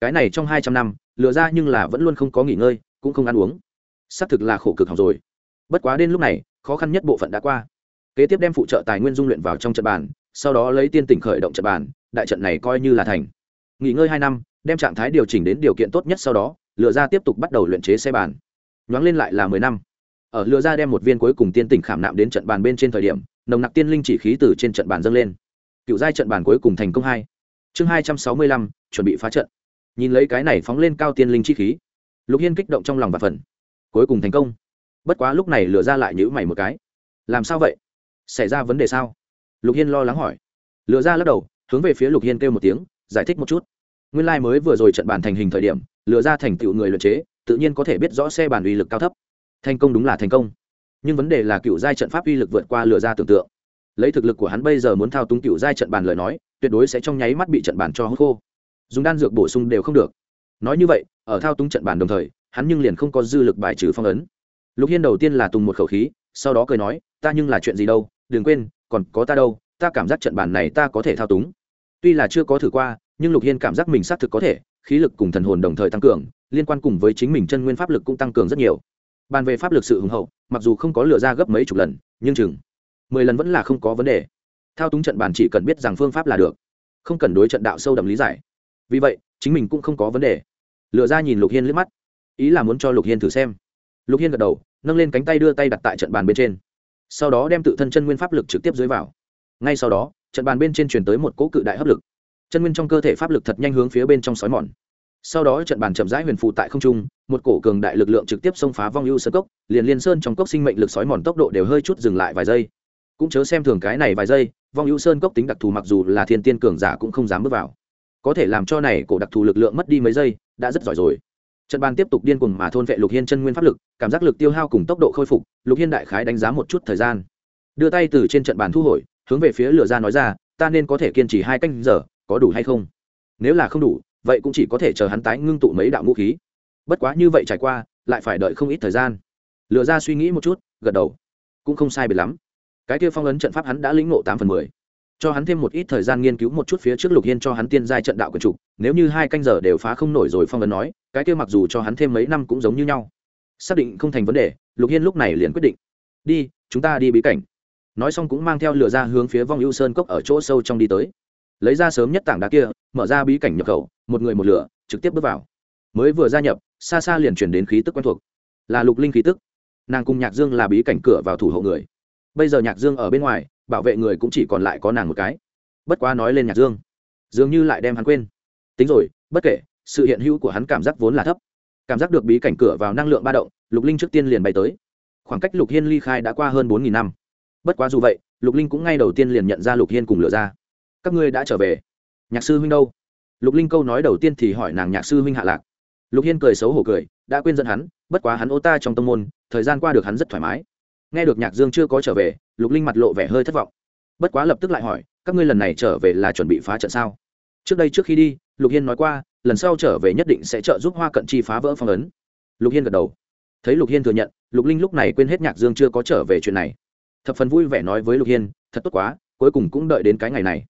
cái này trong hai trăm năm, lừa ra nhưng là vẫn luôn không có nghỉ ngơi, cũng không ăn uống. Xác thực là khổ cực học rồi. Bất quá đến lúc này, khó khăn nhất bộ phận đã qua. Kế tiếp đem phụ trợ tài nguyên dung luyện vào trong trận bàn, sau đó lấy tiên tỉnh khởi động trận bàn, đại trận này coi như là thành. Nghỉ ngơi hai năm, đem trạng thái điều chỉnh đến điều kiện tốt nhất sau đó, lừa ra tiếp tục bắt đầu luyện chế xe bàn. Nhoáng lên lại là mười năm. Ở lừa ra đem một viên cuối cùng tiên tỉnh khảm nạm đến trận bàn bên trên thời điểm, nồng nặc tiên linh chỉ khí từ trên trận bàn dâng lên. Cựu giai trận bàn cuối cùng thành công hai. Chương hai trăm sáu mươi lăm, chuẩn bị phá trận nhìn lấy cái này phóng lên cao tiên linh chi khí. Lục hiên kích động trong lòng và phần. Cuối cùng thành công. Bất quá lúc này lừa ra lại nhữ mày một cái. Làm sao vậy? Xảy ra vấn đề sao? Lục hiên lo lắng hỏi. Lừa ra lắc đầu, hướng về phía lục hiên kêu một tiếng, giải thích một chút. Nguyên lai、like、mới vừa rồi trận bàn thành hình thời điểm lừa ra thành tựu người luyện chế, tự nhiên có thể biết rõ xe bàn uy lực cao thấp. Thành công đúng là thành công. Nhưng vấn đề là cựu giai trận pháp uy lực vượt qua lừa ra tưởng tượng. Lấy thực lực của hắn bây giờ muốn thao túng cựu giai trận bàn lời nói, tuyệt đối sẽ trong nháy mắt bị trận bàn cho hốt khô dùng đan dược bổ sung đều không được. Nói như vậy, ở thao túng trận bàn đồng thời, hắn nhưng liền không có dư lực bài trừ phong ấn. Lục hiên đầu tiên là tùng một khẩu khí, sau đó cười nói, ta nhưng là chuyện gì đâu, đừng quên, còn có ta đâu, ta cảm giác trận bàn này ta có thể thao túng. Tuy là chưa có thử qua, nhưng lục hiên cảm giác mình xác thực có thể, khí lực cùng thần hồn đồng thời tăng cường, liên quan cùng với chính mình chân nguyên pháp lực cũng tăng cường rất nhiều. Bàn về pháp lực sự hùng hậu, mặc dù không có lựa ra gấp mấy chục lần, nhưng chừng mười lần vẫn là không có vấn đề. Thao túng trận bàn chỉ cần biết rằng phương pháp là được, không cần đối trận đạo sâu đậm lý giải vì vậy, chính mình cũng không có vấn đề. Lừa ra nhìn lục hiên liếc mắt. Ý là muốn cho lục hiên thử xem. Lục hiên gật đầu, nâng lên cánh tay đưa tay đặt tại trận bàn bên trên. Sau đó đem tự thân chân nguyên pháp lực trực tiếp dưới vào. Ngay sau đó, trận bàn bên trên truyền tới một cỗ cự đại hấp lực. Chân nguyên trong cơ thể pháp lực thật nhanh hướng phía bên trong sói mòn. Sau đó trận bàn chậm rãi huyền phụ tại không trung, một cổ cường đại lực lượng trực tiếp xông phá vong ưu sơn cốc, liền liên sơn trong cốc sinh mệnh lực sói mòn tốc độ đều hơi chút dừng lại vài giây. Cũng chớ xem thường cái này vài giây, vong ưu sơn cốc tính đặc thù mặc dù là thiên tiên cường giả cũng không dám bước vào có thể làm cho này cổ đặc thù lực lượng mất đi mấy giây, đã rất giỏi rồi. Trận bàn tiếp tục điên cuồng mà thôn vệ lục hiên chân nguyên pháp lực, cảm giác lực tiêu hao cùng tốc độ khôi phục, lục hiên đại khái đánh giá một chút thời gian. Đưa tay từ trên trận bàn thu hồi, hướng về phía lửa ra nói ra, ta nên có thể kiên trì hai canh giờ, có đủ hay không? Nếu là không đủ, vậy cũng chỉ có thể chờ hắn tái ngưng tụ mấy đạo vũ khí. Bất quá như vậy trải qua, lại phải đợi không ít thời gian. Lựa ra suy nghĩ một chút, gật đầu. Cũng không sai biệt lắm. Cái kia phong ấn trận pháp hắn đã lĩnh ngộ tám phần mười cho hắn thêm một ít thời gian nghiên cứu một chút phía trước lục hiên cho hắn tiên giai trận đạo quyền trục nếu như hai canh giờ đều phá không nổi rồi phong ấn nói, cái kia mặc dù cho hắn thêm mấy năm cũng giống như nhau. Xác định không thành vấn đề, lục hiên lúc này liền quyết định. Đi, chúng ta đi bí cảnh. Nói xong cũng mang theo lửa ra hướng phía vong ưu sơn cốc ở chỗ sâu trong đi tới. Lấy ra sớm nhất tảng đá kia, mở ra bí cảnh nhập khẩu, một người một lửa, trực tiếp bước vào. Mới vừa gia nhập, xa xa liền chuyển đến khí tức quen thuộc. Là lục linh khí tức. Nàng cùng nhạc dương là bí cảnh cửa vào thủ hộ người. Bây giờ nhạc dương ở bên ngoài bảo vệ người cũng chỉ còn lại có nàng một cái. Bất quá nói lên nhạc dương, dường như lại đem hắn quên. Tính rồi, bất kể, sự hiện hữu của hắn cảm giác vốn là thấp. Cảm giác được bí cảnh cửa vào năng lượng ba động, lục linh trước tiên liền bay tới. Khoảng cách lục hiên ly khai đã qua hơn bốn nghìn năm. Bất quá dù vậy, lục linh cũng ngay đầu tiên liền nhận ra lục hiên cùng lửa ra. Các ngươi đã trở về. Nhạc sư huynh đâu? Lục linh câu nói đầu tiên thì hỏi nàng nhạc sư huynh hạ lạc. Lục hiên cười xấu hổ cười, đã quên dẫn hắn, bất quá hắn ô ta trong tâm môn, thời gian qua được hắn rất thoải mái nghe được nhạc dương chưa có trở về, lục linh mặt lộ vẻ hơi thất vọng. Bất quá lập tức lại hỏi, các ngươi lần này trở về là chuẩn bị phá trận sao? Trước đây trước khi đi, lục hiên nói qua, lần sau trở về nhất định sẽ trợ giúp hoa cận chi phá vỡ phong ấn. Lục hiên gật đầu. Thấy lục hiên thừa nhận, lục linh lúc này quên hết nhạc dương chưa có trở về chuyện này. Thập phần vui vẻ nói với lục hiên, thật tốt quá, cuối cùng cũng đợi đến cái ngày này.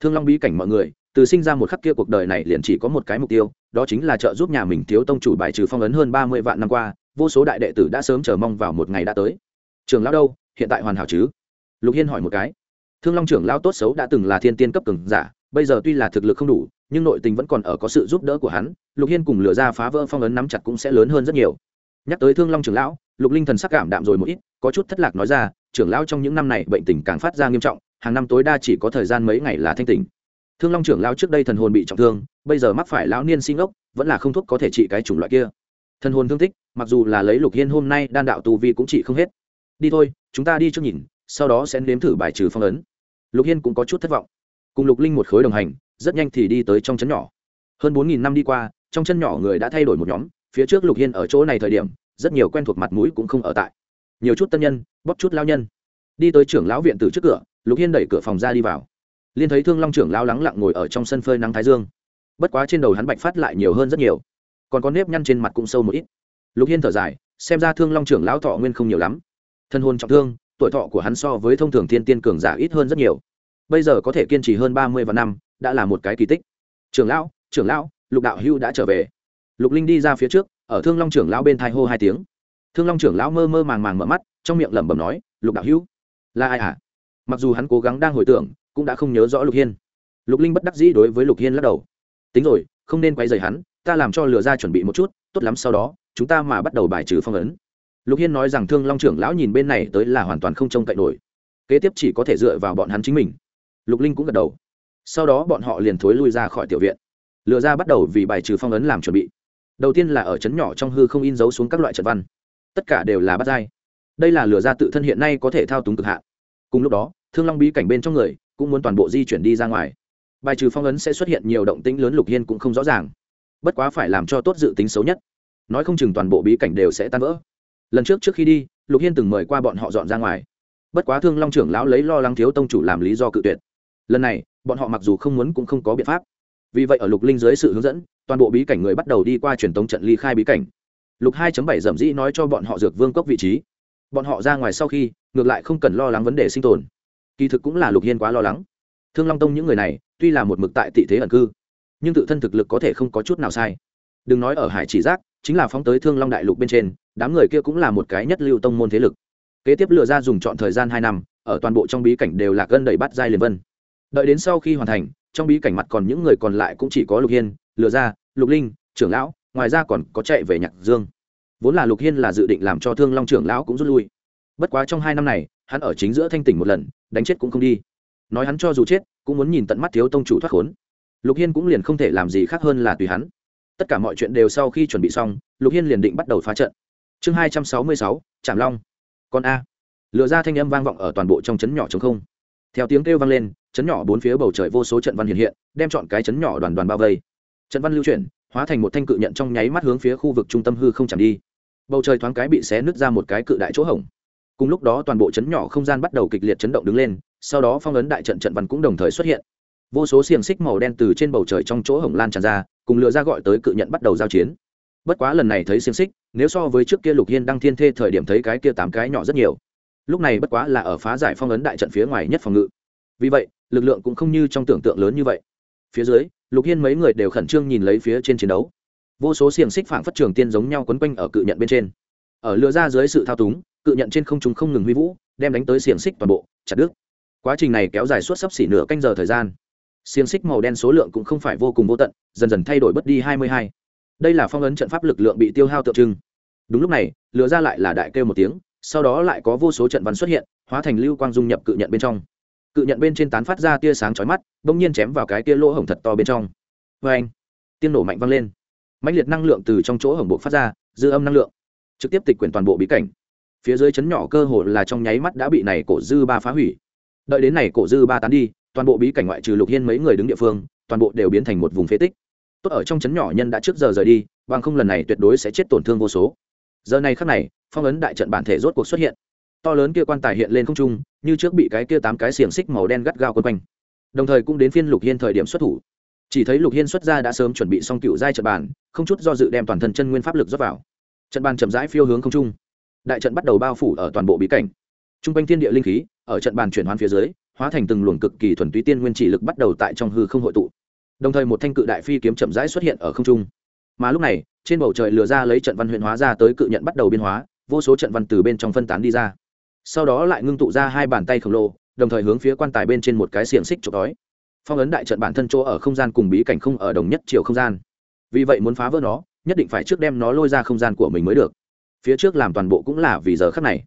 Thương long bí cảnh mọi người, từ sinh ra một khắc kia cuộc đời này liền chỉ có một cái mục tiêu, đó chính là trợ giúp nhà mình thiếu tông chủ bài trừ phong ấn hơn ba mươi vạn năm qua, vô số đại đệ tử đã sớm chờ mong vào một ngày đã tới trường lão đâu? Hiện tại hoàn hảo chứ? Lục hiên hỏi một cái. Thương long trưởng lão tốt xấu đã từng là thiên tiên cấp cường giả, bây giờ tuy là thực lực không đủ, nhưng nội tình vẫn còn ở có sự giúp đỡ của hắn, lục hiên cùng lửa ra phá vỡ phong ấn nắm chặt cũng sẽ lớn hơn rất nhiều. Nhắc tới thương long trưởng lão, lục linh thần sắc cảm đạm rồi một ít, có chút thất lạc nói ra, trưởng lão trong những năm này bệnh tình càng phát ra nghiêm trọng, hàng năm tối đa chỉ có thời gian mấy ngày là thanh tỉnh. Thương long trưởng lão trước đây thần hồn bị trọng thương, bây giờ mắc phải lão niên sinh ốc, vẫn là không thuốc có thể trị cái chủng loại kia. Thần hồn thương tích, mặc dù là lấy lục hiên hôm nay đan đạo tu vi cũng trị không hết đi thôi, chúng ta đi trước nhìn, sau đó sẽ nếm thử bài trừ phong ấn. Lục hiên cũng có chút thất vọng. Cùng lục linh một khối đồng hành, rất nhanh thì đi tới trong chân nhỏ. Hơn bốn nghìn năm đi qua, trong chân nhỏ người đã thay đổi một nhóm, phía trước lục hiên ở chỗ này thời điểm, rất nhiều quen thuộc mặt mũi cũng không ở tại. Nhiều chút tân nhân, bóp chút lao nhân. Đi tới trưởng lão viện từ trước cửa, lục hiên đẩy cửa phòng ra đi vào. Liên thấy thương long trưởng lão lắng lặng ngồi ở trong sân phơi nắng thái dương. Bất quá trên đầu hắn bạch phát lại nhiều hơn rất nhiều. Còn có nếp nhăn trên mặt cũng sâu một ít. Lục hiên thở dài, xem ra thương long trưởng lão thọ nguyên không nhiều lắm thân hôn trọng thương, tuổi thọ của hắn so với thông thường thiên tiên cường giả ít hơn rất nhiều. Bây giờ có thể kiên trì hơn ba mươi vạn năm, đã là một cái kỳ tích. Trưởng lão trưởng lão, lục đạo hưu đã trở về. Lục linh đi ra phía trước, ở thương long trưởng lão bên thai hô hai tiếng. Thương long trưởng lão mơ mơ màng màng mở mắt, trong miệng lẩm bẩm nói, lục đạo hưu, là ai à mặc dù hắn cố gắng đang hồi tưởng, cũng đã không nhớ rõ lục hiên. Lục linh bất đắc dĩ đối với lục hiên lắc đầu. Tính rồi, không nên quay dày hắn, ta làm cho lừa ra chuẩn bị một chút, tốt lắm sau đó, chúng ta mà bắt đầu bài trừ phong ấn lục hiên nói rằng thương long trưởng lão nhìn bên này tới là hoàn toàn không trông cậy nổi. Kế tiếp chỉ có thể dựa vào bọn hắn chính mình. Lục linh cũng gật đầu. Sau đó bọn họ liền thối lui ra khỏi tiểu viện. Lừa ra bắt đầu vì bài trừ phong ấn làm chuẩn bị. Đầu tiên là ở trấn nhỏ trong hư không in dấu xuống các loại trận văn. Tất cả đều là bắt dai đây là lừa ra tự thân hiện nay có thể thao túng cực hạn. Cùng lúc đó, thương long bí cảnh bên trong người cũng muốn toàn bộ di chuyển đi ra ngoài. Bài trừ phong ấn sẽ xuất hiện nhiều động tĩnh lớn lục hiên cũng không rõ ràng. Bất quá phải làm cho tốt dự tính xấu nhất. Nói không chừng toàn bộ bí cảnh đều sẽ tan vỡ lần trước trước khi đi, lục hiên từng mời qua bọn họ dọn ra ngoài. Bất quá thương long trưởng lão lấy lo lắng thiếu tông chủ làm lý do cự tuyệt. Lần này, bọn họ mặc dù không muốn cũng không có biện pháp. Vì vậy ở lục linh dưới sự hướng dẫn, toàn bộ bí cảnh người bắt đầu đi qua truyền tống trận ly khai bí cảnh. Lục 2 bảy dầm dĩ nói cho bọn họ dược vương cốc vị trí. Bọn họ ra ngoài sau khi, ngược lại không cần lo lắng vấn đề sinh tồn. Kỳ thực cũng là lục hiên quá lo lắng. Thương long tông những người này, tuy là một mực tại tị thế ẩn cư, nhưng tự thân thực lực có thể không có chút nào sai. Đừng nói ở hải chỉ giác chính là phóng tới thương long đại lục bên trên, đám người kia cũng là một cái nhất lưu tông môn thế lực. Kế tiếp lựa ra dùng chọn thời gian hai năm, ở toàn bộ trong bí cảnh đều là gân đầy bắt giai liền vân. Đợi đến sau khi hoàn thành, trong bí cảnh mặt còn những người còn lại cũng chỉ có lục hiên lựa ra lục linh, trưởng lão, ngoài ra còn có chạy về nhạc dương. Vốn là lục hiên là dự định làm cho thương long trưởng lão cũng rút lui. Bất quá trong hai năm này, hắn ở chính giữa thanh tỉnh một lần, đánh chết cũng không đi. Nói hắn cho dù chết, cũng muốn nhìn tận mắt thiếu tông chủ thoát khốn. Lục hiên cũng liền không thể làm gì khác hơn là tùy hắn tất cả mọi chuyện đều sau khi chuẩn bị xong, lục hiên liền định bắt đầu phá trận. Chương hai trăm sáu mươi sáu, trảm long. Con a. Lựa ra thanh âm vang vọng ở toàn bộ trong chấn nhỏ chống không. Theo tiếng kêu vang lên chấn nhỏ bốn phía bầu trời vô số trận văn hiện hiện, đem chọn cái chấn nhỏ đoàn đoàn bao vây. Trận văn lưu chuyển, hóa thành một thanh cự nhận trong nháy mắt hướng phía khu vực trung tâm hư không chạm đi. Bầu trời thoáng cái bị xé nứt ra một cái cự đại chỗ hổng. Cùng lúc đó toàn bộ chấn nhỏ không gian bắt đầu kịch liệt chấn động đứng lên, sau đó phong ấn đại trận trận văn cũng đồng thời xuất hiện vô số xiềng xích màu đen từ trên bầu trời trong chỗ hổng lan tràn ra, cùng lựa ra gọi tới cự nhận bắt đầu giao chiến. Bất quá lần này thấy xiềng xích, nếu so với trước kia lục hiên đăng thiên thê thời điểm thấy cái kia tám cái nhỏ rất nhiều. Lúc này bất quá là ở phá giải phong ấn đại trận phía ngoài nhất phòng ngự. Vì vậy, lực lượng cũng không như trong tưởng tượng lớn như vậy. Phía dưới, lục hiên mấy người đều khẩn trương nhìn lấy phía trên chiến đấu. Vô số xiềng xích phảng phất trường tiên giống nhau quấn quanh ở cự nhận bên trên. Ở lựa ra dưới sự thao túng, cự nhận trên không chúng không ngừng huy vũ, đem đánh tới xiềng xích toàn bộ, chặt đứt. Quá trình này kéo dài suốt sắp xỉ nửa canh giờ thời gian xiềng xích màu đen số lượng cũng không phải vô cùng vô tận, dần dần thay đổi bất đi hai mươi hai. Đây là phong ấn trận pháp lực lượng bị tiêu hao tượng trưng. Đúng lúc này, lửa ra lại là đại kêu một tiếng, sau đó lại có vô số trận văn xuất hiện, hóa thành lưu quang dung nhập cự nhận bên trong. Cự nhận bên trên tán phát ra tia sáng chói mắt, bỗng nhiên chém vào cái tia lỗ hổng thật to bên trong. Vê anh tiên nổ mạnh vang lên. Mãnh liệt năng lượng từ trong chỗ hổng bộ phát ra, dư âm năng lượng. Trực tiếp tịch quyển toàn bộ bí cảnh. Phía dưới chấn nhỏ cơ hồ là trong nháy mắt đã bị này cổ dư ba phá hủy. Đợi đến này cổ dư ba tán đi toàn bộ bí cảnh ngoại trừ lục hiên mấy người đứng địa phương, toàn bộ đều biến thành một vùng phế tích. Tốt ở trong chấn nhỏ nhân đã trước giờ rời đi, bằng không lần này tuyệt đối sẽ chết tổn thương vô số. Giờ này khắc này, phong ấn đại trận bản thể rốt cuộc xuất hiện. To lớn kia quan tài hiện lên không trung, như trước bị cái kia tám cái xiềng xích màu đen gắt gao quấn quanh. Đồng thời cũng đến phiên lục hiên thời điểm xuất thủ. Chỉ thấy lục hiên xuất ra đã sớm chuẩn bị xong cựu giai trận bàn, không chút do dự đem toàn thân chân nguyên pháp lực dốc vào. Trận bàn chậm rãi phiêu hướng không trung. Đại trận bắt đầu bao phủ ở toàn bộ bí cảnh. T r u n g quanh thiên địa linh khí, ở trận bàn chuyển hoán phía dưới hóa thành từng luồng cực kỳ thuần túy tiên nguyên chỉ lực bắt đầu tại trong hư không hội tụ. Đồng thời một thanh cự đại phi kiếm chậm rãi xuất hiện ở không trung. Mà lúc này, trên bầu trời lừa ra lấy trận văn huyện hóa ra tới cự nhận bắt đầu biên hóa, vô số trận văn từ bên trong phân tán đi ra. Sau đó lại ngưng tụ ra hai bàn tay khổng lồ, đồng thời hướng phía quan tài bên trên một cái xiềng xích trục đói. Phong ấn đại trận bản thân chỗ ở không gian cùng bí cảnh không ở đồng nhất chiều không gian. Vì vậy muốn phá vỡ nó, nhất định phải trước đem nó lôi ra không gian của mình mới được. Phía trước làm toàn bộ cũng là vì giờ khắc này.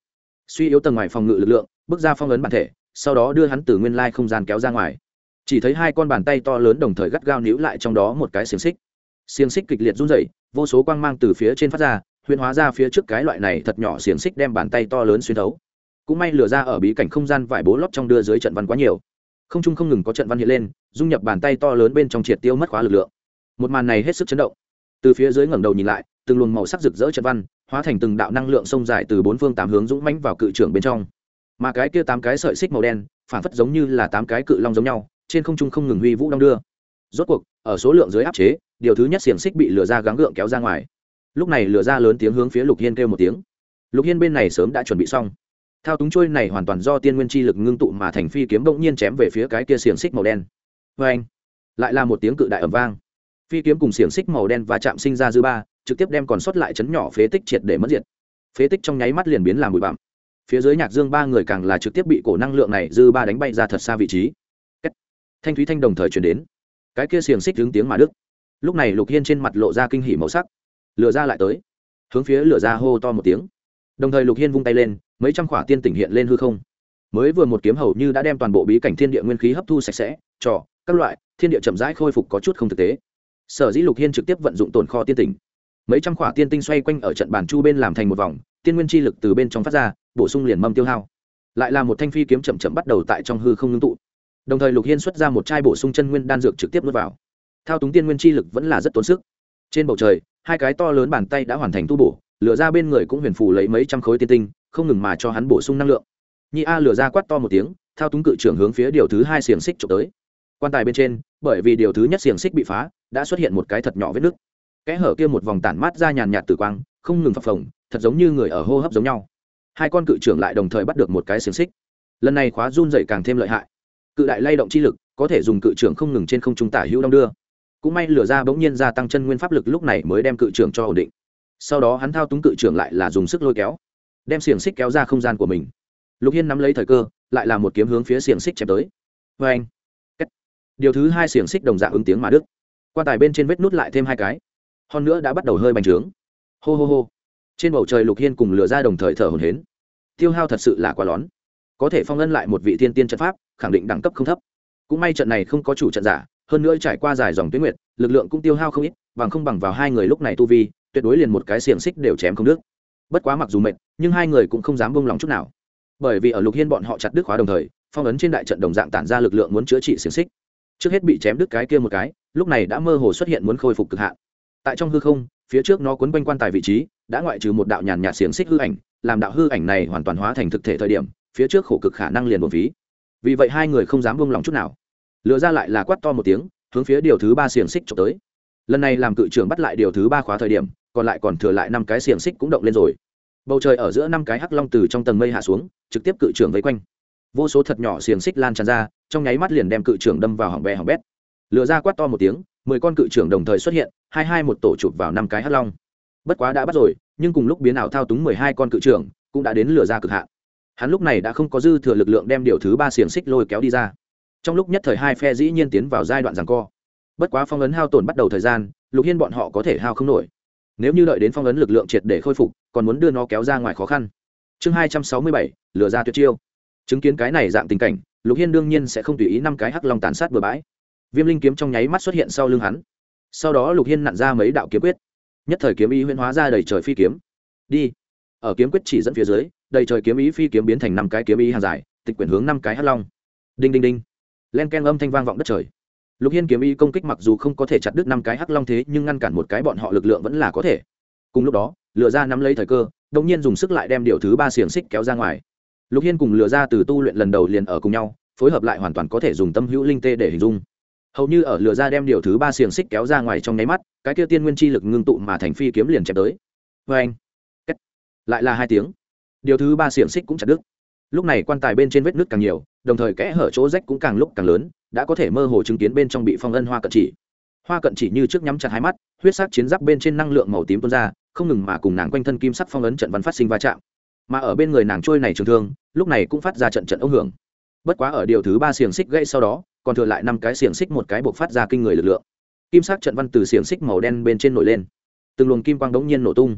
Suy yếu tầng ngoài phòng ngự lực lượng, bước ra phong ấn bản thể sau đó đưa hắn từ nguyên lai không gian kéo ra ngoài. Chỉ thấy hai con bàn tay to lớn đồng thời gắt gao níu lại trong đó một cái xiềng xích. Xiềng xích kịch liệt run rẩy, vô số quang mang từ phía trên phát ra, huyền hóa ra phía trước cái loại này thật nhỏ xiềng xích đem bàn tay to lớn xuyên thấu. Cũng may lừa ra ở bí cảnh không gian vải bố lót trong đưa dưới trận văn quá nhiều. Không trung không ngừng có trận văn hiện lên, dung nhập bàn tay to lớn bên trong triệt tiêu mất khóa lực lượng. Một màn này hết sức chấn động. Từ phía dưới ngẩng đầu nhìn lại, từng luồng màu sắc rực rỡ trận văn, hóa thành từng đạo năng lượng sông dài từ bốn phương tám hướng dũng mãnh vào cự trưởng bên trong mà cái kia tám cái sợi xích màu đen, phản phất giống như là tám cái cự long giống nhau, trên không trung không ngừng huy vũ đong đưa. Rốt cuộc, ở số lượng dưới áp chế, điều thứ nhất xiềng xích bị lửa ra gắng gượng kéo ra ngoài. Lúc này lửa ra lớn tiếng hướng phía lục hiên kêu một tiếng. Lục hiên bên này sớm đã chuẩn bị xong. Thao túng trôi này hoàn toàn do tiên nguyên chi lực ngưng tụ mà thành phi kiếm bỗng nhiên chém về phía cái kia xiềng xích màu đen. Vê anh, lại là một tiếng cự đại ẩm vang. Phi kiếm cùng xiềng xích màu đen và chạm sinh ra dư ba, trực tiếp đem còn sót lại chấn nhỏ phế tích triệt để mất diệt. Phế tích trong nháy mắt liền biến làm bụi bặm phía dưới nhạc dương ba người càng là trực tiếp bị cổ năng lượng này dư ba đánh bay ra thật xa vị trí. Thanh thúy thanh đồng thời chuyển đến. Cái kia xiềng xích hướng tiếng mà đức. Lúc này lục hiên trên mặt lộ ra kinh hỉ màu sắc. Lửa ra lại tới. Hướng phía lửa ra hô to một tiếng. Đồng thời lục hiên vung tay lên, mấy trăm khỏa tiên tỉnh hiện lên hư không. Mới vừa một kiếm hầu như đã đem toàn bộ bí cảnh thiên địa nguyên khí hấp thu sạch sẽ, trò, các loại, thiên địa chậm rãi khôi phục có chút không thực tế. Sở dĩ lục hiên trực tiếp vận dụng tồn kho tiên tỉnh. Mấy trăm khỏa tiên tinh xoay quanh ở trận bàn chu bên làm thành một vòng tiên nguyên chi lực từ bên trong phát ra, bổ sung liền mâm tiêu hao. Lại là một thanh phi kiếm chậm chậm bắt đầu tại trong hư không ngưng tụ. Đồng thời lục hiên xuất ra một chai bổ sung chân nguyên đan dược trực tiếp nuốt vào. Thao túng tiên nguyên chi lực vẫn là rất tốn sức. Trên bầu trời, hai cái to lớn bàn tay đã hoàn thành tu bổ, lửa ra bên người cũng huyền phù lấy mấy trăm khối tiên tinh, không ngừng mà cho hắn bổ sung năng lượng. Nhi a lửa ra quát to một tiếng, thao túng cự trưởng hướng phía điều thứ hai xiềng xích trộm tới. Quan tài bên trên, bởi vì điều thứ nhất xiềng xích bị phá, đã xuất hiện một cái thật nhỏ vết nứt. Kẽ hở kia một vòng tản mát ra nhàn nhạt tử quang, không ngừng phập phồng thật giống như người ở hô hấp giống nhau. Hai con cự trưởng lại đồng thời bắt được một cái xiềng xích. Lần này khóa run dày càng thêm lợi hại. Cự đại lay động chi lực, có thể dùng cự trưởng không ngừng trên không trung tả hữu đong đưa. Cũng may lửa ra bỗng nhiên gia tăng chân nguyên pháp lực lúc này mới đem cự trưởng cho ổn định. Sau đó hắn thao túng cự trưởng lại là dùng sức lôi kéo, đem xiềng xích kéo ra không gian của mình. Lục hiên nắm lấy thời cơ, lại là một kiếm hướng phía xiềng xích chém tới. Vê anh điều thứ hai xiềng xích đồng dạng ứng tiếng mà đức quan tài bên trên vết nút lại thêm hai cái. Hòn nữa đã bắt đầu hơi bành trướng. Hô hô hô trên bầu trời lục hiên cùng lửa ra đồng thời thở hồn hến tiêu hao thật sự là quá lón. Có thể phong ân lại một vị thiên tiên trận pháp, khẳng định đẳng cấp không thấp. Cũng may trận này không có chủ trận giả, hơn nữa trải qua dài dòng tuyến nguyệt, lực lượng cũng tiêu hao không ít, bằng không bằng vào hai người lúc này tu vi, tuyệt đối liền một cái xiềng xích đều chém không đứt bất quá mặc dù mệt, nhưng hai người cũng không dám buông lòng chút nào. Bởi vì ở lục hiên bọn họ chặt đứt khóa đồng thời, phong ấn trên đại trận đồng dạng tản ra lực lượng muốn chữa trị xiềng xích. Trước hết bị chém đứt cái kia một cái, lúc này đã mơ hồ xuất hiện muốn khôi phục cực hạn. Tại trong hư không, phía trước nó quấn quanh quan tài vị trí đã ngoại trừ một đạo nhàn nhạt xiềng xích hư ảnh, làm đạo hư ảnh này hoàn toàn hóa thành thực thể thời điểm, phía trước khổ cực khả năng liền một phí. Vì vậy hai người không dám buông lòng chút nào. Lựa ra lại là quát to một tiếng, hướng phía điều thứ ba xiềng xích trộm tới. Lần này làm cự trưởng bắt lại điều thứ ba khóa thời điểm, còn lại còn thừa lại năm cái xiềng xích cũng động lên rồi. Bầu trời ở giữa năm cái hắc long từ trong tầng mây hạ xuống, trực tiếp cự trưởng vây quanh. Vô số thật nhỏ xiềng xích lan tràn ra, trong nháy mắt liền đem cự trưởng đâm vào hỏng bè hỏng bét. Lựa ra quát to một tiếng, mười con cự trưởng đồng thời xuất hiện, hai hai một tổ chụp vào năm cái hắc long bất quá đã bắt rồi, nhưng cùng lúc biến ảo thao túng mười hai con cự trưởng, cũng đã đến lửa ra cực hạn. Hắn lúc này đã không có dư thừa lực lượng đem điều thứ ba xiềng xích lôi kéo đi ra. Trong lúc nhất thời hai phe dĩ nhiên tiến vào giai đoạn rằng co. Bất quá phong ấn hao tổn bắt đầu thời gian, lục hiên bọn họ có thể hao không nổi. Nếu như đợi đến phong ấn lực lượng triệt để khôi phục, còn muốn đưa nó kéo ra ngoài khó khăn. Chương hai trăm sáu mươi bảy lừa ra tuyệt chiêu. Chứng kiến cái này dạng tình cảnh, lục hiên đương nhiên sẽ không tùy ý năm cái hắc long tàn sát bừa bãi. Viêm linh kiếm trong nháy mắt xuất hiện sau lưng hắn. Sau đó lục hiên nặn ra mấy đạo kiếm quyết nhất thời kiếm ý huyễn hóa ra đầy trời phi kiếm. Đi. Ở kiếm quyết chỉ dẫn phía dưới, đầy trời kiếm ý phi kiếm biến thành năm cái kiếm ý hàng dài, tịch quyển hướng năm cái hắc long. Đinh đinh đinh. Len ken âm thanh vang vọng đất trời. Lục hiên kiếm ý công kích mặc dù không có thể chặt đứt năm cái hắc long thế, nhưng ngăn cản một cái bọn họ lực lượng vẫn là có thể. Cùng lúc đó lựa ra nắm lấy thời cơ đông nhiên dùng sức lại đem điều thứ ba xiềng xích kéo ra ngoài. Lục hiên cùng lựa ra từ tu luyện lần đầu liền ở cùng nhau, phối hợp lại hoàn toàn có thể dùng tâm hữu linh tê để hình dung hầu như ở lửa ra đem điều thứ ba xiềng xích kéo ra ngoài trong nháy mắt, cái kia tiên nguyên chi lực ngưng tụ mà thành phi kiếm liền chém tới. Vê anh lại là hai tiếng. Điều thứ ba xiềng xích cũng chặt đứt. Lúc này quan tài bên trên vết nước càng nhiều, đồng thời kẽ hở chỗ rách cũng càng lúc càng lớn, đã có thể mơ hồ chứng kiến bên trong bị phong ân hoa cận chỉ. Hoa cận chỉ như trước nhắm chặt hai mắt, huyết sắc chiến giáp bên trên năng lượng màu tím tuôn ra, không ngừng mà cùng nàng quanh thân kim sắc phong ấn trận văn phát sinh va chạm. Mà ở bên người nàng trôi này trường thương, lúc này cũng phát ra trận trận ông hưởng bất quá ở điều thứ ba xiềng xích gãy sau đó, còn thừa lại năm cái xiềng xích một cái buộc phát ra kinh người lực lượng. Kim sắc trận văn từ xiềng xích màu đen bên trên nổi lên. Từng luồng kim quang đống nhiên nổ tung.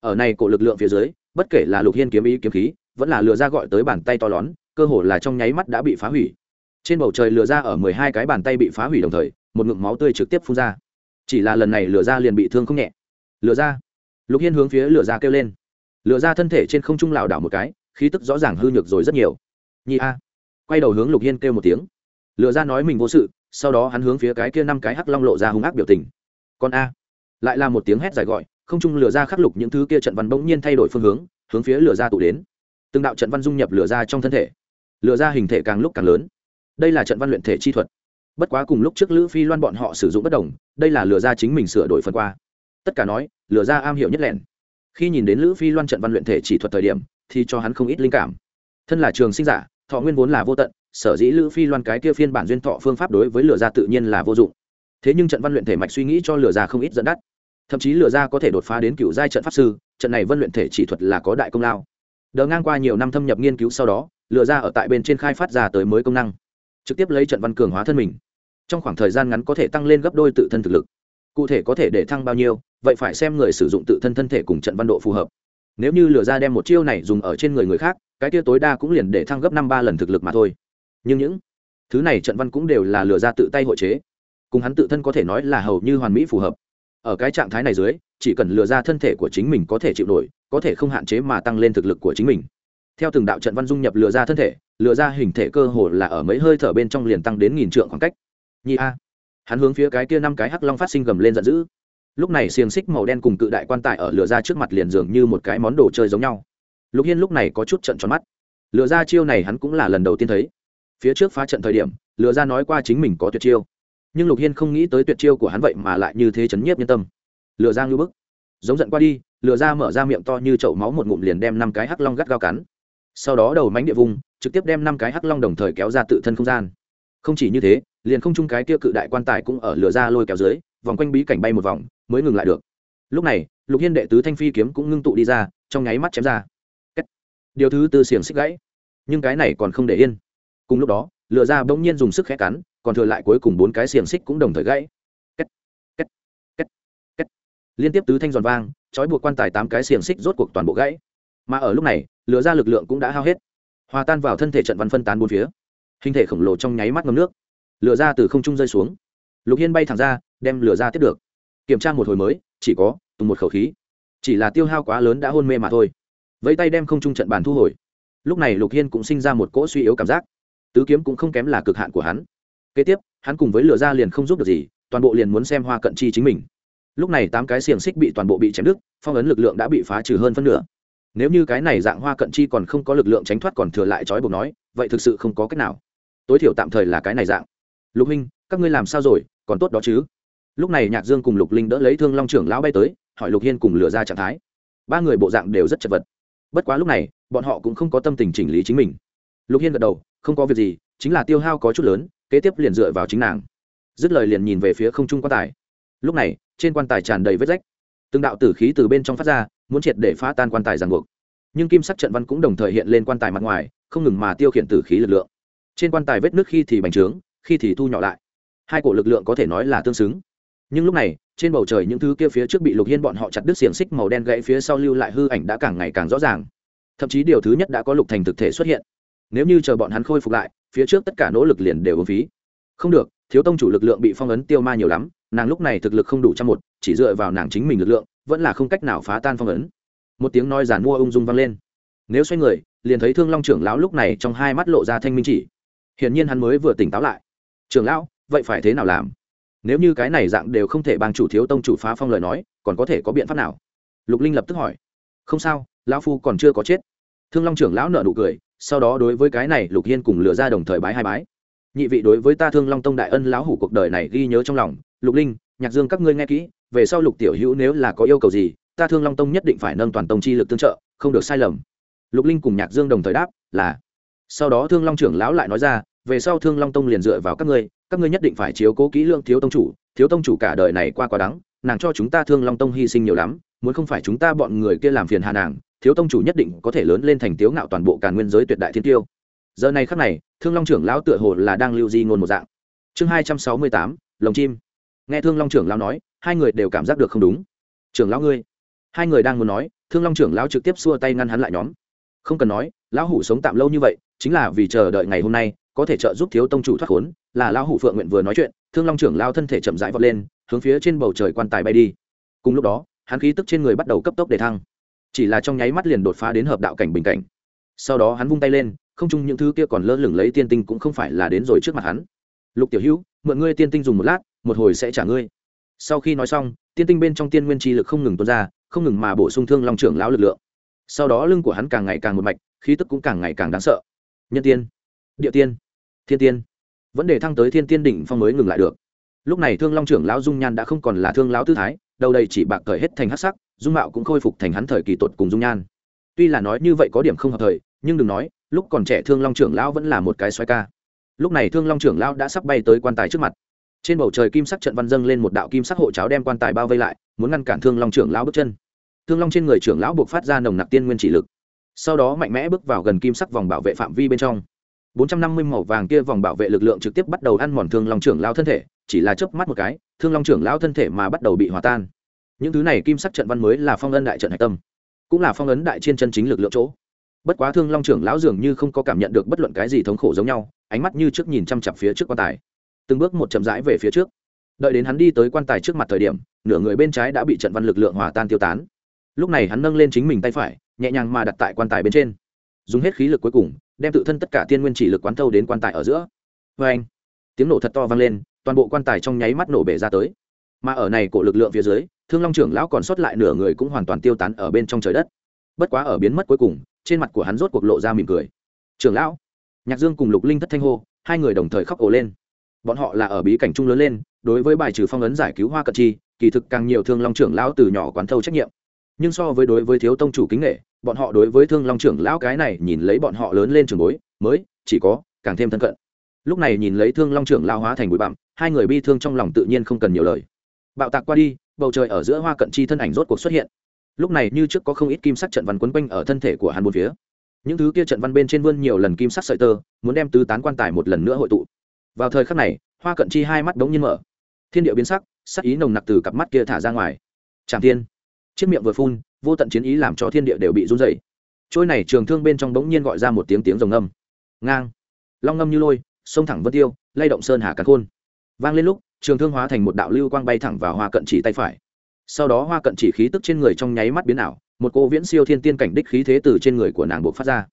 Ở này cổ lực lượng phía dưới, bất kể là lục hiên kiếm ý kiếm khí, vẫn là lừa ra gọi tới bàn tay to lớn cơ hồ là trong nháy mắt đã bị phá hủy. Trên bầu trời lừa ra ở mười hai cái bàn tay bị phá hủy đồng thời, một ngụm máu tươi trực tiếp phun ra. Chỉ là lần này lừa ra liền bị thương không nhẹ. Lừa ra. Lục hiên hướng phía lừa ra kêu lên. Lừa ra thân thể trên không trung lảo đảo một cái, khí tức rõ ràng hư nhược rồi rất nhiều. Nhi a quay đầu hướng lục hiên kêu một tiếng. Lừa ra nói mình vô sự, sau đó hắn hướng phía cái kia năm cái hắc long lộ ra hung ác biểu tình. Con a. Lại là một tiếng hét dài gọi, không trung lừa ra khắc lục những thứ kia trận văn bỗng nhiên thay đổi phương hướng hướng phía lừa ra tụ đến. Từng đạo trận văn dung nhập lửa ra trong thân thể. Lửa ra hình thể càng lúc càng lớn. Đây là trận văn luyện thể chi thuật. Bất quá cùng lúc trước lữ phi loan bọn họ sử dụng bất đồng, đây là lửa ra chính mình sửa đổi phần qua. Tất cả nói, lửa ra am hiểu nhất lẻn. Khi nhìn đến lữ phi loan trận văn luyện thể chỉ thuật thời điểm, thì cho hắn không ít linh cảm. Thân là trường sinh giả thọ nguyên vốn là vô tận, sở dĩ lữ phi loan cái kia phiên bản duyên thọ phương pháp đối với lửa ra tự nhiên là vô dụng. Thế nhưng trận văn luyện thể mạch suy nghĩ cho lừa ra không ít dẫn đắt thậm chí lừa ra có thể đột phá đến cựu giai trận pháp sư, trận này vân luyện thể chỉ thuật là có đại công lao. Đờ ngang qua nhiều năm thâm nhập nghiên cứu sau đó lừa ra ở tại bên trên khai phát ra tới mới công năng, trực tiếp lấy trận văn cường hóa thân mình. Trong khoảng thời gian ngắn có thể tăng lên gấp đôi tự thân thực lực. Cụ thể có thể để thăng bao nhiêu, vậy phải xem người sử dụng tự thân thân thể cùng trận văn độ phù hợp. Nếu như lừa ra đem một chiêu này dùng ở trên người người khác cái kia tối đa cũng liền để thăng gấp năm ba lần thực lực mà thôi. Nhưng những thứ này trận văn cũng đều là lừa ra tự tay hội chế. Cùng hắn tự thân có thể nói là hầu như hoàn mỹ phù hợp. Ở cái trạng thái này dưới, chỉ cần lừa ra thân thể của chính mình có thể chịu nổi, có thể không hạn chế mà tăng lên thực lực của chính mình. Theo từng đạo trận văn dung nhập lừa ra thân thể, lừa ra hình thể cơ hồ là ở mấy hơi thở bên trong liền tăng đến nghìn trượng khoảng cách. Nhị a, hắn hướng phía cái kia năm cái hắc long phát sinh gầm lên giận dữ. Lúc này xiềng xích màu đen cùng cự đại quan tài ở lửa ra trước mặt liền dường như một cái món đồ chơi giống nhau lục hiên lúc này có chút trận tròn mắt. Lựa ra chiêu này hắn cũng là lần đầu tiên thấy. Phía trước phá trận thời điểm lựa ra nói qua chính mình có tuyệt chiêu. Nhưng lục hiên không nghĩ tới tuyệt chiêu của hắn vậy mà lại như thế chấn nhiếp nhân tâm. Lựa ra ngưu bức. Giống giận qua đi lựa ra mở ra miệng to như chậu máu một ngụm liền đem năm cái hắc long gắt gao cắn. Sau đó đầu mánh địa vùng, trực tiếp đem năm cái hắc long đồng thời kéo ra tự thân không gian. Không chỉ như thế, liền không chung cái kia cự đại quan tài cũng ở lửa ra lôi kéo dưới, vòng quanh bí cảnh bay một vòng, mới ngừng lại được. Lúc này, lục hiên đệ tứ thanh phi kiếm cũng ngưng tụ đi ra, trong nháy mắt chém ra điều thứ tư xiềng xích gãy. Nhưng cái này còn không để yên. Cùng lúc đó lựa ra bỗng nhiên dùng sức khẽ cắn còn thừa lại cuối cùng bốn cái xiềng xích cũng đồng thời gãy. Kết, kết, kết, kết. liên tiếp tứ thanh giòn vang trói buộc quan tài tám cái xiềng xích rốt cuộc toàn bộ gãy. Mà ở lúc này lựa ra lực lượng cũng đã hao hết. Hòa tan vào thân thể trận văn phân tán bốn phía. Hình thể khổng lồ trong nháy mắt ngâm nước. Lửa ra từ không trung rơi xuống. Lục hiên bay thẳng ra đem lửa ra tiếp được. Kiểm tra một hồi mới chỉ có tùng một khẩu khí. Chỉ là tiêu hao quá lớn đã hôn mê mà thôi vẫy tay đem không trung trận bàn thu hồi. Lúc này lục hiên cũng sinh ra một cỗ suy yếu cảm giác. Tứ kiếm cũng không kém là cực hạn của hắn. Kế tiếp, hắn cùng với lửa ra liền không giúp được gì, toàn bộ liền muốn xem hoa cận chi chính mình. Lúc này tám cái xiềng xích bị toàn bộ bị chém đứt, phong ấn lực lượng đã bị phá trừ hơn phân nửa. Nếu như cái này dạng hoa cận chi còn không có lực lượng tránh thoát còn thừa lại trói buộc nói, vậy thực sự không có cách nào. Tối thiểu tạm thời là cái này dạng. Lục huynh các ngươi làm sao rồi? Còn tốt đó chứ? Lúc này nhạc dương cùng lục linh đỡ lấy thương long trưởng lão bay tới, hỏi lục hiên cùng lửa ra trạng thái. Ba người bộ dạng đều rất chật vật bất quá lúc này, bọn họ cũng không có tâm tình chỉnh lý chính mình. Lục hiên gật đầu, không có việc gì, chính là tiêu hao có chút lớn, kế tiếp liền dựa vào chính nàng. Dứt lời liền nhìn về phía không trung quan tài. Lúc này, trên quan tài tràn đầy vết rách. Từng đạo tử khí từ bên trong phát ra, muốn triệt để phá tan quan tài ràng buộc. Nhưng kim sắc trận văn cũng đồng thời hiện lên quan tài mặt ngoài, không ngừng mà tiêu khiển tử khí lực lượng. Trên quan tài vết nước khi thì bành trướng, khi thì thu nhỏ lại. Hai cổ lực lượng có thể nói là tương xứng nhưng lúc này, trên bầu trời những thứ kia phía trước bị lục hiên bọn họ chặt đứt xiềng xích màu đen gãy phía sau lưu lại hư ảnh đã càng ngày càng rõ ràng. Thậm chí điều thứ nhất đã có lục thành thực thể xuất hiện. Nếu như chờ bọn hắn khôi phục lại, phía trước tất cả nỗ lực liền đều ứng phí. Không được, thiếu tông chủ lực lượng bị phong ấn tiêu ma nhiều lắm, nàng lúc này thực lực không đủ trăm một, chỉ dựa vào nàng chính mình lực lượng, vẫn là không cách nào phá tan phong ấn. Một tiếng nói giản mua ung dung vang lên. Nếu xoay người, liền thấy thương long trưởng lão lúc này trong hai mắt lộ ra thanh minh chỉ. Hiển nhiên hắn mới vừa tỉnh táo lại. Trưởng lão, vậy phải thế nào làm? Nếu như cái này dạng đều không thể bằng chủ thiếu tông chủ phá phong lời nói, còn có thể có biện pháp nào? Lục linh lập tức hỏi. Không sao, lão phu còn chưa có chết. Thương long trưởng lão nợ nụ cười, sau đó đối với cái này lục hiên cùng lừa ra đồng thời bái hai bái. Nhị vị đối với ta thương long tông đại ân lão hủ cuộc đời này ghi nhớ trong lòng. Lục linh, nhạc dương các ngươi nghe kỹ, về sau lục tiểu hữu nếu là có yêu cầu gì, ta thương long tông nhất định phải nâng toàn tông chi lực tương trợ, không được sai lầm. Lục linh cùng nhạc dương đồng thời đáp, là. Sau đó thương long trưởng lão lại nói ra, về sau thương long tông liền dựa vào các ngươi các ngươi nhất định phải chiếu cố kỹ lương thiếu tông chủ, thiếu tông chủ cả đời này qua quá đắng, nàng cho chúng ta thương long tông hy sinh nhiều lắm, muốn không phải chúng ta bọn người kia làm phiền hà nàng, thiếu tông chủ nhất định có thể lớn lên thành tiếu ngạo toàn bộ càn nguyên giới tuyệt đại thiên tiêu. Giờ này khắc này, thương long trưởng lão tựa hồ là đang lưu di ngôn một dạng. Chương hai trăm sáu mươi tám, lồng chim. Nghe thương long trưởng lão nói, hai người đều cảm giác được không đúng. Trưởng lão ngươi. Hai người đang muốn nói, thương long trưởng lão trực tiếp xua tay ngăn hắn lại nhóm. Không cần nói, lão hủ sống tạm lâu như vậy, chính là vì chờ đợi ngày hôm nay có thể trợ giúp thiếu tông chủ thoát khốn, là lão hủ phượng nguyện vừa nói chuyện, thương long trưởng lao thân thể chậm rãi vọt lên, hướng phía trên bầu trời quan tài bay đi. Cùng lúc đó, hắn khí tức trên người bắt đầu cấp tốc để thăng. Chỉ là trong nháy mắt liền đột phá đến hợp đạo cảnh bình cảnh. Sau đó hắn vung tay lên, không chung những thứ kia còn lơ lửng lấy tiên tinh cũng không phải là đến rồi trước mặt hắn. Lục tiểu hữu, mượn ngươi tiên tinh dùng một lát, một hồi sẽ trả ngươi. Sau khi nói xong, tiên tinh bên trong tiên nguyên chi lực không ngừng tuôn ra, không ngừng mà bổ sung thương long trưởng lão lực lượng. Sau đó lưng của hắn càng ngày càng một mạch, khí tức cũng càng ngày càng đáng sợ. Nhân tiên địa tiên. Thiên tiên. Vẫn để thăng tới thiên tiên đỉnh phong mới ngừng lại được. Lúc này thương long trưởng lão dung nhan đã không còn là thương lão tư thái, đầu đây chỉ bạc cởi hết thành hát sắc, dung mạo cũng khôi phục thành hắn thời kỳ tột cùng dung nhan. Tuy là nói như vậy có điểm không hợp thời, nhưng đừng nói, lúc còn trẻ thương long trưởng lão vẫn là một cái xoay ca. Lúc này thương long trưởng lão đã sắp bay tới quan tài trước mặt. Trên bầu trời kim sắc trận văn dâng lên một đạo kim sắc hộ cháo đem quan tài bao vây lại, muốn ngăn cản thương long trưởng lão bước chân. Thương long trên người trưởng lão buộc phát ra nồng nặc tiên nguyên chỉ lực. Sau đó mạnh mẽ bước vào gần kim sắc vòng bảo vệ phạm vi bên trong. 450 màu vàng kia vòng bảo vệ lực lượng trực tiếp bắt đầu ăn mòn thương long trưởng lão thân thể, chỉ là chớp mắt một cái, thương long trưởng lão thân thể mà bắt đầu bị hòa tan. Những thứ này kim sắc trận văn mới là phong ấn đại trận hạch tâm, cũng là phong ấn đại chiên chân chính lực lượng chỗ. Bất quá thương long trưởng lão dường như không có cảm nhận được bất luận cái gì thống khổ giống nhau, ánh mắt như trước nhìn chăm chặp phía trước quan tài. Từng bước một chậm rãi về phía trước. Đợi đến hắn đi tới quan tài trước mặt thời điểm, nửa người bên trái đã bị trận văn lực lượng hòa tan tiêu tán. Lúc này hắn nâng lên chính mình tay phải, nhẹ nhàng mà đặt tại quan tài bên trên. Dùng hết khí lực cuối cùng đem tự thân tất cả tiên nguyên chỉ lực quán thâu đến quan tài ở giữa. Vê anh, tiếng nổ thật to vang lên, toàn bộ quan tài trong nháy mắt nổ bể ra tới. Mà ở này cổ lực lượng phía dưới, thương long trưởng lão còn sót lại nửa người cũng hoàn toàn tiêu tán ở bên trong trời đất. Bất quá ở biến mất cuối cùng, trên mặt của hắn rốt cuộc lộ ra mỉm cười. Trưởng lão. Nhạc dương cùng lục linh thất thanh hô, hai người đồng thời khóc ồ lên. Bọn họ là ở bí cảnh trung lớn lên, đối với bài trừ phong ấn giải cứu hoa cận chi, kỳ thực càng nhiều thương long trưởng lão từ nhỏ quán thâu trách nhiệm. Nhưng so với đối với thiếu tông chủ kính nghệ bọn họ đối với thương long trưởng lão cái này nhìn lấy bọn họ lớn lên trường bối, mới, chỉ có, càng thêm thân cận. Lúc này nhìn lấy thương long trưởng lao hóa thành bụi bặm, hai người bi thương trong lòng tự nhiên không cần nhiều lời. Bạo tạc qua đi, bầu trời ở giữa hoa cận chi thân ảnh rốt cuộc xuất hiện. Lúc này như trước có không ít kim sắc trận văn quấn quanh ở thân thể của hắn bốn phía. Những thứ kia trận văn bên trên vươn nhiều lần kim sắc sợi tơ, muốn đem tứ tán quan tài một lần nữa hội tụ. Vào thời khắc này, hoa cận chi hai mắt đống nhiên mở. Thiên địa biến sắc sắc ý nồng nặc từ cặp mắt kia thả ra ngoài. Tràng thiên, chiếc miệng vừa phun vô tận chiến ý làm cho thiên địa đều bị run dày trôi này trường thương bên trong bỗng nhiên gọi ra một tiếng tiếng rồng ngâm ngang. Long ngâm như lôi, sông thẳng vân tiêu, lay động sơn hà cắn khôn. Vang lên lúc, trường thương hóa thành một đạo lưu quang bay thẳng vào hoa cận chỉ tay phải. Sau đó hoa cận chỉ khí tức trên người trong nháy mắt biến ảo, một cô viễn siêu thiên tiên cảnh đích khí thế từ trên người của nàng buộc phát ra.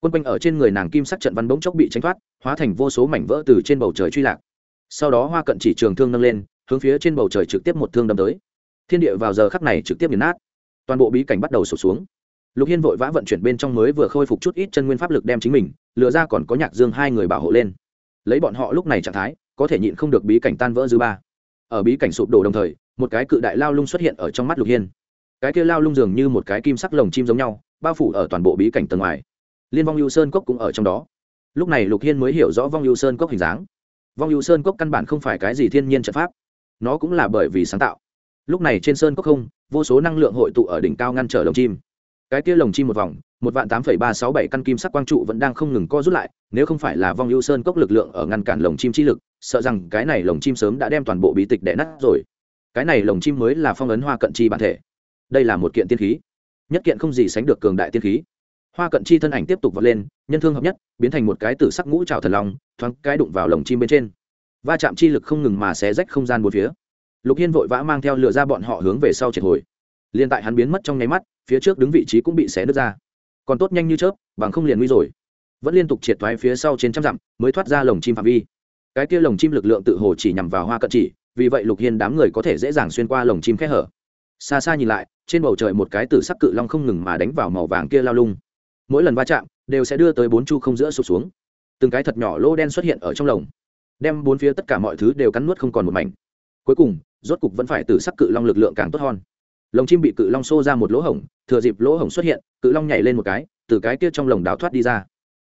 Quân quanh ở trên người nàng kim sắc trận văn bỗng chốc bị tránh thoát, hóa thành vô số mảnh vỡ từ trên bầu trời truy lạc. Sau đó hoa cận chỉ trường thương nâng lên, hướng phía trên bầu trời trực tiếp một thương đâm tới. Thiên địa vào giờ khắc này trực tiếp nghiền nát toàn bộ bí cảnh bắt đầu sụp xuống. Lục hiên vội vã vận chuyển bên trong mới vừa khôi phục chút ít chân nguyên pháp lực đem chính mình lựa ra còn có nhạc dương hai người bảo hộ lên. Lấy bọn họ lúc này trạng thái, có thể nhịn không được bí cảnh tan vỡ dư ba. Ở bí cảnh sụp đổ đồng thời, một cái cự đại lao lung xuất hiện ở trong mắt lục hiên. Cái kia lao lung dường như một cái kim sắc lồng chim giống nhau, bao phủ ở toàn bộ bí cảnh tầng ngoài. Liên vong yêu sơn cốc cũng ở trong đó. Lúc này lục hiên mới hiểu rõ vong yêu sơn cốc hình dáng. Vong yêu sơn cốc căn bản không phải cái gì thiên nhiên trận pháp. Nó cũng là bởi vì sáng tạo lúc này trên sơn cốc không, vô số năng lượng hội tụ ở đỉnh cao ngăn trở lồng chim. Cái kia lồng chim một vòng, một vạn tám phẩy ba sáu bảy căn kim sắc quang trụ vẫn đang không ngừng co rút lại, nếu không phải là vong ưu sơn cốc lực lượng ở ngăn cản lồng chim chi lực, sợ rằng cái này lồng chim sớm đã đem toàn bộ bí tịch đẻ nát rồi. Cái này lồng chim mới là phong ấn hoa cận chi bản thể. Đây là một kiện tiên khí. Nhất kiện không gì sánh được cường đại tiên khí. Hoa cận chi thân ảnh tiếp tục vọt lên, nhân thương hợp nhất, biến thành một cái tử sắc ngũ trào thần long, thoáng cái đụng vào lồng chim bên trên. Va chạm chi lực không ngừng mà xé rách không gian bốn phía lục hiên vội vã mang theo lựa ra bọn họ hướng về sau triệt hồi. Liền tại hắn biến mất trong nháy mắt, phía trước đứng vị trí cũng bị xé nứt ra. Còn tốt nhanh như chớp, bằng không liền nguy rồi. Vẫn liên tục triệt thoái phía sau trên trăm dặm, mới thoát ra lồng chim phạm vi. Cái kia lồng chim lực lượng tự hồ chỉ nhằm vào hoa cận chỉ, vì vậy lục hiên đám người có thể dễ dàng xuyên qua lồng chim khe hở. Xa xa nhìn lại, trên bầu trời một cái tử sắc cự long không ngừng mà đánh vào màu vàng kia lao lung. Mỗi lần va chạm, đều sẽ đưa tới bốn chu không giữa sụp xuống. Từng cái thật nhỏ lô đen xuất hiện ở trong lồng, đem bốn phía tất cả mọi thứ đều cắn nuốt không còn một mảnh cuối cùng, rốt cục vẫn phải từ sắc cự long lực lượng càng tốt hơn. Lồng chim bị cự long xô ra một lỗ hổng, thừa dịp lỗ hổng xuất hiện, cự long nhảy lên một cái, từ cái kia trong lồng đào thoát đi ra.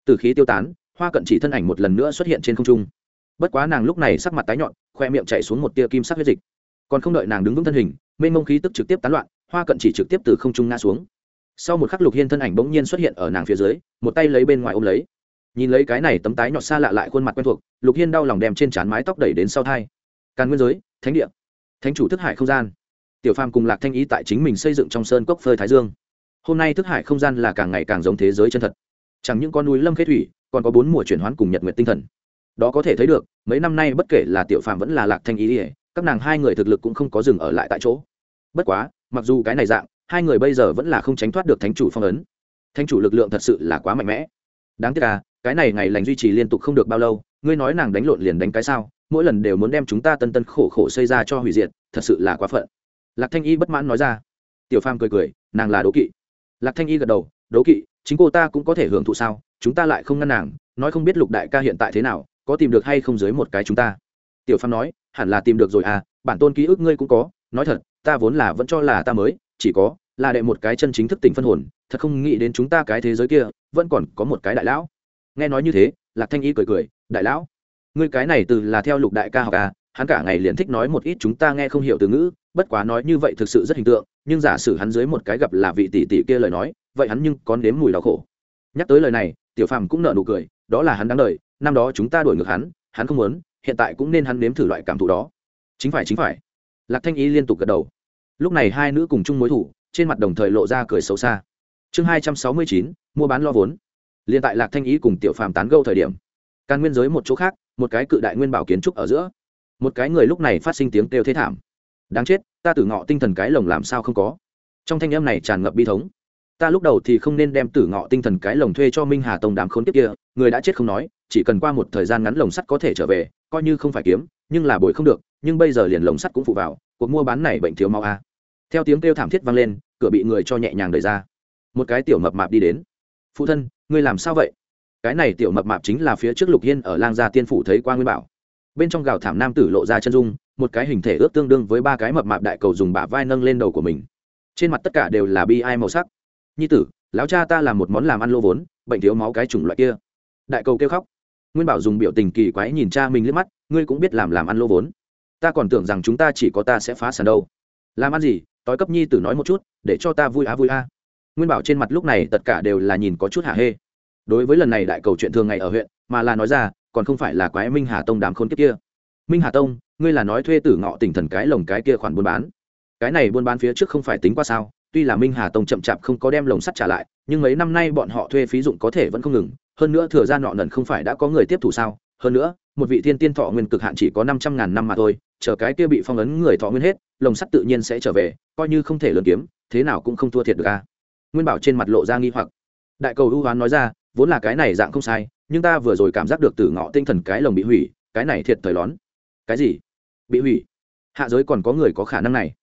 Từ khí tiêu tán, hoa cận chỉ thân ảnh một lần nữa xuất hiện trên không trung. Bất quá nàng lúc này sắc mặt tái nhọn, khoe miệng chạy xuống một tia kim sắc huyết dịch. Còn không đợi nàng đứng vững thân hình, mênh mông khí tức trực tiếp tán loạn, hoa cận chỉ trực tiếp từ không trung ngã xuống. Sau một khắc lục hiên thân ảnh bỗng nhiên xuất hiện ở nàng phía dưới, một tay lấy bên ngoài ôm lấy. Nhìn lấy cái này tấm tái nhọt xa lạ lại khuôn mặt quen thuộc, lục hiên đau lòng đem trên trán mái tóc đẩy đến sau thai. Càn nguyên giới thánh địa, thánh chủ thức hải không gian. Tiểu phàm cùng lạc thanh ý tại chính mình xây dựng trong sơn cốc phơi thái dương. Hôm nay thức hải không gian là càng ngày càng giống thế giới chân thật. Chẳng những con núi lâm khế thủy, còn có bốn mùa chuyển hoán cùng nhật nguyện tinh thần. Đó có thể thấy được, mấy năm nay bất kể là tiểu phàm vẫn là lạc thanh ý ỉa các nàng hai người thực lực cũng không có dừng ở lại tại chỗ. Bất quá, mặc dù cái này dạng, hai người bây giờ vẫn là không tránh thoát được thánh chủ phong ấn. Thánh chủ lực lượng thật sự là quá mạnh mẽ. Đáng tiếc là cái này ngày lành duy trì liên tục không được bao lâu, ngươi nói nàng đánh lộn liền đánh cái sao? Mỗi lần đều muốn đem chúng ta tân tân khổ khổ xây ra cho hủy diệt, thật sự là quá phận. Lạc thanh y bất mãn nói ra. Tiểu phàm cười cười, nàng là đố kỵ. Lạc thanh y gật đầu đố kỵ, chính cô ta cũng có thể hưởng thụ sao? Chúng ta lại không ngăn nàng, nói không biết lục đại ca hiện tại thế nào, có tìm được hay không dưới một cái chúng ta? Tiểu phàm nói, hẳn là tìm được rồi à bản tôn ký ức ngươi cũng có, nói thật, ta vốn là vẫn cho là ta mới, chỉ có là đệ một cái chân chính thức tỉnh phân hồn, thật không nghĩ đến chúng ta cái thế giới kia, vẫn còn có một cái đại lão. Nghe nói như thế, lạc thanh y cười cười, đại lão ngươi cái này từ là theo lục đại ca học à hắn cả ngày liền thích nói một ít chúng ta nghe không hiểu từ ngữ, bất quá nói như vậy thực sự rất hình tượng, nhưng giả sử hắn dưới một cái gặp là vị tỷ tỷ kia lời nói, vậy hắn nhưng còn nếm mùi đau khổ. Nhắc tới lời này, tiểu phàm cũng nợ nụ cười, đó là hắn đáng đời, năm đó chúng ta đuổi ngược hắn hắn không muốn, hiện tại cũng nên hắn nếm thử loại cảm thụ đó. Chính phải chính phải. Lạc thanh ý liên tục gật đầu. Lúc này hai nữ cùng chung mối thủ, trên mặt đồng thời lộ ra cười xấu xa. Chương hai trăm sáu mươi chín, mua bán lo vốn. Liền tại lạc thanh ý cùng tiểu phàm tán gâu thời điểm càn nguyên giới một chỗ khác một cái cự đại nguyên bảo kiến trúc ở giữa. Một cái người lúc này phát sinh tiếng kêu thế thảm. Đáng chết, ta tử ngọ tinh thần cái lồng làm sao không có? Trong thanh em này tràn ngập bi thống. Ta lúc đầu thì không nên đem tử ngọ tinh thần cái lồng thuê cho minh hà tông đám khốn kiếp kia, người đã chết không nói, chỉ cần qua một thời gian ngắn lồng sắt có thể trở về, coi như không phải kiếm, nhưng là bồi không được, nhưng bây giờ liền lồng sắt cũng phụ vào, cuộc mua bán này bệnh thiếu mau a. Theo tiếng kêu thảm thiết vang lên, cửa bị người cho nhẹ nhàng đẩy ra. Một cái tiểu mập mạp đi đến. Phụ thân, ngươi làm sao vậy? Cái này tiểu mập mạp chính là phía trước lục hiên ở lang gia tiên phủ thấy qua nguyên bảo. Bên trong gào thảm nam tử lộ ra chân dung, một cái hình thể ước tương đương với ba cái mập mạp đại cầu dùng bả vai nâng lên đầu của mình. Trên mặt tất cả đều là bi ai màu sắc. Nhi tử, lão cha ta làm một món làm ăn lô vốn, bệnh thiếu máu cái chủng loại kia. Đại cầu kêu khóc. Nguyên bảo dùng biểu tình kỳ quái nhìn cha mình liếc mắt, ngươi cũng biết làm làm ăn lô vốn. Ta còn tưởng rằng chúng ta chỉ có ta sẽ phá sản đâu. Làm ăn gì? Tối cấp nhi tử nói một chút, để cho ta vui á vui a nguyên bảo trên mặt lúc này tất cả đều là nhìn có chút hạ hê đối với lần này đại cầu chuyện thường ngày ở huyện, mà là nói ra, còn không phải là quái minh hà tông đám khôn kiếp kia. Minh hà tông, ngươi là nói thuê tử ngọ tỉnh thần cái lồng cái kia khoản buôn bán. Cái này buôn bán phía trước không phải tính qua sao, tuy là minh hà tông chậm chạp không có đem lồng sắt trả lại, nhưng mấy năm nay bọn họ thuê phí dụng có thể vẫn không ngừng, hơn nữa thừa ra nọ nần không phải đã có người tiếp thủ sao? Hơn nữa, một vị thiên tiên thọ nguyên cực hạn chỉ có năm trăm ngàn năm mà thôi, chờ cái kia bị phong ấn người thọ nguyên hết, lồng sắt tự nhiên sẽ trở về, coi như không thể lớn kiếm, thế nào cũng không thua thiệt được a nguyên bảo trên mặt lộ ra nghi hoặc. Đại cầu ưu hoán nói ra vốn là cái này dạng không sai, nhưng ta vừa rồi cảm giác được từ ngọ tinh thần cái lồng bị hủy, cái này thiệt thời lón. Cái gì? Bị hủy? Hạ giới còn có người có khả năng này?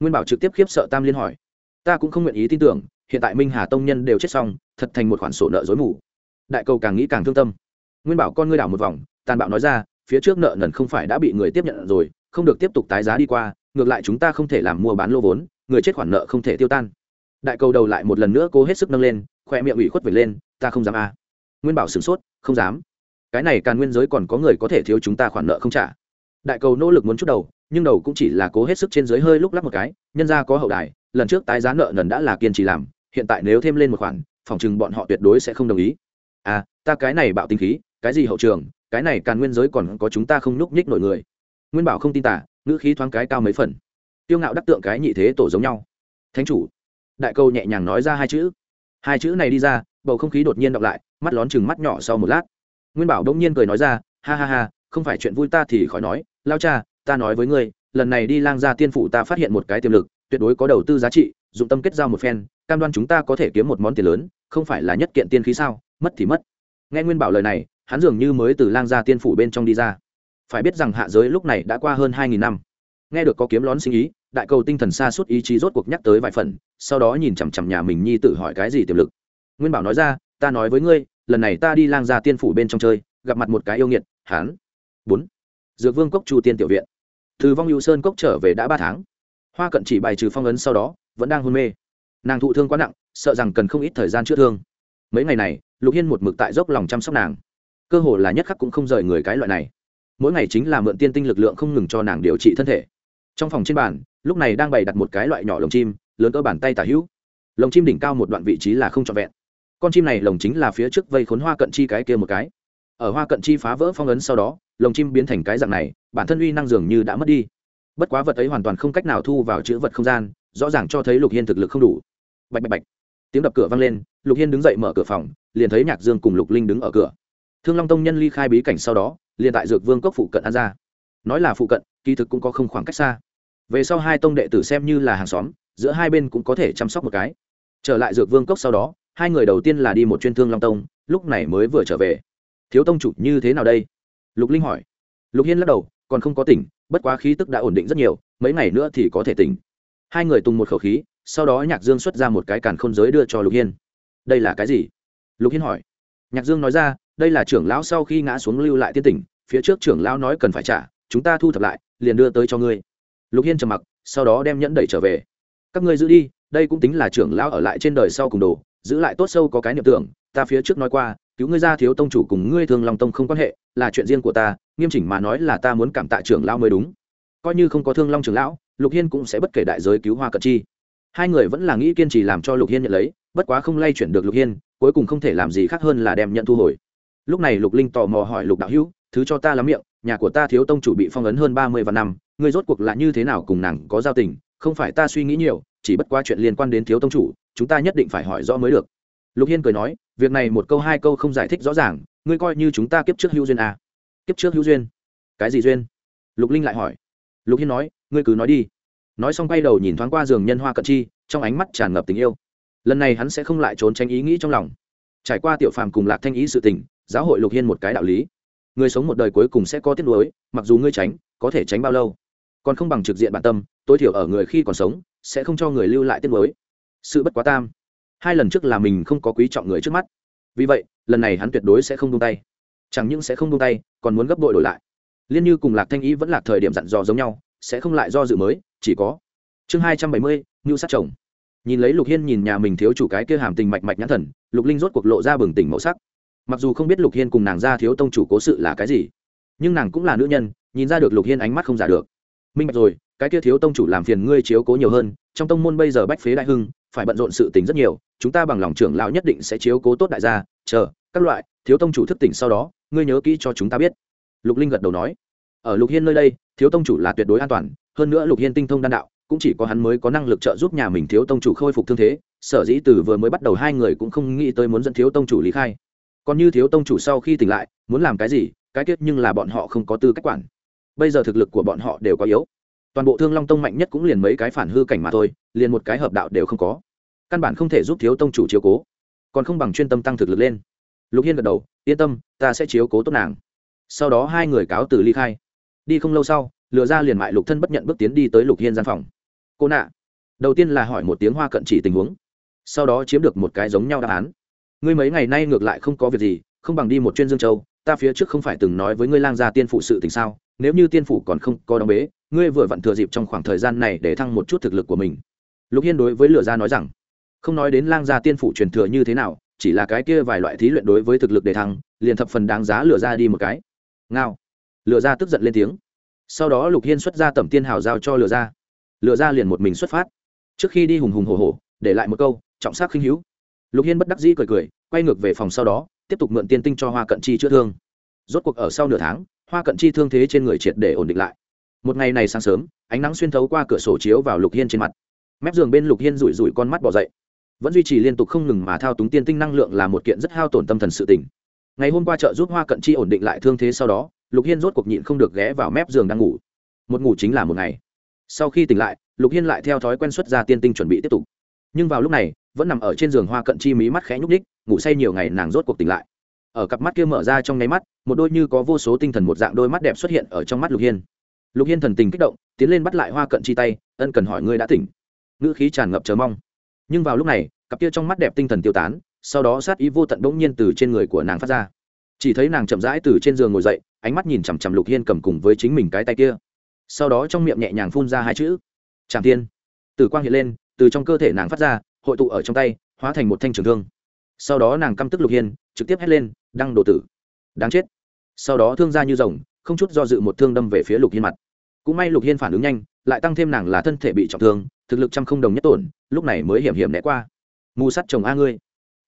Nguyên bảo trực tiếp khiếp sợ tam liên hỏi. Ta cũng không nguyện ý tin tưởng, hiện tại minh hà tông nhân đều chết xong, thật thành một khoản sổ nợ dối mù. Đại cầu càng nghĩ càng thương tâm. Nguyên bảo con ngươi đảo một vòng, tàn bạo nói ra, phía trước nợ nần không phải đã bị người tiếp nhận rồi, không được tiếp tục tái giá đi qua, ngược lại chúng ta không thể làm mua bán lô vốn, người chết khoản nợ không thể tiêu tan. Đại cầu đầu lại một lần nữa cố hết sức nâng lên khoe miệng ủy khuất vệt lên, ta không dám a. À. nguyên bảo sửng sốt, không dám. Cái này càng nguyên giới còn có người có thể thiếu chúng ta khoản nợ không trả. Đại cầu nỗ lực muốn chút đầu, nhưng đầu cũng chỉ là cố hết sức trên dưới hơi lúc lắc một cái, nhân ra có hậu đài, lần trước tái giá nợ nần đã là kiên trì làm, hiện tại nếu thêm lên một khoản, phòng chừng bọn họ tuyệt đối sẽ không đồng ý. À ta cái này bạo tinh khí, cái gì hậu trường, cái này càng nguyên giới còn có chúng ta không nhúc nhích nổi người. Nguyên bảo không tin tả ngữ khí thoáng cái cao mấy phần. Tiêu ngạo đắc tượng cái nhị thế tổ giống nhau. Thánh chủ. Đại câu nhẹ nhàng nói ra hai chữ hai chữ này đi ra, bầu không khí đột nhiên đọc lại, mắt lón chừng mắt nhỏ sau một lát. Nguyên bảo đông nhiên cười nói ra, ha ha ha, không phải chuyện vui ta thì khỏi nói, lao cha, ta nói với ngươi, lần này đi lang ra tiên phủ ta phát hiện một cái tiềm lực, tuyệt đối có đầu tư giá trị, dụng tâm kết giao một phen, cam đoan chúng ta có thể kiếm một món tiền lớn, không phải là nhất kiện tiên khí sao, mất thì mất. Nghe nguyên bảo lời này, hắn dường như mới từ lang gia tiên phủ bên trong đi ra. Phải biết rằng hạ giới lúc này đã qua hơn hai nghìn năm. Nghe được có kiếm lón sinh ý đại cầu tinh thần xa suốt ý chí rốt cuộc nhắc tới vài phần, sau đó nhìn chằm chằm nhà mình nhi tự hỏi cái gì tiềm lực. Nguyên bảo nói ra, ta nói với ngươi, lần này ta đi lang gia tiên phủ bên trong chơi, gặp mặt một cái yêu nghiệt hán bốn. Dược vương cốc chu tiên tiểu viện. Từ vong hữu sơn cốc trở về đã ba tháng. Hoa cận chỉ bài trừ phong ấn sau đó, vẫn đang hôn mê. Nàng thụ thương quá nặng, sợ rằng cần không ít thời gian chữa thương. Mấy ngày này, lục hiên một mực tại dốc lòng chăm sóc nàng. Cơ hồ là nhất khắc cũng không rời người cái loại này. Mỗi ngày chính là mượn tiên tinh lực lượng không ngừng cho nàng điều trị thân thể. Trong phòng trên bàn lúc này đang bày đặt một cái loại nhỏ lồng chim, lớn cỡ bàn tay tả hữu. Lồng chim đỉnh cao một đoạn vị trí là không trọn vẹn. Con chim này lồng chính là phía trước vây khốn hoa cận chi cái kia một cái. Ở hoa cận chi phá vỡ phong ấn sau đó, lồng chim biến thành cái dạng này, bản thân uy năng dường như đã mất đi. Bất quá vật ấy hoàn toàn không cách nào thu vào chữ vật không gian, rõ ràng cho thấy lục hiên thực lực không đủ. Bạch bạch bạch. Tiếng đập cửa vang lên, lục hiên đứng dậy mở cửa phòng, liền thấy nhạc dương cùng lục linh đứng ở cửa. Thương long tông nhân ly khai bí cảnh sau đó, liền tại dược vương cốc phụ cận an ra. Nói là phụ cận, kỳ thực cũng có không khoảng cách xa về sau hai tông đệ tử xem như là hàng xóm, giữa hai bên cũng có thể chăm sóc một cái. Trở lại dược vương cốc sau đó, hai người đầu tiên là đi một chuyên thương long tông, lúc này mới vừa trở về. Thiếu tông chủ như thế nào đây? Lục linh hỏi. Lục hiên lắc đầu, còn không có tỉnh, bất quá khí tức đã ổn định rất nhiều, mấy ngày nữa thì có thể tỉnh. Hai người tung một khẩu khí, sau đó nhạc dương xuất ra một cái càn khôn giới đưa cho lục hiên. Đây là cái gì? Lục hiên hỏi. Nhạc dương nói ra, đây là trưởng lão sau khi ngã xuống lưu lại tiên tỉnh, phía trước trưởng lão nói cần phải trả, chúng ta thu thập lại, liền đưa tới cho ngươi lục hiên trầm mặc, sau đó đem nhẫn đẩy trở về. Các ngươi giữ đi, đây cũng tính là trưởng lão ở lại trên đời sau cùng đồ, giữ lại tốt sâu có cái niệm tưởng, ta phía trước nói qua, cứu ngươi ra thiếu tông chủ cùng ngươi thương long tông không quan hệ, là chuyện riêng của ta, nghiêm chỉnh mà nói là ta muốn cảm tạ trưởng lão mới đúng. Coi như không có thương long trưởng lão, lục hiên cũng sẽ bất kể đại giới cứu hoa cận chi. Hai người vẫn là nghĩ kiên trì làm cho lục hiên nhận lấy, bất quá không lay chuyển được lục hiên, cuối cùng không thể làm gì khác hơn là đem nhận thu hồi. Lúc này lục linh tò mò hỏi lục đạo hữu, thứ cho ta lắm miệng nhà của ta thiếu tông chủ bị phong ấn hơn ba mươi vạn năm, ngươi rốt cuộc là như thế nào cùng nàng có giao tình? Không phải ta suy nghĩ nhiều, chỉ bất qua chuyện liên quan đến thiếu tông chủ, chúng ta nhất định phải hỏi rõ mới được. Lục hiên cười nói, việc này một câu hai câu không giải thích rõ ràng, ngươi coi như chúng ta kiếp trước hữu duyên à. kiếp trước hữu duyên? Cái gì duyên? Lục linh lại hỏi. Lục hiên nói, ngươi cứ nói đi. Nói xong quay đầu nhìn thoáng qua giường nhân hoa cận chi, trong ánh mắt tràn ngập tình yêu. Lần này hắn sẽ không lại trốn tránh ý nghĩ trong lòng. Trải qua tiểu phàm cùng lạc thanh ý sự tình, giáo hội lục hiên một cái đạo lý người sống một đời cuối cùng sẽ có tiếc nuối, mặc dù ngươi tránh, có thể tránh bao lâu. Còn không bằng trực diện bản tâm, tối thiểu ở người khi còn sống, sẽ không cho người lưu lại tiếc nuối. Sự bất quá tam. Hai lần trước là mình không có quý trọng người trước mắt. Vì vậy, lần này hắn tuyệt đối sẽ không buông tay. Chẳng những sẽ không buông tay, còn muốn gấp bội đổi lại. Liên như cùng lạc thanh ý vẫn là thời điểm dặn dò giống nhau, sẽ không lại do dự mới, chỉ có chương hai trăm bảy mươi, ngưu sát chồng. Nhìn lấy lục hiên nhìn nhà mình thiếu chủ cái kia hàm tình mạch mạch nhãn thần, lục linh rốt cuộc lộ ra bừng tỉnh màu sắc mặc dù không biết lục hiên cùng nàng ra thiếu tông chủ cố sự là cái gì, nhưng nàng cũng là nữ nhân, nhìn ra được lục hiên ánh mắt không giả được. Minh bạch rồi, cái kia thiếu tông chủ làm phiền ngươi chiếu cố nhiều hơn, trong tông môn bây giờ bách phế đại hưng, phải bận rộn sự tình rất nhiều, chúng ta bằng lòng trưởng lão nhất định sẽ chiếu cố tốt đại gia, chờ, các loại, thiếu tông chủ thức tỉnh sau đó, ngươi nhớ kỹ cho chúng ta biết. Lục linh gật đầu nói. Ở lục hiên nơi đây, thiếu tông chủ là tuyệt đối an toàn, hơn nữa lục hiên tinh thông đan đạo, cũng chỉ có hắn mới có năng lực trợ giúp nhà mình thiếu tông chủ khôi phục thương thế, sở dĩ từ vừa mới bắt đầu hai người cũng không nghĩ tới muốn dẫn thiếu tông chủ lý khai còn như thiếu tông chủ sau khi tỉnh lại, muốn làm cái gì, cái kết nhưng là bọn họ không có tư cách quản. Bây giờ thực lực của bọn họ đều quá yếu. Toàn bộ thương long tông mạnh nhất cũng liền mấy cái phản hư cảnh mà thôi, liền một cái hợp đạo đều không có. Căn bản không thể giúp thiếu tông chủ chiếu cố. Còn không bằng chuyên tâm tăng thực lực lên. Lục hiên gật đầu, yên tâm, ta sẽ chiếu cố tốt nàng. Sau đó hai người cáo từ ly khai. Đi không lâu sau, lừa ra liền mại lục thân bất nhận bước tiến đi tới lục hiên gian phòng. Cô nạ. Đầu tiên là hỏi một tiếng hoa cận chỉ tình huống. Sau đó chiếm được một cái giống nhau đáp án ngươi mấy ngày nay ngược lại không có việc gì, không bằng đi một chuyên dương châu, ta phía trước không phải từng nói với ngươi lang gia tiên phụ sự tình sao, nếu như tiên phụ còn không có đóng bế, ngươi vừa vặn thừa dịp trong khoảng thời gian này để thăng một chút thực lực của mình. Lục hiên đối với lửa gia nói rằng, không nói đến lang gia tiên phụ truyền thừa như thế nào, chỉ là cái kia vài loại thí luyện đối với thực lực để thăng, liền thập phần đáng giá lửa ra đi một cái. Ngao. Lửa ra tức giận lên tiếng. Sau đó lục hiên xuất ra tẩm tiên hào giao cho lửa ra lửa ra liền một mình xuất phát. Trước khi đi hùng hùng hồ hồ để lại một câu, trọng sắc khinh hữu lục hiên bất đắc dĩ cười cười, quay ngược về phòng sau đó, tiếp tục mượn tiên tinh cho hoa cận chi chữa thương. Rốt cuộc ở sau nửa tháng, hoa cận chi thương thế trên người triệt để ổn định lại. Một ngày này sáng sớm, ánh nắng xuyên thấu qua cửa sổ chiếu vào lục hiên trên mặt. Mép giường bên lục hiên rủi rủi con mắt bỏ dậy. Vẫn duy trì liên tục không ngừng mà thao túng tiên tinh năng lượng là một kiện rất hao tổn tâm thần sự tình. Ngày hôm qua chợ giúp hoa cận chi ổn định lại thương thế sau đó, lục hiên rốt cuộc nhịn không được ghé vào mép giường đang ngủ. Một ngủ chính là một ngày. Sau khi tỉnh lại, lục hiên lại theo thói quen xuất ra tiên tinh chuẩn bị tiếp tục. Nhưng vào lúc này vẫn nằm ở trên giường hoa cận chi mí mắt khẽ nhúc ních ngủ say nhiều ngày nàng rốt cuộc tỉnh lại. Ở cặp mắt kia mở ra trong nháy mắt, một đôi như có vô số tinh thần một dạng đôi mắt đẹp xuất hiện ở trong mắt lục hiên. Lục hiên thần tình kích động, tiến lên bắt lại hoa cận chi tay, ân cần hỏi ngươi đã tỉnh. Ngữ khí tràn ngập chờ mong. Nhưng vào lúc này, cặp kia trong mắt đẹp tinh thần tiêu tán, sau đó sát ý vô tận bỗng nhiên từ trên người của nàng phát ra. Chỉ thấy nàng chậm rãi từ trên giường ngồi dậy, ánh mắt nhìn chằm chằm lục hiên cầm cùng với chính mình cái tay kia. Sau đó trong miệng nhẹ nhàng phun ra hai chữ. Tràng tiên tử quang hiện lên, từ trong cơ thể nàng phát ra hội tụ ở trong tay, hóa thành một thanh trường thương. Sau đó nàng căm tức lục hiên, trực tiếp hét lên, đăng đồ tử! Đáng chết! Sau đó thương ra như rồng, không chút do dự một thương đâm về phía lục hiên mặt. Cũng may lục hiên phản ứng nhanh, lại tăng thêm nàng là thân thể bị trọng thương, thực lực trăm không đồng nhất tổn, lúc này mới hiểm hiểm né qua. Mù sắt chồng a ngươi!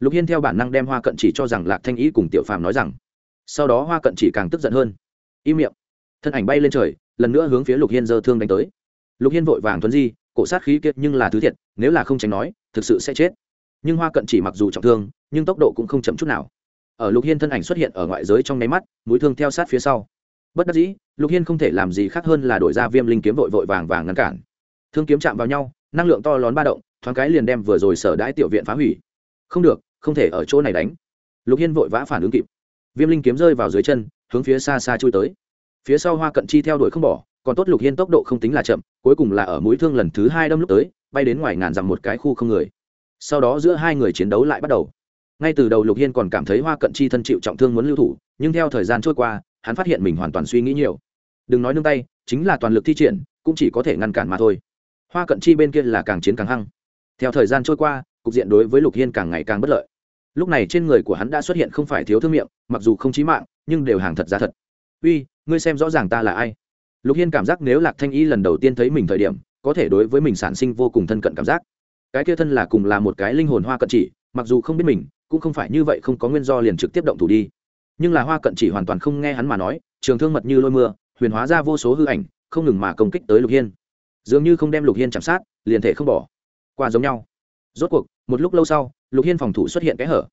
Lục hiên theo bản năng đem hoa cận chỉ cho rằng lạc thanh ý cùng tiểu phàm nói rằng. Sau đó hoa cận chỉ càng tức giận hơn. Im miệng. Thân ảnh bay lên trời, lần nữa hướng phía lục hiên giơ thương đánh tới. Lục hiên vội vàng thuấn di cổ sát khí kiệt nhưng là thứ thiệt, nếu là không tránh nói, thực sự sẽ chết. Nhưng hoa cận chỉ mặc dù trọng thương, nhưng tốc độ cũng không chậm chút nào. Ở lục hiên thân ảnh xuất hiện ở ngoại giới trong nháy mắt, mũi thương theo sát phía sau. Bất đắc dĩ, lục hiên không thể làm gì khác hơn là đổi ra viêm linh kiếm vội vội vàng vàng ngăn cản. Thương kiếm chạm vào nhau, năng lượng to lớn ba động, thoáng cái liền đem vừa rồi sở đãi tiểu viện phá hủy. Không được, không thể ở chỗ này đánh. Lục hiên vội vã phản ứng kịp. Viêm linh kiếm rơi vào dưới chân, hướng phía xa xa chui tới. Phía sau hoa cận chi theo đuổi không bỏ còn tốt lục hiên tốc độ không tính là chậm, cuối cùng là ở mũi thương lần thứ hai đâm lúc tới, bay đến ngoài ngàn dặm một cái khu không người. Sau đó giữa hai người chiến đấu lại bắt đầu. Ngay từ đầu lục hiên còn cảm thấy hoa cận chi thân chịu trọng thương muốn lưu thủ, nhưng theo thời gian trôi qua, hắn phát hiện mình hoàn toàn suy nghĩ nhiều. Đừng nói nương tay, chính là toàn lực thi triển, cũng chỉ có thể ngăn cản mà thôi. Hoa cận chi bên kia là càng chiến càng hăng. Theo thời gian trôi qua, cục diện đối với lục hiên càng ngày càng bất lợi. Lúc này trên người của hắn đã xuất hiện không phải thiếu thương miệng, mặc dù không chí mạng, nhưng đều hàng thật ra thật. Uy, ngươi xem rõ ràng ta là ai? Lục hiên cảm giác nếu lạc thanh y lần đầu tiên thấy mình thời điểm, có thể đối với mình sản sinh vô cùng thân cận cảm giác. Cái kia thân là cùng là một cái linh hồn hoa cận chỉ, mặc dù không biết mình, cũng không phải như vậy không có nguyên do liền trực tiếp động thủ đi. Nhưng là hoa cận chỉ hoàn toàn không nghe hắn mà nói, trường thương mật như lôi mưa, huyền hóa ra vô số hư ảnh, không ngừng mà công kích tới lục hiên. Dường như không đem lục hiên chạm sát, liền thể không bỏ. Qua giống nhau. Rốt cuộc, một lúc lâu sau, lục hiên phòng thủ xuất hiện kẽ hở.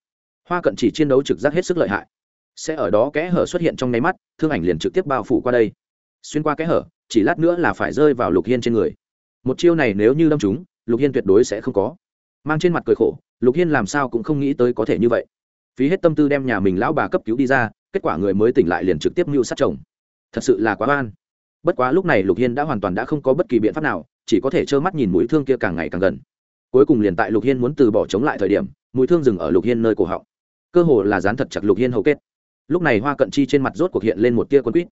Hoa cận chỉ chiến đấu trực giác hết sức lợi hại. Sẽ ở đó kẽ hở xuất hiện trong nháy mắt, thương ảnh liền trực tiếp bao phủ qua đây xuyên qua kẽ hở, chỉ lát nữa là phải rơi vào lục hiên trên người. Một chiêu này nếu như đâm chúng lục hiên tuyệt đối sẽ không có. Mang trên mặt cười khổ, lục hiên làm sao cũng không nghĩ tới có thể như vậy. Phí hết tâm tư đem nhà mình lão bà cấp cứu đi ra, kết quả người mới tỉnh lại liền trực tiếp mưu sát chồng. Thật sự là quá van bất quá lúc này lục hiên đã hoàn toàn đã không có bất kỳ biện pháp nào, chỉ có thể trơ mắt nhìn mũi thương kia càng ngày càng gần. Cuối cùng liền tại lục hiên muốn từ bỏ chống lại thời điểm, mũi thương dừng ở lục hiên nơi cổ họng. Cơ hồ là dán thật chặt lục hiên hầu kết. Lúc này hoa cận chi trên mặt rốt cuộc hiện lên một tia quân quýt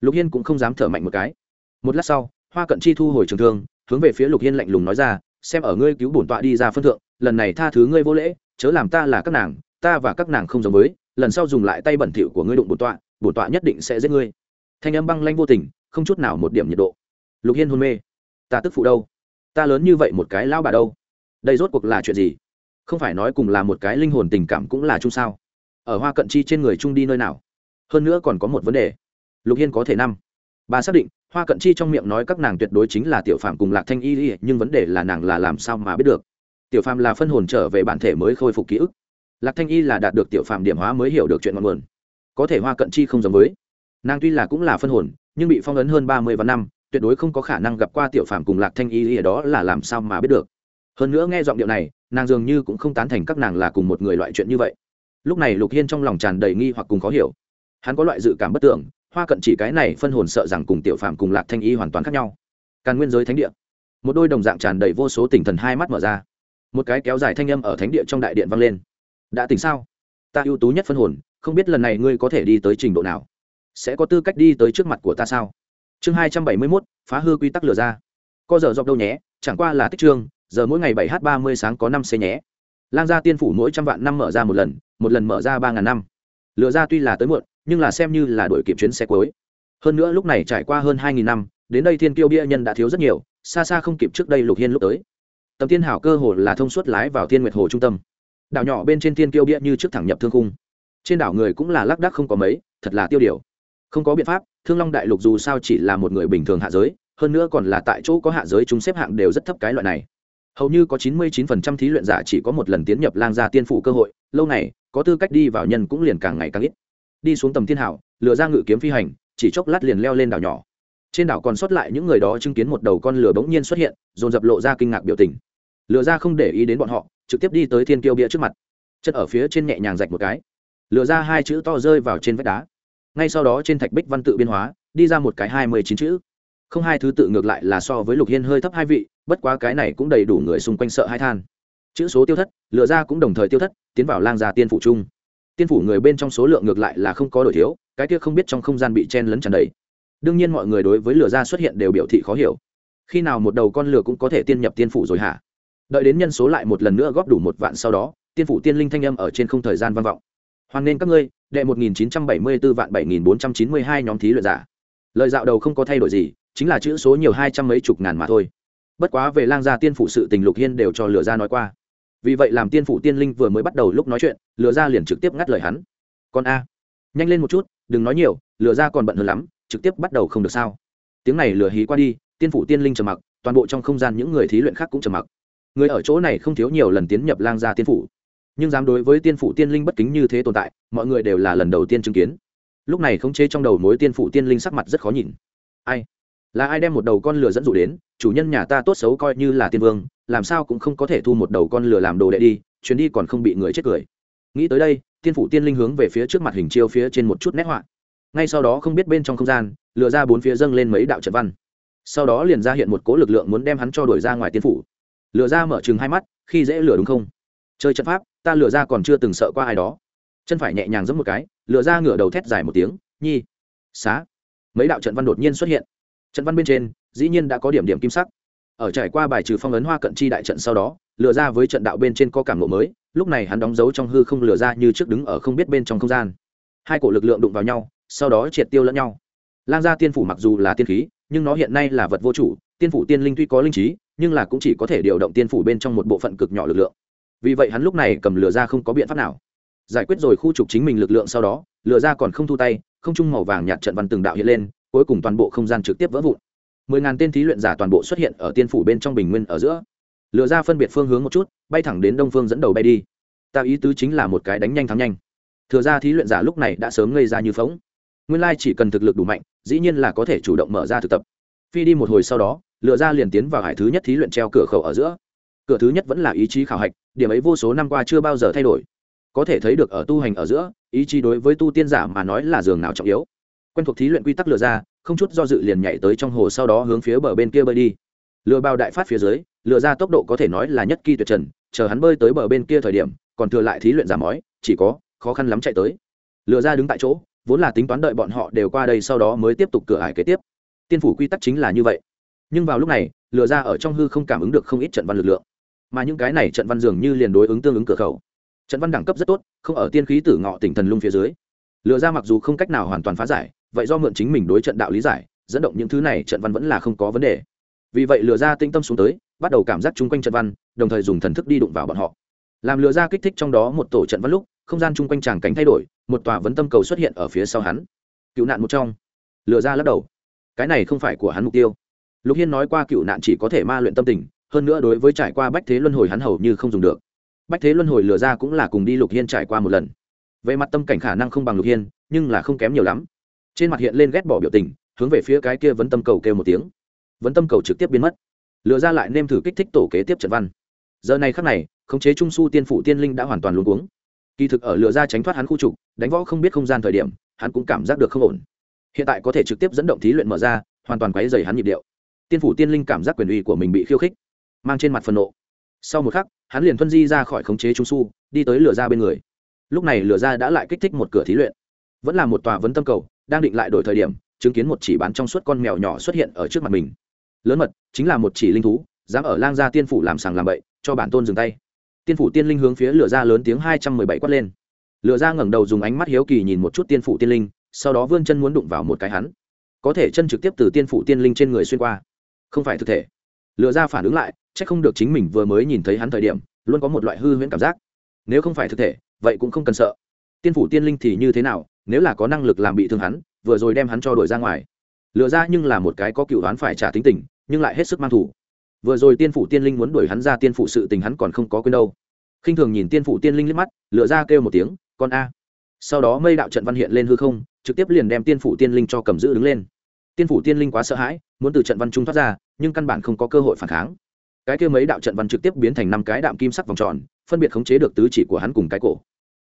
lục hiên cũng không dám thở mạnh một cái. Một lát sau, hoa cận chi thu hồi trường thương, hướng về phía lục hiên lạnh lùng nói ra, xem ở ngươi cứu bổn tọa đi ra phân thượng, lần này tha thứ ngươi vô lễ, chớ làm ta là các nàng, ta và các nàng không giống với, lần sau dùng lại tay bẩn thỉu của ngươi đụng bổn tọa bổn tọa nhất định sẽ giết ngươi. Thanh âm băng lanh vô tình, không chút nào một điểm nhiệt độ. Lục hiên hôn mê. Ta tức phụ đâu? Ta lớn như vậy một cái lao bà đâu? Đây rốt cuộc là chuyện gì? Không phải nói cùng là một cái linh hồn tình cảm cũng là chung sao? Ở hoa cận chi trên người chung đi nơi nào? Hơn nữa còn có một vấn đề lục hiên có thể năm. Bà xác định, hoa cận chi trong miệng nói các nàng tuyệt đối chính là tiểu phạm cùng lạc thanh y nhưng vấn đề là nàng là làm sao mà biết được. Tiểu phạm là phân hồn trở về bản thể mới khôi phục ký ức. Lạc thanh y là đạt được tiểu phạm điểm hóa mới hiểu được chuyện ngọn nguồn. Có thể hoa cận chi không giống với. Nàng tuy là cũng là phân hồn, nhưng bị phong ấn hơn ba mươi vạn năm, tuyệt đối không có khả năng gặp qua tiểu phạm cùng lạc thanh y ở đó là làm sao mà biết được. Hơn nữa nghe giọng điệu này, nàng dường như cũng không tán thành các nàng là cùng một người loại chuyện như vậy. Lúc này lục hiên trong lòng tràn đầy nghi hoặc cùng khó hiểu. Hắn có loại dự cảm bất tưởng hoa cận chỉ cái này phân hồn sợ rằng cùng tiểu phạm cùng lạc thanh y hoàn toàn khác nhau. Càn nguyên giới thánh địa. Một đôi đồng dạng tràn đầy vô số tỉnh thần hai mắt mở ra. Một cái kéo dài thanh âm ở thánh địa trong đại điện vang lên. Đã tỉnh sao? Ta ưu tú nhất phân hồn, không biết lần này ngươi có thể đi tới trình độ nào. Sẽ có tư cách đi tới trước mặt của ta sao? Chương hai trăm bảy mươi mốt, phá hư quy tắc lừa ra. Co giờ dọc đâu nhé, chẳng qua là tích trương, giờ mỗi ngày bảy h ba mươi sáng có năm xe nhé. Lang gia tiên phủ mỗi trăm vạn năm mở ra một lần một lần mở ra ba ngàn năm. Lừa ra tuy là tới muộn nhưng là xem như là đổi kịp chuyến xe cuối. Hơn nữa lúc này trải qua hơn hai nghìn năm, đến đây thiên kiêu bia nhân đã thiếu rất nhiều, xa xa không kịp trước đây lục hiên lúc tới. Tầm tiên hảo cơ hồ là thông suốt lái vào thiên nguyệt hồ trung tâm. Đảo nhỏ bên trên thiên kiêu bia như trước thẳng nhập thương khung. Trên đảo người cũng là lác đác không có mấy, thật là tiêu điều. Không có biện pháp, thương long đại lục dù sao chỉ là một người bình thường hạ giới, hơn nữa còn là tại chỗ có hạ giới chúng xếp hạng đều rất thấp cái loại này. Hầu như có chín mươi 99% thí luyện giả chỉ có một lần tiến nhập lang gia tiên phủ cơ hội, lâu này có tư cách đi vào nhân cũng liền càng ngày càng ít đi xuống tầm thiên hảo lựa ra ngự kiếm phi hành, chỉ chốc lát liền leo lên đảo nhỏ. Trên đảo còn sót lại những người đó chứng kiến một đầu con lửa bỗng nhiên xuất hiện, dồn dập lộ ra kinh ngạc biểu tình. Lựa ra không để ý đến bọn họ, trực tiếp đi tới thiên kiêu bia trước mặt. Chất ở phía trên nhẹ nhàng rạch một cái. Lựa ra hai chữ to rơi vào trên vách đá. Ngay sau đó trên thạch bích văn tự biên hóa, đi ra một cái hai mươi chín chữ. Không hai thứ tự ngược lại là so với lục hiên hơi thấp hai vị, bất quá cái này cũng đầy đủ người xung quanh sợ hai than. Chữ số tiêu thất lựa ra cũng đồng thời tiêu thất, tiến vào lang gia tiên phủ chung tiên phủ người bên trong số lượng ngược lại là không có đổi thiếu, cái kia không biết trong không gian bị chen lấn tràn đầy. Đương nhiên mọi người đối với lửa ra xuất hiện đều biểu thị khó hiểu. Khi nào một đầu con lửa cũng có thể tiên nhập tiên phủ rồi hả? Đợi đến nhân số lại một lần nữa góp đủ một vạn sau đó, tiên phủ tiên linh thanh âm ở trên không thời gian văn vọng. Hoan nên các ngươi, đệ một nghìn chín trăm bảy mươi bốn vạn bảy nghìn bốn trăm chín mươi hai nhóm thí luyện giả. Lời dạo đầu không có thay đổi gì, chính là chữ số nhiều hai trăm mấy chục ngàn mà thôi. Bất quá về lang gia tiên phủ sự tình lục hiên đều cho lửa ra nói qua vì vậy làm tiên phủ tiên linh vừa mới bắt đầu lúc nói chuyện, lừa ra liền trực tiếp ngắt lời hắn. Con a, nhanh lên một chút, đừng nói nhiều, lừa ra còn bận hơn lắm, trực tiếp bắt đầu không được sao. Tiếng này lừa hí qua đi, tiên phủ tiên linh trầm mặc, toàn bộ trong không gian những người thí luyện khác cũng trầm mặc. Người ở chỗ này không thiếu nhiều lần tiến nhập lang gia tiên phủ. Nhưng dám đối với tiên phủ tiên linh bất kính như thế tồn tại, mọi người đều là lần đầu tiên chứng kiến. Lúc này khống chế trong đầu mối tiên phủ tiên linh sắc mặt rất khó nhìn. Ai? Là ai đem một đầu con lừa dẫn dụ đến? Chủ nhân nhà ta tốt xấu coi như là tiên vương làm sao cũng không có thể thu một đầu con lừa làm đồ đệ đi, chuyến đi còn không bị người chết cười. Nghĩ tới đây, tiên phủ tiên linh hướng về phía trước mặt hình chiêu phía trên một chút nét họa. Ngay sau đó không biết bên trong không gian lừa ra bốn phía dâng lên mấy đạo trận văn. Sau đó liền ra hiện một cố lực lượng muốn đem hắn cho đuổi ra ngoài tiên phủ. Lừa ra mở chừng hai mắt, khi dễ lừa đúng không? Chơi trận pháp, ta lừa ra còn chưa từng sợ qua ai đó. Chân phải nhẹ nhàng giẫm một cái lừa ra ngửa đầu thét dài một tiếng, nhi! Xá! Mấy đạo trận văn đột nhiên xuất hiện. Trận văn bên trên, dĩ nhiên đã có điểm điểm kim sắc ở trải qua bài trừ phong ấn hoa cận chi đại trận sau đó, lừa ra với trận đạo bên trên có cảm ngộ mới, lúc này hắn đóng dấu trong hư không lừa ra như trước đứng ở không biết bên trong không gian. Hai cổ lực lượng đụng vào nhau, sau đó triệt tiêu lẫn nhau. Lang gia tiên phủ mặc dù là tiên khí, nhưng nó hiện nay là vật vô chủ, tiên phủ tiên linh tuy có linh trí, nhưng là cũng chỉ có thể điều động tiên phủ bên trong một bộ phận cực nhỏ lực lượng. Vì vậy hắn lúc này cầm lừa ra không có biện pháp nào. Giải quyết rồi khu trục chính mình lực lượng sau đó, lừa ra còn không thu tay, không trung màu vàng nhạt trận văn từng đạo hiện lên, cuối cùng toàn bộ không gian trực tiếp vỡ vụn mười ngàn tên thí luyện giả toàn bộ xuất hiện ở tiên phủ bên trong bình nguyên ở giữa. Lừa ra phân biệt phương hướng một chút, bay thẳng đến đông phương dẫn đầu bay đi. Ta ý tứ chính là một cái đánh nhanh thắng nhanh. Thừa ra thí luyện giả lúc này đã sớm ngây ra như phóng nguyên lai chỉ cần thực lực đủ mạnh, dĩ nhiên là có thể chủ động mở ra thực tập. Phi đi một hồi sau đó lựa ra liền tiến vào hải thứ nhất thí luyện treo cửa khẩu ở giữa. Cửa thứ nhất vẫn là ý chí khảo hạch, điểm ấy vô số năm qua chưa bao giờ thay đổi. Có thể thấy được ở tu hành ở giữa, ý chí đối với tu tiên giả mà nói là giường nào trọng yếu quen thuộc thí luyện quy tắc lừa ra, không chút do dự liền nhảy tới trong hồ sau đó hướng phía bờ bên kia bơi đi. Lừa bao đại phát phía dưới, lừa ra tốc độ có thể nói là nhất kỳ tuyệt trần, chờ hắn bơi tới bờ bên kia thời điểm, còn thừa lại thí luyện giả mói chỉ có, khó khăn lắm chạy tới. Lừa ra đứng tại chỗ, vốn là tính toán đợi bọn họ đều qua đây sau đó mới tiếp tục cửa ải kế tiếp. Tiên phủ quy tắc chính là như vậy. Nhưng vào lúc này, lừa ra ở trong hư không cảm ứng được không ít trận văn lực lượng. Mà những cái này trận văn dường như liền đối ứng tương ứng cửa khẩu. Trận văn đẳng cấp rất tốt, không ở tiên khí tử ngọ tỉnh thần lung phía dưới. Lừa ra mặc dù không cách nào hoàn toàn phá giải vậy do mượn chính mình đối trận đạo lý giải, dẫn động những thứ này trận văn vẫn là không có vấn đề. Vì vậy lừa ra tinh tâm xuống tới, bắt đầu cảm giác chung quanh trận văn, đồng thời dùng thần thức đi đụng vào bọn họ. Làm lừa ra kích thích trong đó một tổ trận văn lúc, không gian chung quanh tràng cánh thay đổi, một tòa vấn tâm cầu xuất hiện ở phía sau hắn. Cựu nạn một trong. Lừa ra lắc đầu. Cái này không phải của hắn mục tiêu. Lục hiên nói qua cựu nạn chỉ có thể ma luyện tâm tình, hơn nữa đối với trải qua bách thế luân hồi hắn hầu như không dùng được. Bách thế luân hồi lừa ra cũng là cùng đi lục hiên trải qua một lần. Về mặt tâm cảnh khả năng không bằng lục hiên, nhưng là không kém nhiều lắm trên mặt hiện lên ghét bỏ biểu tình, hướng về phía cái kia vấn tâm cầu kêu một tiếng. Vấn tâm cầu trực tiếp biến mất. Lừa ra lại nêm thử kích thích tổ kế tiếp trận văn. Giờ này khắc này, khống chế trung s u tiên phụ tiên linh đã hoàn toàn luôn cuống. Kỳ thực ở lừa ra tránh thoát hắn khu trục, đánh võ không biết không gian thời điểm, hắn cũng cảm giác được không ổn. Hiện tại có thể trực tiếp dẫn động thí luyện mở ra, hoàn toàn quấy dày hắn nhịp điệu. Tiên phủ tiên linh cảm giác quyền uy của mình bị khiêu khích, mang trên mặt phần nộ. Sau một khắc, hắn liền thuân di ra khỏi khống chế trung su đi tới lửa ra bên người. Lúc này lửa ra đã lại kích thích một cửa thí luyện. Vẫn là một tòa vấn tâm cầu đang định lại đổi thời điểm, chứng kiến một chỉ bán trong suốt con mèo nhỏ xuất hiện ở trước mặt mình. Lớn mật, chính là một chỉ linh thú, dám ở lang gia tiên phủ làm sàng làm bậy, cho bản tôn dừng tay. Tiên phủ tiên linh hướng phía lửa ra lớn tiếng hai trăm mười bảy quát lên. Lửa ra ngẩng đầu dùng ánh mắt hiếu kỳ nhìn một chút tiên phủ tiên linh, sau đó vươn chân muốn đụng vào một cái hắn. Có thể chân trực tiếp từ tiên phủ tiên linh trên người xuyên qua. Không phải thực thể. Lựa ra phản ứng lại c h ắ c không được chính mình vừa mới nhìn thấy hắn thời điểm, luôn có một loại hư huyễn cảm giác. Nếu không phải thực thể, vậy cũng không cần sợ. Tiên phủ tiên linh thì như thế nào nếu là có năng lực làm bị thương hắn, vừa rồi đem hắn cho đổi ra ngoài. Lựa ra nhưng là một cái có cựu đoán phải trả tính tình, nhưng lại hết sức mang thủ. Vừa rồi tiên phủ tiên linh muốn đuổi hắn ra tiên phủ sự tình hắn còn không có quên đâu. Khinh thường nhìn tiên phủ tiên linh liếc mắt lựa ra kêu một tiếng, con a. Sau đó mây đạo trận văn hiện lên hư không, trực tiếp liền đem tiên phủ tiên linh cho cầm giữ đứng lên. Tiên phủ tiên linh quá sợ hãi, muốn từ trận văn trung thoát ra, nhưng căn bản không có cơ hội phản kháng. Cái kia mấy đạo trận văn trực tiếp biến thành năm cái đạm kim sắc vòng tròn, phân biệt khống chế được tứ chỉ của hắn cùng cái cổ.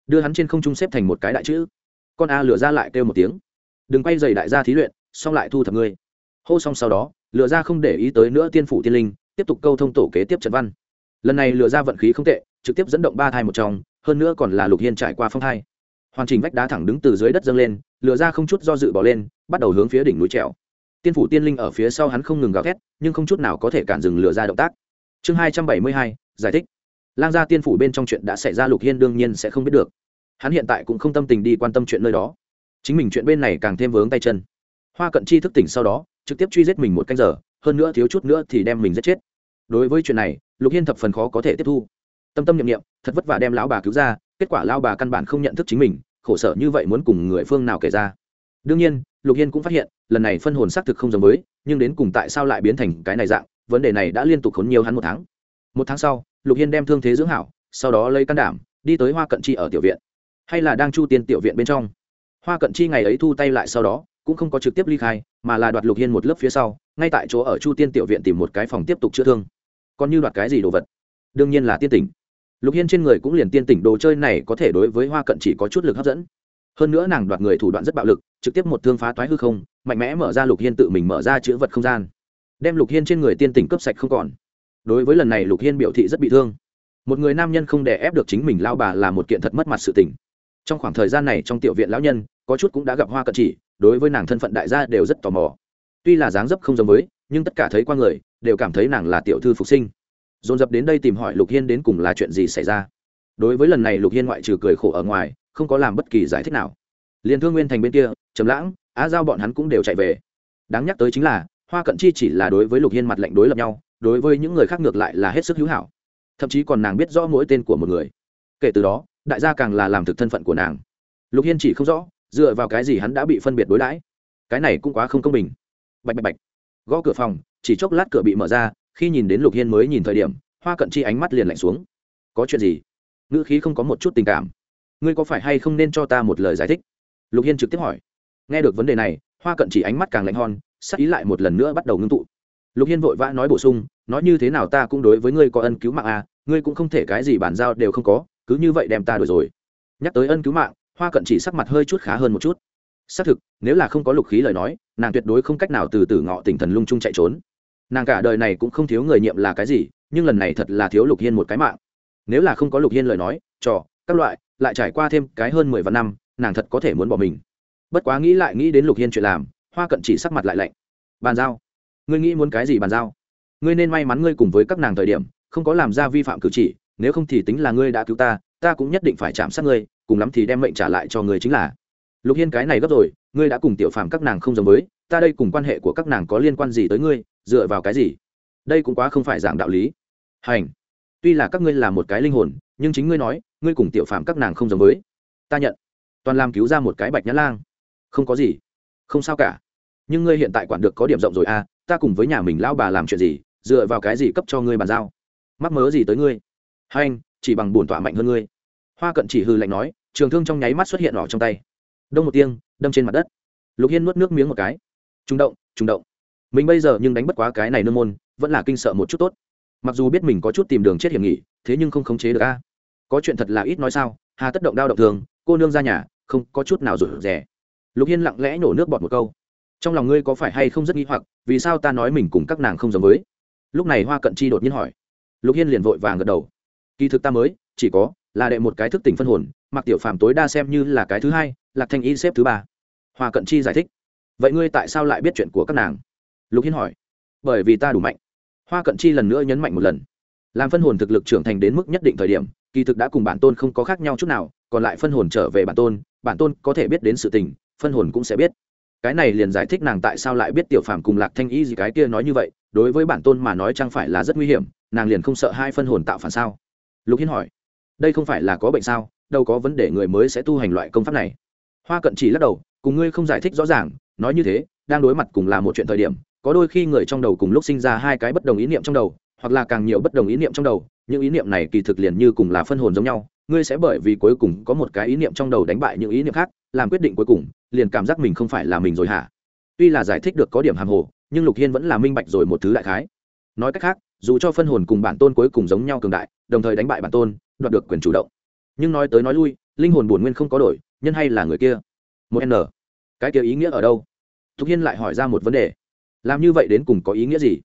Đưa hắn trên không trung xếp thành một cái đại chữ con a lửa ra lại kêu một tiếng. Đừng quay dày đại gia thí luyện, xong lại thu thập ngươi. Hô xong sau đó, lửa ra không để ý tới nữa tiên phủ tiên linh, tiếp tục câu thông tổ kế tiếp trận văn. Lần này lửa ra vận khí không tệ, trực tiếp dẫn động ba thai một trong, hơn nữa còn là lục hiên trải qua phong thai. Hoàn chỉnh vách đá thẳng đứng từ dưới đất dâng lên, lửa ra không chút do dự bỏ lên, bắt đầu hướng phía đỉnh núi trèo. Tiên phủ tiên linh ở phía sau hắn không ngừng gào thét, nhưng không chút nào có thể cản dừng lửa ra động tác. Chương hai trăm bảy mươi hai, giải thích. Lang gia tiên phủ bên trong chuyện đã xảy ra, lục hiên đương nhiên sẽ không biết được hắn hiện tại cũng không tâm tình đi quan tâm chuyện nơi đó. Chính mình chuyện bên này càng thêm vướng tay chân. Hoa cận chi thức tỉnh sau đó, trực tiếp truy giết mình một canh giờ, hơn nữa thiếu chút nữa thì đem mình giết chết. Đối với chuyện này, lục hiên thập phần khó có thể tiếp thu. Tâm tâm nhiệm nghiệm thật vất vả đem lão bà cứu ra, kết quả lao bà căn bản không nhận thức chính mình, khổ sở như vậy muốn cùng người phương nào kể ra. Đương nhiên, lục hiên cũng phát hiện, lần này phân hồn xác thực không giống với, nhưng đến cùng tại sao lại biến thành cái này dạng, vấn đề này đã liên tục khốn nhiều hắn một tháng. Một tháng sau, lục hiên đem thương thế dưỡng hảo, sau đó lấy can đảm, đi tới hoa cận chi ở tiểu viện hay là đang chu tiên tiểu viện bên trong. Hoa cận chi ngày ấy thu tay lại sau đó, cũng không có trực tiếp ly khai, mà là đoạt lục hiên một lớp phía sau, ngay tại chỗ ở chu tiên tiểu viện tìm một cái phòng tiếp tục chữa thương. Còn như đoạt cái gì đồ vật? Đương nhiên là tiên tỉnh. Lục hiên trên người cũng liền tiên tỉnh đồ chơi này có thể đối với hoa cận chỉ có chút lực hấp dẫn. Hơn nữa nàng đoạt người thủ đoạn rất bạo lực, trực tiếp một thương phá toái hư không, mạnh mẽ mở ra lục hiên tự mình mở ra chữ vật không gian. Đem lục hiên trên người tiên tỉnh cướp sạch không còn. Đối với lần này lục hiên biểu thị rất bị thương. Một người nam nhân không đè ép được chính mình lao bà là một kiện thật mất mặt sự tình trong khoảng thời gian này trong tiểu viện lão nhân, có chút cũng đã gặp hoa cận chỉ, đối với nàng thân phận đại gia đều rất tò mò. Tuy là dáng dấp không giống với, nhưng tất cả thấy qua người, đều cảm thấy nàng là tiểu thư phục sinh. Dồn dập đến đây tìm hỏi lục hiên đến cùng là chuyện gì xảy ra. Đối với lần này lục hiên ngoại trừ cười khổ ở ngoài, không có làm bất kỳ giải thích nào. Liền thương nguyên thành bên kia, trầm lãng, á giao bọn hắn cũng đều chạy về. Đáng nhắc tới chính là, hoa cận chi chỉ là đối với lục hiên mặt lệnh đối lập nhau, đối với những người khác ngược lại là hết sức hữu hảo. Thậm chí còn nàng biết rõ mỗi tên của một người. Kể từ đó đại gia càng là làm thực thân phận của nàng. Lục hiên chỉ không rõ, dựa vào cái gì hắn đã bị phân biệt đối đãi. Cái này cũng quá không công bình. Bạch bạch bạch. Gõ cửa phòng, chỉ chốc lát cửa bị mở ra, khi nhìn đến lục hiên mới nhìn thời điểm, hoa cận chi ánh mắt liền lạnh xuống. Có chuyện gì? Ngữ khí không có một chút tình cảm. Ngươi có phải hay không nên cho ta một lời giải thích? Lục hiên trực tiếp hỏi. Nghe được vấn đề này, hoa cận chỉ ánh mắt càng lạnh hòn, sắc ý lại một lần nữa bắt đầu ngưng tụ. Lục hiên vội vã nói bổ sung, nói như thế nào ta cũng đối với ngươi có ân cứu mạng à ngươi cũng không thể cái gì bản giao đều không có cứ như vậy đem ta đuổi rồi. Nhắc tới ân cứu mạng, hoa cận chỉ sắc mặt hơi chút khá hơn một chút. Xác thực, nếu là không có lục khí lời nói, nàng tuyệt đối không cách nào từ từ ngọ tỉnh thần lung chung chạy trốn. Nàng cả đời này cũng không thiếu người nhiệm là cái gì, nhưng lần này thật là thiếu lục hiên một cái mạng. Nếu là không có lục hiên lời nói, trò, các loại, lại trải qua thêm cái hơn mười vạn năm, nàng thật có thể muốn bỏ mình. Bất quá nghĩ lại nghĩ đến lục hiên chuyện làm, hoa cận chỉ sắc mặt lại lạnh. Bàn giao. Ngươi nghĩ muốn cái gì bàn giao? Ngươi nên may mắn ngươi cùng với các nàng thời điểm, không có làm ra vi phạm cử chỉ nếu không thì tính là ngươi đã cứu ta ta cũng nhất định phải chạm sát ngươi, cùng lắm thì đem mệnh trả lại cho ngươi chính là. Lục hiên cái này gấp rồi, ngươi đã cùng tiểu phàm các nàng không giống với, ta đây cùng quan hệ của các nàng có liên quan gì tới ngươi, dựa vào cái gì? Đây cũng quá không phải giảng đạo lý. Hành. Tuy là các ngươi là một cái linh hồn, nhưng chính ngươi nói, ngươi cùng tiểu phàm các nàng không giống với. Ta nhận. Toàn làm cứu ra một cái bạch nhã lang. Không có gì. Không sao cả. Nhưng ngươi hiện tại quản được có điểm rộng rồi à ta cùng với nhà mình lao bà làm chuyện gì, dựa vào cái gì cấp cho ngươi bàn giao? Mắc mớ gì tới ngươi? Hai anh chỉ bằng bổn tọa mạnh hơn ngươi. Hoa cận chỉ hư lạnh nói, trường thương trong nháy mắt xuất hiện đỏ trong tay. Đông một tiếng, đâm trên mặt đất. Lục hiên nuốt nước miếng một cái. Trung động trung động. Mình bây giờ nhưng đánh bất quá cái này nương môn, vẫn là kinh sợ một chút tốt. Mặc dù biết mình có chút tìm đường chết hiểm nghỉ, thế nhưng không khống chế được a. Có chuyện thật là ít nói sao, hà tất động đao động thường, cô nương ra nhà, không có chút nào rủi rẻ. Lục hiên lặng lẽ nổ nước bọt một câu. Trong lòng ngươi có phải hay không rất nghi hoặc, vì sao ta nói mình cùng các nàng không giống với? Lúc này hoa cận chi đột nhiên hỏi. Lục hiên liền vội vàng gật đầu kỳ thực ta mới, chỉ có là đệ một cái thức tỉnh phân hồn mặc tiểu phàm tối đa xem như là cái thứ hai, lạc thanh y xếp thứ ba. Hoa cận chi giải thích. Vậy ngươi tại sao lại biết chuyện của các nàng? Lục hiên hỏi. Bởi vì ta đủ mạnh. Hoa cận chi lần nữa nhấn mạnh một lần. Làm phân hồn thực lực trưởng thành đến mức nhất định thời điểm, kỳ thực đã cùng bản tôn không có khác nhau chút nào, còn lại phân hồn trở về bản tôn bản tôn có thể biết đến sự tình, phân hồn cũng sẽ biết. Cái này liền giải thích nàng tại sao lại biết tiểu phàm cùng lạc thanh y gì cái kia nói như vậy, đối với bản tôn mà nói chẳng phải là rất nguy hiểm, nàng liền không sợ hai phân hồn tạo phản sao? Lục hiên hỏi, đây không phải là có bệnh sao? Đâu có vấn đề người mới sẽ tu hành loại công pháp này. Hoa cận chỉ lắc đầu, cùng ngươi không giải thích rõ ràng, nói như thế, đang đối mặt cùng là một chuyện thời điểm, có đôi khi người trong đầu cùng lúc sinh ra hai cái bất đồng ý niệm trong đầu, hoặc là càng nhiều bất đồng ý niệm trong đầu, những ý niệm này kỳ thực liền như cùng là phân hồn giống nhau, ngươi sẽ bởi vì cuối cùng có một cái ý niệm trong đầu đánh bại những ý niệm khác, làm quyết định cuối cùng, liền cảm giác mình không phải là mình rồi hả? Tuy là giải thích được có điểm hàm hồ, nhưng lục hiên vẫn là minh bạch rồi một thứ đại khái nói cách khác, dù cho phân hồn cùng bản tôn cuối cùng giống nhau cường đại, đồng thời đánh bại bản tôn, đoạt được quyền chủ động. Nhưng nói tới nói lui, linh hồn bổn nguyên không có đổi, nhân hay là người kia? Một n. Cái kia ý nghĩa ở đâu? Thục hiên lại hỏi ra một vấn đề. Làm như vậy đến cùng có ý nghĩa gì?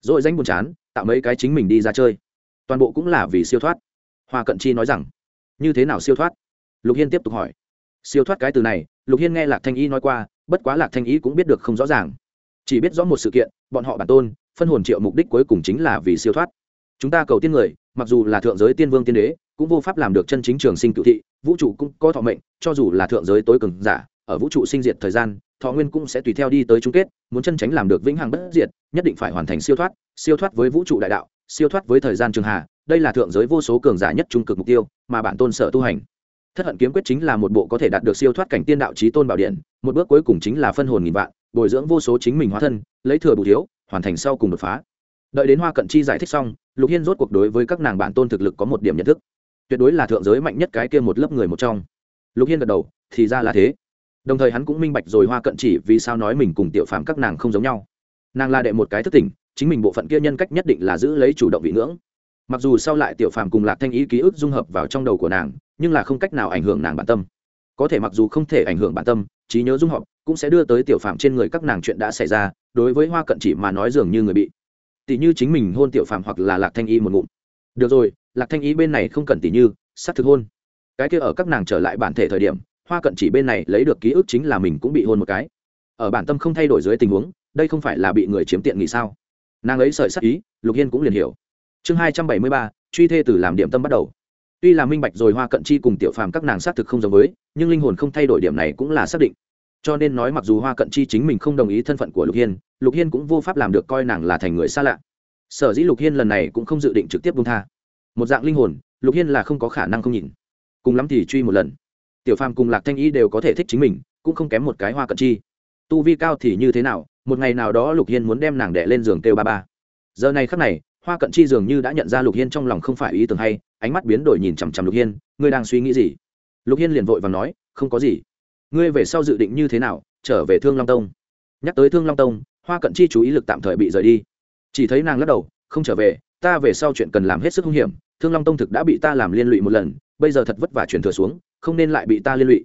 Rồi danh buồn chán, tạo mấy cái chính mình đi ra chơi. Toàn bộ cũng là vì siêu thoát. Hoa cận chi nói rằng, như thế nào siêu thoát? Lục hiên tiếp tục hỏi. Siêu thoát cái từ này, lục hiên nghe lạc thanh y nói qua, bất quá lạc thanh y cũng biết được không rõ ràng. Chỉ biết rõ một sự kiện, bọn họ bản tôn phân hồn triệu mục đích cuối cùng chính là vì siêu thoát. Chúng ta cầu tiên người, mặc dù là thượng giới tiên vương tiên đế, cũng vô pháp làm được chân chính trường sinh cựu thị, vũ trụ cũng có thọ mệnh, cho dù là thượng giới tối cường giả, ở vũ trụ sinh diệt thời gian, thọ nguyên cũng sẽ tùy theo đi tới chung kết, muốn chân tránh làm được vĩnh hằng bất diệt, nhất định phải hoàn thành siêu thoát siêu thoát với vũ trụ đại đạo, siêu thoát với thời gian trường hà đây là thượng giới vô số cường giả nhất trung cực mục tiêu, mà bản tôn sở tu hành. Thất hận kiếm quyết chính là một bộ có thể đạt được siêu thoát cảnh tiên đạo trí tôn bảo điện, một bước cuối cùng chính là phân hồn nghìn vạn, bồi dưỡng vô số chính mình hóa thân, lấy thừa bù thiếu hoàn thành sau cùng đột phá. Đợi đến hoa cận chi giải thích xong, lục hiên rốt cuộc đối với các nàng bản tôn thực lực có một điểm nhận thức. Tuyệt đối là thượng giới mạnh nhất cái kia một lớp người một trong. Lục hiên gật đầu, thì ra là thế. Đồng thời hắn cũng minh bạch rồi hoa cận chỉ vì sao nói mình cùng tiểu phạm các nàng không giống nhau. Nàng là đệ một cái thức tỉnh, chính mình bộ phận kia nhân cách nhất định là giữ lấy chủ động vị ngưỡng. Mặc dù sau lại tiểu Phạm cùng lạc thanh ý ký ức dung hợp vào trong đầu của nàng, nhưng là không cách nào ảnh hưởng nàng bản tâm. Có thể mặc dù không thể ảnh hưởng bản tâm, trí nhớ dung hợp cũng sẽ đưa tới tiểu Phạm trên người các nàng chuyện đã xảy ra đối với hoa cận chỉ mà nói dường như người bị tỷ như chính mình hôn tiểu phàm hoặc là lạc thanh y một ngụm. Được rồi, lạc thanh y bên này không cần tỷ như sát thực hôn. Cái kia ở các nàng trở lại bản thể thời điểm, hoa cận chỉ bên này lấy được ký ức chính là mình cũng bị hôn một cái. Ở bản tâm không thay đổi dưới tình huống, đây không phải là bị người chiếm tiện nghỉ sao? Nàng ấy sợi sắc ý, lục hiên cũng liền hiểu. Chương hai trăm bảy mươi ba, truy thê từ làm điểm tâm bắt đầu. Tuy là minh bạch rồi hoa cận chi cùng tiểu phàm các nàng xác thực không giống với, nhưng linh hồn không thay đổi điểm này cũng là xác định cho nên nói mặc dù hoa cận chi chính mình không đồng ý thân phận của lục hiên lục hiên cũng vô pháp làm được coi nàng là thành người xa lạ. Sở dĩ lục hiên lần này cũng không dự định trực tiếp bung tha. Một dạng linh hồn, lục hiên là không có khả năng không nhìn. Cùng lắm thì truy một lần. Tiểu phàm cùng lạc thanh y đều có thể thích chính mình, cũng không kém một cái hoa cận chi. Tu vi cao thì như thế nào, một ngày nào đó lục hiên muốn đem nàng đẻ lên giường kêu ba ba. Giờ này khắc này, hoa cận chi dường như đã nhận ra lục hiên trong lòng không phải ý tưởng hay, ánh mắt biến đổi nhìn chằm chằm lục hiên, ngươi đang suy nghĩ gì? Lục hiên liền vội và nói, không có gì ngươi về sau dự định như thế nào, trở về thương long tông? Nhắc tới thương long tông, hoa cận chi chú ý lực tạm thời bị rời đi. Chỉ thấy nàng lắc đầu, không trở về, ta về sau chuyện cần làm hết sức hung hiểm, thương long tông thực đã bị ta làm liên lụy một lần, bây giờ thật vất vả chuyển thừa xuống, không nên lại bị ta liên lụy.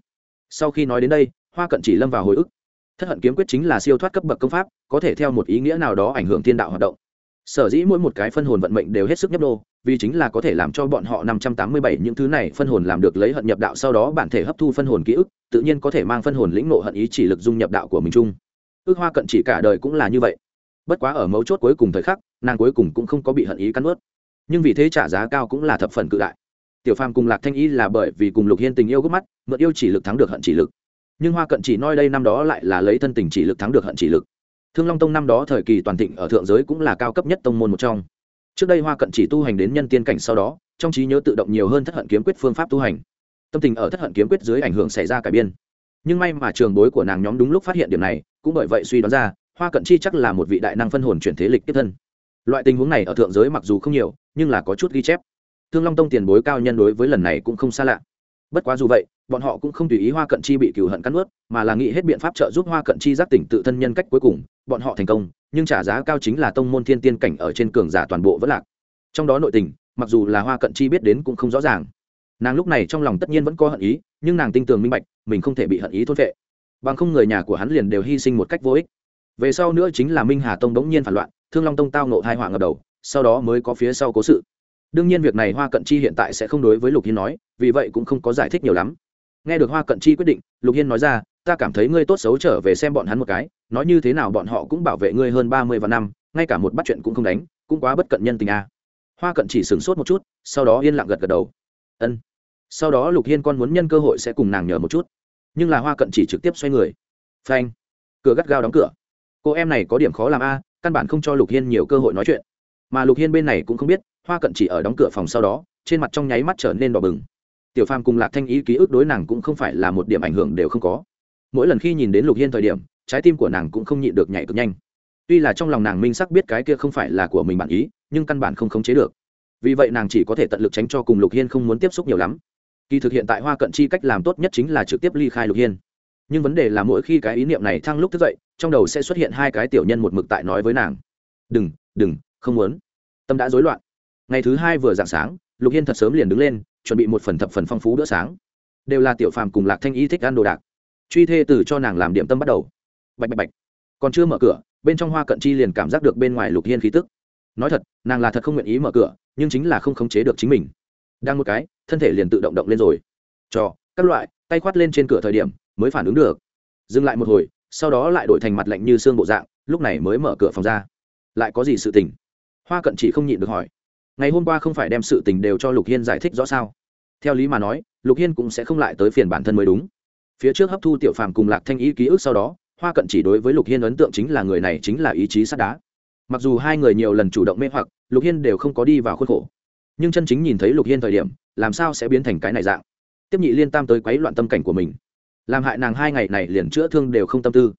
Sau khi nói đến đây, hoa cận chỉ lâm vào hồi ức. Thất hận kiếm quyết chính là siêu thoát cấp bậc công pháp, có thể theo một ý nghĩa nào đó ảnh hưởng thiên đạo hoạt động sở dĩ mỗi một cái phân hồn vận mệnh đều hết sức nhấp đô vì chính là có thể làm cho bọn họ năm trăm tám mươi bảy những thứ này phân hồn làm được lấy hận nhập đạo sau đó bản thể hấp thu phân hồn ký ức, tự nhiên có thể mang phân hồn lĩnh nộ hận ý chỉ lực dung nhập đạo của mình chung. Ước hoa cận chỉ cả đời cũng là như vậy. Bất quá ở mấu chốt cuối cùng thời khắc, nàng cuối cùng cũng không có bị hận ý cắn ướt nhưng vì thế trả giá cao cũng là thập phần cự đại. Tiểu phàm cùng lạc thanh y là bởi vì cùng lục hiên tình yêu gốc mắt, mượn yêu chỉ lực thắng được hận chỉ lực. Nhưng hoa cận chỉ noi đây năm đó lại là lấy thân tình chỉ lực thắng được hận chỉ lực thương long tông năm đó thời kỳ toàn thịnh ở thượng giới cũng là cao cấp nhất tông môn một trong. Trước đây hoa cận chỉ tu hành đến nhân tiên cảnh sau đó, trong trí nhớ tự động nhiều hơn thất hận kiếm quyết phương pháp tu hành. Tâm tình ở thất hận kiếm quyết dưới ảnh hưởng xảy ra cải biên. Nhưng may mà trường bối của nàng nhóm đúng lúc phát hiện điểm này, cũng bởi vậy suy đoán ra, hoa cận chi chắc là một vị đại năng phân hồn chuyển thế lịch tiếp thân. Loại tình huống này ở thượng giới mặc dù không nhiều, nhưng là có chút ghi chép. Thương long tông tiền bối cao nhân đối với lần này cũng không xa lạ. Bất quá dù vậy bọn họ cũng không tùy ý hoa cận chi bị cừu hận cắn ướt mà là nghĩ hết biện pháp trợ giúp hoa cận chi giác tỉnh tự thân nhân cách cuối cùng, bọn họ thành công, nhưng trả giá cao chính là tông môn thiên tiên cảnh ở trên cường giả toàn bộ vẫn lạc. Trong đó nội tình, mặc dù là hoa cận chi biết đến cũng không rõ ràng. Nàng lúc này trong lòng tất nhiên vẫn có hận ý, nhưng nàng tin tưởng minh bạch, mình không thể bị hận ý thốt vệ bằng không người nhà của hắn liền đều hy sinh một cách vô ích. Về sau nữa chính là minh hà tông đống nhiên phản loạn, thương long tông tao nộ hai họa ngập đầu, sau đó mới có phía sau cố sự. Đương nhiên việc này hoa cận chi hiện tại sẽ không đối với lục hiên nói, vì vậy cũng không có giải thích nhiều lắm nghe được hoa cận chi quyết định, lục hiên nói ra, ta cảm thấy ngươi tốt xấu trở về xem bọn hắn một cái, nói như thế nào bọn họ cũng bảo vệ ngươi hơn ba mươi vạn năm, ngay cả một bắt chuyện cũng không đánh, cũng quá bất cận nhân tình a. À. hoa cận chỉ sửng sốt một chút, sau đó yên lặng gật gật đầu. Ân. Sau đó lục hiên con muốn nhân cơ hội sẽ cùng nàng nhờ một chút. Nhưng là hoa cận chỉ trực tiếp xoay người. Phanh. Cửa gắt gao đóng cửa. Cô em này có điểm khó làm a, căn bản không cho lục hiên nhiều cơ hội nói chuyện. Mà lục hiên bên này cũng không biết, hoa cận chỉ ở đóng cửa phòng sau đó, trên mặt trong nháy mắt trở nên đỏ bừng tiểu phàm cùng lạc thanh ý ký ức đối nàng cũng không phải là một điểm ảnh hưởng đều không có. Mỗi lần khi nhìn đến lục hiên thời điểm, trái tim của nàng cũng không nhịn được nhảy cực nhanh. Tuy là trong lòng nàng minh sắc biết cái kia không phải là của mình bản ý, nhưng căn bản không khống chế được. Vì vậy nàng chỉ có thể tận lực tránh cho cùng lục hiên không muốn tiếp xúc nhiều lắm. Kỳ thực hiện tại hoa cận chi cách làm tốt nhất chính là trực tiếp ly khai lục hiên. Nhưng vấn đề là mỗi khi cái ý niệm này thăng lúc thức dậy, trong đầu sẽ xuất hiện hai cái tiểu nhân một mực tại nói với nàng. Đừng đừng, không muốn. Tâm đã rối loạn. Ngày thứ hai vừa dạng sáng, lục hiên thật sớm liền đứng lên chuẩn bị một phần thập phần phong phú bữa sáng. Đều là tiểu phàm cùng lạc thanh y thích ăn đồ đạc. Truy thê từ cho nàng làm điểm tâm bắt đầu. Bạch bạch bạch. Còn chưa mở cửa, bên trong hoa cận chi liền cảm giác được bên ngoài lục hiên khí tức. Nói thật, nàng là thật không nguyện ý mở cửa, nhưng chính là không khống chế được chính mình. Đang một cái, thân thể liền tự động động lên rồi. Cho, các loại, tay khoát lên trên cửa thời điểm, mới phản ứng được. Dừng lại một hồi, sau đó lại đổi thành mặt lạnh như xương bộ dạng, lúc này mới mở cửa phòng ra. Lại có gì sự tình? Hoa cận chỉ không nhịn được hỏi ngày hôm qua không phải đem sự tình đều cho lục hiên giải thích rõ sao? Theo lý mà nói, lục hiên cũng sẽ không lại tới phiền bản thân mới đúng. Phía trước hấp thu tiểu phàm cùng lạc thanh ý ký ức sau đó, hoa cận chỉ đối với lục hiên ấn tượng chính là người này chính là ý chí sắt đá. Mặc dù hai người nhiều lần chủ động mê hoặc, lục hiên đều không có đi vào khuôn khổ. Nhưng chân chính nhìn thấy lục hiên thời điểm, làm sao sẽ biến thành cái này dạng? Tiếp nhị liên tam tới quấy loạn tâm cảnh của mình. Làm hại nàng hai ngày này liền chữa thương đều không tâm tư.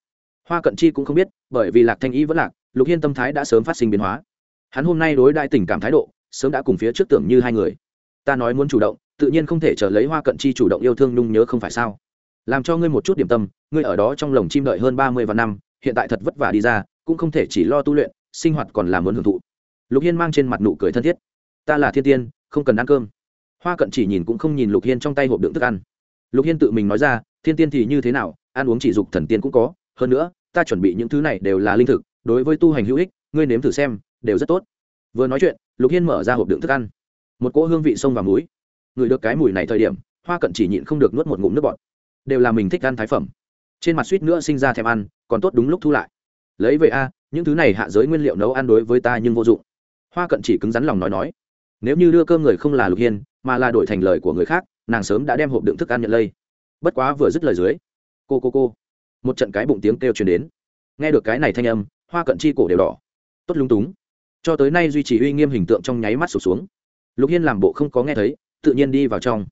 Hoa cận chi cũng không biết, bởi vì lạc thanh ý vẫn lạc, lục hiên tâm thái đã sớm phát sinh biến hóa. Hắn hôm nay đối đại tình cảm thái độ sớm đã cùng phía trước tưởng như hai người. Ta nói muốn chủ động, tự nhiên không thể chờ lấy hoa cận chi chủ động yêu thương nhung nhớ không phải sao? Làm cho ngươi một chút điểm tâm, ngươi ở đó trong lồng chim đợi hơn ba mươi vạn năm, hiện tại thật vất vả đi ra, cũng không thể chỉ lo tu luyện, sinh hoạt còn làm muốn hưởng thụ. Lục hiên mang trên mặt nụ cười thân thiết. Ta là thiên tiên, không cần ăn cơm. Hoa cận chỉ nhìn cũng không nhìn lục hiên trong tay hộp đựng thức ăn. Lục hiên tự mình nói ra, thiên tiên thì như thế nào, ăn uống chỉ dục thần tiên cũng có. Hơn nữa, ta chuẩn bị những thứ này đều là linh thực, đối với tu hành hữu ích, ngươi nếm thử xem, đều rất tốt vừa nói chuyện, lục hiên mở ra hộp đựng thức ăn. Một cỗ hương vị sông và muối ngửi được cái mùi này thời điểm, hoa cận chỉ nhịn không được nuốt một ngụm nước bọt. Đều là mình thích ăn thái phẩm. Trên mặt suýt nữa sinh ra thèm ăn, còn tốt đúng lúc thu lại. Lấy về a, những thứ này hạ giới nguyên liệu nấu ăn đối với ta nhưng vô dụng. Hoa cận chỉ cứng rắn lòng nói nói. Nếu như đưa cơm người không là lục hiên, mà là đổi thành lời của người khác, nàng sớm đã đem hộp đựng thức ăn nhận lây. Bất quá vừa dứt lời dưới, cô cô cô, một trận cái bụng tiếng kêu truyền đến. Nghe được cái này thanh âm, hoa cận chi cổ đều đỏ. Tốt lung túng cho tới nay duy trì uy nghiêm hình tượng trong nháy mắt sụp xuống. Lục hiên làm bộ không có nghe thấy, tự nhiên đi vào trong.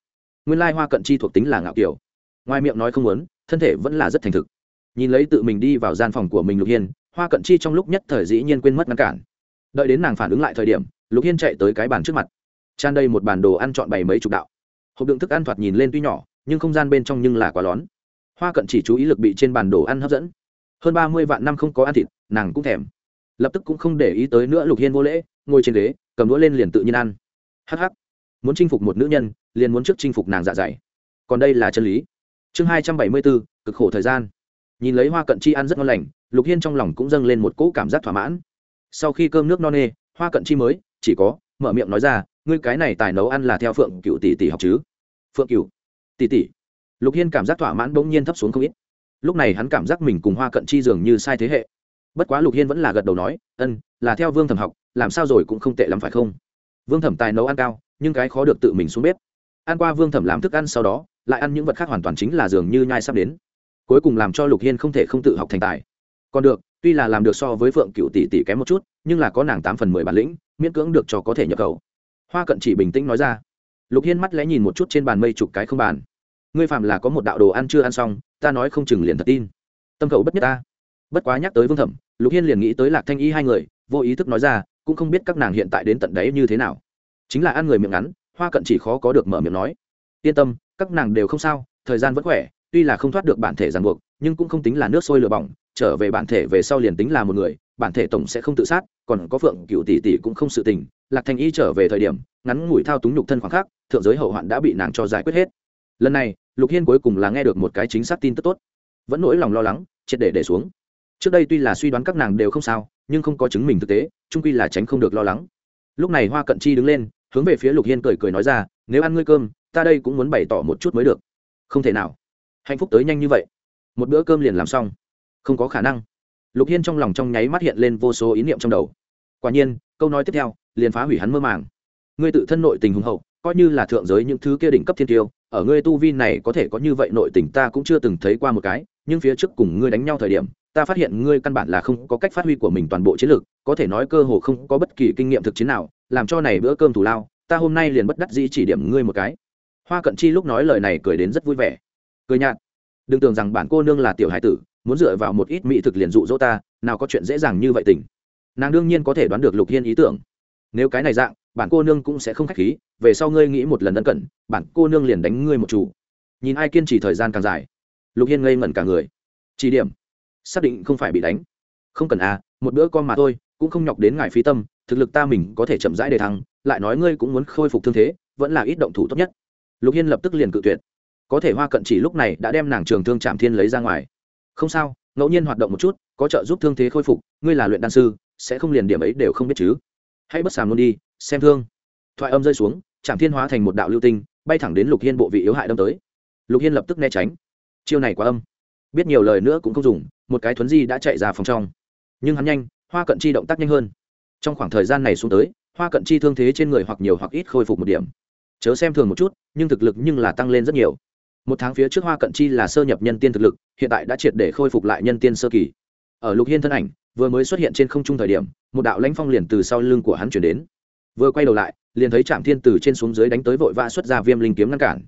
Nguyên lai hoa cận chi thuộc tính là ngạo kiểu. Ngoài miệng nói không muốn, thân thể vẫn là rất thành thực. Nhìn lấy tự mình đi vào gian phòng của mình lục hiên, hoa cận chi trong lúc nhất thời dĩ nhiên quên mất ngăn cản. Đợi đến nàng phản ứng lại thời điểm, lục hiên chạy tới cái bàn trước mặt. Tràn đầy một bản đồ ăn trọn bày mấy chục đạo. Hộp đựng thức ăn thoạt nhìn lên tuy nhỏ, nhưng không gian bên trong nhưng là quá lón. Hoa cận chỉ chú ý lực bị trên bản đồ ăn hấp dẫn. Hơn ba mươi vạn năm không có ăn thịt, nàng cũng thèm lập tức cũng không để ý tới nữa lục hiên vô lễ, ngồi trên ghế, cầm đũa lên liền tự nhiên ăn. Hh muốn chinh phục một nữ nhân, liền muốn trước chinh phục nàng dạ dày. Còn đây là chân lý. Chương hai trăm bảy mươi bốn, cực khổ thời gian. Nhìn lấy hoa cận chi ăn rất ngon lành, lục hiên trong lòng cũng dâng lên một cỗ cảm giác thỏa mãn. Sau khi cơm nước no nê, hoa cận chi mới, chỉ có, mở miệng nói ra, ngươi cái này tài nấu ăn là theo phượng cựu tỷ tỷ học chứ? Phượng cựu tỷ tỷ. Lục hiên cảm giác thỏa mãn bỗng nhiên thấp xuống không ít. Lúc này hắn cảm giác mình cùng hoa cận chi dường như sai thế hệ bất quá lục hiên vẫn là gật đầu nói, ân, là theo vương thẩm học, làm sao rồi cũng không tệ lắm phải không? Vương thẩm tài nấu ăn cao, nhưng cái khó được tự mình xuống bếp. Ăn qua vương thẩm làm thức ăn sau đó, lại ăn những vật khác hoàn toàn chính là dường như nhai sắp đến. Cuối cùng làm cho lục hiên không thể không tự học thành tài. Còn được, tuy là làm được so với phượng cựu tỷ tỷ kém một chút, nhưng là có nàng tám phần mười bản lĩnh, miễn cưỡng được cho có thể nhập khẩu. Hoa cận chỉ bình tĩnh nói ra. Lục hiên mắt lẽ nhìn một chút trên bàn mây chục cái không bàn. Ngươi phạm là có một đạo đồ ăn chưa ăn xong, ta nói không chừng liền thật tin. Tâm khẩu bất nhất ta bất quá nhắc tới vương thẩm, lục hiên liền nghĩ tới lạc thanh y hai người, vô ý thức nói ra, cũng không biết các nàng hiện tại đến tận đấy như thế nào. Chính là ăn người miệng ngắn, hoa cận chỉ khó có được mở miệng nói. Yên tâm, các nàng đều không sao, thời gian vẫn khỏe, tuy là không thoát được bản thể ràng buộc, nhưng cũng không tính là nước sôi lửa bỏng, trở về bản thể về sau liền tính là một người, bản thể tổng sẽ không tự sát, còn có phượng cựu tỷ tỷ cũng không sự tình, lạc thanh y trở về thời điểm, ngắn ngủi thao túng nhục thân khoảng khắc, thượng giới hậu hoạn đã bị nàng cho giải quyết hết. Lần này, lục hiên cuối cùng là nghe được một cái chính xác tin tức tốt. Vẫn nỗi lòng lo lắng, triệt để để xuống trước đây tuy là suy đoán các nàng đều không sao, nhưng không có chứng minh thực tế trung quy là tránh không được lo lắng. Lúc này hoa cận chi đứng lên, hướng về phía lục hiên cười cười nói ra, nếu ăn ngươi cơm, ta đây cũng muốn bày tỏ một chút mới được. Không thể nào. Hạnh phúc tới nhanh như vậy. Một bữa cơm liền làm xong. Không có khả năng. Lục hiên trong lòng trong nháy mắt hiện lên vô số ý niệm trong đầu. Quả nhiên, câu nói tiếp theo, liền phá hủy hắn mơ màng. Ngươi tự thân nội tình hùng hậu, coi như là thượng giới những thứ kia đỉnh cấp thiên tiêu, ở ngươi tu vi này có thể có như vậy nội tình ta cũng chưa từng thấy qua một cái, nhưng phía trước cùng ngươi đánh nhau thời điểm ta phát hiện ngươi căn bản là không có cách phát huy của mình toàn bộ chiến lược có thể nói cơ hồ không có bất kỳ kinh nghiệm thực chiến nào làm cho này bữa cơm thủ lao ta hôm nay liền bất đắc dĩ chỉ điểm ngươi một cái. Hoa cận chi lúc nói lời này cười đến rất vui vẻ. Cười nhạt đừng tưởng rằng bản cô nương là tiểu hải tử muốn dựa vào một ít mỹ thực liền dụ dỗ ta nào có chuyện dễ dàng như vậy tình. Nàng đương nhiên có thể đoán được lục hiên ý tưởng. Nếu cái này dạng bản cô nương cũng sẽ không k h á c h khí về sau ngươi nghĩ một lần ân cẩn, bản cô nương liền đánh ngươi một chủ. Nhìn ai kiên trì thời gian càng dài lục hiên ngây ngẩn cả người. Chỉ điểm xác định không phải bị đánh. Không cần à một bữa con mà thôi, cũng không nhọc đến ngài phí tâm, thực lực ta mình có thể chậm rãi để thăng, lại nói ngươi cũng muốn khôi phục thương thế, vẫn là ít động thủ tốt nhất. Lục hiên lập tức liền cự tuyệt. Có thể hoa cận chỉ lúc này đã đem nàng trường thương trạm thiên lấy ra ngoài. Không sao, ngẫu nhiên hoạt động một chút, có trợ giúp thương thế khôi phục, ngươi là luyện đan sư, sẽ không liền điểm ấy đều không biết chứ. Hãy bất sàm luôn đi, xem thương. Thoại âm rơi xuống trạm thiên hóa thành một đạo lưu tinh, bay thẳng đến lục hiên bộ vị yếu hại đâm tới. Lục hiên lập tức né tránh. Chiêu này quá âm biết nhiều lời nữa cũng không dùng, một cái thuấn di đã chạy ra phòng trong. Nhưng hắn nhanh, hoa cận chi động tác nhanh hơn. Trong khoảng thời gian này xuống tới, hoa cận chi thương thế trên người hoặc nhiều hoặc ít khôi phục một điểm. Chớ xem thường một chút, nhưng thực lực nhưng là tăng lên rất nhiều. Một tháng phía trước hoa cận chi là sơ nhập nhân tiên thực lực, hiện tại đã triệt để khôi phục lại nhân tiên sơ kỳ. Ở lục hiên thân ảnh, vừa mới xuất hiện trên không trung thời điểm, một đạo lãnh phong liền từ sau lưng của hắn chuyển đến. Vừa quay đầu lại, liền thấy trạm thiên từ trên xuống dưới đánh tới vội vã xuất ra viêm linh kiếm ngăn cản.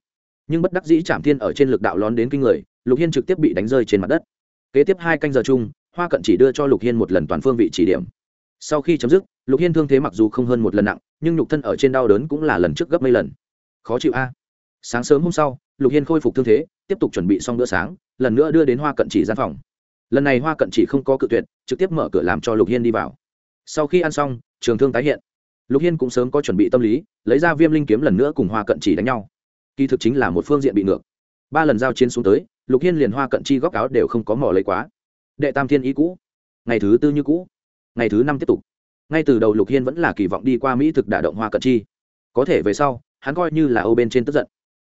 Nhưng bất đắc dĩ trạm thiên ở trên lực đạo lón đến kinh người lục hiên trực tiếp bị đánh rơi trên mặt đất. Kế tiếp hai canh giờ chung, hoa cận chỉ đưa cho lục hiên một lần toàn phương vị chỉ điểm. Sau khi chấm dứt, lục hiên thương thế mặc dù không hơn một lần nặng, nhưng nhục thân ở trên đau đớn cũng là lần trước gấp mấy lần. Khó chịu a. Sáng sớm hôm sau, lục hiên khôi phục thương thế, tiếp tục chuẩn bị xong bữa sáng, lần nữa đưa đến hoa cận chỉ gian phòng. Lần này hoa cận chỉ không có cự tuyệt, trực tiếp mở cửa làm cho lục hiên đi vào. Sau khi ăn xong, trường thương tái hiện. Lục hiên cũng sớm có chuẩn bị tâm lý, lấy ra viêm linh kiếm lần nữa cùng hoa cận chỉ đánh nhau. Kỳ thực chính là một phương diện bị ngược. Ba lần giao chiến xuống tới lục hiên liền hoa cận chi góc áo đều không có mỏ lấy quá. Đệ tam thiên ý cũ. Ngày thứ tư như cũ. Ngày thứ năm tiếp tục. Ngay từ đầu lục hiên vẫn là kỳ vọng đi qua mỹ thực đả động hoa cận chi. Có thể về sau, hắn coi như là âu bên trên tức giận.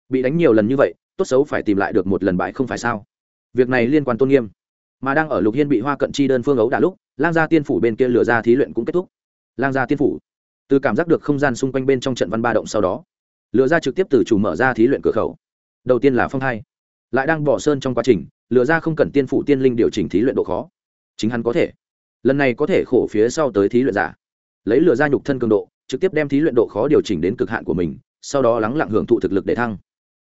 Bị đánh nhiều lần như vậy, tốt xấu phải tìm lại được một lần bại không phải sao? Việc này liên quan tôn nghiêm. Mà đang ở lục hiên bị hoa cận chi đơn phương ấu đả lúc, lang gia tiên phủ bên kia lừa ra thí luyện cũng kết thúc. Lang gia tiên phủ. Từ cảm giác được không gian xung quanh bên trong trận văn ba động sau đó lựa ra trực tiếp từ chủ mở ra thí luyện cửa khẩu. Đầu tiên là phong hai lại đang bỏ sơn trong quá trình lựa ra không cần tiên phụ tiên linh điều chỉnh thí luyện độ khó. Chính hắn có thể. Lần này có thể khổ phía sau tới thí luyện giả. Lấy lựa ra nhục thân cường độ, trực tiếp đem thí luyện độ khó điều chỉnh đến cực hạn của mình, sau đó lắng lặng hưởng thụ thực lực để thăng.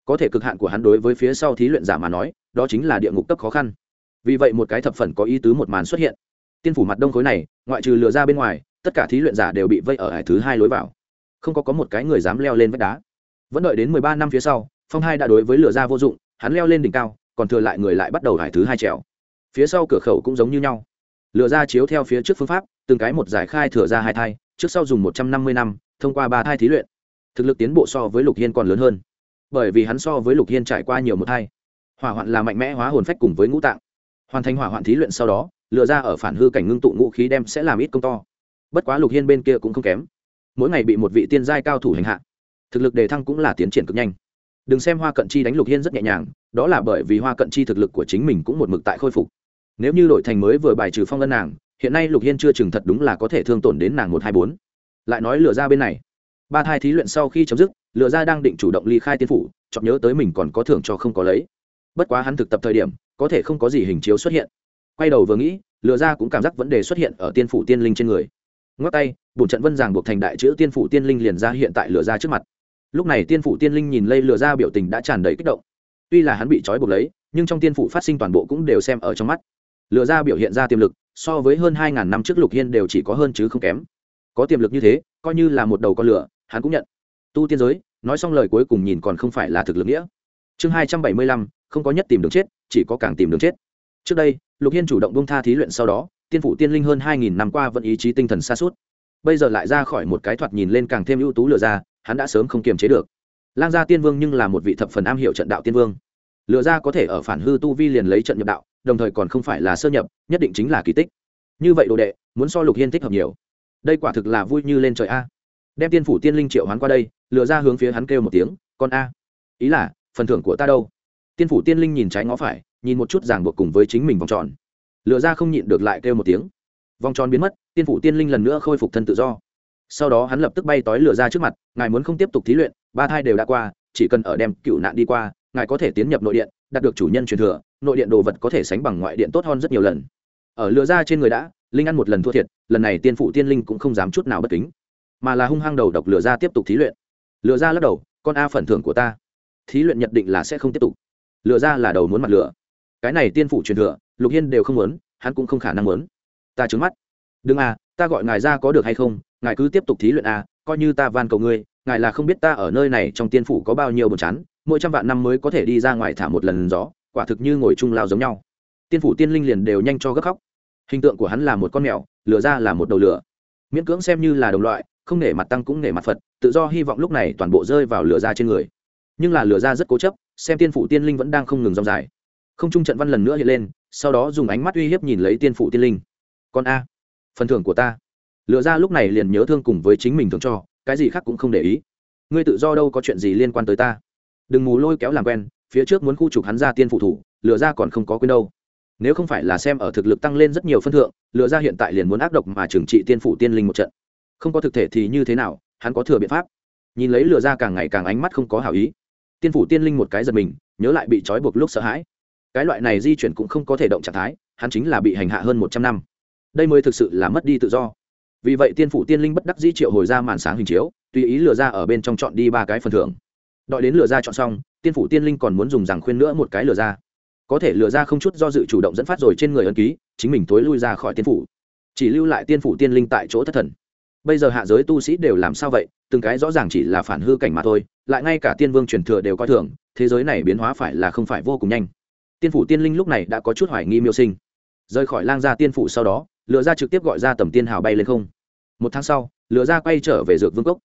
Có thể cực hạn của hắn đối với phía sau thí luyện giả mà nói, đó chính là địa ngục cấp khó khăn. Vì vậy một cái thập phần có ý tứ một màn xuất hiện. Tiên phủ mặt đông khối này, ngoại trừ lừa ra bên ngoài, tất cả thí luyện giả đều bị vây ở hải thứ hai lối vào. Không có có một cái người dám leo lên vách đá. Vẫn đợi đến mười ba năm phía sau, phong hai đã đối với lừa ra vô dụng hắn leo lên đỉnh cao, còn thừa lại người lại bắt đầu hải thứ hai trèo. Phía sau cửa khẩu cũng giống như nhau. Lừa ra chiếu theo phía trước phương pháp, từng cái một giải khai thừa ra hai thai, trước sau dùng một trăm năm mươi năm, thông qua ba thai thí luyện. Thực lực tiến bộ so với lục hiên còn lớn hơn. Bởi vì hắn so với lục hiên trải qua nhiều một thai. Hỏa hoạn là mạnh mẽ hóa hồn phách cùng với ngũ tạng. Hoàn thành hỏa hoạn thí luyện sau đó lựa ra ở phản hư cảnh ngưng tụ ngũ khí đem sẽ làm ít công to. Bất quá lục hiên bên kia cũng không kém. Mỗi ngày bị một vị tiên giai cao thủ hành hạ. Thực lực đề thăng cũng là tiến triển cực nhanh đừng xem hoa cận chi đánh lục hiên rất nhẹ nhàng, đó là bởi vì hoa cận chi thực lực của chính mình cũng một mực tại khôi phục. Nếu như đội thành mới vừa bài trừ phong ân nàng, hiện nay lục hiên chưa chừng thật đúng là có thể thương tổn đến nàng một hai bốn. Lại nói lựa ra bên này. Ba thai thí luyện sau khi chấm dứt lựa ra đang định chủ động ly khai tiên phủ chọn nhớ tới mình còn có thưởng cho không có lấy. Bất quá hắn thực tập thời điểm, có thể không có gì hình chiếu xuất hiện. Quay đầu vừa nghĩ lựa ra cũng cảm giác vấn đề xuất hiện ở tiên phủ tiên linh trên người. Ngoắc tay bùn trận vân giảng buộc thành đại chữ tiên phủ tiên linh liền ra hiện tại lựa ra trước mặt lúc này tiên phủ tiên linh nhìn lây lừa ra biểu tình đã tràn đầy kích động. Tuy là hắn bị trói buộc lấy, nhưng trong tiên phủ phát sinh toàn bộ cũng đều xem ở trong mắt. Lừa ra biểu hiện ra tiềm lực, so với hơn hai ngàn năm trước lục hiên đều chỉ có hơn chứ không kém. Có tiềm lực như thế, coi như là một đầu con lửa, hắn cũng nhận. Tu tiên giới, nói xong lời cuối cùng nhìn còn không phải là thực lực nghĩa. Chương hai trăm bảy mươi lăm, không có nhất tìm đường chết, chỉ có càng tìm đường chết. Trước đây, lục hiên chủ động bông tha thí luyện, sau đó, tiên phủ tiên linh hơn hai nghìn năm qua vẫn ý chí tinh thần xa suốt. Bây giờ lại ra khỏi một cái thoạt nhìn lên càng thêm ưu tú lừa ra hắn đã sớm không kiềm chế được. Lang gia tiên vương nhưng là một vị thập phần am hiểu trận đạo tiên vương. Lừa ra có thể ở phản hư tu vi liền lấy trận nhập đạo, đồng thời còn không phải là sơ nhập, nhất định chính là kỳ tích. Như vậy đồ đệ, muốn so lục hiên thích hợp nhiều. Đây quả thực là vui như lên trời a. Đem tiên phủ tiên linh triệu hoán qua đây lừa ra hướng phía hắn kêu một tiếng, con a, ý là, phần thưởng của ta đâu? Tiên phủ tiên linh nhìn trái ngó phải, nhìn một chút ràng buộc cùng với chính mình vòng tròn. Lừa ra không nhịn được lại kêu một tiếng. Vòng tròn biến mất, tiên phủ tiên linh lần nữa khôi phục thân tự do sau đó hắn lập tức bay tói lừa ra trước mặt, ngài muốn không tiếp tục thí luyện, ba thai đều đã qua, chỉ cần ở đem cựu nạn đi qua, ngài có thể tiến nhập nội điện, đạt được chủ nhân truyền thừa, nội điện đồ vật có thể sánh bằng ngoại điện tốt hơn rất nhiều lần. Ở lừa ra trên người đã, linh ăn một lần thua thiệt, lần này tiên phụ tiên linh cũng không dám chút nào bất kính. Mà là hung hăng đầu độc lừa ra tiếp tục thí luyện. Lừa ra lắc đầu, con a phần thưởng của ta, thí luyện nhận định là sẽ không tiếp tục. Lừa ra là đầu muốn mặt lửa. Cái này tiên phụ truyền thừa, lục hiên đều không muốn, hắn cũng không khả năng muốn. Ta trứng mắt. Đừng à ta gọi ngài ra có được hay không, ngài cứ tiếp tục thí luyện à coi như ta van cầu ngươi, ngài là không biết ta ở nơi này trong tiên phủ có bao nhiêu buồn chán, mỗi trăm vạn năm mới có thể đi ra ngoài thả một lần gió, quả thực như ngồi chung lao giống nhau. Tiên phủ tiên linh liền đều nhanh cho gấp khóc. Hình tượng của hắn là một con mèo, lửa ra là một đầu lửa. Miễn cưỡng xem như là đồng loại, không nể mặt tăng cũng nể mặt phật, tự do hy vọng lúc này toàn bộ rơi vào lửa ra trên người. Nhưng là lửa ra rất cố chấp, xem tiên phủ tiên linh vẫn đang không ngừng rong dài. Không trung trận văn lần nữa hiện lên, sau đó dùng ánh mắt uy hiếp nhìn lấy tiên phủ tiên linh. Con a phần thưởng của ta. Lựa ra lúc này liền nhớ thương cùng với chính mình thường cho, cái gì khác cũng không để ý. Ngươi tự do đâu có chuyện gì liên quan tới ta. Đừng mù lôi kéo làm quen, phía trước muốn khu trục hắn ra tiên phụ thủ, lựa ra còn không có quên đâu. Nếu không phải là xem ở thực lực tăng lên rất nhiều phân thượng, lựa ra hiện tại liền muốn ác độc mà trừng trị tiên phủ tiên linh một trận. Không có thực thể thì như thế nào, hắn có thừa biện pháp. Nhìn lấy lựa ra càng ngày càng ánh mắt không có hảo ý. Tiên phủ tiên linh một cái giật mình, nhớ lại bị trói buộc lúc sợ hãi. Cái loại này di chuyển cũng không có thể động trạng thái, hắn chính là bị hành hạ hơn một trăm năm đây mới thực sự là mất đi tự do. Vì vậy tiên phủ tiên linh bất đắc di triệu hồi ra màn sáng hình chiếu, tùy ý lừa ra ở bên trong chọn đi ba cái phần thưởng. Đợi đến lừa ra chọn xong, tiên phủ tiên linh còn muốn dùng rằng khuyên nữa một cái lừa ra. Có thể lừa ra không chút do dự chủ động dẫn phát rồi trên người ấn ký, chính mình tối lui ra khỏi tiên phủ. Chỉ lưu lại tiên phủ tiên linh tại chỗ thất thần. Bây giờ hạ giới tu sĩ đều làm sao vậy? Từng cái rõ ràng chỉ là phản hư cảnh mà thôi, lại ngay cả tiên vương truyền thừa đều coi thường, thế giới này biến hóa phải là không phải vô cùng nhanh. Tiên phủ tiên linh lúc này đã có chút hoài nghi miêu sinh. Rời khỏi lang gia tiên phủ sau đó lựa ra trực tiếp gọi ra tầm tiên hào bay lên không. Một tháng sau, lựa ra quay trở về dược vương cốc.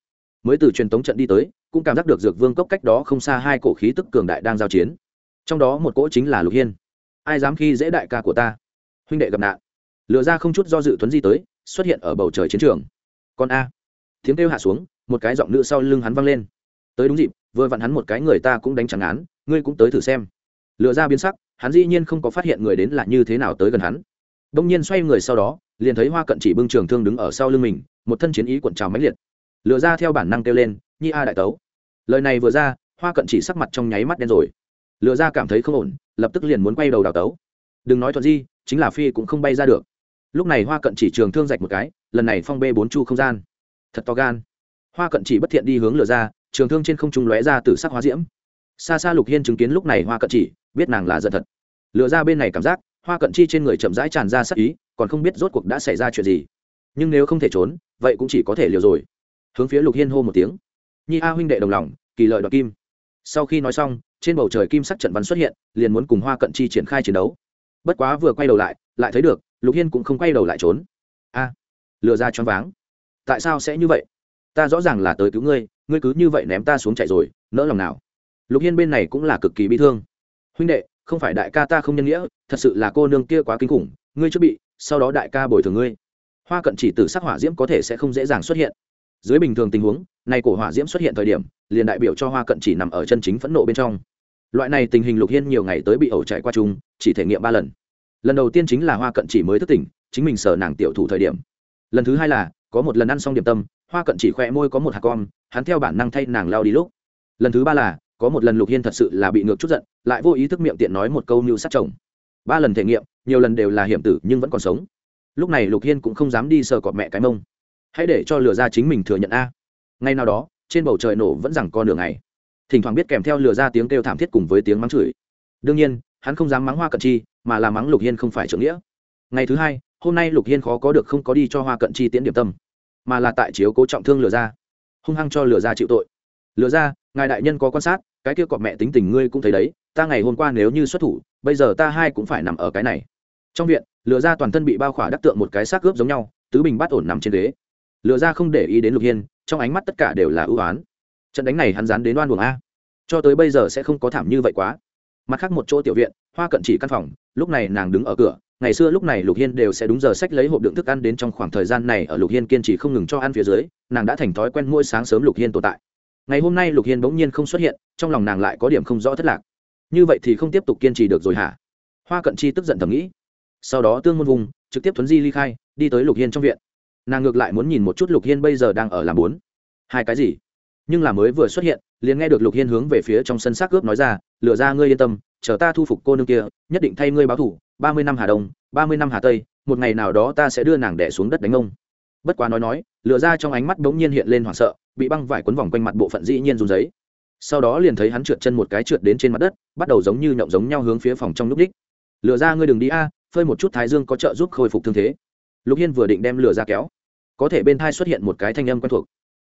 Mới từ truyền tống trận đi tới, cũng cảm giác được dược vương cốc cách đó không xa hai cổ khí tức cường đại đang giao chiến. Trong đó một cỗ chính là lục hiên. Ai dám khi dễ đại ca của ta? Huynh đệ gặp nạn. Lựa ra không chút do dự tuấn di tới, xuất hiện ở bầu trời chiến trường. Con a. Tiếng kêu hạ xuống, một cái giọng nữ sau lưng hắn văng lên. Tới đúng dịp, vừa vặn hắn một cái người ta cũng đánh chẳng án, ngươi cũng tới thử xem. Lựa ra biến sắc, hắn dĩ nhiên không có phát hiện người đến là như thế nào tới gần hắn đông nhiên xoay người sau đó, liền thấy hoa cận chỉ bưng trường thương đứng ở sau lưng mình, một thân chiến ý cuộn trào mãnh liệt. Lựa ra theo bản năng kêu lên, nhi a đại tấu. Lời này vừa ra, hoa cận chỉ sắc mặt trong nháy mắt đen rồi. Lựa ra cảm thấy không ổn, lập tức liền muốn quay đầu đào tấu. Đừng nói thuận di chính là phi cũng không bay ra được. Lúc này hoa cận chỉ trường thương rạch một cái, lần này phong bê bốn chu không gian. Thật to gan. Hoa cận chỉ bất thiện đi hướng lửa ra, trường thương trên không trung lóe ra từ sắc hóa diễm. Xa xa lục hiên chứng kiến lúc này hoa cận chỉ, biết nàng là giận thật. Lửa ra bên này cảm giác hoa cận chi trên người chậm rãi tràn ra sắc ý, còn không biết rốt cuộc đã xảy ra chuyện gì. Nhưng nếu không thể trốn, vậy cũng chỉ có thể liều rồi. Hướng phía lục hiên hô một tiếng. Nhi a huynh đệ đồng lòng, kỳ lợi đoạt kim. Sau khi nói xong, trên bầu trời kim sắc trận văn xuất hiện, liền muốn cùng hoa cận chi triển khai chiến đấu. Bất quá vừa quay đầu lại lại thấy được, lục hiên cũng không quay đầu lại trốn. A lừa ra choáng váng. Tại sao sẽ như vậy? Ta rõ ràng là tới cứu ngươi ngươi cứ như vậy ném ta xuống chạy rồi, nỡ lòng nào? Lục hiên bên này cũng là cực kỳ bi thương. Huynh đệ, không phải đại ca ta không nhân nghĩa thật sự là cô nương kia quá kinh khủng, ngươi chưa bị, sau đó đại ca bồi thường ngươi. Hoa cận chỉ từ sắc hỏa diễm có thể sẽ không dễ dàng xuất hiện. Dưới bình thường tình huống, nay cổ hỏa diễm xuất hiện thời điểm, liền đại biểu cho hoa cận chỉ nằm ở chân chính phẫn nộ bên trong. Loại này tình hình lục hiên nhiều ngày tới bị ẩu chạy qua chung, chỉ thể nghiệm ba lần. Lần đầu tiên chính là hoa cận chỉ mới thức tỉnh, chính mình sở nàng tiểu thủ thời điểm. Lần thứ hai là, có một lần ăn xong điểm tâm, hoa cận chỉ khoe môi có một hạt con, hắn theo bản năng thay nàng lao đi lúc. Lần thứ ba là, có một lần lục hiên thật sự là bị ngược chút giận, lại vô ý thức miệng tiện nói một câu mưu sát chồng ba lần thể nghiệm, nhiều lần đều là hiểm tử nhưng vẫn còn sống. Lúc này lục hiên cũng không dám đi sờ cọp mẹ cái mông. Hãy để cho lừa ra chính mình thừa nhận a. Ngay nào đó, trên bầu trời nổ vẫn rằng con đường này thỉnh thoảng biết kèm theo lừa ra tiếng kêu thảm thiết cùng với tiếng mắng chửi. Đương nhiên, hắn không dám mắng hoa cận chi, mà là mắng lục hiên không phải trưởng nghĩa. Ngày thứ hai, hôm nay lục hiên khó có được không có đi cho hoa cận chi tiễn điểm tâm, mà là tại chiếu cố trọng thương lừa ra, hung hăng cho lừa ra chịu tội. Lừa ra, ngài đại nhân có quan sát cái kia cọp mẹ tính tình ngươi cũng thấy đấy, ta ngày hôm qua nếu như xuất thủ, bây giờ ta hai cũng phải nằm ở cái này. Trong viện lừa ra toàn thân bị bao khỏa đắc tượng một cái xác ướp giống nhau, tứ bình bát ổn nằm trên ghế. Lừa ra không để ý đến lục hiên, trong ánh mắt tất cả đều là ưu oán. Trận đánh này hắn dán đến đoan buồng a. Cho tới bây giờ sẽ không có thảm như vậy quá. Mặt khác một chỗ tiểu viện, hoa cận chỉ căn phòng, lúc này nàng đứng ở cửa, ngày xưa lúc này lục hiên đều sẽ đúng giờ sách lấy hộp đựng thức ăn đến trong khoảng thời gian này ở lục hiên kiên trì không ngừng cho ăn phía dưới, nàng đã thành thói quen mỗi sáng sớm lục hiên tồn tại ngày hôm nay lục hiên bỗng nhiên không xuất hiện, trong lòng nàng lại có điểm không rõ thất lạc. Như vậy thì không tiếp tục kiên trì được rồi hả? Hoa cận chi tức giận thầm nghĩ. Sau đó tương môn vùng trực tiếp thuấn di ly khai, đi tới lục hiên trong viện. Nàng ngược lại muốn nhìn một chút lục hiên bây giờ đang ở làm bốn. Hai cái gì? Nhưng là mới vừa xuất hiện, liền nghe được lục hiên hướng về phía trong sân xác cướp nói ra lựa ra ngươi yên tâm, chờ ta thu phục cô nương kia, nhất định thay ngươi báo thủ ba mươi năm hà đông, ba mươi năm hà tây, một ngày nào đó ta sẽ đưa nàng đẻ xuống đất đánh ông bất quá nói nói lựa ra trong ánh mắt bỗng nhiên hiện lên hoảng sợ, bị băng vải quấn vòng quanh mặt bộ phận dĩ nhiên dùng giấy sau đó liền thấy hắn trượt chân một cái trượt đến trên mặt đất, bắt đầu giống như nhộng giống nhau hướng phía phòng trong núp đích. Lựa ra ngươi đừng đi a, phơi một chút thái dương có trợ giúp khôi phục thương thế. Lục hiên vừa định đem lửa ra kéo, có thể bên thai xuất hiện một cái thanh âm quen thuộc.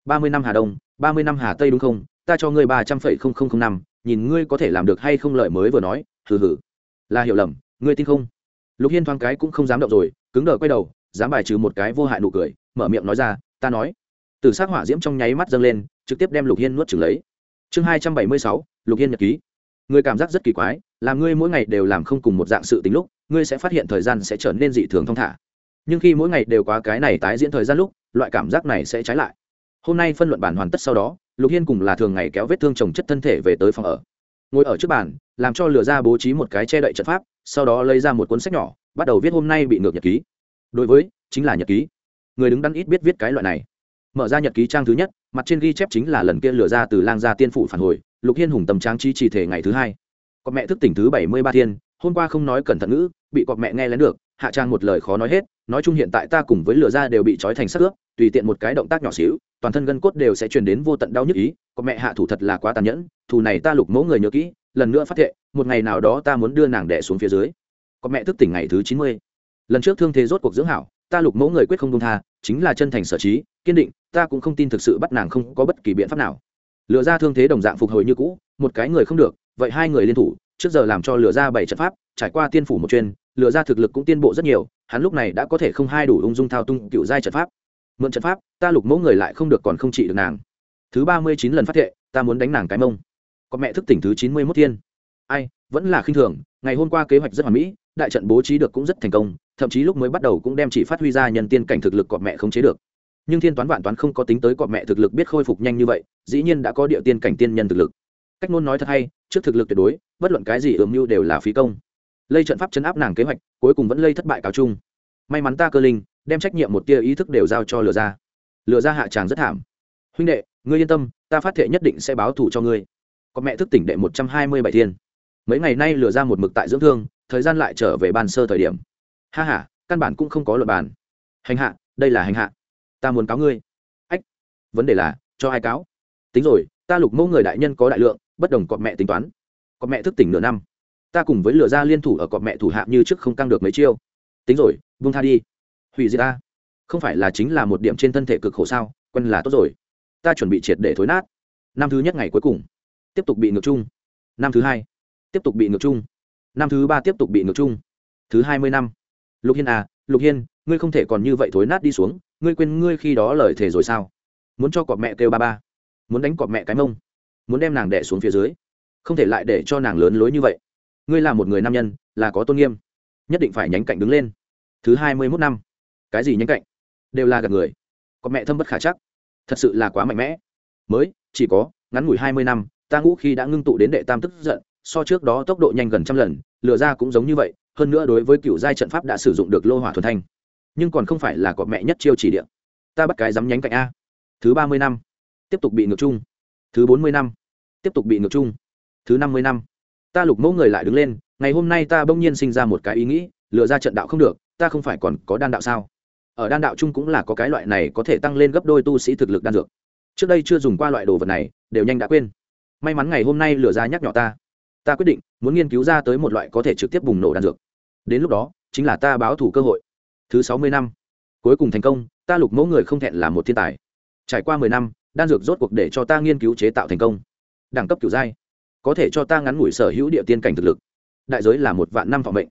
Ba mươi năm hà đông, ba mươi năm hà tây đúng không? Ta cho ngươi ba trăm phẩy không không không năm, nhìn ngươi có thể làm được hay không lợi mới vừa nói. Hừ hừ. Là hiểu lầm, ngươi tin không? Lục hiên thoáng cái cũng không dám động rồi, cứng đờ quay đầu, dám bài trừ một cái vô hại nụ cười mở miệng nói ra, ta nói. Từ s á c hỏa diễm trong nháy mắt dâng lên, trực tiếp đem lục hiên nuốt trừng lấy. Chương hai trăm bảy mươi sáu, lục hiên nhật ký. Ngươi cảm giác rất kỳ quái, là ngươi mỗi ngày đều làm không cùng một dạng sự tính lúc, ngươi sẽ phát hiện thời gian sẽ trở nên dị thường thong thả. Nhưng khi mỗi ngày đều quá cái này tái diễn thời gian lúc, loại cảm giác này sẽ trái lại. Hôm nay phân luận bản hoàn tất sau đó, lục hiên cùng là thường ngày kéo vết thương trồng chất thân thể về tới phòng ở. Ngồi ở trước bàn, làm cho lừa ra bố trí một cái che đậy trận pháp, sau đó lấy ra một cuốn sách nhỏ, bắt đầu viết hôm nay bị ngược nhật ký. Đối với, chính là nhật ký người đứng đắn ít biết viết cái loại này. Mở ra nhật ký trang thứ nhất, mặt trên ghi chép chính là lần kia lừa ra từ lang gia tiên phủ phản hồi, lục hiên hùng tầm trang trí chỉ thể ngày thứ hai. Có mẹ thức tỉnh thứ bảy mươi ba thiên, hôm qua không nói cẩn thận ngữ, bị cọp mẹ nghe lén được, hạ trang một lời khó nói hết, nói chung hiện tại ta cùng với lừa ra đều bị trói thành sắc ướp, tùy tiện một cái động tác nhỏ xíu, toàn thân gân cốt đều sẽ truyền đến vô tận đau nhức ý có mẹ hạ thủ thật là quá tàn nhẫn, thù này ta lục mẫu người nhớ kỹ, lần nữa phát thệ, một ngày nào đó ta muốn đưa nàng đẻ xuống phía dưới. Có mẹ thức tỉnh ngày thứ chín mươi. Lần trước thương thế rốt cuộc dưỡng hảo ta lục mẫu người quyết không công tha, chính là chân thành sở trí, kiên định, ta cũng không tin thực sự bắt nàng không có bất kỳ biện pháp nào. Lừa ra thương thế đồng dạng phục hồi như cũ, một cái người không được, vậy hai người liên thủ, trước giờ làm cho lừa ra bảy trận pháp, trải qua tiên phủ một chuyên lừa ra thực lực cũng tiên bộ rất nhiều, hắn lúc này đã có thể không hai đủ ung dung thao tung cựu giai trận pháp. Mượn trận pháp, ta lục mẫu người lại không được còn không trị được nàng. Thứ ba mươi chín lần phát thệ, ta muốn đánh nàng cái mông. Con mẹ thức tỉnh thứ chín mươi mốt thiên ai, vẫn là khinh thường ngày hôm qua kế hoạch rất hoàn mỹ, đại trận bố trí được cũng rất thành công, thậm chí lúc mới bắt đầu cũng đem chỉ phát huy ra nhân tiên cảnh thực lực cọp mẹ không chế được. Nhưng thiên toán vạn toán không có tính tới cọp mẹ thực lực biết khôi phục nhanh như vậy, dĩ nhiên đã có địa tiên cảnh tiên nhân thực lực. Cách ngôn nói thật hay, trước thực lực tuyệt đối, bất luận cái gì ườm mưu đều là phí công. Lây trận pháp chấn áp nàng kế hoạch, cuối cùng vẫn lây thất bại cáo chung. May mắn ta cơ linh, đem trách nhiệm một tia ý thức đều giao cho lừa ra. Lừa ra hạ tràng rất thảm. Huynh đệ, ngươi yên tâm, ta phát thệ nhất định sẽ báo thù cho ngươi. Của mẹ thức tỉnh đệ một trăm hai mươi bảy thiên mấy ngày nay lừa ra một mực tại dưỡng thương, thời gian lại trở về ban sơ thời điểm. Ha h a căn bản cũng không có luật bàn. Hành hạ, đây là hành hạ. Ta muốn cáo ngươi. Ách, vấn đề là, cho ai cáo? Tính rồi, ta lục mẫu người đại nhân có đại lượng, bất đồng cọp mẹ tính toán. Cọp mẹ thức tỉnh nửa năm. Ta cùng với lừa ra liên thủ ở cọp mẹ thủ hạ như trước không căng được mấy chiêu. Tính rồi vung tha đi. Hủy diệt ta. Không phải là chính là một điểm trên thân thể cực khổ sao, quân là tốt rồi. Ta chuẩn bị triệt để thối nát. Năm thứ nhất ngày cuối cùng. Tiếp tục bị ngược chung. Năm thứ hai tiếp tục bị ngược chung. Năm thứ ba tiếp tục bị ngược chung. Thứ hai mươi năm. Lục hiên à lục hiên, ngươi không thể còn như vậy thối nát đi xuống, ngươi quên ngươi khi đó lời thề rồi sao? Muốn cho cọp mẹ kêu ba ba. Muốn đánh cọp mẹ cái mông. Muốn đem nàng đẻ xuống phía dưới. Không thể lại để cho nàng lớn lối như vậy. Ngươi là một người nam nhân, là có tôn nghiêm. Nhất định phải nhánh cạnh đứng lên. Thứ hai mươi mốt năm. Cái gì nhánh cạnh? Đều là gặp người. Có mẹ thâm bất khả chắc. Thật sự là quá mạnh mẽ. Mới, chỉ có, ngắn ngủi hai mươi năm, ta ngũ khi đã ngưng tụ đến đệ tam tức giận so trước đó tốc độ nhanh gần trăm lần, lừa ra cũng giống như vậy, hơn nữa đối với cựu giai trận pháp đã sử dụng được lô hỏa thuần thanh. Nhưng còn không phải là cọp mẹ nhất chiêu chỉ địa. ta bắt cái dám nhánh cạnh a. Thứ ba mươi năm. Tiếp tục bị ngược chung. Thứ bốn mươi năm. Tiếp tục bị ngược chung. Thứ năm mươi năm. Ta lục mẫu người lại đứng lên, ngày hôm nay ta bỗng nhiên sinh ra một cái ý nghĩ lựa ra trận đạo không được, ta không phải còn có đan đạo sao? Ở đan đạo chung cũng là có cái loại này có thể tăng lên gấp đôi tu sĩ thực lực đan dược. Trước đây chưa dùng qua loại đồ vật này, đều nhanh đã quên. May mắn ngày hôm nay lửa ra nhắc nhỏ ta ta quyết định muốn nghiên cứu ra tới một loại có thể trực tiếp bùng nổ đan dược. Đến lúc đó chính là ta báo thủ cơ hội. Thứ sáu mươi năm. Cuối cùng thành công ta lục mẫu người không thẹn là một thiên tài. Trải qua mười năm đan dược rốt cuộc để cho ta nghiên cứu chế tạo thành công. Đẳng cấp kiểu giai. Có thể cho ta ngắn ngủi sở hữu địa tiên cảnh thực lực. Đại giới là một vạn năm phòng bệnh,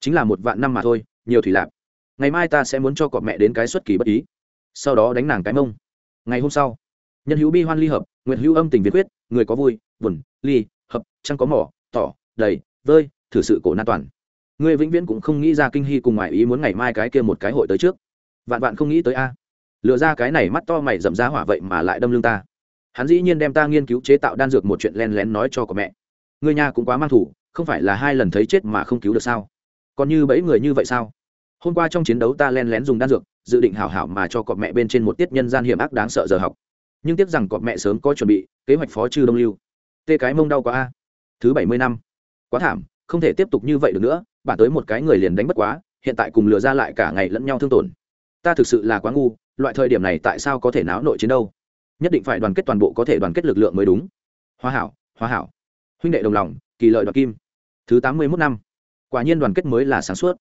chính là một vạn năm mà thôi nhiều thủy lạc. Ngày mai ta sẽ muốn cho cọp mẹ đến cái xuất kỳ bất ý. Sau đó đánh nàng cái mông. Ngày hôm sau nhân hữu bi hoan ly hợp nguyện hữu âm tình việt quyết người có vui buồn ly hợp chăng có mỏ tỏ đầy, vơi, thử sự cổ nan toàn. Ngươi vĩnh viễn cũng không nghĩ ra kinh hy cùng ngoại ý muốn ngày mai cái kia một cái hội tới trước. Vạn vạn không nghĩ tới a. Lựa ra cái này mắt to mày dậm ra hỏa vậy mà lại đâm lưng ta. Hắn dĩ nhiên đem ta nghiên cứu chế tạo đan dược một chuyện len lén nói cho của mẹ. Người nhà cũng quá mang thủ, không phải là hai lần thấy chết mà không cứu được sao? Còn như bẫy người như vậy sao? Hôm qua trong chiến đấu ta len lén dùng đan dược, dự định hảo hảo mà cho cọp mẹ bên trên một tiết nhân gian hiểm ác đáng sợ giờ học. Nhưng tiếc rằng cọp mẹ sớm có chuẩn bị, kế hoạch phó chư đông lưu. Tê cái mông đau quá a thứ bảy mươi năm. Quá thảm, không thể tiếp tục như vậy được nữa, bản tới một cái người liền đánh bất quá, hiện tại cùng lừa ra lại cả ngày lẫn nhau thương tổn. Ta thực sự là quá ngu, loại thời điểm này tại sao có thể náo nội chiến đâu? Nhất định phải đoàn kết toàn bộ có thể đoàn kết lực lượng mới đúng. Hoa hảo hoa hảo. Huynh đệ đồng lòng, kỳ lợi đoạt kim. Thứ tám mươi mốt năm. Quả nhiên đoàn kết mới là sáng suốt.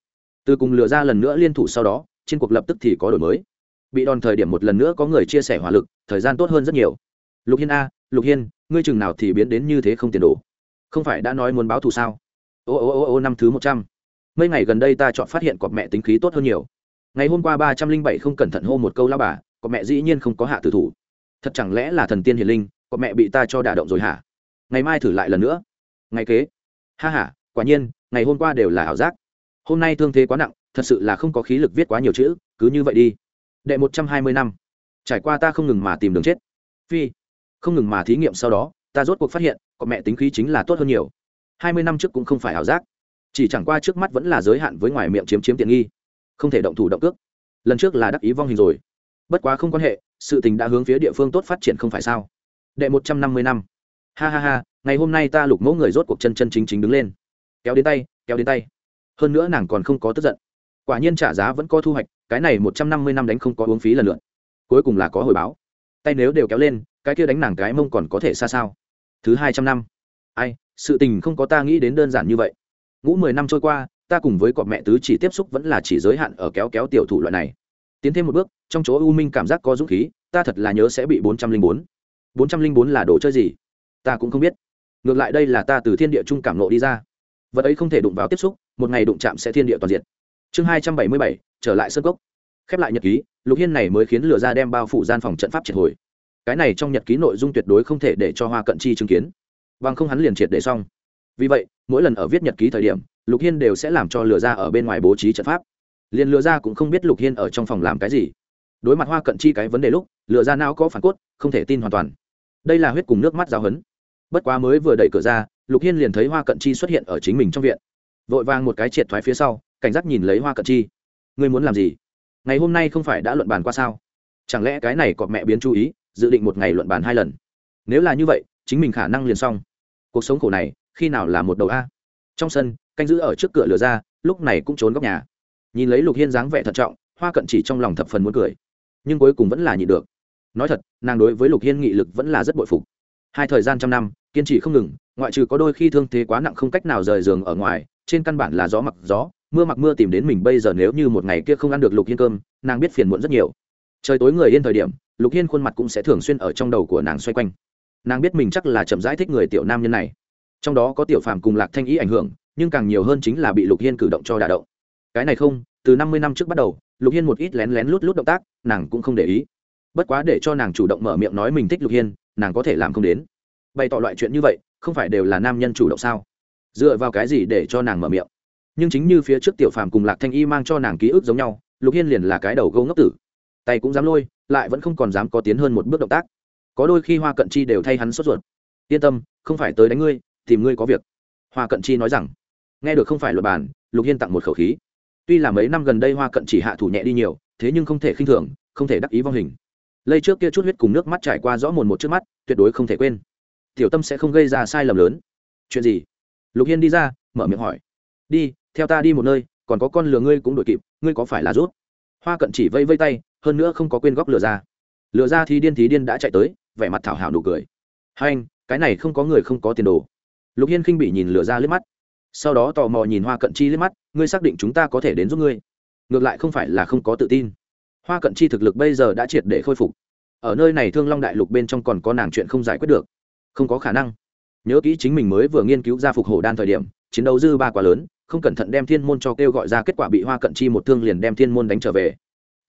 Từ cùng lừa ra lần nữa liên thủ sau đó trên cuộc lập tức thì có đổi mới. Bị đòn thời điểm một lần nữa có người chia sẻ hỏa lực, thời gian tốt hơn rất nhiều. Lục hiên a, lục hiên, ngươi chừng nào thì biến đến như thế không tiền đồ không phải đã nói muốn báo thù sao? Ô ô ô ô, năm thứ một trăm. Mấy ngày gần đây ta chọn phát hiện cọp mẹ tính khí tốt hơn nhiều. Ngày hôm qua ba trăm linh bảy không cẩn thận hô một câu lao bà, cọp mẹ dĩ nhiên không có hạ tử thủ. Thật chẳng lẽ là thần tiên hiền linh, cọp mẹ bị ta cho đả động rồi hả? Ngày mai thử lại lần nữa. Ngày kế. Ha h a quả nhiên, ngày hôm qua đều là ảo giác. Hôm nay thương thế quá nặng, thật sự là không có khí lực viết quá nhiều chữ, cứ như vậy đi. Đệ một trăm hai mươi năm. Trải qua ta không ngừng mà tìm đường chết. Phi. Không ngừng mà thí nghiệm sau đó, ta rốt cuộc phát hiện có mẹ tính khí chính là tốt hơn nhiều. Hai mươi năm trước cũng không phải ảo giác. Chỉ chẳng qua trước mắt vẫn là giới hạn với ngoài miệng chiếm chiếm tiện nghi. Không thể động thủ động cước. Lần trước là đắc ý vong hình rồi. Bất quá không quan hệ, sự tình đã hướng phía địa phương tốt phát triển không phải sao. Đệ một trăm năm mươi năm. Ha ha ha, ngày hôm nay ta lục mẫu người rốt cuộc chân chân chính chính đứng lên. Kéo đến tay, kéo đến tay. Hơn nữa nàng còn không có tức giận. Quả nhiên trả giá vẫn có thu hoạch, cái này một trăm năm mươi năm đánh không có uống phí lần lượt. Cuối cùng là có hồi báo. Tay nếu đều kéo lên, cái kia đánh nàng cái mông còn có thể xa sao? Thứ hai trăm năm. Ai, sự tình không có ta nghĩ đến đơn giản như vậy. Ngũ mười năm trôi qua, ta cùng với cọp mẹ tứ chỉ tiếp xúc vẫn là chỉ giới hạn ở kéo kéo tiểu thủ loại này. Tiến thêm một bước, trong chỗ u minh cảm giác có dũng khí, ta thật là nhớ sẽ bị bốn trăm linh bốn. Bốn trăm linh bốn là đồ chơi gì? Ta cũng không biết. Ngược lại đây là ta từ thiên địa trung cảm nộ đi ra. Vật ấy không thể đụng vào tiếp xúc, một ngày đụng chạm sẽ thiên địa toàn diện. Chương hai trăm bảy mươi bảy, trở lại sân cốc. Khép lại nhật ký, lục hiên này mới khiến lửa ra đem bao phủ gian phòng trận pháp triệt hồi cái này trong nhật ký nội dung tuyệt đối không thể để cho hoa cận chi chứng kiến. Bằng không hắn liền triệt để xong. Vì vậy, mỗi lần ở viết nhật ký thời điểm, lục hiên đều sẽ làm cho lừa ra ở bên ngoài bố trí trận pháp. Liền lừa ra cũng không biết lục hiên ở trong phòng làm cái gì. Đối mặt hoa cận chi cái vấn đề lúc, lừa ra não có phản cốt, không thể tin hoàn toàn. Đây là huyết cùng nước mắt giáo hấn. Bất quá mới vừa đẩy cửa ra, lục hiên liền thấy hoa cận chi xuất hiện ở chính mình trong viện. Vội vàng một cái triệt thoái phía sau, cảnh giác nhìn lấy hoa cận chi. Ngươi muốn làm gì? Ngày hôm nay không phải đã luận bàn qua sao? Chẳng lẽ cái này cọp mẹ biến chú ý dự định một ngày luận bàn hai lần. Nếu là như vậy, chính mình khả năng liền xong. Cuộc sống khổ này, khi nào là một đầu a? Trong sân, canh giữ ở trước cửa lửa ra, lúc này cũng trốn góc nhà. Nhìn lấy lục hiên dáng vẻ thận trọng, hoa cận chỉ trong lòng thập phần muốn cười. Nhưng cuối cùng vẫn là nhịn được. Nói thật, nàng đối với lục hiên nghị lực vẫn là rất bội phục. Hai thời gian trăm năm, kiên trì không ngừng, ngoại trừ có đôi khi thương thế quá nặng không cách nào rời giường ở ngoài, trên căn bản là gió mặc gió, mưa mặc mưa tìm đến mình bây giờ nếu như một ngày kia không ăn được lục hiên cơm, nàng biết phiền muộn rất nhiều. Trời tối người yên thời điểm lục hiên khuôn mặt cũng sẽ thường xuyên ở trong đầu của nàng xoay quanh. Nàng biết mình chắc là chậm rãi thích người tiểu nam nhân này. Trong đó có tiểu phàm cùng lạc thanh ý ảnh hưởng, nhưng càng nhiều hơn chính là bị lục hiên cử động cho đả động. Cái này không, từ năm mươi năm trước bắt đầu, lục hiên một ít lén lén lút lút động tác, nàng cũng không để ý. Bất quá để cho nàng chủ động mở miệng nói mình thích lục hiên, nàng có thể làm không đến. Bày tỏ loại chuyện như vậy, không phải đều là nam nhân chủ động sao? Dựa vào cái gì để cho nàng mở miệng? Nhưng chính như phía trước tiểu phàm cùng lạc thanh y mang cho nàng ký ức giống nhau, lục hiên liền là cái đầu gấu ngốc tử. Tay cũng dám lôi lại vẫn không còn dám có tiến hơn một bước động tác. Có đôi khi hoa cận chi đều thay hắn sốt ruột. Yên tâm, không phải tới đánh ngươi, tìm ngươi có việc. Hoa cận chi nói rằng. Nghe được không phải luật bàn lục hiên tặng một khẩu khí. Tuy là mấy năm gần đây hoa cận chỉ hạ thủ nhẹ đi nhiều, thế nhưng không thể khinh thường, không thể đắc ý vong hình. Lây trước kia chút huyết cùng nước mắt trải qua rõ mồn một trước mắt, tuyệt đối không thể quên. Tiểu tâm sẽ không gây ra sai lầm lớn. Chuyện gì? Lục hiên đi ra, mở miệng hỏi. Đi, theo ta đi một nơi, còn có con lừa ngươi cũng đội kịp, ngươi có phải là rút? Hoa cận chỉ vây vây tay hơn nữa không có quên góc lừa ra. Lừa ra thì điên thì điên đã chạy tới, vẻ mặt thảo hảo nụ cười. Hai anh, cái này không có người không có tiền đồ. Lục hiên khinh bị nhìn lừa ra liếc mắt. Sau đó tò mò nhìn hoa cận chi liếc mắt, ngươi xác định chúng ta có thể đến giúp ngươi. Ngược lại không phải là không có tự tin. Hoa cận chi thực lực bây giờ đã triệt để khôi phục. Ở nơi này thương long đại lục bên trong còn có nàng chuyện không giải quyết được. Không có khả năng. Nhớ kỹ chính mình mới vừa nghiên cứu ra phục hổ đan thời điểm, chiến đấu dư ba quá lớn, không cẩn thận đem thiên môn cho kêu gọi ra, kết quả bị hoa cận chi một thương liền đem thiên môn đánh trở về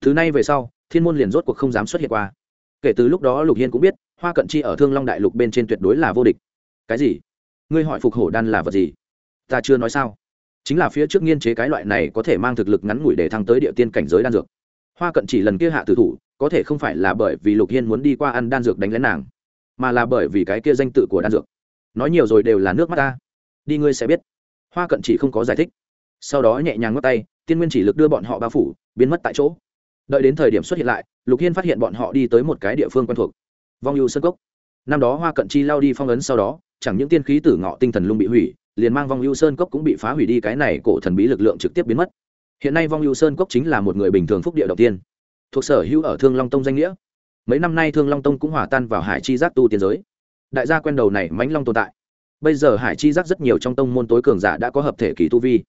thứ này về sau, thiên môn liền rốt cuộc không dám xuất hiện qua. Kể từ lúc đó lục hiên cũng biết, hoa cận chi ở thương long đại lục bên trên tuyệt đối là vô địch. Cái gì? Ngươi hỏi phục hổ đan là vật gì? Ta chưa nói sao? Chính là phía trước nghiên chế cái loại này có thể mang thực lực ngắn ngủi để thăng tới địa tiên cảnh giới đan dược. Hoa cận chỉ lần kia hạ tử thủ, có thể không phải là bởi vì lục hiên muốn đi qua ăn đan dược đánh lén nàng, mà là bởi vì cái kia danh tự của đan dược. Nói nhiều rồi đều là nước mắt ta. Đi ngươi sẽ biết. Hoa cận chỉ không có giải thích. Sau đó nhẹ nhàng ngót tay, tiên nguyên chỉ lực đưa bọn họ bao phủ, biến mất tại chỗ đợi đến thời điểm xuất hiện lại, lục hiên phát hiện bọn họ đi tới một cái địa phương quen thuộc. Vong ưu Sơn cốc. Năm đó hoa cận chi lao đi phong ấn sau đó, chẳng những tiên khí tử ngọ tinh thần lung bị hủy, liền mang vong ưu sơn cốc cũng bị phá hủy đi, cái này cổ thần bí lực lượng trực tiếp biến mất. Hiện nay vong ưu sơn cốc chính là một người bình thường phúc địa đầu tiên, thuộc sở hữu ở thương long tông danh nghĩa. Mấy năm nay thương long tông cũng hòa tan vào hải chi giác tu tiên giới. Đại gia quen đầu này mãnh long tồn tại. Bây giờ hải chi giác rất nhiều trong tông môn tối cường giả đã có hợp thể kỳ tu vi.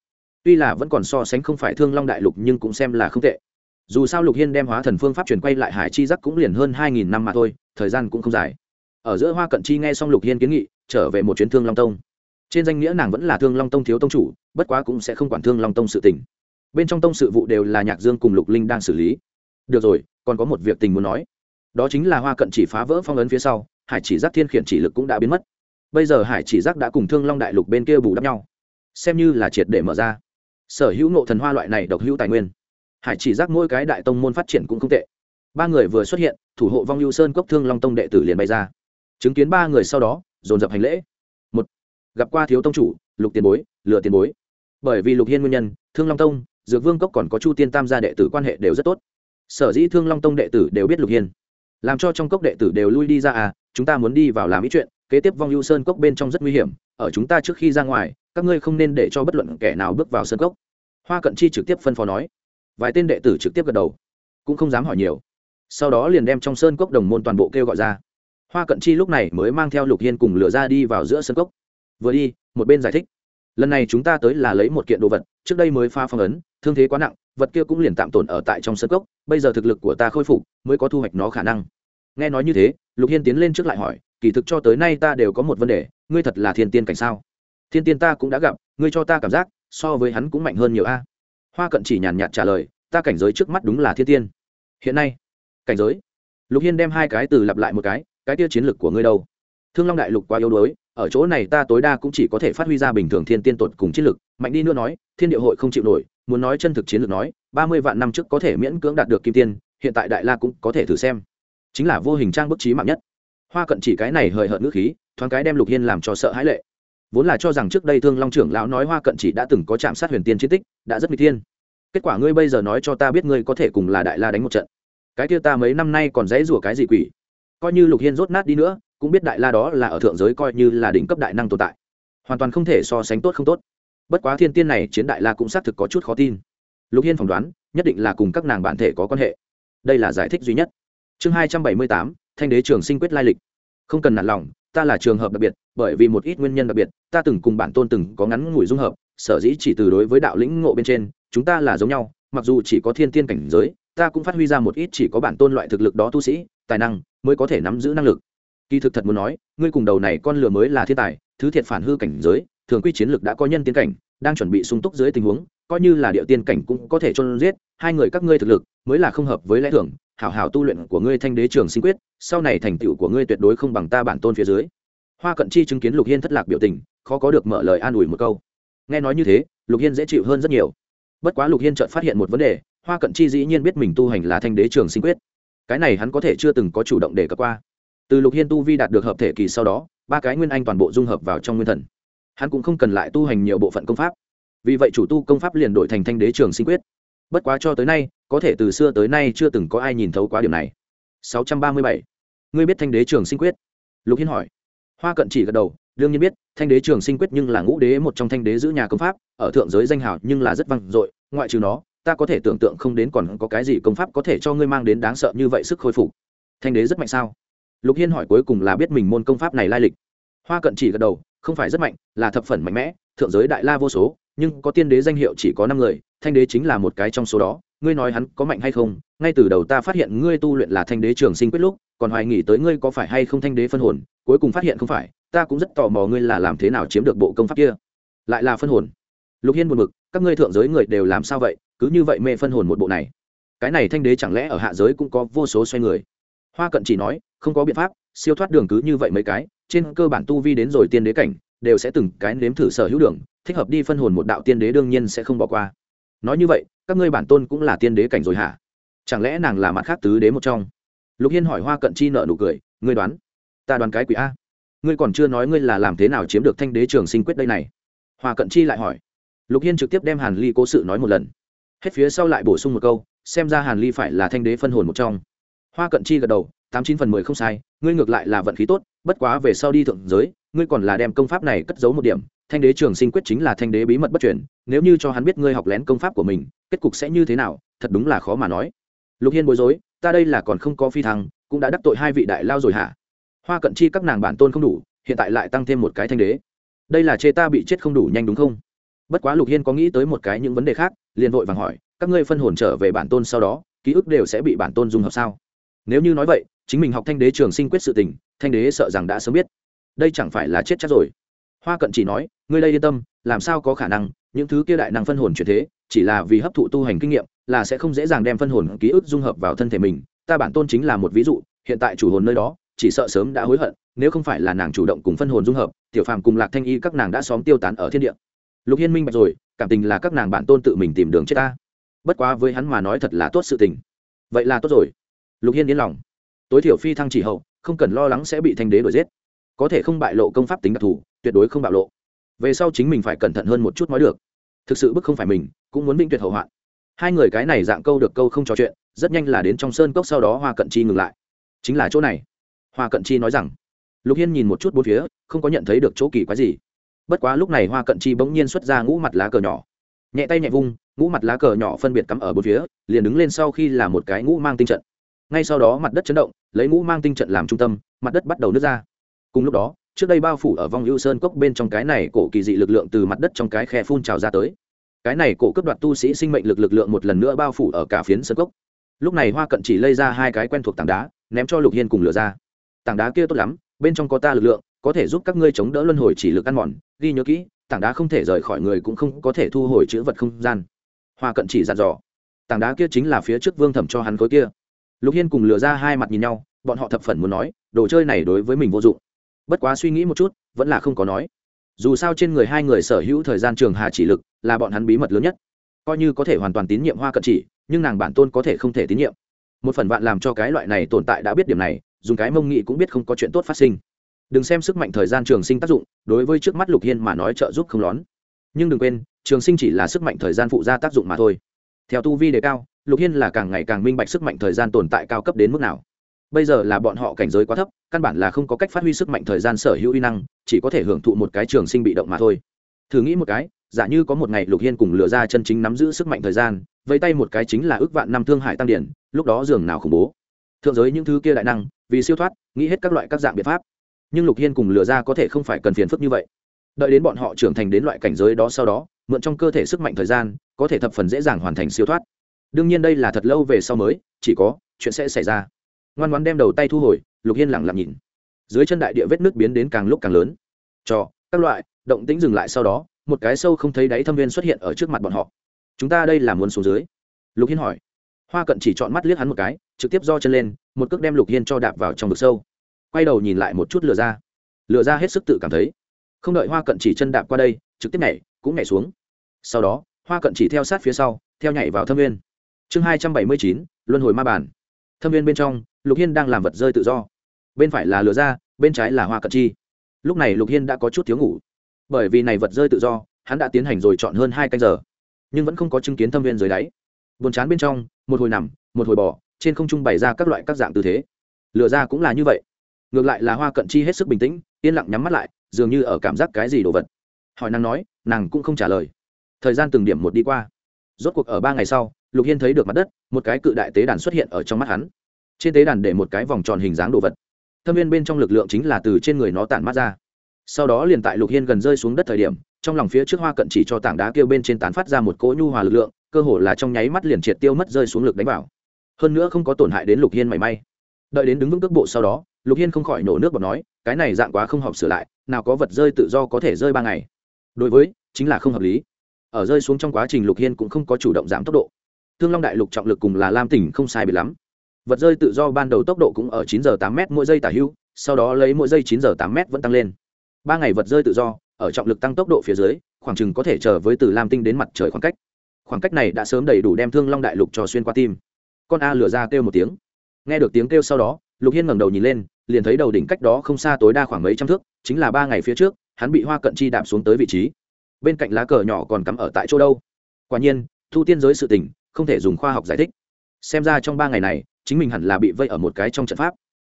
Tuy là vẫn còn so sánh không phải thương long đại lục nhưng cũng xem là không tệ dù sao lục hiên đem hóa thần phương pháp truyền quay lại hải chi giác cũng liền hơn hai nghìn năm mà thôi, thời gian cũng không dài. Ở giữa hoa cận chi nghe xong lục hiên kiến nghị, trở về một chuyến thương long tông. Trên danh nghĩa nàng vẫn là thương long tông thiếu tông chủ, bất quá cũng sẽ không quản thương long tông sự tình. Bên trong tông sự vụ đều là nhạc dương cùng lục linh đang xử lý. Được rồi, còn có một việc tình muốn nói. Đó chính là hoa cận chỉ phá vỡ phong ấn phía sau, hải chỉ giác thiên khiển chỉ lực cũng đã biến mất. Bây giờ hải chỉ giác đã cùng thương long đại lục bên kia bù đắp nhau. Xem như là triệt để mở ra. Sở hữu nộ thần hoa loại này độc hữu tài nguyên hải chỉ giác mỗi cái đại tông môn phát triển cũng không tệ. Ba người vừa xuất hiện, thủ hộ vong lưu sơn cốc thương long tông đệ tử liền bay ra. Chứng kiến ba người sau đó, dồn dập hành lễ. Một, gặp qua thiếu tông chủ, lục tiền bối lừa tiền bối. Bởi vì lục hiên nguyên nhân, thương long tông, dược vương cốc còn có chu tiên tam gia đệ tử quan hệ đều rất tốt. Sở dĩ thương long tông đệ tử đều biết lục hiên. Làm cho trong cốc đệ tử đều lui đi ra à chúng ta muốn đi vào làm ý chuyện, kế tiếp vong ưu sơn cốc bên trong rất nguy hiểm, ở chúng ta trước khi ra ngoài, các ngươi không nên để cho bất luận kẻ nào bước vào sơn cốc. Hoa cận chi trực tiếp phân phó nói vài tên đệ tử trực tiếp gật đầu, cũng không dám hỏi nhiều. Sau đó liền đem trong sơn cốc đồng môn toàn bộ kêu gọi ra. Hoa cận chi lúc này mới mang theo lục hiên cùng lửa ra đi vào giữa sơn cốc. Vừa đi, một bên giải thích, lần này chúng ta tới là lấy một kiện đồ vật, trước đây mới pha phong ấn, thương thế quá nặng, vật kia cũng liền tạm tồn ở tại trong sân cốc, bây giờ thực lực của ta khôi phục, mới có thu hoạch nó khả năng. Nghe nói như thế, lục hiên tiến lên trước lại hỏi, kỳ thực cho tới nay ta đều có một vấn đề, ngươi thật là thiên tiên cảnh sao? Thiên tiên ta cũng đã gặp, ngươi cho ta cảm giác, so với hắn cũng mạnh hơn nhiều a hoa cận chỉ nhàn nhạt trả lời, ta cảnh giới trước mắt đúng là thiên tiên. Hiện nay, cảnh giới. Lục hiên đem hai cái từ lặp lại một cái cái tiêu chiến lược của ngươi đâu? Thương long đại lục quá yếu đuối, ở chỗ này ta tối đa cũng chỉ có thể phát huy ra bình thường thiên tiên tột cùng chiến lược mạnh đi nữa nói, thiên địa hội không chịu nổi, muốn nói chân thực chiến lược nói, ba mươi vạn năm trước có thể miễn cưỡng đạt được kim tiên, hiện tại đại la cũng có thể thử xem. Chính là vô hình trang bức trí mạng nhất. Hoa cận chỉ cái này hời hợt ngữ khí, thoáng cái đem lục hiên làm cho sợ hãi lệ vốn là cho rằng trước đây thương long trưởng lão nói hoa cận chỉ đã từng có chạm sát huyền tiên chiến tích, đã rất mỹ thiên. Kết quả ngươi bây giờ nói cho ta biết ngươi có thể cùng là đại la đánh một trận. Cái kia ta mấy năm nay còn dễ rủa cái gì quỷ? Coi như lục hiên rốt nát đi nữa, cũng biết đại la đó là ở thượng giới coi như là đỉnh cấp đại năng tồn tại. Hoàn toàn không thể so sánh tốt không tốt. Bất quá thiên tiên này chiến đại la cũng xác thực có chút khó tin. Lục hiên phỏng đoán, nhất định là cùng các nàng bản thể có quan hệ. Đây là giải thích duy nhất. Chương hai trăm bảy mươi tám, thanh đế trường sinh quyết lai lịch. Không cần nản lòng ta là trường hợp đặc biệt, bởi vì một ít nguyên nhân đặc biệt, ta từng cùng bản tôn từng có ngắn ngủi dung hợp, sở dĩ chỉ từ đối với đạo lĩnh ngộ bên trên, chúng ta là giống nhau, mặc dù chỉ có thiên tiên cảnh giới, ta cũng phát huy ra một ít chỉ có bản tôn loại thực lực đó tu sĩ, tài năng, mới có thể nắm giữ năng lực. Kỳ thực thật muốn nói, ngươi cùng đầu này con lừa mới là thiên tài, thứ thiệt phản hư cảnh giới, thường quy chiến lực đã có nhân tiến cảnh, đang chuẩn bị sung túc dưới tình huống, coi như là địa tiên cảnh cũng có thể chôn giết, hai người các ngươi thực lực mới là không hợp với lẽ thường hảo hảo tu luyện của ngươi thanh đế trường sinh quyết, sau này thành tựu của ngươi tuyệt đối không bằng ta bản tôn phía dưới. Hoa cận chi chứng kiến lục hiên thất lạc biểu tình, khó có được mở lời an ủi một câu. Nghe nói như thế, lục hiên dễ chịu hơn rất nhiều. Bất quá lục hiên chợt phát hiện một vấn đề, hoa cận chi dĩ nhiên biết mình tu hành là thanh đế trường sinh quyết. Cái này hắn có thể chưa từng có chủ động để cập qua. Từ lục hiên tu vi đạt được hợp thể kỳ sau đó, ba cái nguyên anh toàn bộ dung hợp vào trong nguyên thần. Hắn cũng không cần lại tu hành nhiều bộ phận công pháp. Vì vậy chủ tu công pháp liền đổi thành thanh đế trường sinh quyết. Bất quá cho tới nay có thể từ xưa tới nay chưa từng có ai nhìn thấu quá điểm này. 637. ngươi biết thanh đế trường sinh quyết? Lục hiên hỏi. Hoa cận chỉ gật đầu, đương nhiên biết, thanh đế trường sinh quyết nhưng là ngũ đế một trong thanh đế giữ nhà công pháp, ở thượng giới danh hào nhưng là rất vang dội, ngoại trừ nó, ta có thể tưởng tượng không đến còn có cái gì công pháp có thể cho ngươi mang đến đáng sợ như vậy sức khôi phục. Thanh đế rất mạnh sao? Lục hiên hỏi cuối cùng là biết mình môn công pháp này lai lịch. Hoa cận chỉ gật đầu, không phải rất mạnh, là thập phần mạnh mẽ, thượng giới đại la vô số, nhưng có tiên đế danh hiệu chỉ có năm người, thanh đế chính là một cái trong số đó ngươi nói hắn có mạnh hay không? Ngay từ đầu ta phát hiện ngươi tu luyện là thanh đế trường sinh quyết lúc, còn hoài nghỉ tới ngươi có phải hay không thanh đế phân hồn, cuối cùng phát hiện không phải, ta cũng rất tò mò ngươi là làm thế nào chiếm được bộ công pháp kia. Lại là phân hồn. Lục hiên buồn b ự c các ngươi thượng giới người đều làm sao vậy, cứ như vậy mê phân hồn một bộ này. Cái này thanh đế chẳng lẽ ở hạ giới cũng có vô số xoay người? Hoa cận chỉ nói, không có biện pháp, siêu thoát đường cứ như vậy mấy cái, trên cơ bản tu vi đến rồi tiên đế cảnh, đều sẽ từng cái nếm thử sở hữu đường, thích hợp đi phân hồn một đạo tiên đế đương nhiên sẽ không bỏ qua nói như vậy, các ngươi bản tôn cũng là tiên đế cảnh rồi hả? Chẳng lẽ nàng là mặt khác tứ đế một trong? Lục hiên hỏi hoa cận chi nợ nụ cười, ngươi đoán? Ta đoán cái quỷ a. Ngươi còn chưa nói ngươi là làm thế nào chiếm được thanh đế trường sinh quyết đây này. Hoa cận chi lại hỏi. Lục hiên trực tiếp đem hàn ly cố sự nói một lần. Hết phía sau lại bổ sung một câu, xem ra hàn ly phải là thanh đế phân hồn một trong. Hoa cận chi gật đầu, tám chín phần mười không sai, ngươi ngược lại là vận khí tốt, bất quá về sau đi thượng giới, ngươi còn là đem công pháp này cất giấu một điểm thanh đế trường sinh quyết chính là thanh đế bí mật bất chuyển nếu như cho hắn biết ngươi học lén công pháp của mình, kết cục sẽ như thế nào, thật đúng là khó mà nói. Lục hiên bối rối, ta đây là còn không có phi thăng, cũng đã đắc tội hai vị đại lao rồi hả? Hoa cận chi các nàng bản tôn không đủ, hiện tại lại tăng thêm một cái thanh đế. Đây là chê ta bị chết không đủ nhanh đúng không? Bất quá lục hiên có nghĩ tới một cái những vấn đề khác, liền vội vàng hỏi, các ngươi phân hồn trở về bản tôn sau đó, ký ức đều sẽ bị bản tôn dung hợp sao? Nếu như nói vậy, chính mình học thanh đế trường sinh quyết sự tình, thanh đế sợ rằng đã sớm biết. Đây chẳng phải là chết chắc rồi hoa cận chỉ nói, ngươi đây yên tâm, làm sao có khả năng, những thứ kia đại năng phân hồn chuyển thế, chỉ là vì hấp thụ tu hành kinh nghiệm, là sẽ không dễ dàng đem phân hồn ký ức dung hợp vào thân thể mình. Ta bản tôn chính là một ví dụ, hiện tại chủ hồn nơi đó, chỉ sợ sớm đã hối hận, nếu không phải là nàng chủ động cùng phân hồn dung hợp, tiểu phàm cùng lạc thanh y các nàng đã xóm tiêu tán ở thiên địa. Lục hiên minh bạch rồi, cảm tình là các nàng bản tôn tự mình tìm đường chết ta. Bất quá với hắn mà nói thật là tốt sự tình. Vậy là tốt rồi. Lục hiên yên lòng. Tối thiểu phi thăng chỉ hậu, không cần lo lắng sẽ bị thanh đế đuổi giết có thể không bại lộ công pháp tính đặc thù, tuyệt đối không bạo lộ. Về sau chính mình phải cẩn thận hơn một chút nói được. Thực sự bức không phải mình, cũng muốn vĩnh tuyệt hậu hoạn. Hai người cái này dạng câu được câu không trò chuyện, rất nhanh là đến trong sơn cốc sau đó hoa cận chi ngừng lại. Chính là chỗ này. Hoa cận chi nói rằng, lục hiên nhìn một chút bốn phía, không có nhận thấy được chỗ kỳ quái gì. Bất quá lúc này hoa cận chi bỗng nhiên xuất ra ngũ mặt lá cờ nhỏ. Nhẹ tay nhẹ vung, ngũ mặt lá cờ nhỏ phân biệt cắm ở bốn phía, liền đứng lên sau khi là một cái ngũ mang tinh trận. Ngay sau đó mặt đất chấn động, lấy ngũ mang tinh trận làm trung tâm, mặt đất bắt đầu nứt ra cùng lúc đó, trước đây bao phủ ở vong ưu sơn cốc bên trong cái này cổ kỳ dị lực lượng từ mặt đất trong cái khe phun trào ra tới. Cái này cổ cấp đoạt tu sĩ sinh mệnh lực lực lượng một lần nữa bao phủ ở cả phiến sơn cốc. Lúc này hoa cận chỉ lây ra hai cái quen thuộc tảng đá, ném cho lục hiên cùng lửa ra. Tảng đá kia tốt lắm, bên trong có ta lực lượng, có thể giúp các ngươi chống đỡ luân hồi chỉ lực ăn mòn. Ghi nhớ kỹ, tảng đá không thể rời khỏi người cũng không có thể thu hồi chữ vật không gian. Hoa cận chỉ dặn dò. Tảng đá kia chính là phía trước vương thẩm cho hắn khối kia. Lục hiên cùng lửa ra hai mặt nhìn nhau, bọn họ thập phần muốn nói, đồ chơi này đối với mình vô dụng bất quá suy nghĩ một chút, vẫn là không có nói. Dù sao trên người hai người sở hữu thời gian trường hà chỉ lực là bọn hắn bí mật lớn nhất. Coi như có thể hoàn toàn tín nhiệm hoa cận chỉ, nhưng nàng bản tôn có thể không thể tín nhiệm. Một phần bạn làm cho cái loại này tồn tại đã biết điểm này, dùng cái mông nghị cũng biết không có chuyện tốt phát sinh. Đừng xem sức mạnh thời gian trường sinh tác dụng, đối với trước mắt lục hiên mà nói trợ giúp không lón. Nhưng đừng quên, trường sinh chỉ là sức mạnh thời gian phụ gia tác dụng mà thôi. Theo tu vi đề cao, lục hiên là càng ngày càng minh bạch sức mạnh thời gian tồn tại cao cấp đến mức nào bây giờ là bọn họ cảnh giới quá thấp, căn bản là không có cách phát huy sức mạnh thời gian sở hữu uy năng, chỉ có thể hưởng thụ một cái trường sinh bị động mà thôi. Thử nghĩ một cái, giả như có một ngày lục hiên cùng lừa ra chân chính nắm giữ sức mạnh thời gian vây tay một cái chính là ước vạn năm thương hại tăng điển, lúc đó dường nào khủng bố. Thượng giới những thứ kia đại năng, vì siêu thoát, nghĩ hết các loại các dạng biện pháp. Nhưng lục hiên cùng lừa ra có thể không phải cần phiền phức như vậy. Đợi đến bọn họ trưởng thành đến loại cảnh giới đó sau đó, mượn trong cơ thể sức mạnh thời gian, có thể thập phần dễ dàng hoàn thành siêu thoát. Đương nhiên đây là thật lâu về sau mới, chỉ có, chuyện sẽ xảy ra ngoan ngoan đem đầu tay thu hồi, lục hiên lẳng lặng nhìn. Dưới chân đại địa vết nước biến đến càng lúc càng lớn. Cho, các loại, động tĩnh dừng lại sau đó, một cái sâu không thấy đáy thâm viên xuất hiện ở trước mặt bọn họ. Chúng ta đây là muốn xuống dưới? Lục hiên hỏi. Hoa cận chỉ chọn mắt liếc hắn một cái, trực tiếp do chân lên, một cước đem lục hiên cho đạp vào trong vực sâu. Quay đầu nhìn lại một chút lửa ra. Lửa ra hết sức tự cảm thấy. Không đợi hoa cận chỉ chân đạp qua đây, trực tiếp nhảy, cũng nhảy xuống. Sau đó, hoa cận chỉ theo sát phía sau, theo nhảy vào thâm viên. Chương hai trăm bảy mươi chín, luân hồi ma bản thâm viên bên trong, lục hiên đang làm vật rơi tự do. Bên phải là lửa ra bên trái là hoa cận chi. Lúc này lục hiên đã có chút thiếu ngủ. Bởi vì này vật rơi tự do, hắn đã tiến hành rồi chọn hơn hai canh giờ, nhưng vẫn không có chứng kiến thâm viên dưới đáy. Buồn chán bên trong, một hồi nằm, một hồi bỏ trên không trung bày ra các loại các dạng tư thế. Lửa ra cũng là như vậy. Ngược lại là hoa cận chi hết sức bình tĩnh, yên lặng nhắm mắt lại, dường như ở cảm giác cái gì đồ vật. Hỏi nàng nói, nàng cũng không trả lời. Thời gian từng điểm một đi qua. Rốt cuộc ở ba ngày sau lục hiên thấy được mặt đất, một cái cự đại tế đàn xuất hiện ở trong mắt hắn. Trên tế đàn để một cái vòng tròn hình dáng đồ vật. Thâm viên bên trong lực lượng chính là từ trên người nó tản mát ra. Sau đó liền tại lục hiên gần rơi xuống đất thời điểm, trong lòng phía trước hoa cận chỉ cho tảng đá kêu bên trên tán phát ra một cỗ nhu hòa lực lượng, cơ hồ là trong nháy mắt liền triệt tiêu mất rơi xuống lực đánh vào. Hơn nữa không có tổn hại đến lục hiên mảy may. Đợi đến đứng vững cước bộ sau đó, lục hiên không khỏi nổ nước bọt nói, cái này dạng quá không hợp sửa lại, nào có vật rơi tự do có thể rơi ba ngày. Đối với, chính là không hợp lý. Ở rơi xuống trong quá trình lục hiên cũng không có chủ động giảm tốc độ thương long đại lục trọng lực cùng là lam tỉnh không sai bị lắm. Vật rơi tự do ban đầu tốc độ cũng ở chín giờ tám m mỗi giây tả hưu sau đó lấy mỗi giây chín giờ tám m vẫn tăng lên. Ba ngày vật rơi tự do, ở trọng lực tăng tốc độ phía dưới, khoảng chừng có thể chờ với từ lam tinh đến mặt trời khoảng cách. Khoảng cách này đã sớm đầy đủ đem thương long đại lục cho xuyên qua tim. Con a lửa ra kêu một tiếng. Nghe được tiếng kêu sau đó, lục hiên ngẩng đầu nhìn lên, liền thấy đầu đỉnh cách đó không xa tối đa khoảng mấy trăm thước, chính là ba ngày phía trước, hắn bị hoa cận chi đạp xuống tới vị trí. Bên cạnh lá cờ nhỏ còn cắm ở tại chỗ đâu? Quả nhiên, thu tiên giới sự tỉnh không thể dùng khoa học giải thích. Xem ra trong ba ngày này, chính mình hẳn là bị vây ở một cái trong trận pháp.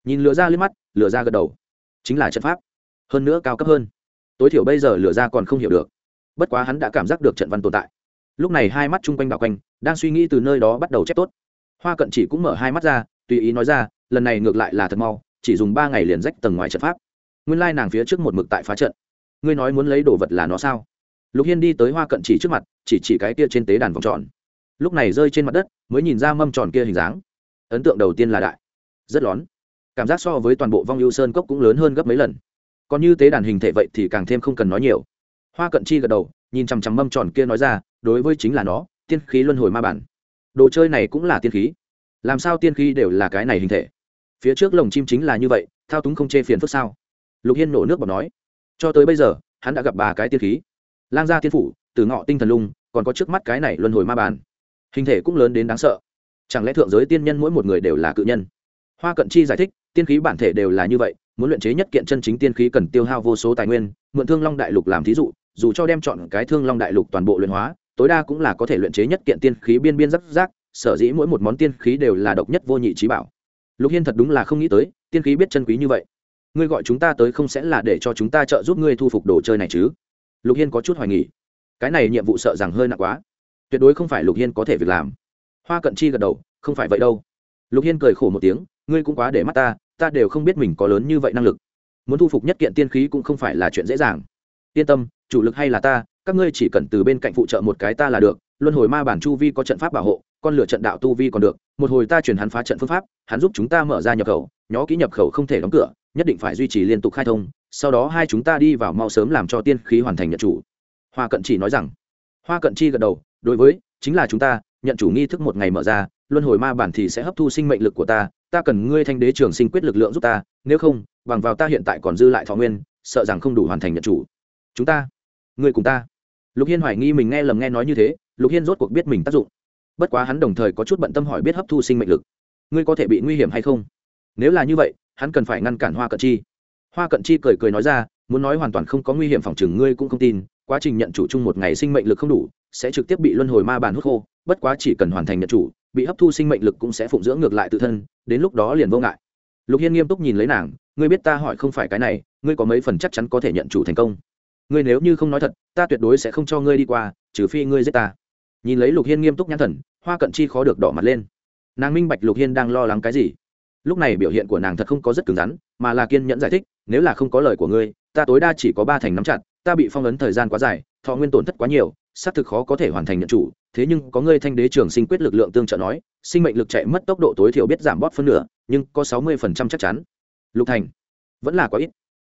Nhìn lửa ra lên mắt, lửa ra gật đầu. Chính là trận pháp. Hơn nữa cao cấp hơn. Tối thiểu bây giờ lửa ra còn không hiểu được. Bất quá hắn đã cảm giác được trận văn tồn tại. Lúc này hai mắt chung quanh bảo quanh, đang suy nghĩ từ nơi đó bắt đầu chép tốt. Hoa cận chỉ cũng mở hai mắt ra, tùy ý nói ra, lần này ngược lại là thật mau, chỉ dùng ba ngày liền rách tầng ngoài trận pháp. Nguyên lai nàng phía trước một mực tại phá trận. Ngươi nói muốn lấy đồ vật là nó sao? Lục hiên đi tới hoa cận chỉ trước mặt, chỉ chỉ cái kia trên tế đàn vòng tròn lúc này rơi trên mặt đất, mới nhìn ra mâm tròn kia hình dáng. Ấn tượng đầu tiên là đại. Rất lón. Cảm giác so với toàn bộ vong ưu sơn cốc cũng lớn hơn gấp mấy lần. Còn như tế đàn hình thể vậy thì càng thêm không cần nói nhiều. Hoa cận chi gật đầu, nhìn chằm chằm mâm tròn kia nói ra, đối với chính là nó, tiên khí luân hồi ma bản. Đồ chơi này cũng là tiên khí. Làm sao tiên khí đều là cái này hình thể? Phía trước lồng chim chính là như vậy, thao túng không chê phiền phức sao? Lục hiên nổ nước bọt nói. Cho tới bây giờ, hắn đã gặp ba cái tiên khí. Lang gia tiên phủ từ ngọ tinh thần lung, còn có trước mắt cái này luân hồi ma bản hình thể cũng lớn đến đáng sợ. Chẳng lẽ thượng giới tiên nhân mỗi một người đều là cự nhân? Hoa cận chi giải thích, tiên khí bản thể đều là như vậy, muốn luyện chế nhất kiện chân chính tiên khí cần tiêu hao vô số tài nguyên, mượn thương long đại lục làm thí dụ, dù cho đem chọn cái thương long đại lục toàn bộ luyện hóa, tối đa cũng là có thể luyện chế nhất kiện tiên khí biên biên rắc rác sở dĩ mỗi một món tiên khí đều là độc nhất vô nhị trí bảo. Lục hiên thật đúng là không nghĩ tới, tiên khí biết chân quý như vậy. Ngươi gọi chúng ta tới không sẽ là để cho chúng ta trợ giúp ngươi thu phục đồ chơi này chứ? Lục hiên có chút hoài nghỉ cái này nhiệm vụ sợ rằng hơi nặng quá tuyệt đối không phải lục hiên có thể việc làm. Hoa cận chi gật đầu, không phải vậy đâu. Lục hiên cười khổ một tiếng, ngươi cũng quá để mắt ta ta đều không biết mình có lớn như vậy năng lực. Muốn thu phục nhất kiện tiên khí cũng không phải là chuyện dễ dàng. Yên tâm, chủ lực hay là ta, các ngươi chỉ cần từ bên cạnh phụ trợ một cái ta là được, luân hồi ma bản chu vi có trận pháp bảo hộ, con lửa trận đạo tu vi còn được, một hồi ta chuyển hắn phá trận phương pháp, hắn giúp chúng ta mở ra nhập khẩu, nhó ký nhập khẩu không thể đóng cửa, nhất định phải duy trì liên tục khai thông, sau đó hai chúng ta đi vào mau sớm làm cho tiên khí hoàn thành nhận chủ. Hoa cận chỉ nói rằng. Hoa cận chi gật đầu đối với, chính là chúng ta, nhận chủ nghi thức một ngày mở ra, luân hồi ma bản thì sẽ hấp thu sinh mệnh lực của ta ta cần ngươi thanh đế trường sinh quyết lực lượng giúp ta, nếu không, bằng vào ta hiện tại còn dư lại thọ nguyên, sợ rằng không đủ hoàn thành nhận chủ. Chúng ta, ngươi cùng ta. Lục hiên hoài nghi mình nghe lầm nghe nói như thế, lục hiên rốt cuộc biết mình tác dụng. Bất quá hắn đồng thời có chút bận tâm hỏi biết hấp thu sinh mệnh lực. Ngươi có thể bị nguy hiểm hay không? Nếu là như vậy, hắn cần phải ngăn cản hoa cận chi. Hoa cận chi cười cười nói ra, muốn nói hoàn toàn không có nguy hiểm phòng chừng ngươi cũng không tin quá trình nhận chủ chung một ngày sinh mệnh lực không đủ, sẽ trực tiếp bị luân hồi ma bàn hút khô, bất quá chỉ cần hoàn thành nhận chủ, bị hấp thu sinh mệnh lực cũng sẽ phụng dưỡng ngược lại tự thân, đến lúc đó liền vô ngại. Lục hiên nghiêm túc nhìn lấy nàng, ngươi biết ta hỏi không phải cái này, ngươi có mấy phần chắc chắn có thể nhận chủ thành công? Ngươi nếu như không nói thật, ta tuyệt đối sẽ không cho ngươi đi qua, trừ phi ngươi giết ta. Nhìn lấy lục hiên nghiêm túc nhãn thần, hoa cận chi khó được đỏ mặt lên. Nàng minh bạch lục hiên đang lo lắng cái gì. Lúc này biểu hiện của nàng thật không có rất cứng rắn, mà là kiên nhẫn giải thích, nếu là không có lời của ngươi, ta tối đa chỉ có ba thành nắm chặt ta bị phong ấn thời gian quá dài, thọ nguyên tổn thất quá nhiều, xác thực khó có thể hoàn thành nhận chủ, thế nhưng có ngươi thanh đế trường sinh quyết lực lượng tương trợ nói, sinh mệnh lực chạy mất tốc độ tối thiểu biết giảm bót phân nửa, nhưng có sáu mươi phần trăm chắc chắn. Lục thành, vẫn là quá ít.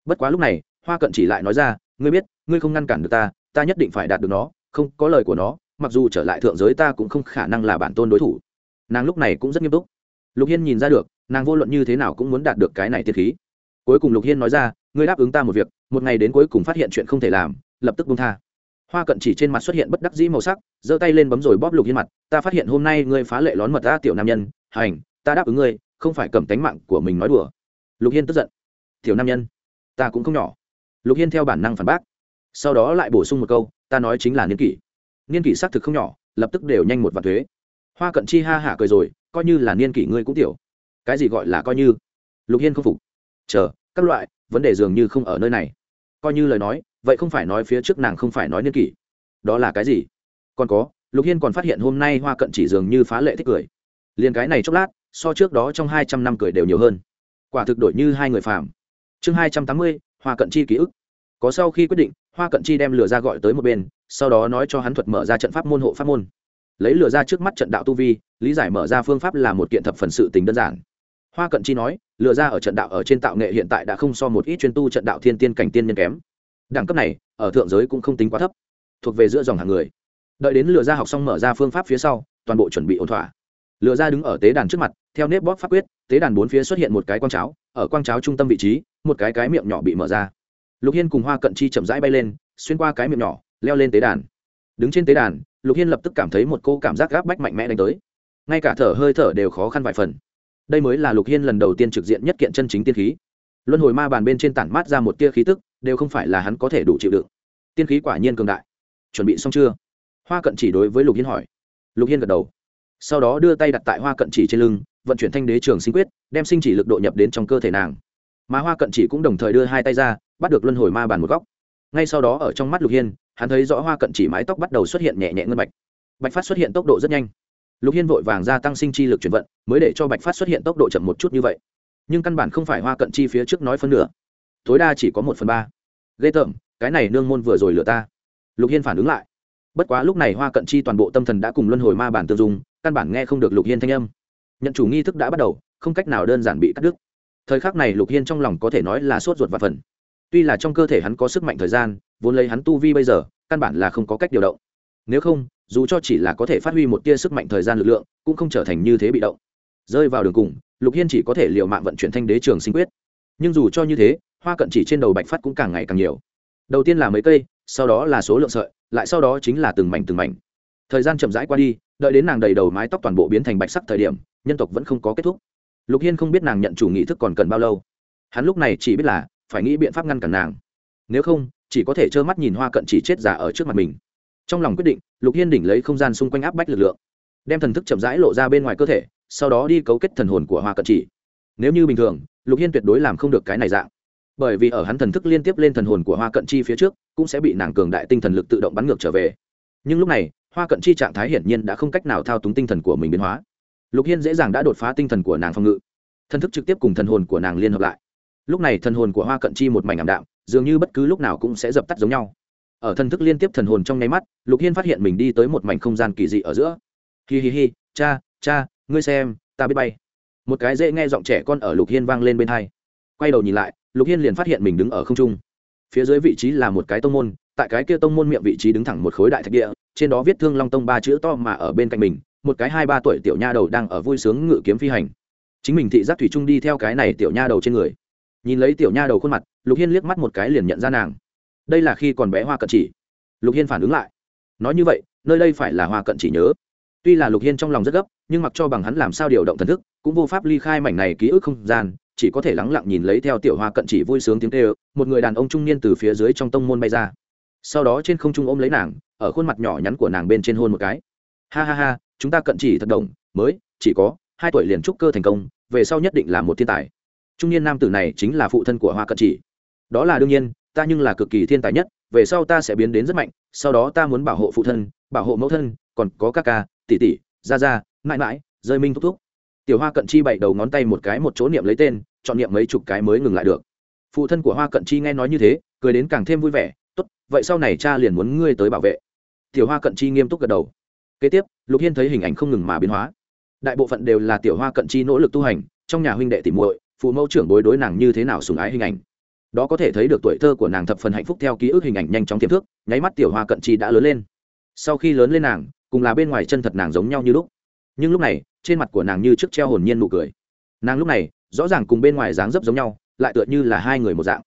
Bất quá lúc này, hoa cận chỉ lại nói ra, ngươi biết, ngươi không ngăn cản được ta ta nhất định phải đạt được nó, không có lời của nó, mặc dù trở lại thượng giới ta cũng không khả năng là bản tôn đối thủ. Nàng lúc này cũng rất nghiêm túc. Lục hiên nhìn ra được, nàng vô luận như thế nào cũng muốn đạt được cái này tiết khí. Cuối cùng lục hiên nói ra ngươi đáp ứng ta một việc, một ngày đến cuối cùng phát hiện chuyện không thể làm, lập tức bung tha. Hoa cận chỉ trên mặt xuất hiện bất đắc dĩ màu sắc, giơ tay lên bấm rồi bóp lục hiên mặt, ta phát hiện hôm nay ngươi phá lệ lón mật ta tiểu nam nhân, hành, ta đáp ứng ngươi, không phải cầm tánh mạng của mình nói đùa. Lục hiên tức giận. Tiểu nam nhân, ta cũng không nhỏ. Lục hiên theo bản năng phản bác. Sau đó lại bổ sung một câu, ta nói chính là niên kỷ. Niên kỷ xác thực không nhỏ, lập tức đều nhanh một vạn thuế. Hoa cận chi ha hả cười rồi, coi như là niên kỷ ngươi cũng tiểu. Cái gì gọi là coi như? Lục hiên không phục. Chờ, các loại vấn đề dường như không ở nơi này. Coi như lời nói, vậy không phải nói phía trước nàng không phải nói niên kỷ. Đó là cái gì? Còn có, lục hiên còn phát hiện hôm nay hoa cận chỉ dường như phá lệ thích cười. Liền cái này chốc lát, so trước đó trong hai trăm năm cười đều nhiều hơn. Quả thực đổi như hai người phàm. Chương hai trăm tám mươi, hoa cận chi ký ức. Có sau khi quyết định, hoa cận chi đem lửa ra gọi tới một bên, sau đó nói cho hắn thuật mở ra trận pháp môn hộ pháp môn. Lấy lửa ra trước mắt trận đạo tu vi, lý giải mở ra phương pháp là một kiện thập phần sự tính đơn giản. Hoa cận chi nói lựa ra ở trận đạo ở trên tạo nghệ hiện tại đã không so một ít chuyên tu trận đạo thiên tiên cảnh tiên nhân kém. Đẳng cấp này, ở thượng giới cũng không tính quá thấp. Thuộc về giữa dòng hàng người. Đợi đến lựa ra học xong mở ra phương pháp phía sau, toàn bộ chuẩn bị ổn thỏa. Lựa ra đứng ở tế đàn trước mặt, theo nếp bóp pháp quyết, tế đàn bốn phía xuất hiện một cái quang cháo, ở quang cháo trung tâm vị trí, một cái cái miệng nhỏ bị mở ra. Lục hiên cùng hoa cận chi chậm rãi bay lên, xuyên qua cái miệng nhỏ, leo lên tế đàn. Đứng trên tế đàn, lục hiên lập tức cảm thấy một cô cảm giác gáp bách mạnh mẽ đánh tới. Ngay cả thở hơi thở đều khó khăn vài phần đây mới là lục hiên lần đầu tiên trực diện nhất kiện chân chính tiên khí. Luân hồi ma bàn bên trên tản mát ra một tia khí tức, đều không phải là hắn có thể đủ chịu đựng. Tiên khí quả nhiên cường đại. Chuẩn bị xong chưa? Hoa cận chỉ đối với lục hiên hỏi. Lục hiên gật đầu. Sau đó đưa tay đặt tại hoa cận chỉ trên lưng, vận chuyển thanh đế trường sinh quyết, đem sinh chỉ lực độ nhập đến trong cơ thể nàng. Mà hoa cận chỉ cũng đồng thời đưa hai tay ra, bắt được luân hồi ma bàn một góc. Ngay sau đó ở trong mắt lục hiên, hắn thấy rõ hoa cận chỉ mái tóc bắt đầu xuất hiện nhẹ nhẹ ngân bạch. Bạch phát xuất hiện tốc độ rất nhanh lục hiên vội vàng gia tăng sinh chi lực chuyển vận, mới để cho bạch phát xuất hiện tốc độ chậm một chút như vậy. Nhưng căn bản không phải hoa cận chi phía trước nói phân nửa. Tối đa chỉ có một phần ba. Ghê tởm, cái này nương môn vừa rồi lừa ta. Lục hiên phản ứng lại. Bất quá lúc này hoa cận chi toàn bộ tâm thần đã cùng luân hồi ma bản tương dung, căn bản nghe không được lục hiên thanh âm. Nhận chủ nghi thức đã bắt đầu, không cách nào đơn giản bị cắt đứt. Thời khắc này lục hiên trong lòng có thể nói là sốt ruột và phần tuy là trong cơ thể hắn có sức mạnh thời gian, vốn lấy hắn tu vi bây giờ, căn bản là không có cách điều động. Nếu không dù cho chỉ là có thể phát huy một tia sức mạnh thời gian lực lượng, cũng không trở thành như thế bị động. Rơi vào đường cùng, lục hiên chỉ có thể l i ề u mạng vận chuyển thanh đế trường sinh quyết. Nhưng dù cho như thế, hoa cận chỉ trên đầu bạch phát cũng càng ngày càng nhiều. Đầu tiên là mấy cây, sau đó là số lượng sợi, lại sau đó chính là từng mảnh từng mảnh. Thời gian chậm rãi qua đi, đợi đến nàng đầy đầu mái tóc toàn bộ biến thành bạch sắc thời điểm, nhân tộc vẫn không có kết thúc. Lục hiên không biết nàng nhận chủ nghị thức còn cần bao lâu. Hắn lúc này chỉ biết là phải nghĩ biện pháp ngăn cản nàng. Nếu không, chỉ có thể trơ mắt nhìn hoa cận chỉ chết giả ở trước mặt mình trong lòng quyết định, lục hiên đỉnh lấy không gian xung quanh áp bách lực lượng, đem thần thức chậm rãi lộ ra bên ngoài cơ thể, sau đó đi cấu kết thần hồn của hoa cận chỉ. Nếu như bình thường, lục hiên tuyệt đối làm không được cái này dạng. Bởi vì ở hắn thần thức liên tiếp lên thần hồn của hoa cận chi phía trước, cũng sẽ bị nàng cường đại tinh thần lực tự động bắn ngược trở về. Nhưng lúc này, hoa cận chi trạng thái hiển nhiên đã không cách nào thao túng tinh thần của mình biến hóa. Lục hiên dễ dàng đã đột phá tinh thần của nàng phòng ngự. Thần thức trực tiếp cùng thần hồn của nàng liên hợp lại. Lúc này thần hồn của hoa cận chi một mảnh ảm đạm, dường như bất cứ lúc nào cũng sẽ dập tắt giống nhau ở thần thức liên tiếp thần hồn trong nháy mắt, lục hiên phát hiện mình đi tới một mảnh không gian kỳ dị ở giữa. Hi hi hi, cha cha, ngươi xem, ta biết bay. Một cái dễ nghe giọng trẻ con ở lục hiên vang lên bên hai. Quay đầu nhìn lại, lục hiên liền phát hiện mình đứng ở không trung. Phía dưới vị trí là một cái tông môn, tại cái kia tông môn miệng vị trí đứng thẳng một khối đại thạch địa, trên đó viết thương long tông ba chữ to mà ở bên cạnh mình, một cái hai ba tuổi tiểu nha đầu đang ở vui sướng ngự kiếm phi hành. Chính mình thị giác thủy trung đi theo cái này tiểu nha đầu trên người. Nhìn lấy tiểu nha đầu khuôn mặt, lục hiên liếc mắt một cái liền nhận ra nàng đây là khi còn bé hoa cận chỉ. Lục hiên phản ứng lại. Nói như vậy, nơi đây phải là hoa cận chỉ nhớ. Tuy là lục hiên trong lòng rất gấp, nhưng mặc cho bằng hắn làm sao điều động thần thức, cũng vô pháp ly khai mảnh này ký ức không gian, chỉ có thể lắng lặng nhìn lấy theo tiểu hoa cận chỉ vui sướng tiếng tê ơ một người đàn ông trung niên từ phía dưới trong tông môn bay ra. Sau đó trên không trung ôm lấy nàng, ở khuôn mặt nhỏ nhắn của nàng bên trên hôn một cái. Ha ha ha, chúng ta cận chỉ thật đồng, mới, chỉ có hai tuổi liền trúc cơ thành công, về sau nhất định là một thiên tài. Trung niên nam tử này chính là phụ thân của hoa cận chỉ. Đó là đương nhiên ta nhưng là cực kỳ thiên tài nhất, về sau ta sẽ biến đến rất mạnh, sau đó ta muốn bảo hộ phụ thân, bảo hộ mẫu thân, còn có các ca, tỷ tỷ ra ra mãi mãi, rơi minh thúc thúc. Tiểu hoa cận chi bảy đầu ngón tay một cái một chỗ niệm lấy tên, chọn niệm mấy chục cái mới ngừng lại được. Phụ thân của hoa cận chi nghe nói như thế, cười đến càng thêm vui vẻ, tốt, vậy sau này cha liền muốn ngươi tới bảo vệ. Tiểu hoa cận chi nghiêm túc gật đầu. Kế tiếp, lục hiên thấy hình ảnh không ngừng mà biến hóa. Đại bộ phận đều là tiểu hoa cận chi nỗ lực tu hành, trong nhà huynh đệ tìm muội, phụ mẫu trưởng bối đối nàng như thế nào sùng ái hình ảnh đó có thể thấy được tuổi thơ của nàng thập phần hạnh phúc theo ký ức hình ảnh nhanh chóng tiềm thức, nháy mắt tiểu hoa cận chi đã lớn lên. Sau khi lớn lên nàng, cùng là bên ngoài chân thật nàng giống nhau như lúc. Nhưng lúc này, trên mặt của nàng như trước treo hồn nhiên nụ cười. Nàng lúc này, rõ ràng cùng bên ngoài dáng dấp giống nhau, lại tựa như là hai người một dạng.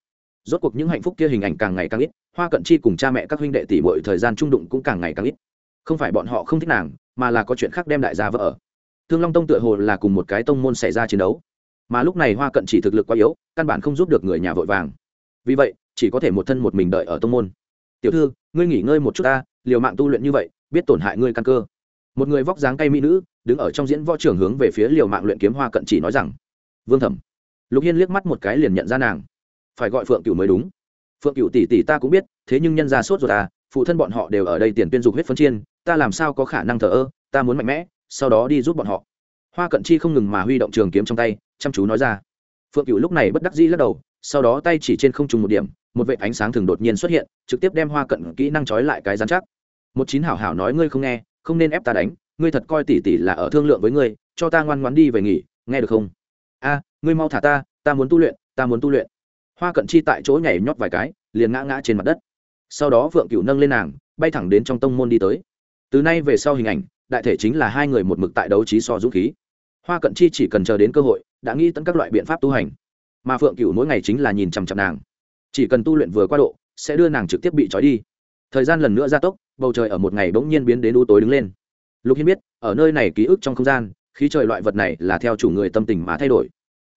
Rốt cuộc những hạnh phúc kia hình ảnh càng ngày càng ít, hoa cận chi cùng cha mẹ các huynh đệ tỷ bội thời gian trung đụng cũng càng ngày càng ít. Không phải bọn họ không thích nàng, mà là có chuyện khác đem đại gia vợ ở. Thương long tông tựa hồ là cùng một cái tông môn xảy ra chiến đấu mà lúc này hoa cận chỉ thực lực quá yếu, căn bản không giúp được người nhà vội vàng. Vì vậy, chỉ có thể một thân một mình đợi ở tông môn. Tiểu thư, ngươi nghỉ ngơi một chút ta, liều mạng tu luyện như vậy, biết tổn hại ngươi căn cơ. Một người vóc dáng cay mỹ nữ, đứng ở trong diễn võ trưởng hướng về phía liều mạng luyện kiếm hoa cận chỉ nói rằng, vương thẩm. Lục hiên liếc mắt một cái liền nhận ra nàng. Phải gọi phượng cựu mới đúng. Phượng cựu tỷ tỷ ta cũng biết, thế nhưng nhân ra sốt rồi à phụ thân bọn họ đều ở đây tiền tuyên dục huyết phân chiên, ta làm sao có khả năng thờ ơ, ta muốn mạnh mẽ, sau đó đi giúp bọn họ. Hoa cận chi không ngừng mà huy động trường kiếm trong tay chăm chú nói ra. Phượng cựu lúc này bất đắc dĩ lắc đầu, sau đó tay chỉ trên không trùng một điểm, một vệ ánh sáng thường đột nhiên xuất hiện, trực tiếp đem hoa cận kỹ năng trói lại cái dán chắc. Một chín hảo hảo nói ngươi không nghe, không nên ép ta đánh, ngươi thật coi tỷ tỷ là ở thương lượng với ngươi, cho ta ngoan ngoan đi về nghỉ, nghe được không? A, ngươi mau thả ta ta muốn tu luyện, ta muốn tu luyện. Hoa cận chi tại chỗ nhảy nhót vài cái, liền ngã ngã trên mặt đất. Sau đó phượng cựu nâng lên nàng, bay thẳng đến trong tông môn đi tới. Từ nay về sau hình ảnh, đại thể chính là hai người một mực tại đấu trí so dũng khí hoa cận chi chỉ cần chờ đến cơ hội, đã nghĩ tận các loại biện pháp tu hành. Mà phượng cựu mỗi ngày chính là nhìn chằm chằm nàng. Chỉ cần tu luyện vừa qua độ, sẽ đưa nàng trực tiếp bị trói đi. Thời gian lần nữa gia tốc, bầu trời ở một ngày bỗng nhiên biến đến u tối đứng lên. Lục hiên biết, ở nơi này ký ức trong không gian, khí trời loại vật này là theo chủ người tâm tình mà thay đổi.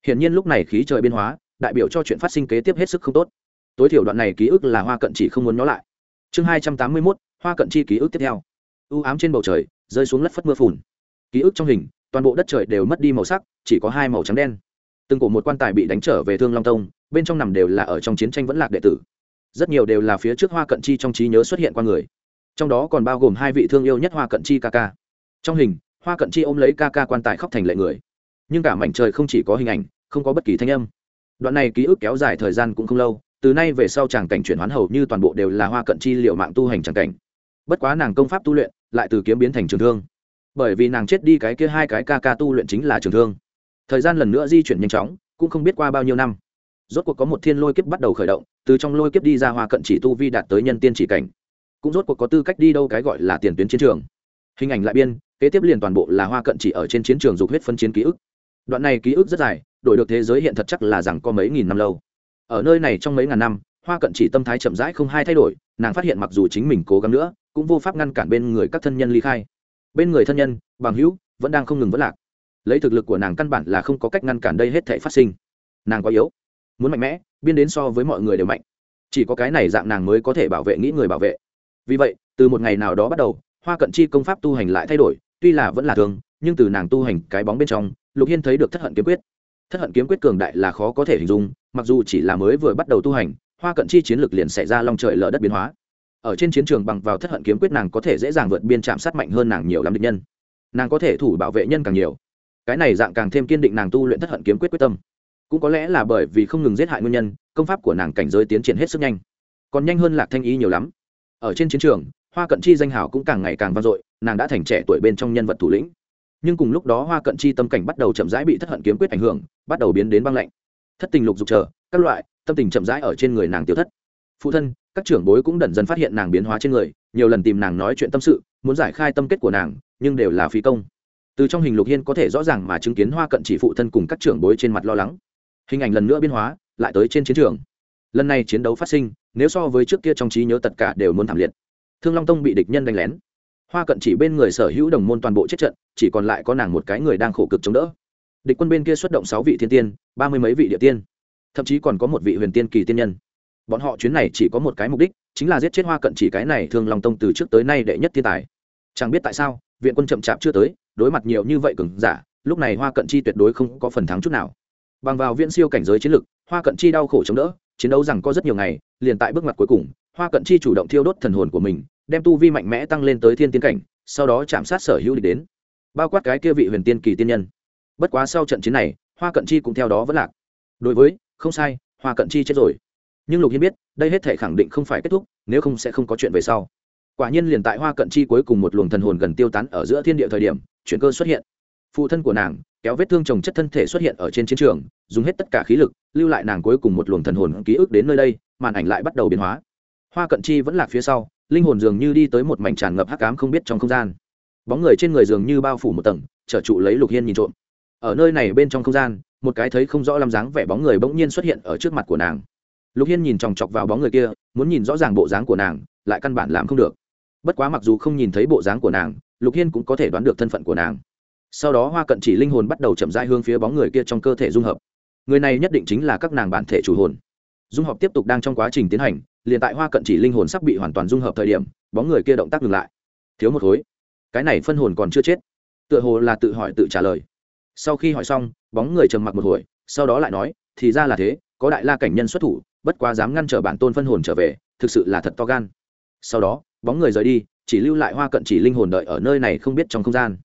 Hiển nhiên lúc này khí trời biến hóa, đại biểu cho chuyện phát sinh kế tiếp hết sức không tốt. Tối thiểu đoạn này ký ức là hoa cận chỉ không muốn nó lại. Chương hai trăm tám mươi mốt, hoa cận chi ký ức tiếp theo. U ám trên bầu trời, rơi xuống lất phất mưa phùn. Ký ức trong hình toàn bộ đất trời đều mất đi màu sắc, chỉ có hai màu trắng đen. Từng cổ một quan tài bị đánh trở về thương long tông, bên trong nằm đều là ở trong chiến tranh vẫn lạc đệ tử. Rất nhiều đều là phía trước hoa cận chi trong trí nhớ xuất hiện qua người. Trong đó còn bao gồm hai vị thương yêu nhất hoa cận chi ca ca. Trong hình, hoa cận chi ôm lấy ca ca quan tài khóc thành lệ người. Nhưng cả mảnh trời không chỉ có hình ảnh, không có bất kỳ thanh âm. Đoạn này ký ức kéo dài thời gian cũng không lâu, từ nay về sau chàng cảnh chuyển hoán hầu như toàn bộ đều là hoa cận chi liệu mạng tu hành tràng cảnh. Bất quá nàng công pháp tu luyện lại từ kiếm biến thành trường thương bởi vì nàng chết đi cái kia hai cái ca ca tu luyện chính là trường thương. Thời gian lần nữa di chuyển nhanh chóng, cũng không biết qua bao nhiêu năm. Rốt cuộc có một thiên lôi kiếp bắt đầu khởi động, từ trong lôi kiếp đi ra hoa cận chỉ tu vi đạt tới nhân tiên chỉ cảnh. Cũng rốt cuộc có tư cách đi đâu cái gọi là tiền tuyến chiến trường. Hình ảnh lại biên, kế tiếp liền toàn bộ là hoa cận chỉ ở trên chiến trường dục huyết phân chiến ký ức. Đoạn này ký ức rất dài, đổi được thế giới hiện thật chắc là rằng có mấy nghìn năm lâu. Ở nơi này trong mấy ngàn năm, hoa cận chỉ tâm thái chậm rãi không hai thay đổi, nàng phát hiện mặc dù chính mình cố gắng nữa, cũng vô pháp ngăn cản bên người các thân nhân ly khai bên người thân nhân, bằng hữu, vẫn đang không ngừng vất lạc. Lấy thực lực của nàng căn bản là không có cách ngăn cản đây hết thể phát sinh. Nàng quá yếu. Muốn mạnh mẽ, biên đến so với mọi người đều mạnh. Chỉ có cái này dạng nàng mới có thể bảo vệ nghĩ người bảo vệ. Vì vậy, từ một ngày nào đó bắt đầu, hoa cận chi công pháp tu hành lại thay đổi, tuy là vẫn là thường, nhưng từ nàng tu hành cái bóng bên trong, lục hiên thấy được thất hận kiếm quyết. Thất hận kiếm quyết cường đại là khó có thể hình dung, mặc dù chỉ là mới vừa bắt đầu tu hành, hoa cận chi chiến lược liền xảy ra long trời lở đất biến hóa ở trên chiến trường bằng vào thất hận kiếm quyết nàng có thể dễ dàng vượt biên chạm sát mạnh hơn nàng nhiều lắm địch nhân. Nàng có thể thủ bảo vệ nhân càng nhiều. Cái này dạng càng thêm kiên định nàng tu luyện thất hận kiếm quyết quyết tâm. Cũng có lẽ là bởi vì không ngừng giết hại nguyên nhân, công pháp của nàng cảnh giới tiến triển hết sức nhanh. Còn nhanh hơn lạc thanh ý nhiều lắm. Ở trên chiến trường, hoa cận chi danh hào cũng càng ngày càng vang dội, nàng đã thành trẻ tuổi bên trong nhân vật thủ lĩnh. Nhưng cùng lúc đó hoa cận chi tâm cảnh bắt đầu chậm rãi bị thất hận kiếm quyết ảnh hưởng, bắt đầu biến đến băng lạnh. Thất tình lục dục chờ, các loại, tâm tình chậm rãi ở trên người nàng tiêu thất. Phụ thân các trưởng bối cũng dần dần phát hiện nàng biến hóa trên người, nhiều lần tìm nàng nói chuyện tâm sự, muốn giải khai tâm kết của nàng, nhưng đều là phí công. Từ trong hình lục hiên có thể rõ ràng mà chứng kiến hoa cận chỉ phụ thân cùng các trưởng bối trên mặt lo lắng. Hình ảnh lần nữa biến hóa, lại tới trên chiến trường. Lần này chiến đấu phát sinh, nếu so với trước kia trong trí nhớ tất cả đều muốn thảm liệt. Thương long tông bị địch nhân đánh lén. Hoa cận chỉ bên người sở hữu đồng môn toàn bộ chết trận, chỉ còn lại có nàng một cái người đang khổ cực chống đỡ. Địch quân bên kia xuất động sáu vị thiên tiên, ba mươi mấy vị địa tiên. Thậm chí còn có một vị huyền tiên kỳ tiên nhân bọn họ chuyến này chỉ có một cái mục đích, chính là giết chết hoa cận chỉ cái này thương long tông từ trước tới nay đệ nhất thiên tài. Chẳng biết tại sao, viện quân chậm chạp chưa tới, đối mặt nhiều như vậy cứng giả, lúc này hoa cận chi tuyệt đối không có phần thắng chút nào. Bằng vào viễn siêu cảnh giới chiến lực, hoa cận chi đau khổ chống đỡ, chiến đấu rằng có rất nhiều ngày, liền tại bước ngoặt cuối cùng, hoa cận chi chủ động thiêu đốt thần hồn của mình, đem tu vi mạnh mẽ tăng lên tới thiên tiến cảnh, sau đó chạm sát sở hữu địch đến, bao quát cái kia vị huyền tiên kỳ tiên nhân. Bất quá sau trận chiến này, hoa cận chi cũng theo đó vẫn lạc. Đối với, không sai, hoa cận chi chết rồi nhưng lục hiên biết, đây hết thể khẳng định không phải kết thúc, nếu không sẽ không có chuyện về sau. Quả nhiên liền tại hoa cận chi cuối cùng một luồng thần hồn gần tiêu tán ở giữa thiên địa thời điểm, chuyện cơ xuất hiện. Phụ thân của nàng, kéo vết thương trồng chất thân thể xuất hiện ở trên chiến trường, dùng hết tất cả khí lực, lưu lại nàng cuối cùng một luồng thần hồn ký ức đến nơi đây, màn ảnh lại bắt đầu biến hóa. Hoa cận chi vẫn lạc phía sau, linh hồn dường như đi tới một mảnh tràn ngập hắc ám không biết trong không gian. Bóng người trên người dường như bao phủ một tầng trở trụ lấy lục hiên nhìn trộm. Ở nơi này bên trong không gian, một cái thấy không rõ làm dáng vẻ bóng người bỗng nhiên xuất hiện ở trước mặt của nàng lục hiên nhìn chòng chọc vào bóng người kia, muốn nhìn rõ ràng bộ dáng của nàng, lại căn bản làm không được. Bất quá mặc dù không nhìn thấy bộ dáng của nàng, lục hiên cũng có thể đoán được thân phận của nàng. Sau đó hoa cận chỉ linh hồn bắt đầu chậm rãi hướng phía bóng người kia trong cơ thể dung hợp. Người này nhất định chính là các nàng bản thể chủ hồn. Dung hợp tiếp tục đang trong quá trình tiến hành, liền tại hoa cận chỉ linh hồn sắp bị hoàn toàn dung hợp thời điểm, bóng người kia động tác ngừng lại. Thiếu một khối. Cái này phân hồn còn chưa chết. Tựa hồ là tự hỏi tự trả lời. Sau khi hỏi xong, bóng người trầm mặc một hồi, sau đó lại nói, thì ra là thế, có đại la cảnh nhân xuất thủ bất quá dám ngăn trở bản tôn phân hồn trở về, thực sự là thật to gan. Sau đó, bóng người rời đi, chỉ lưu lại hoa cận chỉ linh hồn đợi ở nơi này không biết trong không gian.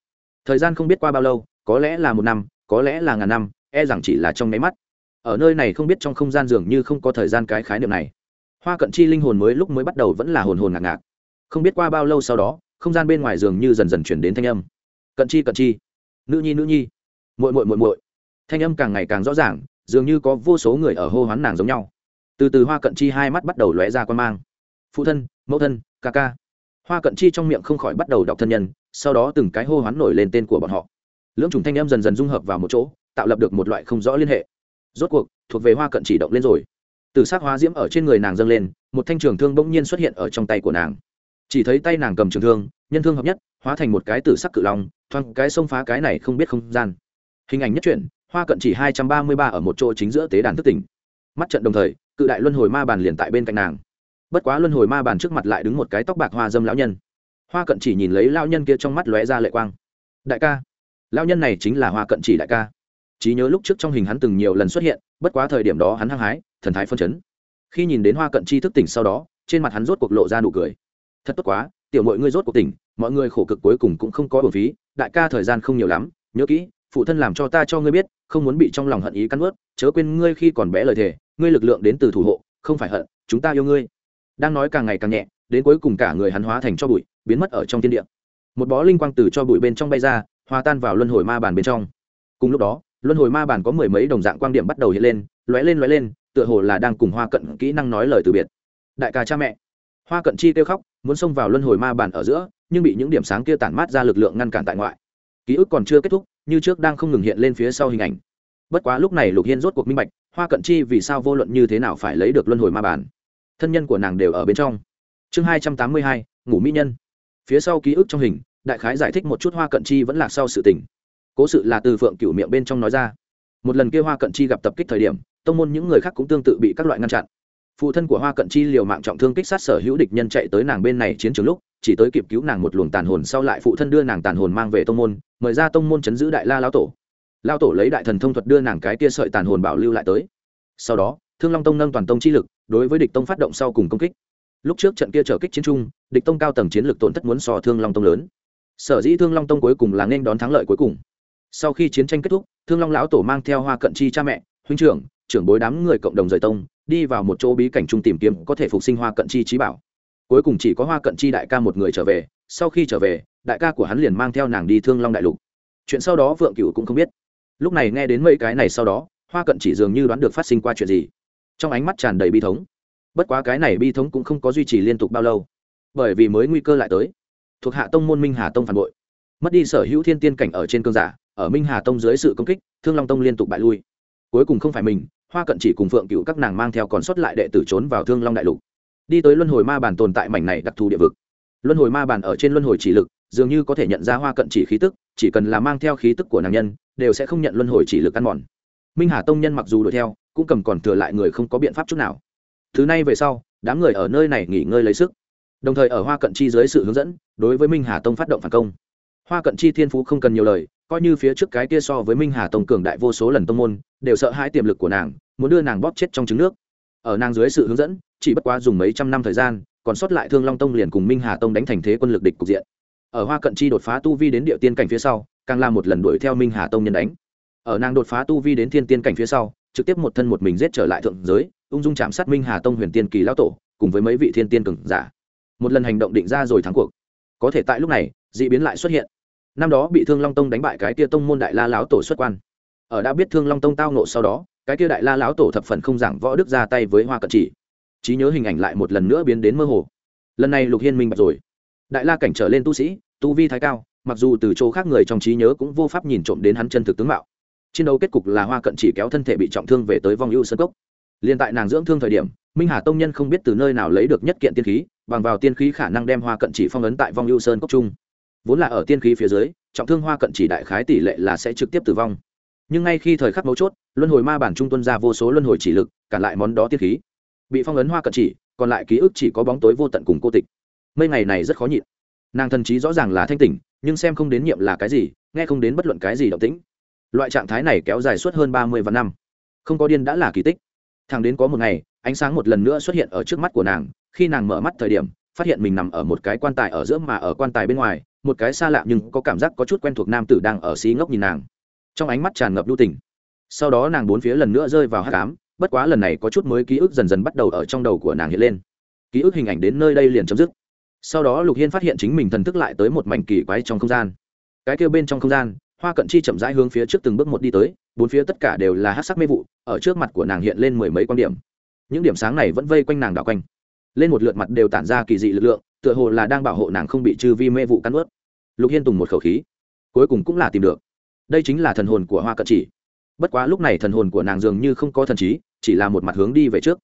Thời gian không biết qua bao lâu, có lẽ là một năm, có lẽ là ngàn năm e rằng chỉ là trong nháy mắt. Ở nơi này không biết trong không gian dường như không có thời gian cái khái niệm này. Hoa cận chi linh hồn mới lúc mới bắt đầu vẫn là hồn hồn ngạc ngạc. Không biết qua bao lâu sau đó, không gian bên ngoài dường như dần dần chuyển đến thanh âm. Cận chi cận chi. Nữ nhi nữ nhi. Muội muội muội muội. Thanh âm càng ngày càng rõ ràng, dường như có vô số người ở hô hoán nàng giống nhau từ từ hoa cận chi hai mắt bắt đầu lóe ra quan mang. Phụ thân, mẫu thân, ca ca. Hoa cận chi trong miệng không khỏi bắt đầu đọc thân nhân, sau đó từng cái hô hoán nổi lên tên của bọn họ. Lưỡng trùng thanh em dần dần dung hợp vào một chỗ, tạo lập được một loại không rõ liên hệ. Rốt cuộc, thuộc về hoa cận chỉ động lên rồi. Từ s á c hóa diễm ở trên người nàng dâng lên, một thanh trường thương bỗng nhiên xuất hiện ở trong tay của nàng. Chỉ thấy tay nàng cầm trường thương, nhân thương hợp nhất, hóa thành một cái tử sắc cự long, thoáng cái xông phá cái này không biết không gian. Hình ảnh nhất truyện, hoa cận chỉ hai trăm ba mươi ba ở một chỗ chính giữa tế đàn thức tỉnh. Mắt trận đồng thời cự đại luân hồi ma bàn liền tại bên cạnh nàng. Bất quá luân hồi ma bàn trước mặt lại đứng một cái tóc bạc hoa dâm lão nhân. Hoa cận chỉ nhìn lấy lao nhân kia trong mắt lóe ra lệ quang. Đại ca lao nhân này chính là hoa cận chỉ đại ca. Trí nhớ lúc trước trong hình hắn từng nhiều lần xuất hiện, bất quá thời điểm đó hắn hăng hái, thần thái phân chấn. Khi nhìn đến hoa cận chi thức tỉnh sau đó, trên mặt hắn rốt cuộc lộ ra nụ cười. Thật tốt quá, tiểu mọi ngươi rốt cuộc tỉnh, mọi người khổ cực cuối cùng cũng không có bổn phí, đại ca thời gian không nhiều lắm, nhớ kỹ, phụ thân làm cho ta cho ngươi biết, không muốn bị trong lòng hận ý cắn ướt chớ quên ngươi khi còn bé lời thề ngươi lực lượng đến từ thủ hộ, không phải hận, chúng ta yêu ngươi. Đang nói càng ngày càng nhẹ, đến cuối cùng cả người hắn hóa thành cho bụi, biến mất ở trong thiên địa. Một bó linh quang từ cho bụi bên trong bay ra, hòa tan vào luân hồi ma bàn bên trong. Cùng lúc đó, luân hồi ma bàn có mười mấy đồng dạng quan điểm bắt đầu hiện lên, lóe lên lóe lên, tựa hồ là đang cùng hoa cận kỹ năng nói lời từ biệt. Đại ca cha mẹ, hoa cận chi kêu khóc, muốn xông vào luân hồi ma bàn ở giữa, nhưng bị những điểm sáng kia tản mát ra lực lượng ngăn cản tại ngoại. Ký ức còn chưa kết thúc, như trước đang không ngừng hiện lên phía sau hình ảnh. Bất quá lúc này lục hiên rốt cuộc minh bạch hoa cận chi vì sao vô luận như thế nào phải lấy được luân hồi ma bản, thân nhân của nàng đều ở bên trong. Chương hai trăm tám mươi hai ngủ mỹ nhân. Phía sau ký ức trong hình đại khái giải thích một chút hoa cận chi vẫn lạc sau sự tình. Cố sự là từ phượng cửu miệng bên trong nói ra. Một lần kia hoa cận chi gặp tập kích thời điểm tông môn những người khác cũng tương tự bị các loại ngăn chặn. Phụ thân của hoa cận chi liều mạng trọng thương kích sát sở hữu địch nhân chạy tới nàng bên này chiến trường lúc chỉ tới kịp cứu nàng một luồng tàn hồn sau lại phụ thân đưa nàng tàn hồn mang về tông môn mời ra tông môn chấn giữ đại la lão tổ lao tổ lấy đại thần thông thuật đưa nàng cái kia sợi tàn hồn bảo lưu lại tới. Sau đó, thương long tông nâng toàn tông chi lực, đối với địch tông phát động sau cùng công kích. Lúc trước trận kia trở kích chiến trung, địch tông cao tầng chiến lược tổn thất muốn sò thương long tông lớn. Sở dĩ thương long tông cuối cùng là nên đón thắng lợi cuối cùng. Sau khi chiến tranh kết thúc, thương long lão tổ mang theo hoa cận chi cha mẹ, huynh trưởng trưởng bối đám người cộng đồng rời tông, đi vào một chỗ bí cảnh trung tìm kiếm có thể phục sinh hoa cận chi trí bảo. Cuối cùng chỉ có hoa cận chi đại ca một người trở về, sau khi trở về, đại ca của hắn liền mang theo nàng đi thương long đại lục. Chuyện sau đó vượng cửu cũng không biết lúc này nghe đến mấy cái này sau đó, hoa cận chỉ dường như đoán được phát sinh qua chuyện gì. Trong ánh mắt tràn đầy bi thống. Bất quá cái này bi thống cũng không có duy trì liên tục bao lâu. Bởi vì mới nguy cơ lại tới. Thuộc hạ tông môn minh hà tông phản bội. Mất đi sở hữu thiên tiên cảnh ở trên cơn giả, ở minh hà tông dưới sự công kích, thương long tông liên tục bại lui. Cuối cùng không phải mình, hoa cận chỉ cùng phượng cựu các nàng mang theo còn sót lại đệ tử trốn vào thương long đại lục. Đi tới luân hồi ma bàn tồn tại mảnh này đặc thù địa vực. Luân hồi ma bàn ở trên luân hồi chỉ lực, dường như có thể nhận ra hoa cận chỉ khí tức, chỉ cần là mang theo khí tức của nàng nhân đều sẽ không nhận luân hồi chỉ lực ăn mòn. Minh hà tông nhân mặc dù đuổi theo, cũng cầm còn thừa lại người không có biện pháp chút nào. Thứ này về sau, đám người ở nơi này nghỉ ngơi lấy sức. Đồng thời ở hoa cận chi dưới sự hướng dẫn, đối với minh hà tông phát động phản công. Hoa cận chi thiên phú không cần nhiều lời, coi như phía trước cái kia so với minh hà tông cường đại vô số lần tông môn, đều sợ hãi tiềm lực của nàng, muốn đưa nàng bóp chết trong trứng nước. Ở nàng dưới sự hướng dẫn, chỉ bất quá dùng mấy trăm năm thời gian, còn sót lại thương long tông liền cùng minh hà tông đánh thành thế quân lực địch cục diện ở hoa cận chi đột phá tu vi đến địa tiên cảnh phía sau, càng là một lần đuổi theo minh hà tông nhân đánh. Ở nàng đột phá tu vi đến thiên tiên cảnh phía sau, trực tiếp một thân một mình giết trở lại thượng giới, ung dung chạm sát minh hà tông huyền tiên kỳ lão tổ, cùng với mấy vị thiên tiên cường giả. Một lần hành động định ra rồi thắng cuộc. Có thể tại lúc này dị biến lại xuất hiện. Năm đó bị thương long tông đánh bại cái tia tông môn đại la lão tổ xuất quan. Ở đã biết thương long tông tao nộ sau đó, cái tia đại la lão tổ thập phần không giảng võ đức ra tay với hoa cận chỉ trí nhớ hình ảnh lại một lần nữa biến đến mơ hồ. Lần này lục hiên minh bạch rồi. Đại la cảnh trở lên tu sĩ tu vi thái cao, mặc dù từ chỗ khác người trong trí nhớ cũng vô pháp nhìn trộm đến hắn chân thực tướng mạo. Chiến đấu kết cục là hoa cận chỉ kéo thân thể bị trọng thương về tới vong ưu sân cốc. Liền tại nàng dưỡng thương thời điểm, minh hà tông nhân không biết từ nơi nào lấy được nhất kiện tiên khí, bằng vào tiên khí khả năng đem hoa cận chỉ phong ấn tại vong ưu sơn cốc trung. Vốn là ở tiên khí phía dưới, trọng thương hoa cận chỉ đại khái tỷ lệ là sẽ trực tiếp tử vong. Nhưng ngay khi thời khắc mấu chốt, luân hồi ma bản trung tuân ra vô số luân hồi chỉ lực, cản lại món đó tiên khí. Bị phong ấn hoa cận chỉ, còn lại ký ức chỉ có bóng tối vô tận cùng cô tịch. Mấy ngày này rất khó nhịn nàng thần trí rõ ràng là thanh tỉnh, nhưng xem không đến nhiệm là cái gì, nghe không đến bất luận cái gì động tĩnh. Loại trạng thái này kéo dài suốt hơn ba mươi vạn năm. Không có điên đã là kỳ tích. Thằng đến có một ngày, ánh sáng một lần nữa xuất hiện ở trước mắt của nàng, khi nàng mở mắt thời điểm, phát hiện mình nằm ở một cái quan tài ở giữa mà ở quan tài bên ngoài, một cái xa lạ nhưng có cảm giác có chút quen thuộc nam tử đang ở xí ngốc nhìn nàng. Trong ánh mắt tràn ngập lưu tình. Sau đó nàng bốn phía lần nữa rơi vào hát cám bất quá lần này có chút mới ký ức dần dần bắt đầu ở trong đầu của nàng hiện lên. Ký ức hình ảnh đến nơi đây liền chấm dứt sau đó lục hiên phát hiện chính mình thần thức lại tới một mảnh kỳ quái trong không gian. Cái kêu bên trong không gian, hoa cận chi chậm rãi hướng phía trước từng bước một đi tới, bốn phía tất cả đều là hát sắc mê vụ, ở trước mặt của nàng hiện lên mười mấy quan điểm. Những điểm sáng này vẫn vây quanh nàng đảo quanh. Lên một lượt mặt đều tản ra kỳ dị lực lượng, tựa hồ là đang bảo hộ nàng không bị trừ vi mê vụ cắn ướt lục hiên tùng một khẩu khí. Cuối cùng cũng là tìm được. Đây chính là thần hồn của hoa cận chỉ. Bất quá lúc này thần hồn của nàng dường như không có thần trí, chỉ là một mặt hướng đi về trước.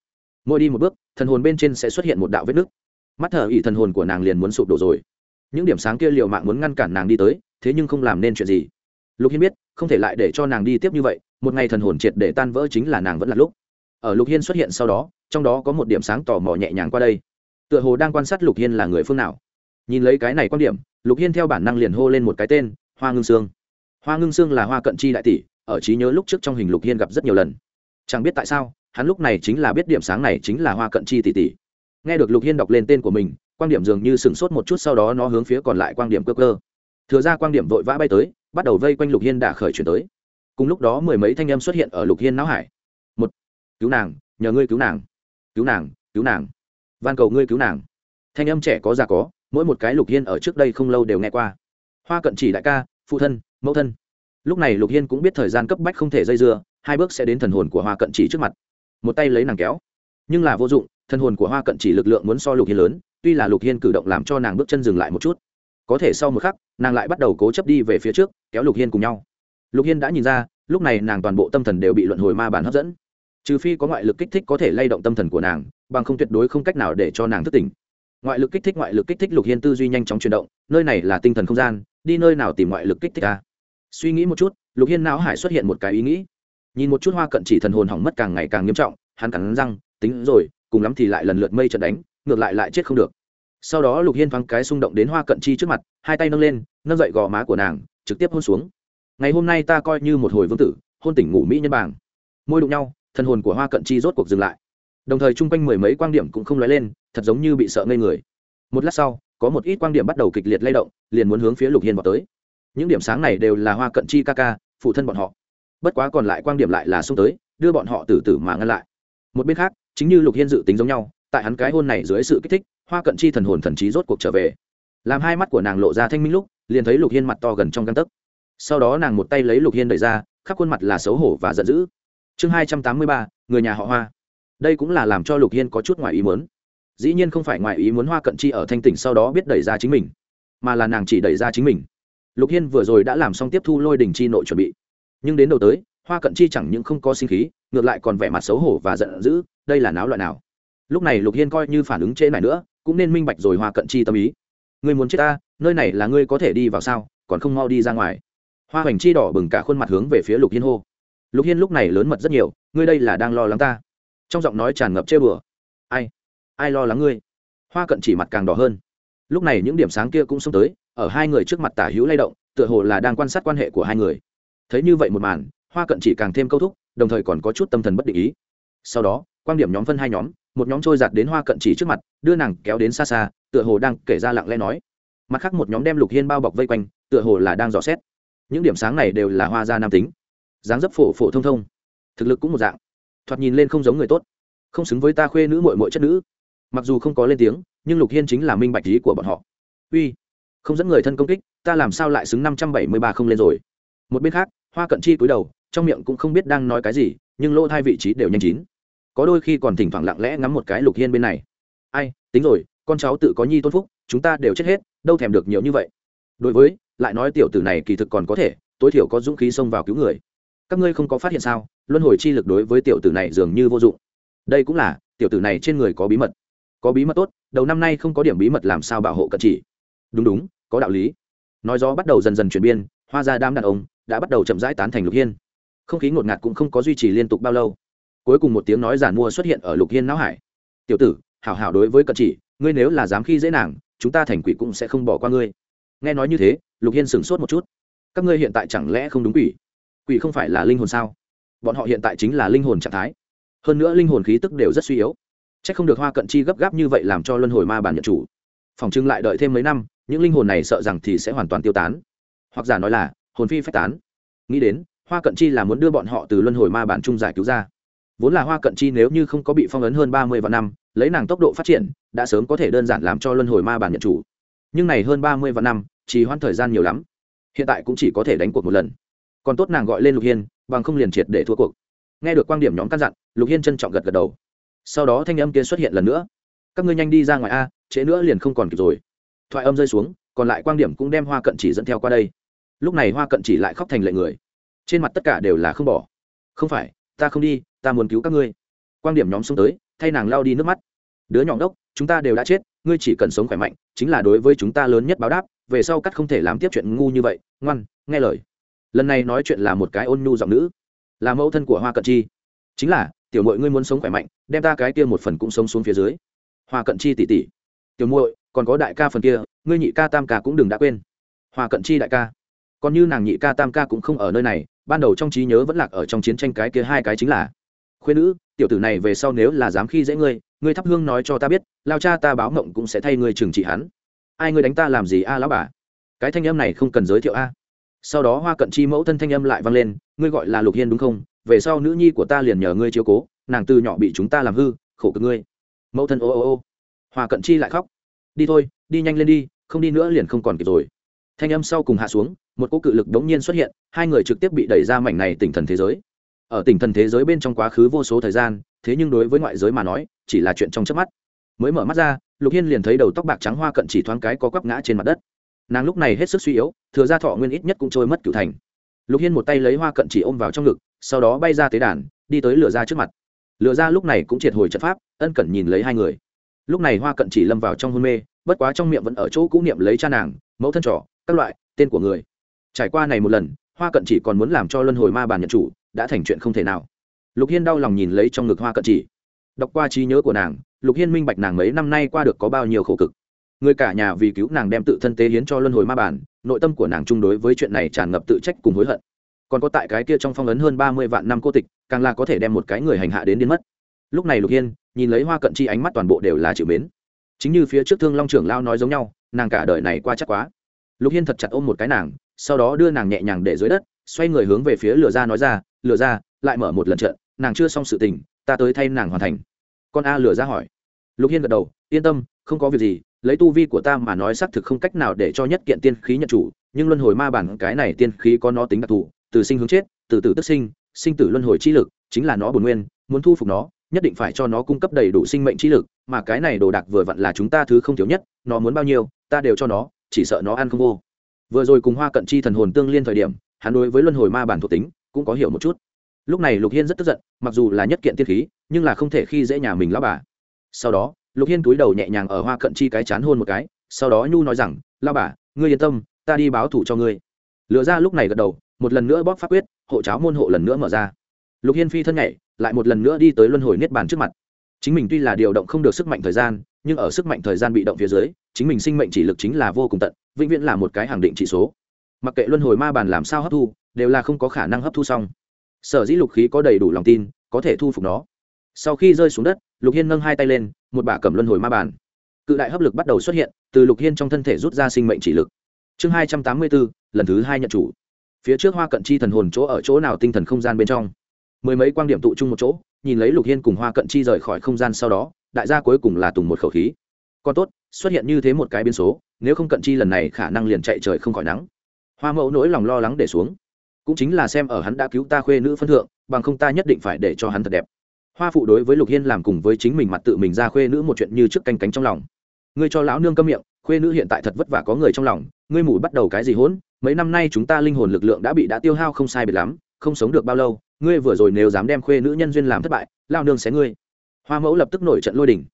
Mỗi đi một bước, thần hồn bên trên sẽ xuất hiện một đạo vết nứt mắt thở ỉ thần hồn của nàng liền muốn sụp đổ rồi. Những điểm sáng kia liệu mạng muốn ngăn cản nàng đi tới, thế nhưng không làm nên chuyện gì. Lục hiên biết, không thể lại để cho nàng đi tiếp như vậy, một ngày thần hồn triệt để tan vỡ chính là nàng vẫn là lúc. Ở lục hiên xuất hiện sau đó, trong đó có một điểm sáng tò mò nhẹ nhàng qua đây. Tựa hồ đang quan sát lục hiên là người phương nào. Nhìn lấy cái này quan điểm, lục hiên theo bản năng liền hô lên một cái tên, hoa ngưng sương. Hoa ngưng sương là hoa cận chi đại tỷ, ở trí nhớ lúc trước trong hình lục hiên gặp rất nhiều lần. Chẳng biết tại sao, hắn lúc này chính là biết điểm sáng này chính là hoa cận chi tỷ tỷ nghe được lục hiên đọc lên tên của mình quan điểm dường như sửng sốt một chút sau đó nó hướng phía còn lại quan điểm cơ cơ. Thừa ra quan điểm vội vã bay tới, bắt đầu vây quanh lục hiên đã khởi chuyển tới. Cùng lúc đó mười mấy thanh em xuất hiện ở lục hiên não hải. Một, cứu nàng, nhờ ngươi cứu nàng. Cứu nàng cứu nàng. Van cầu ngươi cứu nàng. Thanh âm trẻ có già có, mỗi một cái lục hiên ở trước đây không lâu đều nghe qua. Hoa cận chỉ đại ca, phụ thân, mẫu thân. Lúc này lục hiên cũng biết thời gian cấp bách không thể dây dưa, hai bước sẽ đến thần hồn của hoa cận chỉ trước mặt. Một tay lấy nàng kéo. Nhưng là vô dụng Thân hồn của hoa cận chỉ lực lượng muốn so lục hiên lớn, tuy là lục hiên cử động làm cho nàng bước chân dừng lại một chút. Có thể sau một khắc, nàng lại bắt đầu cố chấp đi về phía trước, kéo lục hiên cùng nhau. Lục hiên đã nhìn ra, lúc này nàng toàn bộ tâm thần đều bị luận hồi ma bản hấp dẫn. Trừ phi có ngoại lực kích thích có thể lay động tâm thần của nàng, bằng không tuyệt đối không cách nào để cho nàng thức tỉnh. Ngoại lực kích thích ngoại lực kích thích lục hiên tư duy nhanh chóng chuyển động, nơi này là tinh thần không gian, đi nơi nào tìm ngoại lực kích thích ta? Suy nghĩ một chút, lục hiên não hải xuất hiện một cái ý nghĩ. Nhìn một chút hoa cận chỉ thần hồn hỏng mất càng ngày càng nghiêm trọng, hắn cắn răng, tính rồi cùng lắm thì lại lần lượt mây trận đánh, ngược lại lại chết không được. Sau đó lục hiên thoáng cái xung động đến hoa cận chi trước mặt, hai tay nâng lên, nâng dậy gò má của nàng, trực tiếp hôn xuống. Ngày hôm nay ta coi như một hồi vương tử, hôn tỉnh ngủ mỹ nhân bàng. Môi đụng nhau, thần hồn của hoa cận chi rốt cuộc dừng lại. Đồng thời chung quanh mười mấy quan điểm cũng không lóe lên, thật giống như bị sợ ngây người. Một lát sau, có một ít quan điểm bắt đầu kịch liệt lay động, liền muốn hướng phía lục hiên vào tới. Những điểm sáng này đều là hoa cận chi ca ca, phụ thân bọn họ. Bất quá còn lại quan điểm lại là xông tới, đưa bọn họ từ từ mà ngăn lại. Một bên khác chính như lục hiên dự tính giống nhau, tại hắn cái hôn này dưới sự kích thích, hoa cận chi thần hồn thần trí rốt cuộc trở về. Làm hai mắt của nàng lộ ra thanh minh lúc, liền thấy lục hiên mặt to gần trong găng tấc. Sau đó nàng một tay lấy lục hiên đẩy ra, khắp khuôn mặt là xấu hổ và giận dữ. Chương hai trăm tám mươi ba, người nhà họ hoa. Đây cũng là làm cho lục hiên có chút ngoài ý muốn. Dĩ nhiên không phải ngoài ý muốn hoa cận chi ở thanh tỉnh sau đó biết đẩy ra chính mình, mà là nàng chỉ đẩy ra chính mình. Lục hiên vừa rồi đã làm xong tiếp thu lôi đình chi nội chuẩn bị. Nhưng đến đầu tới, hoa cận chi chẳng những không có sinh khí, ngược lại còn vẻ mặt xấu hổ và giận dữ đây là náo loại nào? Lúc này lục hiên coi như phản ứng trễ này nữa, cũng nên minh bạch rồi hoa cận chi tâm ý. Ngươi muốn chết ta, nơi này là ngươi có thể đi vào sao, còn không mau đi ra ngoài. Hoa hoành chi đỏ bừng cả khuôn mặt hướng về phía lục hiên hô. Lục hiên lúc này lớn mật rất nhiều, ngươi đây là đang lo lắng ta. Trong giọng nói tràn ngập chê bừa ai? Ai lo lắng ngươi? Hoa cận chỉ mặt càng đỏ hơn. Lúc này những điểm sáng kia cũng xông tới, ở hai người trước mặt tả hữu lay động, tựa hồ là đang quan sát quan hệ của hai người. Thấy như vậy một màn, hoa cận chỉ càng thêm câu thúc, đồng thời còn có chút tâm thần bất định ý. Sau đó quan điểm nhóm phân hai nhóm, một nhóm trôi giạt đến hoa cận chỉ trước mặt, đưa nàng kéo đến xa xa, tựa hồ đang kể ra lặng lẽ nói. Mặt khác một nhóm đem lục hiên bao bọc vây quanh, tựa hồ là đang dò xét. Những điểm sáng này đều là hoa gia nam tính. Dáng dấp phổ phổ thông thông, thực lực cũng một dạng. Thoạt nhìn lên không giống người tốt. Không xứng với ta khuê nữ mội mội chất nữ. Mặc dù không có lên tiếng, nhưng lục hiên chính là minh bạch lý của bọn họ. Uy, không dẫn người thân công kích, ta làm sao lại xứng năm trăm bảy mươi ba không lên rồi? Một bên khác, hoa cận chi cúi đầu, trong miệng cũng không biết đang nói cái gì, nhưng lỗ hai vị trí đều nhanh chín có đôi khi còn thỉnh thoảng lặng lẽ ngắm một cái lục hiên bên này. Ai, tính rồi, con cháu tự có nhi tôn phúc, chúng ta đều chết hết, đâu thèm được nhiều như vậy. Đối với, lại nói tiểu tử này kỳ thực còn có thể, tối thiểu có dũng khí xông vào cứu người. Các ngươi không có phát hiện sao, luân hồi chi lực đối với tiểu tử này dường như vô dụng. Đây cũng là, tiểu tử này trên người có bí mật. Có bí mật tốt, đầu năm nay không có điểm bí mật làm sao bảo hộ cận chỉ. Đúng đúng, có đạo lý. Nói gió bắt đầu dần dần chuyển biên, hoa ra đám đàn ông, đã bắt đầu chậm rãi tán thành lục hiên. Không khí ngột ngạt cũng không có duy trì liên tục bao lâu cuối cùng một tiếng nói giản mua xuất hiện ở lục hiên não hải. Tiểu tử, hảo hảo đối với cận chỉ, ngươi nếu là dám khi dễ nàng, chúng ta thành quỷ cũng sẽ không bỏ qua ngươi. Nghe nói như thế, lục hiên sửng sốt một chút. Các ngươi hiện tại chẳng lẽ không đúng quỷ? Quỷ không phải là linh hồn sao? Bọn họ hiện tại chính là linh hồn trạng thái. Hơn nữa linh hồn khí tức đều rất suy yếu. C h ắ c không được hoa cận chi gấp gáp như vậy làm cho luân hồi ma bản nhận chủ. Phòng trưng lại đợi thêm mấy năm, những linh hồn này sợ rằng thì sẽ hoàn toàn tiêu tán. Hoặc giả nói là, hồn phi phách tán. Nghĩ đến, hoa cận chi là muốn đưa bọn họ từ luân hồi ma bản trung giải cứu ra vốn là hoa cận chi nếu như không có bị phong ấn hơn ba mươi vạn năm, lấy nàng tốc độ phát triển, đã sớm có thể đơn giản làm cho luân hồi ma bản nhận chủ. Nhưng này hơn ba mươi vạn năm, chỉ hoãn thời gian nhiều lắm. Hiện tại cũng chỉ có thể đánh cuộc một lần. Còn tốt nàng gọi lên lục hiên, bằng không liền triệt để thua cuộc. Nghe được quan điểm nhóm căn dặn, lục hiên trân trọng gật gật đầu. Sau đó thanh âm kia xuất hiện lần nữa. Các ngươi nhanh đi ra ngoài a, trễ nữa liền không còn kịp rồi. Thoại âm rơi xuống, còn lại quan điểm cũng đem hoa cận chỉ dẫn theo qua đây. Lúc này hoa cận chỉ lại khóc thành lệ người. Trên mặt tất cả đều là không bỏ. Không phải, ta không đi ta muốn cứu các ngươi. Quan điểm nhóm xuống tới, thay nàng lao đi nước mắt. Đứa nhỏ đốc chúng ta đều đã chết, ngươi chỉ cần sống khỏe mạnh, chính là đối với chúng ta lớn nhất báo đáp, về sau cắt không thể làm tiếp chuyện ngu như vậy. Ngoan, nghe lời. Lần này nói chuyện là một cái ôn nhu giọng nữ, là mẫu thân của hoa cận chi. Chính là, tiểu mội ngươi muốn sống khỏe mạnh, đem ta cái kia một phần cũng sống xuống phía dưới. Hoa cận chi tỉ tỉ. Tiểu muội, còn có đại ca phần kia, ngươi nhị ca tam ca cũng đừng đã quên. Hoa cận chi đại ca. Còn như nàng nhị ca tam ca cũng không ở nơi này, ban đầu trong trí nhớ vẫn lạc ở trong chiến tranh cái kia hai cái chính là khuyên nữ, tiểu tử này về sau nếu là dám khi dễ ngươi ngươi thắp hương nói cho ta biết, lao cha ta báo mộng cũng sẽ thay ngươi trừng trị hắn. Ai ngươi đánh ta làm gì a, lão bà? Cái thanh âm này không cần giới thiệu a. Sau đó hoa cận chi mẫu thân thanh âm lại vang lên, ngươi gọi là lục hiên đúng không? Về sau nữ nhi của ta liền nhờ ngươi chiếu cố, nàng từ nhỏ bị chúng ta làm hư, khổ cực ngươi. Mẫu thân ô ô ô. Hoa cận chi lại khóc. Đi thôi, đi nhanh lên đi, không đi nữa liền không còn kịp rồi. Thanh âm sau cùng hạ xuống, một cỗ cự lực đống nhiên xuất hiện, hai người trực tiếp bị đẩy ra mảnh này tỉnh thần thế giới ở tỉnh thần thế giới bên trong quá khứ vô số thời gian, thế nhưng đối với ngoại giới mà nói, chỉ là chuyện trong chớp mắt. Mới mở mắt ra, lục hiên liền thấy đầu tóc bạc trắng hoa cận chỉ thoáng cái có quắp ngã trên mặt đất. Nàng lúc này hết sức suy yếu, thừa ra thọ nguyên ít nhất cũng trôi mất cửu thành. Lục hiên một tay lấy hoa cận chỉ ôm vào trong ngực, sau đó bay ra tế đàn, đi tới lửa ra trước mặt. Lửa ra lúc này cũng triệt hồi trận pháp, ân cẩn nhìn lấy hai người. Lúc này hoa cận chỉ lâm vào trong hôn mê, bất quá trong miệng vẫn ở chỗ cũ niệm lấy cha nàng, mẫu thân trỏ các loại, tên của người. Trải qua này một lần, hoa cận chỉ còn muốn làm cho luân hồi ma bàn nhận chủ đã thành chuyện không thể nào. Lục hiên đau lòng nhìn lấy trong ngực hoa cận chỉ. Đọc qua trí nhớ của nàng, lục hiên minh bạch nàng mấy năm nay qua được có bao nhiêu khổ cực. Người cả nhà vì cứu nàng đem tự thân tế hiến cho luân hồi ma bản, nội tâm của nàng chung đối với chuyện này tràn ngập tự trách cùng hối hận. Còn có tại cái kia trong phong ấn hơn ba mươi vạn năm cô tịch, càng là có thể đem một cái người hành hạ đến đến mất. Lúc này lục hiên, nhìn lấy hoa cận chi ánh mắt toàn bộ đều là chịu mến. Chính như phía trước thương long trưởng lao nói giống nhau, nàng cả đời này qua chắc quá. Lục hiên thật chặt ôm một cái nàng, sau đó đưa nàng nhẹ nhàng để dưới đất, xoay người hướng về phía lửa ra nói ra Lừa ra, lại mở một lần trận, nàng chưa xong sự tình, ta tới thay nàng hoàn thành. Con a lừa ra hỏi. Lục hiên gật đầu, yên tâm, không có việc gì, lấy tu vi của ta mà nói xác thực không cách nào để cho nhất kiện tiên khí nhận chủ, nhưng luân hồi ma bản cái này tiên khí có nó tính đặc thù, từ sinh hướng chết, từ tử tức sinh sinh tử luân hồi chi lực, chính là nó bổn nguyên, muốn thu phục nó, nhất định phải cho nó cung cấp đầy đủ sinh mệnh chi lực, mà cái này đồ đạc vừa vặn là chúng ta thứ không thiếu nhất, nó muốn bao nhiêu, ta đều cho nó, chỉ sợ nó ăn không vô. Vừa rồi cùng hoa cận chi thần hồn tương liên thời điểm, hắn đối với luân hồi ma bản thuộc tính cũng có hiểu một chút. Lúc này lục hiên rất tức giận, mặc dù là nhất kiện tiên khí, nhưng là không thể khi dễ nhà mình lão bà. Sau đó, lục hiên túi đầu nhẹ nhàng ở hoa cận chi cái chán hôn một cái, sau đó nhu nói rằng lao bà, ngươi yên tâm, ta đi báo thủ cho ngươi. Lựa ra lúc này gật đầu, một lần nữa bóp pháp quyết, hộ cháo môn hộ lần nữa mở ra. Lục hiên phi thân nhảy, lại một lần nữa đi tới luân hồi niết bàn trước mặt. Chính mình tuy là điều động không được sức mạnh thời gian, nhưng ở sức mạnh thời gian bị động phía dưới, chính mình sinh mệnh chỉ lực chính là vô cùng tận, vĩnh viễn là một cái hàng định chỉ số. Mặc kệ luân hồi ma bàn làm sao hấp thu đều là không có khả năng hấp thu xong. Sở dĩ lục khí có đầy đủ lòng tin, có thể thu phục nó. Sau khi rơi xuống đất, lục hiên nâng hai tay lên, một bả cầm luân hồi ma bàn. Cự đại hấp lực bắt đầu xuất hiện, từ lục hiên trong thân thể rút ra sinh mệnh chỉ lực. Chương hai trăm tám mươi bốn, lần thứ hai nhận chủ. Phía trước hoa cận chi thần hồn chỗ ở chỗ nào tinh thần không gian bên trong? Mười mấy quan điểm tụ chung một chỗ, nhìn lấy lục hiên cùng hoa cận chi rời khỏi không gian sau đó, đại gia cuối cùng là tùng một khẩu khí. Còn tốt, xuất hiện như thế một cái biến số, nếu không cận chi lần này khả năng liền chạy trời không khỏi nắng. Hoa mẫu nỗi lòng lo lắng để xuống cũng chính là xem ở hắn đã cứu ta khuê nữ phân thượng, bằng không ta nhất định phải để cho hắn thật đẹp. Hoa phụ đối với lục hiên làm cùng với chính mình mặt tự mình ra khuê nữ một chuyện như trước canh cánh trong lòng. Ngươi cho lão nương câm miệng, khuê nữ hiện tại thật vất vả có người trong lòng, ngươi mủ bắt đầu cái gì hỗn, mấy năm nay chúng ta linh hồn lực lượng đã bị đã tiêu hao không sai biệt lắm, không sống được bao lâu, ngươi vừa rồi nếu dám đem khuê nữ nhân duyên làm thất bại lao nương xé ngươi. Hoa mẫu lập tức nổi trận lôi đình.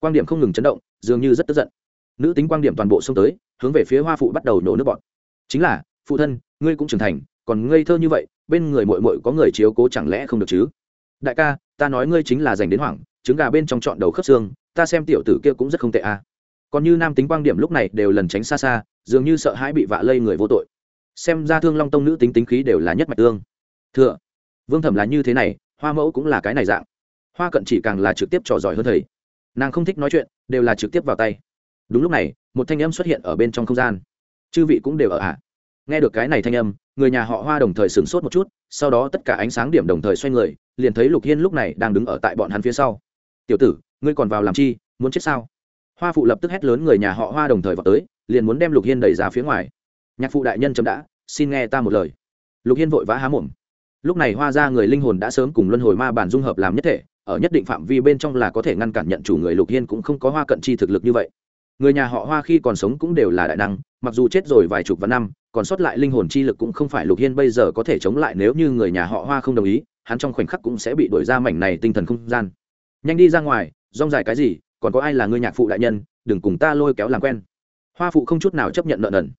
Quan điểm không ngừng chấn động, dường như rất tức giận. Nữ tính quan điểm toàn bộ xông tới, hướng về phía hoa phụ bắt đầu nổ nước bọn chính là, phụ thân, ngươi cũng trưởng thành còn ngây thơ như vậy, bên người mội mội có người chiếu cố chẳng lẽ không được chứ? Đại ca, ta nói ngươi chính là dành đến hoảng, trứng gà bên trong trọn đầu khớp xương, ta xem tiểu tử kia cũng rất không tệ à. còn như nam tính quan điểm lúc này đều lần tránh xa xa, dường như sợ hãi bị vạ lây người vô tội. Xem ra thương long tông nữ tính tính khí đều là nhất mạch tương. Thừa vương thẩm là như thế này, hoa mẫu cũng là cái này dạng. Hoa cận chỉ càng là trực tiếp trò giỏi hơn thầy. Nàng không thích nói chuyện, đều là trực tiếp vào tay. Đúng lúc này, một thanh âm xuất hiện ở bên trong không gian. Chư vị cũng đều ở ạ. à nghe được cái này thanh âm, người nhà họ hoa đồng thời sửng sốt một chút, sau đó tất cả ánh sáng điểm đồng thời xoay người, liền thấy lục hiên lúc này đang đứng ở tại bọn hắn phía sau. Tiểu tử, ngươi còn vào làm chi, muốn chết sao? Hoa phụ lập tức hét lớn người nhà họ hoa đồng thời vào tới, liền muốn đem lục hiên đẩy ra phía ngoài. Nhạc phụ đại nhân chấm đã, xin nghe ta một lời. Lục hiên vội vã há mồm. Lúc này hoa ra người linh hồn đã sớm cùng luân hồi ma bản dung hợp làm nhất thể, ở nhất định phạm vi bên trong là có thể ngăn cản nhận chủ người lục hiên cũng không có hoa cận chi thực lực như vậy người nhà họ hoa khi còn sống cũng đều là đại năng, mặc dù chết rồi vài chục vạn năm, còn sót lại linh hồn chi lực cũng không phải lục hiên bây giờ có thể chống lại nếu như người nhà họ hoa không đồng ý, hắn trong khoảnh khắc cũng sẽ bị đổi ra mảnh này tinh thần không gian. Nhanh đi ra ngoài, rong dài cái gì, còn có ai là người nhạc phụ đại nhân, đừng cùng ta lôi kéo làm quen. Hoa phụ không chút nào chấp nhận nợ nần.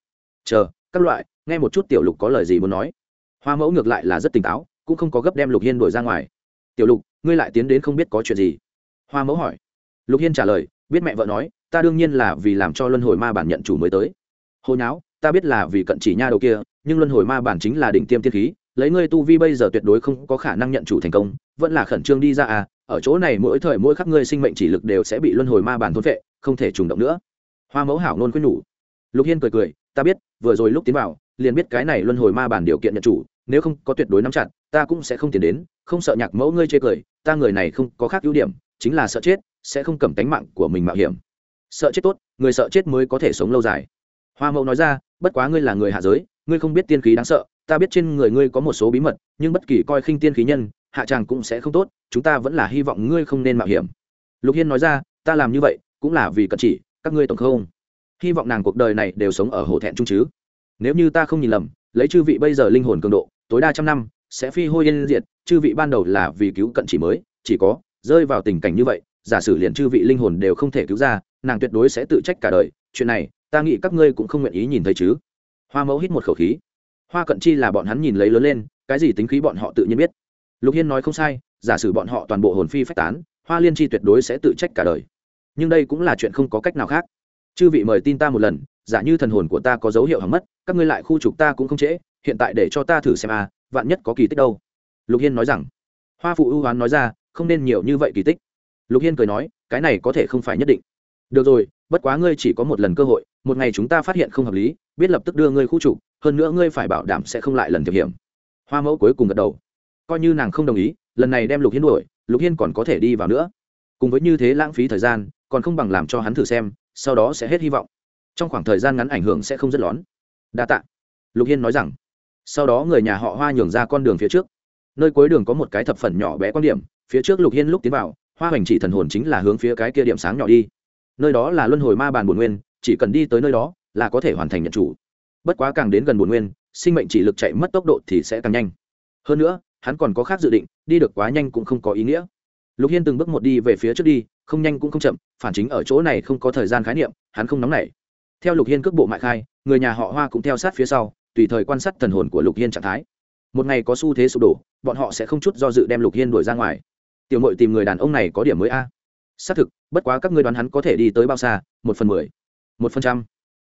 Chờ, các loại, nghe một chút tiểu lục có lời gì muốn nói. Hoa mẫu ngược lại là rất tỉnh táo, cũng không có gấp đem lục hiên đuổi ra ngoài. Tiểu lục, ngươi lại tiến đến không biết có chuyện gì? Hoa mẫu hỏi. Lục hiên trả lời, biết mẹ vợ nói ta đương nhiên là vì làm cho luân hồi ma bản nhận chủ mới tới. Hồi nháo, ta biết là vì cận chỉ nha đầu kia, nhưng luân hồi ma bản chính là đỉnh tiêm tiên khí, lấy ngươi tu vi bây giờ tuyệt đối không có khả năng nhận chủ thành công, vẫn là khẩn trương đi ra à ở chỗ này mỗi thời mỗi khắc ngươi sinh mệnh chỉ lực đều sẽ bị luân hồi ma bản thôn vệ không thể trùng động nữa. Hoa mẫu hảo nôn quyết nhủ. Lục hiên cười cười, ta biết, vừa rồi lúc tiến vào, liền biết cái này luân hồi ma bản điều kiện nhận chủ, nếu không có tuyệt đối nắm chặt, ta cũng sẽ không tiến đến, không sợ nhạc mẫu ngươi chê cười, ta người này không có khác ưu điểm, chính là sợ chết, sẽ không cầm tánh mạng của mình mạo hiểm sợ chết tốt, người sợ chết mới có thể sống lâu dài. Hoa mẫu nói ra, bất quá ngươi là người hạ giới, ngươi không biết tiên khí đáng sợ, ta biết trên người ngươi có một số bí mật, nhưng bất kỳ coi khinh tiên khí nhân, hạ tràng cũng sẽ không tốt, chúng ta vẫn là hy vọng ngươi không nên mạo hiểm. Lục hiên nói ra, ta làm như vậy, cũng là vì cận chỉ, các ngươi tổng không? Hy vọng nàng cuộc đời này đều sống ở hổ thẹn trung chứ. Nếu như ta không nhìn lầm, lấy chư vị bây giờ linh hồn cường độ, tối đa trăm năm, sẽ phi hôi yên diệt, chư vị ban đầu là vì cứu cận chỉ mới, chỉ có rơi vào tình cảnh như vậy, giả sử liền chư vị linh hồn đều không thể cứu ra nàng tuyệt đối sẽ tự trách cả đời, chuyện này, ta nghĩ các ngươi cũng không nguyện ý nhìn thấy chứ. Hoa mẫu hít một khẩu khí. Hoa cận chi là bọn hắn nhìn lấy lớn lên, cái gì tính khí bọn họ tự nhiên biết. Lục hiên nói không sai, giả sử bọn họ toàn bộ hồn phi phách tán, hoa liên chi tuyệt đối sẽ tự trách cả đời. Nhưng đây cũng là chuyện không có cách nào khác. Chư vị mời tin ta một lần, giả như thần hồn của ta có dấu hiệu hỏng mất, các ngươi lại khu trục ta cũng không trễ, hiện tại để cho ta thử xem a, vạn nhất có kỳ tích đâu. Lục hiên nói rằng. Hoa phụ ưu hoán nói ra, không nên nhiều như vậy kỳ tích. Lục hiên cười nói, cái này có thể không phải nhất định được rồi, bất quá ngươi chỉ có một lần cơ hội, một ngày chúng ta phát hiện không hợp lý, biết lập tức đưa ngươi khu trục, hơn nữa ngươi phải bảo đảm sẽ không lại lần thiệp hiểm hoa mẫu cuối cùng gật đầu. Coi như nàng không đồng ý, lần này đem lục hiên đuổi, lục hiên còn có thể đi vào nữa. Cùng với như thế lãng phí thời gian, còn không bằng làm cho hắn thử xem, sau đó sẽ hết hy vọng. Trong khoảng thời gian ngắn ảnh hưởng sẽ không rất lón đa t ạ lục hiên nói rằng. Sau đó người nhà họ hoa nhường ra con đường phía trước. Nơi cuối đường có một cái thập phần nhỏ bé quan điểm, phía trước lục hiên lúc tiến vào, hoa hoành chỉ thần hồn chính là hướng phía cái kia điểm sáng nhỏ đi nơi đó là luân hồi ma bàn bồn nguyên, chỉ cần đi tới nơi đó là có thể hoàn thành nhận chủ. Bất quá càng đến gần bồn nguyên, sinh mệnh chỉ lực chạy mất tốc độ thì sẽ càng nhanh. Hơn nữa, hắn còn có khác dự định, đi được quá nhanh cũng không có ý nghĩa. Lục hiên từng bước một đi về phía trước đi, không nhanh cũng không chậm, phản chính ở chỗ này không có thời gian khái niệm, hắn không nóng nảy. Theo lục hiên cước bộ mại khai, người nhà họ hoa cũng theo sát phía sau, tùy thời quan sát thần hồn của lục hiên trạng thái. Một ngày có xu thế sụp đổ, bọn họ sẽ không chút do dự đem lục hiên đuổi ra ngoài. Tiểu mội tìm người đàn ông này có điểm mới a xác thực, bất quá các ngươi đoán hắn có thể đi tới bao xa? Một phần mười. Một phần trăm.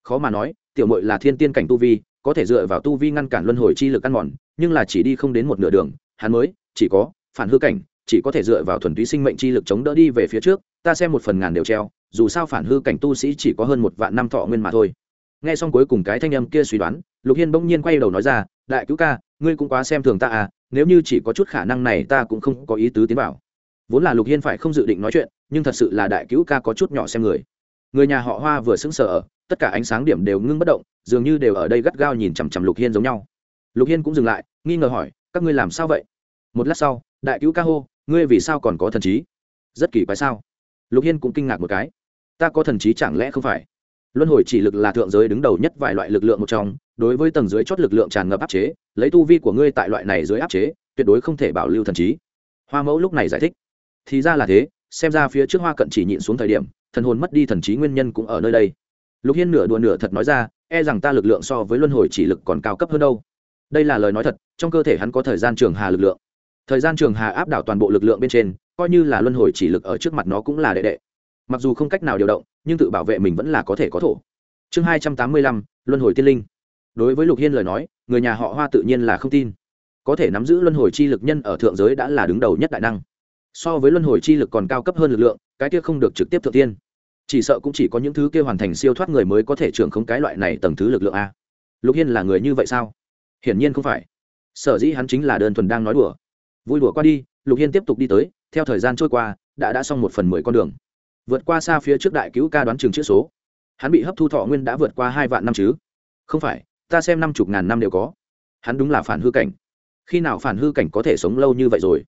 Khó mà nói, tiểu mội là thiên tiên cảnh tu vi, có thể dựa vào tu vi ngăn cản luân hồi chi lực ăn mòn, nhưng là chỉ đi không đến một nửa đường, hắn mới, chỉ có, phản hư cảnh, chỉ có thể dựa vào thuần túy sinh mệnh chi lực chống đỡ đi về phía trước, ta xem một phần ngàn đều treo, dù sao phản hư cảnh tu sĩ chỉ có hơn một vạn năm thọ nguyên mà thôi. Nghe xong cuối cùng cái thanh âm kia suy đoán, lục hiên bỗng nhiên quay đầu nói ra, đại cứu ca, ngươi cũng quá xem thường ta à nếu như chỉ có chút khả năng này ta cũng không có ý tứ tiến vào vốn là lục hiên phải không dự định nói chuyện, nhưng thật sự là đại cứu ca có chút nhỏ xem người. Người nhà họ hoa vừa sững sờ ở, tất cả ánh sáng điểm đều ngưng bất động, dường như đều ở đây gắt gao nhìn chằm chằm lục hiên giống nhau. Lục hiên cũng dừng lại, nghi ngờ hỏi, các ngươi làm sao vậy? Một lát sau, đại cứu ca hô, ngươi vì sao còn có thần trí? Rất kỳ quái sao? Lục hiên cũng kinh ngạc một cái. Ta có thần trí chẳng lẽ không phải? Luân hồi chỉ lực là thượng giới đứng đầu nhất vài loại lực lượng một trong, đối với tầng dưới chót lực lượng tràn ngập áp chế, lấy tu vi của ngươi tại loại này dưới áp chế, tuyệt đối không thể bảo lưu thần trí. Hoa mẫu lúc này giải thích thì ra là thế, xem ra phía trước hoa cận chỉ nhịn xuống thời điểm, thần hồn mất đi thần trí nguyên nhân cũng ở nơi đây. Lục hiên nửa đùa nửa thật nói ra e rằng ta lực lượng so với luân hồi chỉ lực còn cao cấp hơn đâu. Đây là lời nói thật, trong cơ thể hắn có thời gian trường hà lực lượng. Thời gian trường hà áp đảo toàn bộ lực lượng bên trên, coi như là luân hồi chỉ lực ở trước mặt nó cũng là đệ đệ. Mặc dù không cách nào điều động, nhưng tự bảo vệ mình vẫn là có thể có thổ. Chương hai trăm tám mươi lăm, luân hồi tiên linh. Đối với lục hiên lời nói, người nhà họ hoa tự nhiên là không tin. Có thể nắm giữ luân hồi chi lực nhân ở thượng giới đã là đứng đầu nhất đại năng so với luân hồi chi lực còn cao cấp hơn lực lượng, cái kia không được trực tiếp thượng tiên. Chỉ sợ cũng chỉ có những thứ kia hoàn thành siêu thoát người mới có thể trưởng không cái loại này tầng thứ lực lượng a. Lục hiên là người như vậy sao? Hiển nhiên không phải. Sở dĩ hắn chính là đơn thuần đang nói đùa. Vui đùa qua đi, lục hiên tiếp tục đi tới, theo thời gian trôi qua, đã đã xong một phần mười con đường. Vượt qua xa phía trước đại cứu ca đoán chừng chữ số. Hắn bị hấp thu thọ nguyên đã vượt qua hai vạn năm chứ? Không phải, ta xem năm chục ngàn năm đều có. Hắn đúng là phản hư cảnh. Khi nào phản hư cảnh có thể sống lâu như vậy rồi?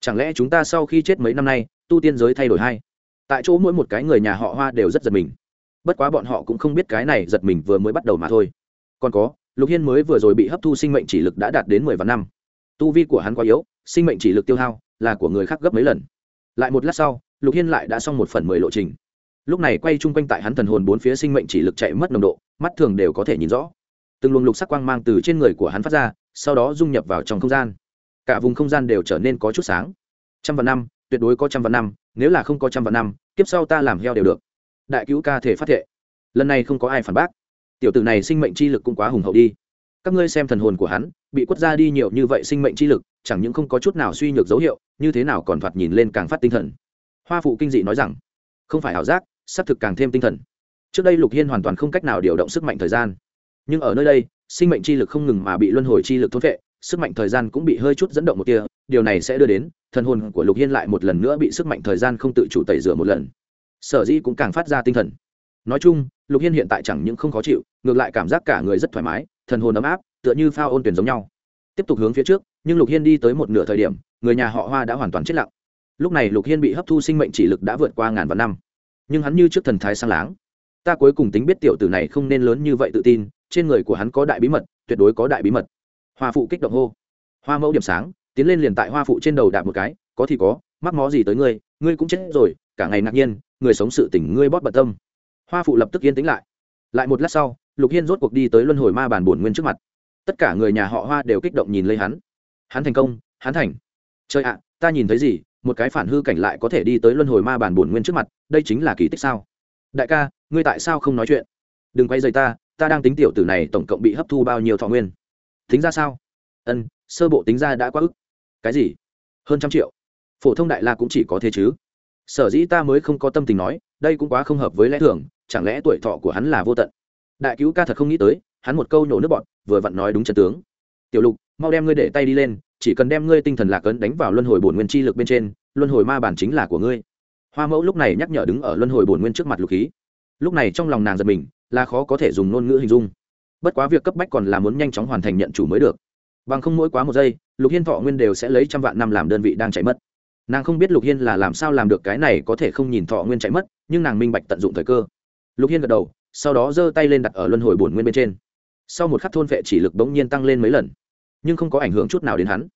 Chẳng lẽ chúng ta sau khi chết mấy năm nay, tu tiên giới thay đổi hay tại chỗ mỗi một cái người nhà họ hoa đều rất giật mình. Bất quá bọn họ cũng không biết cái này giật mình vừa mới bắt đầu mà thôi. Còn có, lục hiên mới vừa rồi bị hấp thu sinh mệnh chỉ lực đã đạt đến mười vạn năm. Tu vi của hắn quá yếu, sinh mệnh chỉ lực tiêu hao là của người khác gấp mấy lần. Lại một lát sau, lục hiên lại đã xong một phần mười lộ trình. Lúc này quay chung quanh tại hắn thần hồn bốn phía sinh mệnh chỉ lực chạy mất nồng độ, mắt thường đều có thể nhìn rõ. Từng luồng lục sắc quang mang từ trên người của hắn phát ra, sau đó dung nhập vào trong không gian cả vùng không gian đều trở nên có chút sáng. Trăm vạn năm, tuyệt đối có trăm vạn năm, nếu là không có trăm vạn năm, kiếp sau ta làm heo đều được. Đại cứu ca thể phát thệ. Lần này không có ai phản bác. Tiểu tử này sinh mệnh chi lực cũng quá hùng hậu đi. Các ngươi xem thần hồn của hắn, bị quất ra đi nhiều như vậy sinh mệnh chi lực, chẳng những không có chút nào suy nhược dấu hiệu, như thế nào còn thoạt nhìn lên càng phát tinh thần. Hoa phụ kinh dị nói rằng, không phải ảo giác, xác thực càng thêm tinh thần. Trước đây lục hiên hoàn toàn không cách nào điều động sức mạnh thời gian. Nhưng ở nơi đây, sinh mệnh chi lực không ngừng mà bị luân hồi chi lực thốt vệ sức mạnh thời gian cũng bị hơi chút dẫn động một tia, điều này sẽ đưa đến, thần hồn của lục hiên lại một lần nữa bị sức mạnh thời gian không tự chủ tẩy rửa một lần. Sở dĩ cũng càng phát ra tinh thần. Nói chung, lục hiên hiện tại chẳng những không khó chịu, ngược lại cảm giác cả người rất thoải mái, thần hồn ấm áp, tựa như phao ôn tuyển giống nhau. Tiếp tục hướng phía trước, nhưng lục hiên đi tới một nửa thời điểm, người nhà họ hoa đã hoàn toàn chết lặng. Lúc này lục hiên bị hấp thu sinh mệnh chỉ lực đã vượt qua ngàn vạn năm. Nhưng hắn như trước thần thái sang láng. Ta cuối cùng tính biết tiểu tử này không nên lớn như vậy tự tin, trên người của hắn có đại bí mật, tuyệt đối có đại bí mật hoa phụ kích động hô. Hoa mẫu điểm sáng, tiến lên liền tại hoa phụ trên đầu đạp một cái, có thì có, mắc mó gì tới ngươi ngươi cũng chết rồi, cả ngày ngạc nhiên, người sống sự tỉnh ngươi bót bận tâm. Hoa phụ lập tức yên tĩnh lại. Lại một lát sau, lục hiên rốt cuộc đi tới luân hồi ma bản bổn nguyên trước mặt. Tất cả người nhà họ hoa đều kích động nhìn lấy hắn. Hắn thành công, hắn thành. Trời ạ, ta nhìn thấy gì, một cái phản hư cảnh lại có thể đi tới luân hồi ma bản bổn nguyên trước mặt, đây chính là kỳ tích sao? Đại ca, ngươi tại sao không nói chuyện? Đừng quay dây ta ta đang tính tiểu tử này tổng cộng bị hấp thu bao nhiêu thọ nguyên? Tính ra sao? Ân, sơ bộ tính ra đã quá ức. Cái gì? Hơn trăm triệu. Phổ thông đại la cũng chỉ có thế chứ. Sở dĩ ta mới không có tâm tình nói, đây cũng quá không hợp với lẽ thường, chẳng lẽ tuổi thọ của hắn là vô tận? Đại cứu ca thật không nghĩ tới, hắn một câu nhổ nước bọn vừa vặn nói đúng trận tướng. Tiểu lục, mau đem ngươi để tay đi lên, chỉ cần đem ngươi tinh thần lạc ấn đánh vào luân hồi bổn nguyên chi lực bên trên, luân hồi ma bản chính là của ngươi. Hoa mẫu lúc này nhắc nhở đứng ở luân hồi bổn nguyên trước mặt lục khí. Lúc này trong lòng nàng giật mình, là khó có thể dùng ngôn ngữ hình dung bất quá việc cấp bách còn là muốn nhanh chóng hoàn thành nhận chủ mới được. Bằng không mỗi quá một giây, lục hiên thọ nguyên đều sẽ lấy trăm vạn năm làm đơn vị đang chạy mất. Nàng không biết lục hiên là làm sao làm được cái này có thể không nhìn thọ nguyên chạy mất, nhưng nàng minh bạch tận dụng thời cơ. Lục hiên gật đầu, sau đó giơ tay lên đặt ở luân hồi bổn nguyên bên trên. Sau một khắc thôn vệ chỉ lực bỗng nhiên tăng lên mấy lần, nhưng không có ảnh hưởng chút nào đến hắn.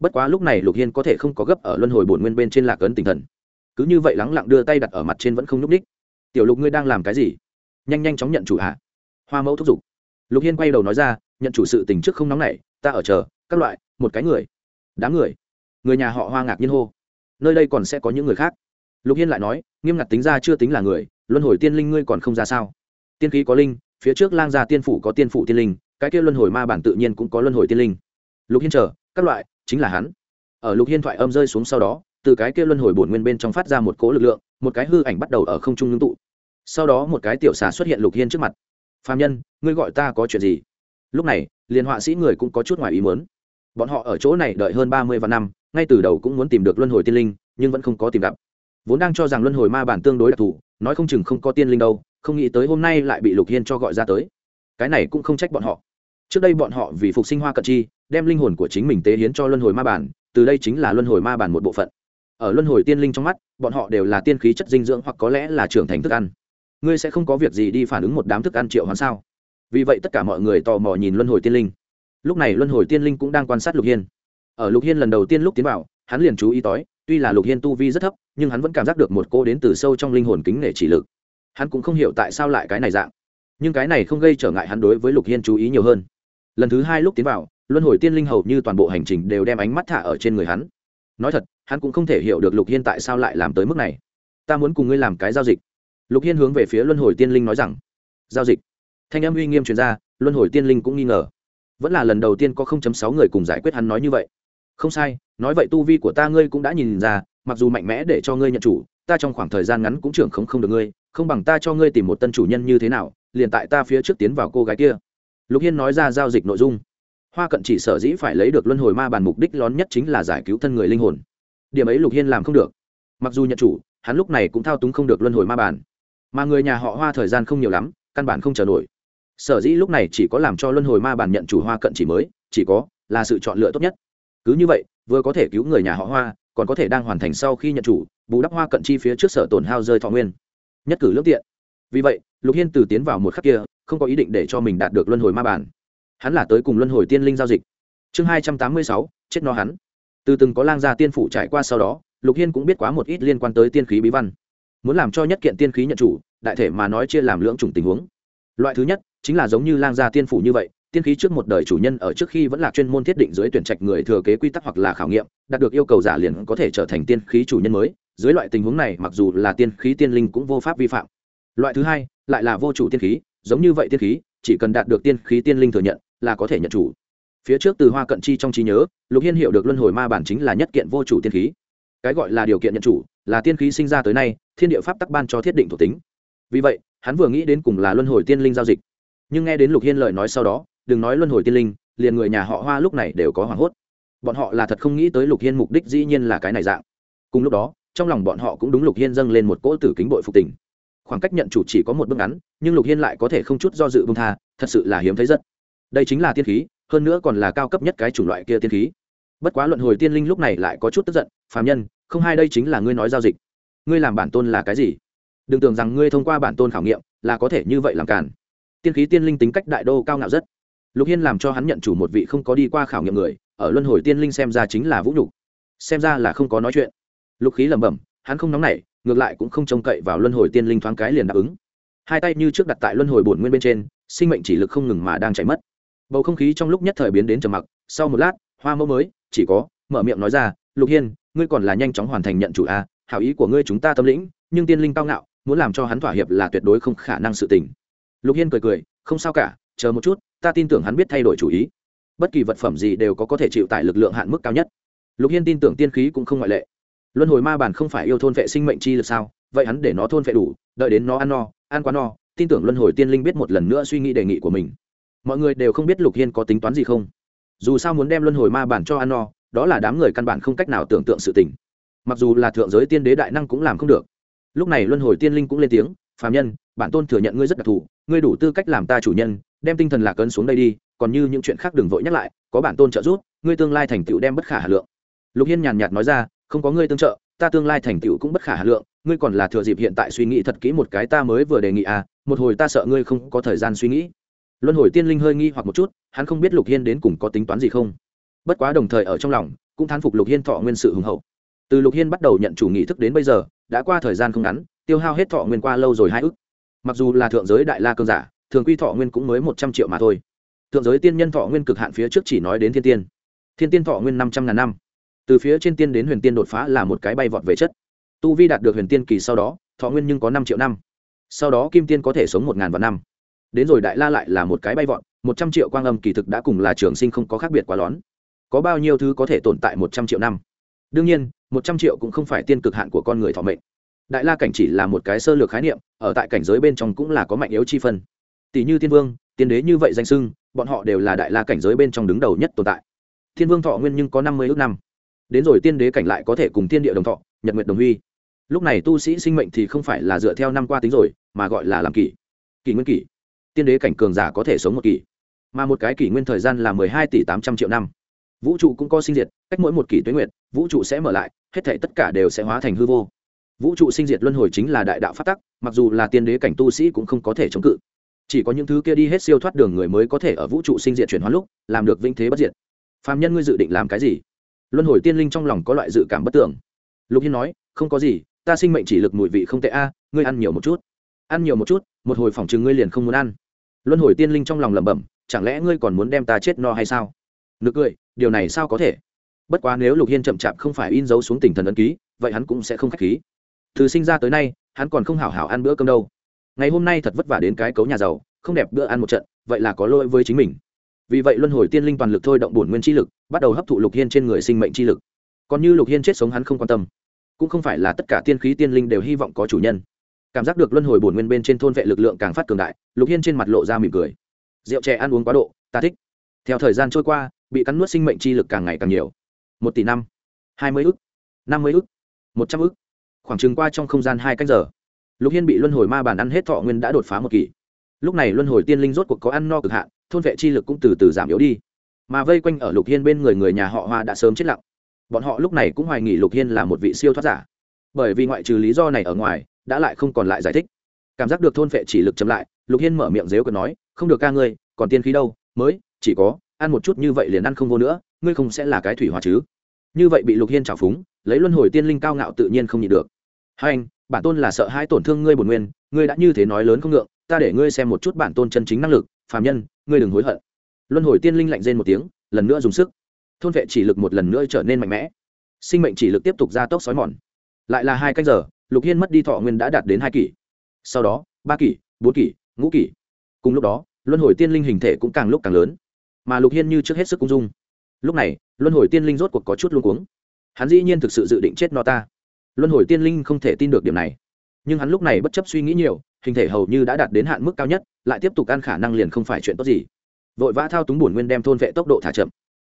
Bất quá lúc này lục hiên có thể không có gấp ở luân hồi bổn nguyên bên trên lạc ấn tinh thần. Cứ như vậy lắng lặng đưa tay đặt ở mặt trên vẫn không nhúc ních tiểu lục ngươi đang làm cái gì? Nhanh nhanh chóng nhận chủ hạ hoa mẫu thúc giục lục hiên quay đầu nói ra, nhận chủ sự tình trước không nóng này ta ở chờ, các loại, một cái người. Đám người? Người nhà họ hoa ngạc nhiên hô. Nơi đây còn sẽ có những người khác. Lục hiên lại nói, nghiêm ngặt tính ra chưa tính là người, luân hồi tiên linh ngươi còn không ra sao? Tiên khí có linh, phía trước lang gia tiên phủ có tiên phủ tiên linh, cái kia luân hồi ma bản tự nhiên cũng có luân hồi tiên linh. Lục hiên chờ, các loại, chính là hắn. Ở lục hiên thoại âm rơi xuống sau đó, từ cái kia luân hồi bổn nguyên bên trong phát ra một cỗ lực lượng, một cái hư ảnh bắt đầu ở không trung ngưng tụ. Sau đó một cái tiểu xà xuất hiện lục hiên trước mặt phạm nhân, ngươi gọi ta có chuyện gì? Lúc này, liền họa sĩ người cũng có chút ngoài ý muốn. Bọn họ ở chỗ này đợi hơn ba mươi vạn năm, ngay từ đầu cũng muốn tìm được luân hồi tiên linh, nhưng vẫn không có tìm gặp. Vốn đang cho rằng luân hồi ma bản tương đối đặc thù, nói không chừng không có tiên linh đâu, không nghĩ tới hôm nay lại bị lục hiên cho gọi ra tới. Cái này cũng không trách bọn họ. Trước đây bọn họ vì phục sinh hoa cận chi, đem linh hồn của chính mình tế hiến cho luân hồi ma bản, từ đây chính là luân hồi ma bản một bộ phận. Ở luân hồi tiên linh trong mắt, bọn họ đều là tiên khí chất dinh dưỡng hoặc có lẽ là trưởng thành thức ăn ngươi sẽ không có việc gì đi phản ứng một đám thức ăn triệu hoán sao? Vì vậy tất cả mọi người tò mò nhìn luân hồi tiên linh. Lúc này luân hồi tiên linh cũng đang quan sát lục hiên. Ở lục hiên lần đầu tiên lúc tiến vào, hắn liền chú ý tói tuy là lục hiên tu vi rất thấp, nhưng hắn vẫn cảm giác được một cô đến từ sâu trong linh hồn kính nể chỉ lực. Hắn cũng không hiểu tại sao lại cái này dạng. Nhưng cái này không gây trở ngại hắn đối với lục hiên chú ý nhiều hơn. Lần thứ hai lúc tiến vào, luân hồi tiên linh hầu như toàn bộ hành trình đều đem ánh mắt thả ở trên người hắn. Nói thật, hắn cũng không thể hiểu được lục hiên tại sao lại làm tới mức này. Ta muốn cùng ngươi làm cái giao dịch lục hiên hướng về phía luân hồi tiên linh nói rằng, giao dịch. Thanh âm uy nghiêm chuyên gia luân hồi tiên linh cũng nghi ngờ. Vẫn là lần đầu tiên có 0.6 người cùng giải quyết hắn nói như vậy. Không sai, nói vậy tu vi của ta ngươi cũng đã nhìn ra, mặc dù mạnh mẽ để cho ngươi nhận chủ, ta trong khoảng thời gian ngắn cũng trưởng không không được ngươi, không bằng ta cho ngươi tìm một tân chủ nhân như thế nào, liền tại ta phía trước tiến vào cô gái kia. Lục hiên nói ra giao dịch nội dung. Hoa cận chỉ sở dĩ phải lấy được luân hồi ma bàn mục đích lớn nhất chính là giải cứu thân người linh hồn. Điểm ấy lục hiên làm không được. Mặc dù nhận chủ, hắn lúc này cũng thao túng không được luân hồi ma bàn mà người nhà họ hoa thời gian không nhiều lắm, căn bản không chờ nổi. Sở dĩ lúc này chỉ có làm cho luân hồi ma bản nhận chủ hoa cận chỉ mới, chỉ có là sự chọn lựa tốt nhất. Cứ như vậy, vừa có thể cứu người nhà họ hoa, còn có thể đang hoàn thành sau khi nhận chủ, bù đắp hoa cận chi phía trước sở tổn hao rơi thọ nguyên. Nhất cử lước tiện. Vì vậy, lục hiên từ tiến vào một khắc kia, không có ý định để cho mình đạt được luân hồi ma bản. Hắn là tới cùng luân hồi tiên linh giao dịch. Chương hai trăm tám mươi sáu, chết no hắn. Từ từng có lang gia tiên phủ trải qua sau đó, lục hiên cũng biết quá một ít liên quan tới tiên khí bí văn muốn làm cho nhất kiện tiên khí nhận chủ, đại thể mà nói chia làm lưỡng chủng tình huống. Loại thứ nhất, chính là giống như lang gia tiên phủ như vậy, tiên khí trước một đời chủ nhân ở trước khi vẫn là chuyên môn thiết định dưới tuyển trạch người thừa kế quy tắc hoặc là khảo nghiệm, đạt được yêu cầu giả liền có thể trở thành tiên khí chủ nhân mới. Dưới loại tình huống này, mặc dù là tiên khí tiên linh cũng vô pháp vi phạm. Loại thứ hai, lại là vô chủ tiên khí, giống như vậy tiên khí, chỉ cần đạt được tiên khí tiên linh thừa nhận, là có thể nhận chủ. Phía trước từ hoa cận chi trong trí nhớ, lục hiên hiểu được luân hồi ma bản chính là nhất kiện vô chủ tiên khí cái gọi là điều kiện nhận chủ, là tiên khí sinh ra tới nay, thiên địa pháp tắc ban cho thiết định thuộc tính. Vì vậy, hắn vừa nghĩ đến cùng là luân hồi tiên linh giao dịch. Nhưng nghe đến lục hiên lời nói sau đó, đừng nói luân hồi tiên linh, liền người nhà họ hoa lúc này đều có hoảng hốt. Bọn họ là thật không nghĩ tới lục hiên mục đích dĩ nhiên là cái này dạng. Cùng lúc đó, trong lòng bọn họ cũng đúng lục hiên dâng lên một cỗ tử kính bội phục tình. Khoảng cách nhận chủ chỉ có một bước ngắn, nhưng lục hiên lại có thể không chút do dự bông tha, thật sự là hiếm thấy rất. Đây chính là tiên khí, hơn nữa còn là cao cấp nhất cái chủng loại kia tiên khí bất quá luận hồi tiên linh lúc này lại có chút tức giận, phàm nhân, không hai đây chính là ngươi nói giao dịch. Ngươi làm bản tôn là cái gì? Đừng tưởng rằng ngươi thông qua bản tôn khảo nghiệm là có thể như vậy làm cản tiên khí tiên linh tính cách đại đô cao ngạo rất. Lục hiên làm cho hắn nhận chủ một vị không có đi qua khảo nghiệm người, ở luân hồi tiên linh xem ra chính là vũ nhục, xem ra là không có nói chuyện. Lục khí lẩm bẩm, hắn không nóng nảy, ngược lại cũng không trông cậy vào luân hồi tiên linh thoáng cái liền đáp ứng. Hai tay như trước đặt tại luân hồi bổn nguyên bên trên, sinh mệnh chỉ lực không ngừng mà đang chảy mất. Bầu không khí trong lúc nhất thời biến đến trầm mặc, sau một lát, hoa mẫu mới chỉ có mở miệng nói ra lục hiên ngươi còn là nhanh chóng hoàn thành nhận chủ a à, hảo ý của ngươi chúng ta tâm lĩnh nhưng tiên linh cao ngạo muốn làm cho hắn thỏa hiệp là tuyệt đối không khả năng sự tình. Lục hiên cười cười không sao cả chờ một chút ta tin tưởng hắn biết thay đổi chủ ý. Bất kỳ vật phẩm gì đều có có thể chịu tải lực lượng hạn mức cao nhất. Lục hiên tin tưởng tiên khí cũng không ngoại lệ. Luân hồi ma bản không phải yêu thôn vệ sinh mệnh chi lực sao? Vậy hắn để nó thôn vệ đủ đợi đến nó ăn no ăn quá no tin tưởng luân hồi tiên linh biết một lần nữa suy nghĩ đề nghị của mình. Mọi người đều không biết lục hiên có tính toán gì không dù sao muốn đem luân hồi ma bản cho ăn no đó là đám người căn bản không cách nào tưởng tượng sự tình. Mặc dù là thượng giới tiên đế đại năng cũng làm không được. Lúc này luân hồi tiên linh cũng lên tiếng phàm nhân, bản tôn thừa nhận ngươi rất đặc thù, ngươi đủ tư cách làm ta chủ nhân, đem tinh thần lạc ấn xuống đây đi, còn như những chuyện khác đừng vội nhắc lại, có bản tôn trợ giúp, ngươi tương lai thành tựu đem bất khả hà lượng. Lục hiên nhàn nhạt nói ra, không có ngươi tương trợ, ta tương lai thành tựu cũng bất khả hà lượng, ngươi còn là thừa dịp hiện tại suy nghĩ thật kỹ một cái ta mới vừa đề nghị à một hồi ta sợ ngươi không có thời gian suy nghĩ luân hồi tiên linh hơi nghi hoặc một chút, hắn không biết lục hiên đến cùng có tính toán gì không. Bất quá đồng thời ở trong lòng, cũng thán phục lục hiên thọ nguyên sự hùng hậu. Từ lục hiên bắt đầu nhận chủ nghị thức đến bây giờ, đã qua thời gian không ngắn, tiêu hao hết thọ nguyên qua lâu rồi hai ức. Mặc dù là thượng giới đại la cơn giả, thường quy thọ nguyên cũng mới một trăm triệu mà thôi. Thượng giới tiên nhân thọ nguyên cực hạn phía trước chỉ nói đến thiên tiên. Thiên tiên thọ nguyên năm trăm ngàn năm. Từ phía trên tiên đến huyền tiên đột phá là một cái bay vọt về chất. Tu vi đạt được huyền tiên kỳ sau đó, thọ nguyên nhưng có năm triệu năm. Sau đó kim tiên có thể sống một ngàn vạn năm đến rồi đại la lại là một cái bay vọt, một trăm triệu quang âm kỳ thực đã cùng là trường sinh không có khác biệt quá lón. Có bao nhiêu thứ có thể tồn tại một trăm triệu năm? Đương nhiên, một trăm triệu cũng không phải tiên cực hạn của con người thọ mệnh. Đại la cảnh chỉ là một cái sơ lược khái niệm, ở tại cảnh giới bên trong cũng là có mạnh yếu chi phân. Tỷ như tiên vương, tiên đế như vậy danh sưng, bọn họ đều là đại la cảnh giới bên trong đứng đầu nhất tồn tại. Thiên vương thọ nguyên nhưng có năm mươi ước năm. Đến rồi tiên đế cảnh lại có thể cùng tiên địa đồng thọ, nhật nguyệt đồng huy. Lúc này tu sĩ sinh mệnh thì không phải là dựa theo năm qua tính rồi, mà gọi là làm kỷ. Kỷ nguyên kỷ tiên đế cảnh cường giả có thể sống một kỷ mà một cái kỷ nguyên thời gian là mười hai tỷ tám trăm triệu năm. Vũ trụ cũng có sinh diệt, cách mỗi một kỷ tuyến nguyệt, vũ trụ sẽ mở lại, hết thể tất cả đều sẽ hóa thành hư vô. Vũ trụ sinh diệt luân hồi chính là đại đạo phát tắc, mặc dù là tiên đế cảnh tu sĩ cũng không có thể chống cự. Chỉ có những thứ kia đi hết siêu thoát đường người mới có thể ở vũ trụ sinh diệt chuyển hóa lúc, làm được vinh thế bất diệt. Phạm nhân ngươi dự định làm cái gì? Luân hồi tiên linh trong lòng có loại dự cảm bất tưởng. Lục hiên nói, không có gì, ta sinh mệnh chỉ lực mùi vị không tệ a, ngươi ăn nhiều một chút. Ăn nhiều một chút, một hồi phòng chừng ngươi liền không muốn ăn luân hồi tiên linh trong lòng lẩm bẩm, chẳng lẽ ngươi còn muốn đem ta chết no hay sao? Nực cười, điều này sao có thể? Bất quá nếu lục hiên chậm chạp không phải in dấu xuống tình thần ấn ký, vậy hắn cũng sẽ không k h á c h khí. Từ sinh ra tới nay, hắn còn không hảo hảo ăn bữa cơm đâu. Ngày hôm nay thật vất vả đến cái cấu nhà giàu, không đẹp bữa ăn một trận, vậy là có lỗi với chính mình. Vì vậy luân hồi tiên linh toàn lực thôi động bổn nguyên chi lực, bắt đầu hấp thụ lục hiên trên người sinh mệnh chi lực. Còn như lục hiên chết sống hắn không quan tâm. Cũng không phải là tất cả tiên khí tiên linh đều hy vọng có chủ nhân cảm giác được luân hồi bổn nguyên bên trên thôn vệ lực lượng càng phát cường đại, lục hiên trên mặt lộ ra mỉm cười. Rượu chè ăn uống quá độ, ta thích. Theo thời gian trôi qua, bị cắn nuốt sinh mệnh chi lực càng ngày càng nhiều. Một tỷ năm, hai mươi ức, năm mươi ức, một trăm ức. Khoảng chừng qua trong không gian hai canh giờ, lục hiên bị luân hồi ma bàn ăn hết thọ nguyên đã đột phá một kỷ lúc này luân hồi tiên linh rốt cuộc có ăn no cực hạn, thôn vệ chi lực cũng từ từ giảm yếu đi. Mà vây quanh ở lục hiên bên người người nhà họ hoa đã sớm chết lặng. Bọn họ lúc này cũng hoài nghỉ lục hiên là một vị siêu thoát giả. Bởi vì ngoại trừ lý do này ở ngoài đã lại không còn lại giải thích. Cảm giác được thôn vệ chỉ lực chậm lại, lục hiên mở miệng dếu cần nói, không được ca ngươi, còn tiên khí đâu, mới, chỉ có, ăn một chút như vậy liền ăn không vô nữa, ngươi không sẽ là cái thủy hòa chứ. Như vậy bị lục hiên trào phúng, lấy luân hồi tiên linh cao ngạo tự nhiên không nhịn được. Hai anh, bản tôn là sợ hai tổn thương ngươi bổn nguyên, ngươi đã như thế nói lớn không ngượng, ta để ngươi xem một chút bản tôn chân chính năng lực, phàm nhân, ngươi đừng hối hận. Luân hồi tiên linh lạnh rên một tiếng, lần nữa dùng sức. Thôn vệ chỉ lực một lần nữa trở nên mạnh mẽ. Sinh mệnh chỉ lực tiếp tục gia tốc xói mòn. Lại là hai canh giờ lục hiên mất đi thọ nguyên đã đạt đến hai kỷ. Sau đó, ba kỷ, bốn kỷ, ngũ kỷ. Cùng lúc đó, luân hồi tiên linh hình thể cũng càng lúc càng lớn. Mà lục hiên như trước hết sức cung dung. Lúc này, luân hồi tiên linh rốt cuộc có chút luôn cuống. Hắn dĩ nhiên thực sự dự định chết no ta. Luân hồi tiên linh không thể tin được điểm này. Nhưng hắn lúc này bất chấp suy nghĩ nhiều, hình thể hầu như đã đạt đến hạn mức cao nhất, lại tiếp tục ăn khả năng liền không phải chuyện tốt gì. Vội vã thao túng bổn nguyên đem thôn vệ tốc độ thả chậm.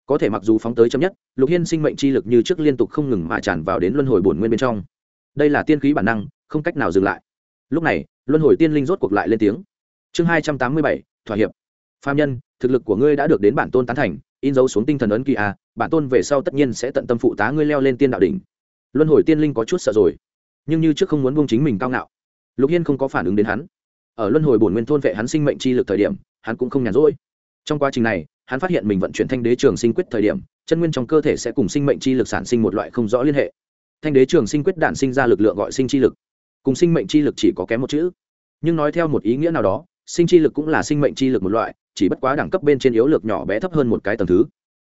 Có thể mặc dù phóng tới chậm nhất, lục hiên sinh mệnh chi lực như trước liên tục không ngừng mà tràn vào đến luân hồi bổn nguyên bên trong đây là tiên khí bản năng, không cách nào dừng lại. Lúc này, luân hồi tiên linh rốt cuộc lại lên tiếng. Chương hai trăm tám mươi bảy, thỏa hiệp. Phạm nhân, thực lực của ngươi đã được đến bản tôn tán thành, in dấu xuống tinh thần ấn kỳ a à, bản tôn về sau tất nhiên sẽ tận tâm phụ tá ngươi leo lên tiên đạo đỉnh. Luân hồi tiên linh có chút sợ rồi, nhưng như trước không muốn buông chính mình cao ngạo. Lục hiên không có phản ứng đến hắn. Ở luân hồi bổn nguyên thôn vệ hắn sinh mệnh chi lực thời điểm, hắn cũng không nhàn rỗi. Trong quá trình này, hắn phát hiện mình vận chuyển thanh đế trường sinh quyết thời điểm, chân nguyên trong cơ thể sẽ cùng sinh mệnh chi lực sản sinh một loại không rõ liên hệ thanh đế trường sinh quyết đạn sinh ra lực lượng gọi sinh chi lực. Cùng sinh mệnh chi lực chỉ có kém một chữ. Nhưng nói theo một ý nghĩa nào đó, sinh chi lực cũng là sinh mệnh chi lực một loại, chỉ bất quá đẳng cấp bên trên yếu lược nhỏ bé thấp hơn một cái tầng thứ.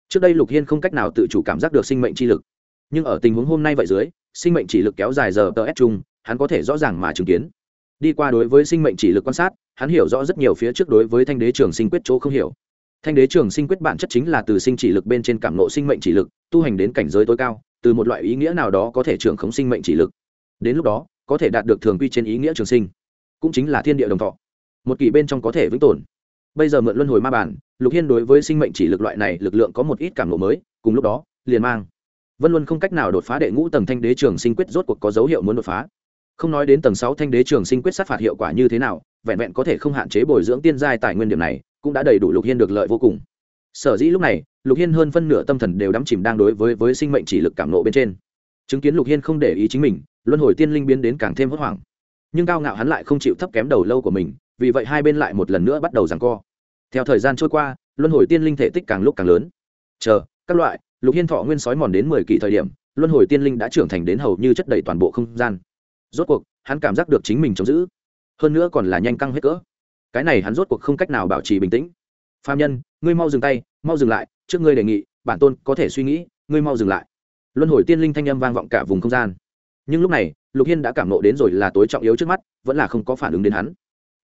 Trước đây lục hiên không cách nào tự chủ cảm giác được sinh mệnh chi lực. Nhưng ở tình huống hôm nay vậy dưới, sinh mệnh chỉ lực kéo dài giờ tờ s chung, hắn có thể rõ ràng mà chứng kiến. Đi qua đối với sinh mệnh chỉ lực quan sát, hắn hiểu rõ rất nhiều phía trước đối với thanh đế trường sinh quyết chỗ không hiểu. Thanh đế trường sinh quyết bản chất chính là từ sinh chỉ lực bên trên cảm nộ sinh mệnh chỉ lực, tu hành đến cảnh giới tối cao từ một loại ý nghĩa nào đó có thể trưởng khống sinh mệnh chỉ lực. Đến lúc đó, có thể đạt được thường quy trên ý nghĩa trường sinh, cũng chính là thiên địa đồng thọ. Một kỳ bên trong có thể vĩnh tồn. Bây giờ mượn luân hồi ma bản, lục hiên đối với sinh mệnh chỉ lực loại này, lực lượng có một ít cảm lộ mới, cùng lúc đó, liền mang. Vân luân không cách nào đột phá đệ ngũ tầng thanh đế trường sinh quyết rốt cuộc có dấu hiệu muốn đột phá. Không nói đến tầng sáu thanh đế trường sinh quyết sát phạt hiệu quả như thế nào, vẹn vẹn có thể không hạn chế bồi dưỡng tiên giai tài nguyên điểm này, cũng đã đầy đủ lục hiên được lợi vô cùng. Sở dĩ lúc này lục hiên hơn phân nửa tâm thần đều đắm chìm đang đối với với sinh mệnh chỉ lực cảm nộ bên trên. Chứng kiến lục hiên không để ý chính mình, luân hồi tiên linh biến đến càng thêm hốt hoảng. Nhưng cao ngạo hắn lại không chịu thấp kém đầu lâu của mình, vì vậy hai bên lại một lần nữa bắt đầu giằng co. Theo thời gian trôi qua, luân hồi tiên linh thể tích càng lúc càng lớn. Chờ, các loại, lục hiên thọ nguyên sói mòn đến mười kỷ thời điểm, luân hồi tiên linh đã trưởng thành đến hầu như chất đầy toàn bộ không gian. Rốt cuộc, hắn cảm giác được chính mình chống giữ. Hơn nữa còn là nhanh căng hết cỡ. Cái này hắn rốt cuộc không cách nào bảo trì bình tĩnh. Phạm nhân, ngươi mau dừng tay, mau dừng lại trước ngươi đề nghị, bản tôn có thể suy nghĩ, ngươi mau dừng lại. Luân hồi tiên linh thanh âm vang vọng cả vùng không gian. Nhưng lúc này, lục hiên đã cảm nộ đến rồi là tối trọng yếu trước mắt, vẫn là không có phản ứng đến hắn.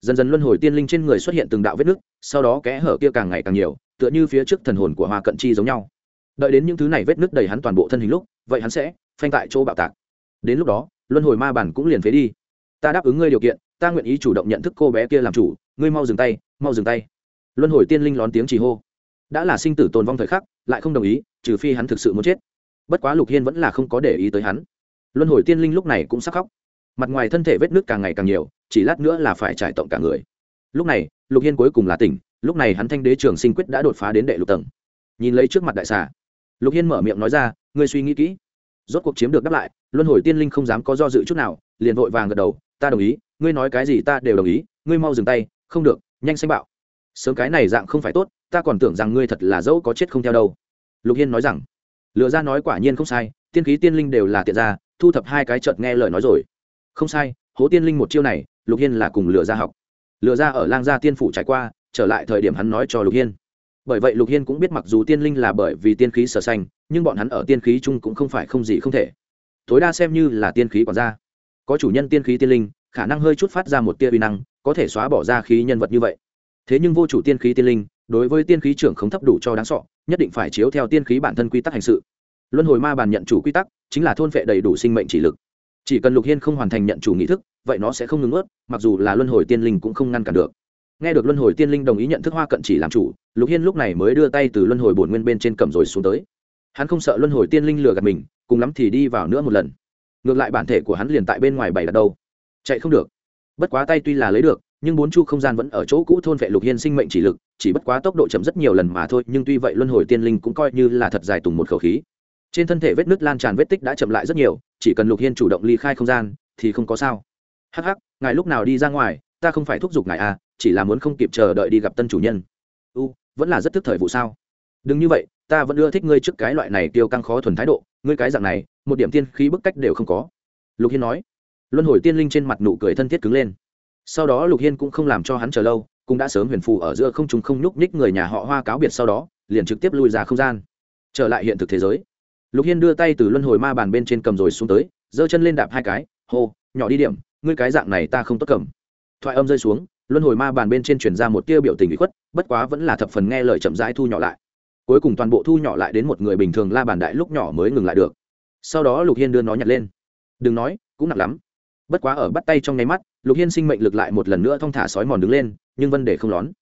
Dần dần luân hồi tiên linh trên người xuất hiện từng đạo vết nứt sau đó kẽ hở kia càng ngày càng nhiều, tựa như phía trước thần hồn của hoa cận chi giống nhau. Đợi đến những thứ này vết nứt đầy hắn toàn bộ thân hình lúc, vậy hắn sẽ phanh tại chỗ bạo tạc. Đến lúc đó, luân hồi ma bản cũng liền phế đi. Ta đáp ứng ngươi điều kiện, ta nguyện ý chủ động nhận thức cô bé kia làm chủ, ngươi mau dừng tay, mau dừng tay. Luân hồi tiên linh lón tiếng chỉ hô đã là sinh tử tồn vong thời khắc, lại không đồng ý, trừ phi hắn thực sự muốn chết. Bất quá lục hiên vẫn là không có để ý tới hắn. Luân hồi tiên linh lúc này cũng sắc khóc. Mặt ngoài thân thể vết nước càng ngày càng nhiều, chỉ lát nữa là phải trải tổng cả người. Lúc này, lục hiên cuối cùng là tỉnh, lúc này hắn thanh đế trường sinh quyết đã đột phá đến đệ lục tầng. Nhìn lấy trước mặt đại xà, lục hiên mở miệng nói ra, ngươi suy nghĩ kỹ. Rốt cuộc chiếm được đáp lại, luân hồi tiên linh không dám có do dự chút nào, liền vội vàng gật đầu, ta đồng ý, ngươi nói cái gì ta đều đồng ý, ngươi mau dừng tay, không được, nhanh xanh bạo. Sớm cái này dạng không phải tốt ta còn tưởng rằng ngươi thật là dẫu có chết không theo đâu. Lục hiên nói rằng lựa ra nói quả nhiên không sai, tiên khí tiên linh đều là tiện ra thu thập hai cái chợt nghe lời nói rồi. Không sai, hố tiên linh một chiêu này, lục hiên là cùng lựa ra học. Lựa ra ở lang gia tiên phủ trải qua, trở lại thời điểm hắn nói cho lục hiên. Bởi vậy lục hiên cũng biết mặc dù tiên linh là bởi vì tiên khí sở xanh nhưng bọn hắn ở tiên khí chung cũng không phải không gì không thể. Tối đa xem như là tiên khí còn ra có chủ nhân tiên khí tiên linh, khả năng hơi chút phát ra một tia uy năng, có thể xóa bỏ ra khí nhân vật như vậy. Thế nhưng vô chủ tiên khí tiên linh đối với tiên khí trưởng không thấp đủ cho đáng sọ, nhất định phải chiếu theo tiên khí bản thân quy tắc hành sự. Luân hồi ma bàn nhận chủ quy tắc, chính là thôn phệ đầy đủ sinh mệnh chỉ lực. Chỉ cần lục hiên không hoàn thành nhận chủ nghị thức, vậy nó sẽ không ngừng ướt, mặc dù là luân hồi tiên linh cũng không ngăn cản được. Nghe được luân hồi tiên linh đồng ý nhận thức hoa cận chỉ làm chủ, lục hiên lúc này mới đưa tay từ luân hồi bổn nguyên bên trên cầm rồi xuống tới. Hắn không sợ luân hồi tiên linh lừa gạt mình, cùng lắm thì đi vào nữa một lần. Ngược lại bản thể của hắn liền tại bên ngoài bảy đặt đâu. Chạy không được. Bất quá tay tuy là lấy được nhưng bốn chu không gian vẫn ở chỗ cũ, thôn vệ lục hiên sinh mệnh chỉ lực, chỉ bất quá tốc độ chậm rất nhiều lần mà thôi, nhưng tuy vậy luân hồi tiên linh cũng coi như là thật dài tùng một khẩu khí. Trên thân thể vết nứt lan tràn vết tích đã chậm lại rất nhiều, chỉ cần lục hiên chủ động ly khai không gian, thì không có sao. Hắc hắc, ngài lúc nào đi ra ngoài, ta không phải thúc giục ngài à chỉ là muốn không kịp chờ đợi đi gặp tân chủ nhân. U, vẫn là rất thức thời vụ sao? Đừng như vậy, ta vẫn ưa thích ngươi trước cái loại này tiêu căng khó thuần thái độ, ngươi cái dạng này, một điểm tiên khí bức cách đều không có. Lục hiên nói. Luân hồi tiên linh trên mặt nụ cười thân thiết cứng lên sau đó lục hiên cũng không làm cho hắn chờ lâu, cũng đã sớm huyền phù ở giữa không chúng không nhúc nhích người nhà họ hoa cáo biệt sau đó, liền trực tiếp lui ra không gian, trở lại hiện thực thế giới. Lục hiên đưa tay từ luân hồi ma bàn bên trên cầm rồi xuống tới, giơ chân lên đạp hai cái, hô, nhỏ đi điểm, ngươi cái dạng này ta không tốt cầm. Thoại âm rơi xuống, luân hồi ma bàn bên trên chuyển ra một tia biểu tình bị khuất, bất quá vẫn là thập phần nghe lời chậm rãi thu nhỏ lại. Cuối cùng toàn bộ thu nhỏ lại đến một người bình thường la bàn đại lúc nhỏ mới ngừng lại được. Sau đó lục hiên đưa nó nhặt lên. Đừng nói, cũng nặng lắm bất quá ở bắt tay trong nháy mắt, lục hiên sinh mệnh lực lại một lần nữa thong thả sói mòn đứng lên, nhưng vấn đề không lón.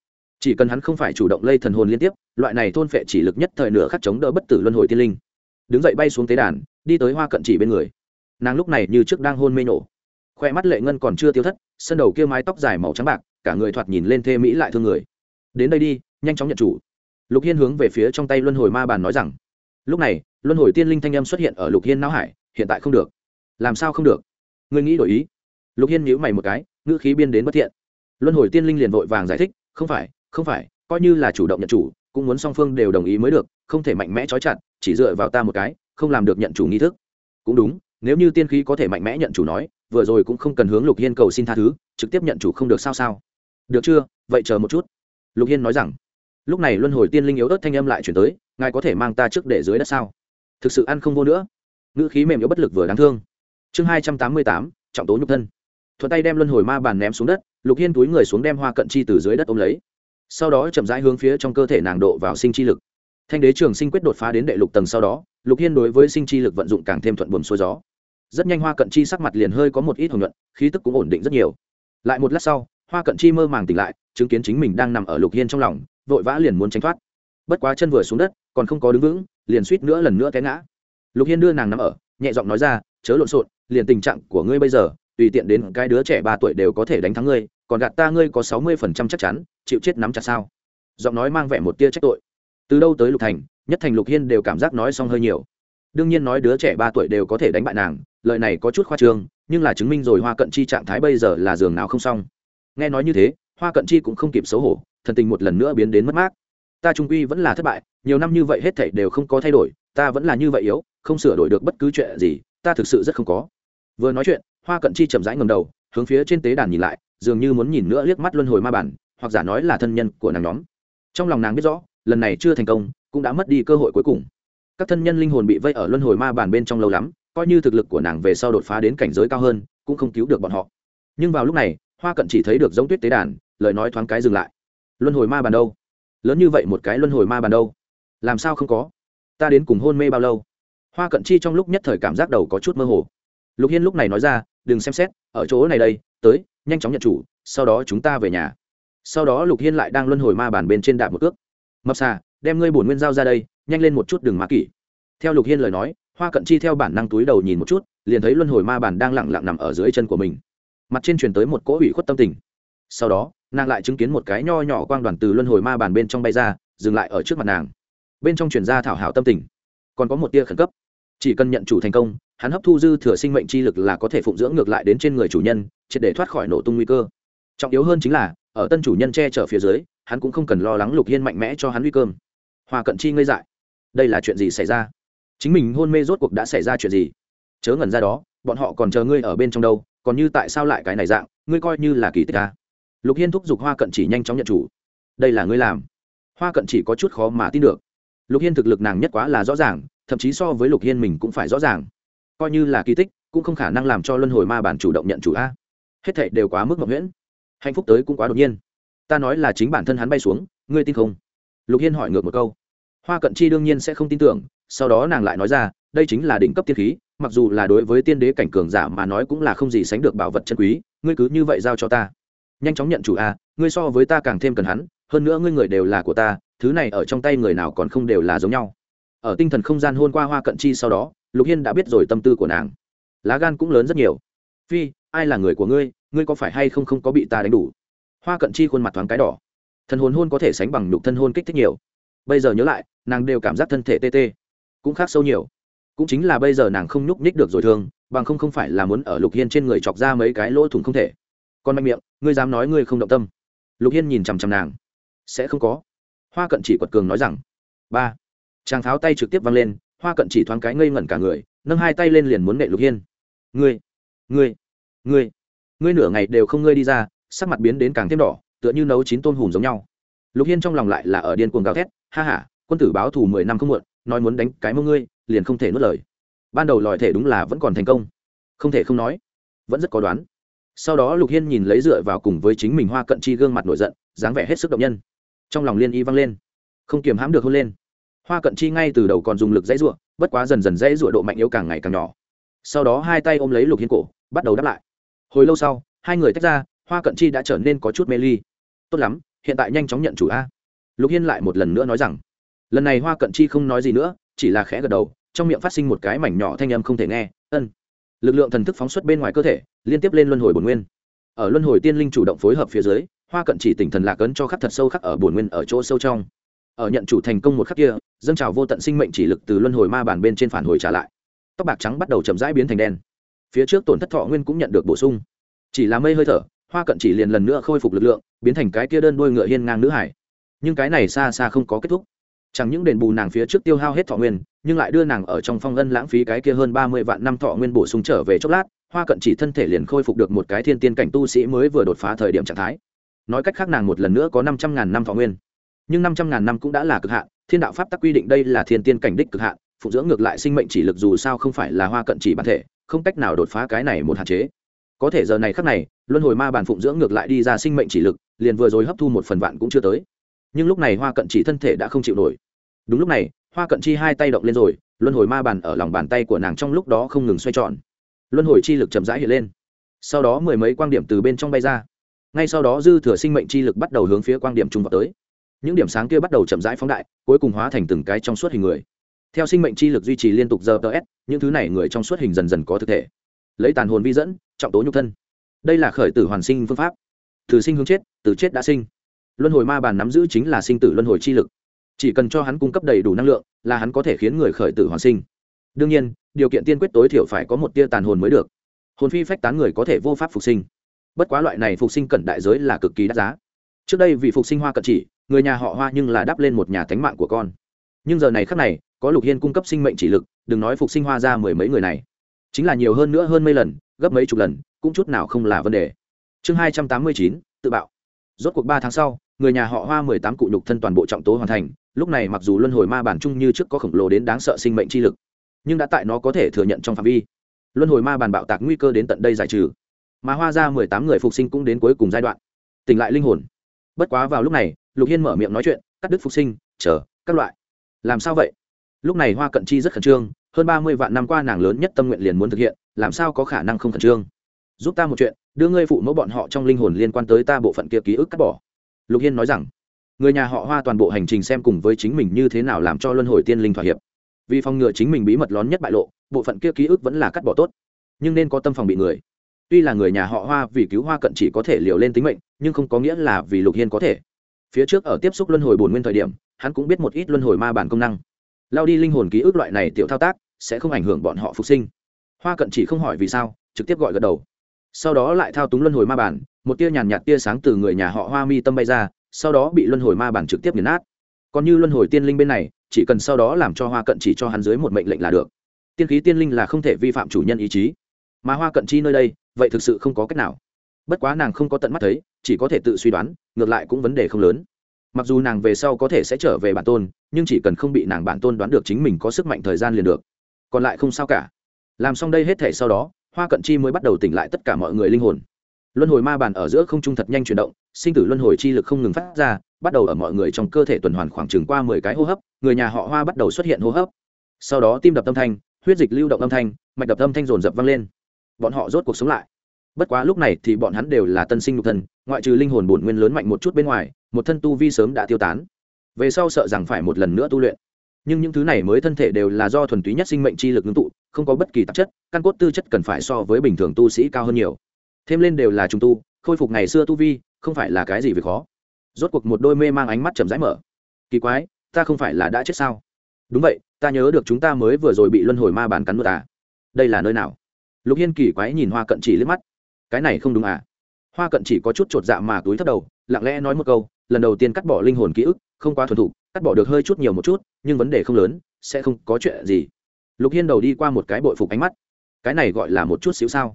Chỉ cần hắn không phải chủ động lây thần hồn liên tiếp, loại này thôn phệ chỉ lực nhất thời nửa khắc chống đỡ bất tử luân hồi tiên linh. Đứng dậy bay xuống tế đàn, đi tới hoa cận chỉ bên người. Nàng lúc này như trước đang hôn mê nổ. Khoe mắt lệ ngân còn chưa tiêu thất, sân đầu kia mái tóc dài màu trắng bạc, cả người thoạt nhìn lên thê mỹ lại thương người. Đến đây đi, nhanh chóng nhận chủ. Lục hiên hướng về phía trong tay luân hồi ma bàn nói rằng, lúc này, luân hồi tiên linh thanh âm xuất hiện ở lục hiên não hải, hiện tại không được. Làm sao không được? Ngươi nghĩ đổi ý. Lục hiên nhíu mày một cái, ngữ khí biên đến bất thiện. Luân hồi tiên linh liền vội vàng giải thích, không phải không phải, coi như là chủ động nhận chủ, cũng muốn song phương đều đồng ý mới được, không thể mạnh mẽ trói chặt, chỉ dựa vào ta một cái, không làm được nhận chủ nghi thức. Cũng đúng, nếu như tiên khí có thể mạnh mẽ nhận chủ nói, vừa rồi cũng không cần hướng lục hiên cầu xin tha thứ, trực tiếp nhận chủ không được sao sao. Được chưa, vậy chờ một chút. Lục hiên nói rằng, lúc này luân hồi tiên linh yếu ớt thanh âm lại chuyển tới, ngài có thể mang ta trước để dưới đất sao? Thực sự ăn không vô nữa. Ngữ khí mềm yếu bất lực vừa đáng thương chương hai trăm tám mươi tám, trọng tố nhục thân. Thuận tay đem luân hồi ma bàn ném xuống đất, lục hiên túi người xuống đem hoa cận chi từ dưới đất ôm lấy. Sau đó chậm rãi hướng phía trong cơ thể nàng độ vào sinh chi lực. Thanh đế trường sinh quyết đột phá đến đệ lục tầng sau đó, lục hiên đối với sinh chi lực vận dụng càng thêm thuận buồm xuôi gió. Rất nhanh hoa cận chi sắc mặt liền hơi có một ít hồng nhuận, khí tức cũng ổn định rất nhiều. Lại một lát sau, hoa cận chi mơ màng tỉnh lại, chứng kiến chính mình đang nằm ở lục hiên trong lòng, vội vã liền muốn tránh thoát. Bất quá chân vừa xuống đất, còn không có đứng vững, liền suýt nữa lần nữa té ngã. Lục hiên đưa nàng nằm ở, nhẹ giọng nói ra, chớ lộn xộn liền tình trạng của ngươi bây giờ, tùy tiện đến cái đứa trẻ ba tuổi đều có thể đánh thắng ngươi, còn gạt ta ngươi có sáu mươi phần trăm chắc chắn, chịu chết nắm chặt sao? Giọng nói mang vẻ một tia trách tội. Từ đâu tới lục thành, nhất thành lục hiên đều cảm giác nói xong hơi nhiều. Đương nhiên nói đứa trẻ ba tuổi đều có thể đánh bại nàng, lời này có chút khoa trương, nhưng là chứng minh rồi hoa cận chi trạng thái bây giờ là giường nào không xong. Nghe nói như thế, hoa cận chi cũng không kịp xấu hổ, thần tình một lần nữa biến đến mất mát. Ta trung quy vẫn là thất bại, nhiều năm như vậy hết thảy đều không có thay đổi, ta vẫn là như vậy yếu, không sửa đổi được bất cứ chuyện gì ta thực sự rất không có. Vừa nói chuyện, hoa cận chi chậm rãi ngầm đầu, hướng phía trên tế đàn nhìn lại, dường như muốn nhìn nữa liếc mắt luân hồi ma bản, hoặc giả nói là thân nhân của nàng nhóm. Trong lòng nàng biết rõ, lần này chưa thành công, cũng đã mất đi cơ hội cuối cùng. Các thân nhân linh hồn bị vây ở luân hồi ma bản bên trong lâu lắm, coi như thực lực của nàng về sau đột phá đến cảnh giới cao hơn, cũng không cứu được bọn họ. Nhưng vào lúc này, hoa cận chỉ thấy được giống tuyết tế đàn, lời nói thoáng cái dừng lại. Luân hồi ma bàn đâu? Lớn như vậy một cái luân hồi ma bàn đâu? Làm sao không có? Ta đến cùng hôn mê bao lâu? Hoa cận chi trong lúc nhất thời cảm giác đầu có chút mơ hồ. Lục hiên lúc này nói ra, đừng xem xét, ở chỗ này đây, tới, nhanh chóng nhận chủ, sau đó chúng ta về nhà. Sau đó lục hiên lại đang luân hồi ma bàn bên trên đạp một cước. mập xà, đem ngươi bổn nguyên giao ra đây, nhanh lên một chút đừng mã kỷ. Theo lục hiên lời nói, hoa cận chi theo bản năng túi đầu nhìn một chút, liền thấy luân hồi ma bàn đang lặng lặng nằm ở dưới chân của mình. Mặt trên truyền tới một cỗ ủy khuất tâm tình. Sau đó, nàng lại chứng kiến một cái nho nhỏ quang đoàn từ luân hồi ma bàn bên trong bay ra, dừng lại ở trước mặt nàng. Bên trong truyền ra thảo hảo tâm tình. Còn có một tia khẩn cấp chỉ cần nhận chủ thành công, hắn hấp thu dư thừa sinh mệnh chi lực là có thể phụng dưỡng ngược lại đến trên người chủ nhân, triệt để thoát khỏi nổ tung nguy cơ. Trọng yếu hơn chính là, ở tân chủ nhân che chở phía dưới, hắn cũng không cần lo lắng lục hiên mạnh mẽ cho hắn nguy cơm. Hoa cận chi ngây dại. Đây là chuyện gì xảy ra? Chính mình hôn mê rốt cuộc đã xảy ra chuyện gì? Chớ ngẩn ra đó, bọn họ còn chờ ngươi ở bên trong đâu, còn như tại sao lại cái này dạng, ngươi coi như là kỳ tích à? lục hiên thúc giục hoa cận chỉ nhanh chóng nhận chủ. Đây là ngươi làm. Hoa cận chỉ có chút khó mà tin được lục hiên thực lực nàng nhất quá là rõ ràng, thậm chí so với lục hiên mình cũng phải rõ ràng. Coi như là kỳ tích, cũng không khả năng làm cho luân hồi ma bản chủ động nhận chủ a. Hết thệ đều quá mức mậu nguyễn hạnh phúc tới cũng quá đột nhiên. Ta nói là chính bản thân hắn bay xuống, ngươi tin không? Lục hiên hỏi ngược một câu. Hoa cận chi đương nhiên sẽ không tin tưởng, sau đó nàng lại nói ra, đây chính là đỉnh cấp tiên khí, mặc dù là đối với tiên đế cảnh cường giả mà nói cũng là không gì sánh được bảo vật chân quý, ngươi cứ như vậy giao cho ta. Nhanh chóng nhận chủ a, ngươi so với ta càng thêm cần hắn, hơn nữa ngươi người đều là của ta thứ này ở trong tay người nào còn không đều là giống nhau. Ở tinh thần không gian hôn qua hoa cận chi sau đó lục hiên đã biết rồi tâm tư của nàng. Lá gan cũng lớn rất nhiều. Phi ai là người của ngươi? Ngươi có phải hay không không có bị ta đánh đủ? Hoa cận chi khuôn mặt thoáng cái đỏ. Thần hồn hôn có thể sánh bằng nhục thân hôn kích thích nhiều. Bây giờ nhớ lại nàng đều cảm giác thân thể tê tê. Cũng khác sâu nhiều. Cũng chính là bây giờ nàng không nhúc nhích được rồi thường, bằng không không phải là muốn ở lục hiên trên người chọc ra mấy cái lỗ thủng không thể. Còn mạnh miệng ngươi dám nói ngươi không động tâm. Lục hiên nhìn chằm chằm nàng. Sẽ không có hoa cận chỉ quật cường nói rằng, ba. Chàng tháo tay trực tiếp văng lên, hoa cận chỉ thoáng cái ngây ngẩn cả người, nâng hai tay lên liền muốn nệ lục hiên. Ngươi ngươi ngươi ngươi nửa ngày đều không ngươi đi ra, sắc mặt biến đến càng thêm đỏ, tựa như nấu chín tôn hùm giống nhau. Lục hiên trong lòng lại là ở điên cuồng gào thét, ha h a quân tử báo thù mười năm không muộn, nói muốn đánh cái mông ngươi, liền không thể nuốt lời. Ban đầu lòi thể đúng là vẫn còn thành công, không thể không nói, vẫn rất có đoán. Sau đó lục hiên nhìn lấy dựa vào cùng với chính mình hoa cận chi gương mặt nổi giận, dáng vẻ hết sức động nhân trong lòng liên y văng lên, không kiềm hãm được hôn lên. Hoa cận chi ngay từ đầu còn dùng lực dãy rụa bất quá dần dần dãy rụa độ mạnh yếu càng ngày càng nhỏ. Sau đó hai tay ôm lấy lục hiên cổ, bắt đầu đáp lại. Hồi lâu sau, hai người tách ra, hoa cận chi đã trở nên có chút mê ly. Tốt lắm, hiện tại nhanh chóng nhận chủ a. Lục hiên lại một lần nữa nói rằng. Lần này hoa cận chi không nói gì nữa, chỉ là khẽ gật đầu, trong miệng phát sinh một cái mảnh nhỏ thanh âm không thể nghe, ân. Lực lượng thần thức phóng xuất bên ngoài cơ thể, liên tiếp lên luân hồi bồn nguyên. Ở luân hồi tiên linh chủ động phối hợp phía dưới hoa cận chỉ tỉnh thần lạc ấn cho khắc thật sâu khắc ở bổn nguyên ở chỗ sâu trong. Ở nhận chủ thành công một khắc kia, dâng trào vô tận sinh mệnh chỉ lực từ luân hồi ma bản bên trên phản hồi trả lại. Tóc bạc trắng bắt đầu chậm rãi biến thành đen. Phía trước tổn thất thọ nguyên cũng nhận được bổ sung. Chỉ là mây hơi thở, hoa cận chỉ liền lần nữa khôi phục lực lượng, biến thành cái kia đơn đôi ngựa hiên ngang nữ hải. Nhưng cái này xa xa không có kết thúc. Chẳng những đền bù nàng phía trước tiêu hao hết thọ nguyên, nhưng lại đưa nàng ở trong phong ân lãng phí cái kia hơn ba mươi vạn năm thọ nguyên bổ sung trở về chốc lát, hoa cận chỉ thân thể liền khôi phục được một cái thiên tiên cảnh tu sĩ mới vừa đột phá thời điểm trạng thái nói cách khác nàng một lần nữa có năm trăm ngàn năm thọ nguyên. Nhưng năm trăm ngàn năm cũng đã là cực hạn, thiên đạo pháp tắc quy định đây là thiên tiên cảnh đích cực hạn phụng dưỡng ngược lại sinh mệnh chỉ lực dù sao không phải là hoa cận chỉ bản thể, không cách nào đột phá cái này một hạn chế. Có thể giờ này khắc này, luân hồi ma bản phụng dưỡng ngược lại đi ra sinh mệnh chỉ lực, liền vừa rồi hấp thu một phần vạn cũng chưa tới. Nhưng lúc này hoa cận chỉ thân thể đã không chịu nổi. Đúng lúc này, hoa cận chi hai tay động lên rồi, luân hồi ma bàn ở lòng bàn tay của nàng trong lúc đó không ngừng xoay tròn. Luân hồi chi lực chậm rãi hiện lên. Sau đó mười mấy quan điểm từ bên trong bay ra ngay sau đó dư thừa sinh mệnh chi lực bắt đầu hướng phía quan điểm trung vào tới. Những điểm sáng kia bắt đầu chậm rãi phóng đại, cuối cùng hóa thành từng cái trong suốt hình người. Theo sinh mệnh chi lực duy trì liên tục giờ ts những thứ này người trong suốt hình dần dần có thực thể. Lấy tàn hồn vi dẫn, trọng tố nhục thân. Đây là khởi tử hoàn sinh phương pháp. Từ sinh hướng chết, từ chết đã sinh. Luân hồi ma bàn nắm giữ chính là sinh tử luân hồi chi lực. Chỉ cần cho hắn cung cấp đầy đủ năng lượng, là hắn có thể khiến người khởi tử hoàn sinh. Đương nhiên, điều kiện tiên quyết tối thiểu phải có một tia tàn hồn mới được. Hồn phi phách tán người có thể vô pháp phục sinh bất quá loại này phục sinh cận đại giới là cực kỳ đắt giá. Trước đây vì phục sinh hoa cận chỉ, người nhà họ hoa nhưng là đắp lên một nhà tánh mạng của con. Nhưng giờ này khác này, có lục hiên cung cấp sinh mệnh chỉ lực, đừng nói phục sinh hoa ra mười mấy người này. Chính là nhiều hơn nữa hơn mấy lần, gấp mấy chục lần, cũng chút nào không là vấn đề. Chương hai trăm tám mươi chín, tự bạo. Rốt cuộc ba tháng sau, người nhà họ hoa mười tám cụ nhục thân toàn bộ trọng tố hoàn thành, lúc này mặc dù luân hồi ma bản chung như trước có khổng lồ đến đáng sợ sinh mệnh chi lực, nhưng đã tại nó có thể thừa nhận trong phạm vi. Luân hồi ma bản bạo tạc nguy cơ đến tận đây giải trừ mà hoa ra mười tám người phục sinh cũng đến cuối cùng giai đoạn. Tỉnh lại linh hồn. Bất quá vào lúc này, lục hiên mở miệng nói chuyện, cắt đứt phục sinh, chờ, các loại. Làm sao vậy? Lúc này hoa cận chi rất khẩn trương, hơn ba mươi vạn năm qua nàng lớn nhất tâm nguyện liền muốn thực hiện, làm sao có khả năng không khẩn trương? Giúp ta một chuyện, đưa ngươi phụ mẫu bọn họ trong linh hồn liên quan tới ta bộ phận kia ký ức cắt bỏ. Lục hiên nói rằng, người nhà họ hoa toàn bộ hành trình xem cùng với chính mình như thế nào làm cho luân hồi tiên linh thỏa hiệp. Vì phòng ngừa chính mình bí mật lón nhất bại lộ, bộ phận kia ký ức vẫn là cắt bỏ tốt, nhưng nên có tâm phòng bị người tuy là người nhà họ hoa vì cứu hoa cận chỉ có thể liều lên tính mệnh, nhưng không có nghĩa là vì lục hiên có thể. Phía trước ở tiếp xúc luân hồi bồn nguyên thời điểm, hắn cũng biết một ít luân hồi ma bản công năng. Lao đi linh hồn ký ức loại này tiểu thao tác, sẽ không ảnh hưởng bọn họ phục sinh. Hoa cận chỉ không hỏi vì sao, trực tiếp gọi gật đầu. Sau đó lại thao túng luân hồi ma bản, một tia nhàn nhạt tia sáng từ người nhà họ hoa mi tâm bay ra, sau đó bị luân hồi ma bản trực tiếp nghiền nát. Còn như luân hồi tiên linh bên này, chỉ cần sau đó làm cho hoa cận chỉ cho hắn dưới một mệnh lệnh là được. Tiên khí tiên linh là không thể vi phạm chủ nhân ý chí mà hoa cận chi nơi đây, vậy thực sự không có cách nào. Bất quá nàng không có tận mắt thấy, chỉ có thể tự suy đoán, ngược lại cũng vấn đề không lớn. Mặc dù nàng về sau có thể sẽ trở về bản tôn, nhưng chỉ cần không bị nàng bản tôn đoán được chính mình có sức mạnh thời gian liền được. Còn lại không sao cả. Làm xong đây hết thể sau đó, hoa cận chi mới bắt đầu tỉnh lại tất cả mọi người linh hồn. Luân hồi ma bàn ở giữa không trung thật nhanh chuyển động, sinh tử luân hồi chi lực không ngừng phát ra, bắt đầu ở mọi người trong cơ thể tuần hoàn khoảng chừng qua mười cái hô hấp, người nhà họ hoa bắt đầu xuất hiện hô hấp. Sau đó tim đập âm thanh, huyết dịch lưu động âm thanh, mạch đập âm thanh rồn rập vang lên bọn họ rốt cuộc sống lại. Bất quá lúc này thì bọn hắn đều là tân sinh nhục thân, ngoại trừ linh hồn bổn nguyên lớn mạnh một chút bên ngoài, một thân tu vi sớm đã tiêu tán. Về sau sợ rằng phải một lần nữa tu luyện. Nhưng những thứ này mới thân thể đều là do thuần túy nhất sinh mệnh chi lực ngưng tụ, không có bất kỳ tạp chất, căn cốt tư chất cần phải so với bình thường tu sĩ cao hơn nhiều. Thêm lên đều là trùng tu, khôi phục ngày xưa tu vi, không phải là cái gì về khó. Rốt cuộc một đôi mê mang ánh mắt chầm rãi mở. Kỳ quái, ta không phải là đã chết sao? Đúng vậy, ta nhớ được chúng ta mới vừa rồi bị luân hồi ma bàn cắn nuốt à. Đây là nơi nào? Lục hiên kỳ quái nhìn hoa cận chỉ liếc mắt. Cái này không đúng à? Hoa cận chỉ có chút chột dạ mà túi thấp đầu, lặng lẽ nói một câu, lần đầu tiên cắt bỏ linh hồn ký ức, không quá thuần thục, cắt bỏ được hơi chút nhiều một chút, nhưng vấn đề không lớn, sẽ không có chuyện gì. Lục hiên đầu đi qua một cái bội phục ánh mắt. Cái này gọi là một chút xíu sao?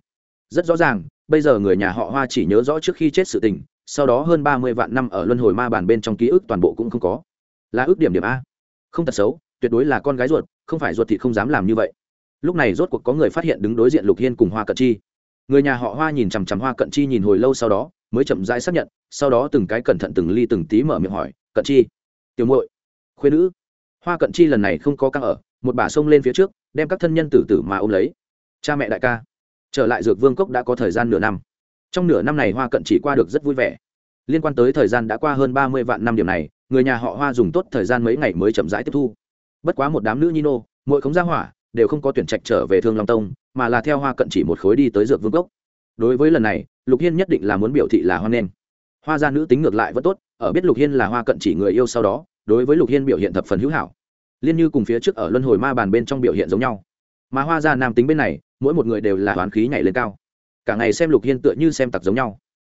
Rất rõ ràng, bây giờ người nhà họ hoa chỉ nhớ rõ trước khi chết sự tình, sau đó hơn ba mươi vạn năm ở luân hồi ma bàn bên trong ký ức toàn bộ cũng không có. Là ước điểm điểm a. Không thật xấu, tuyệt đối là con gái ruột, không phải ruột thì không dám làm như vậy lúc này rốt cuộc có người phát hiện đứng đối diện lục hiên cùng hoa cận chi. Người nhà họ hoa nhìn chằm chằm hoa cận chi nhìn hồi lâu sau đó, mới chậm rãi xác nhận, sau đó từng cái cẩn thận từng ly từng tí mở miệng hỏi, cận chi, tiểu muội khuyên nữ. Hoa cận chi lần này không có căng ở, một bà xông lên phía trước, đem các thân nhân tử tử mà ôm lấy. Cha mẹ đại ca. Trở lại dược vương cốc đã có thời gian nửa năm. Trong nửa năm này hoa cận chỉ qua được rất vui vẻ. Liên quan tới thời gian đã qua hơn ba mươi vạn năm điểm này, người nhà họ hoa dùng tốt thời gian mấy ngày mới chậm rãi tiếp thu. Bất quá một đám nữ nhi nô mỗi khống ra hỏa đều không có tuyển trạch trở về thương long tông, mà là theo hoa cận chỉ một khối đi tới dược vương cốc. Đối với lần này, lục hiên nhất định là muốn biểu thị là hoan nghênh. Hoa gia nữ tính ngược lại vẫn tốt, ở biết lục hiên là hoa cận chỉ người yêu sau đó, đối với lục hiên biểu hiện thập phần hữu hảo. Liên như cùng phía trước ở luân hồi ma bàn bên trong biểu hiện giống nhau. Mà hoa gia nam tính bên này, mỗi một người đều là hoán khí nhảy lên cao. Cả ngày xem lục hiên tựa như xem tặc giống nhau.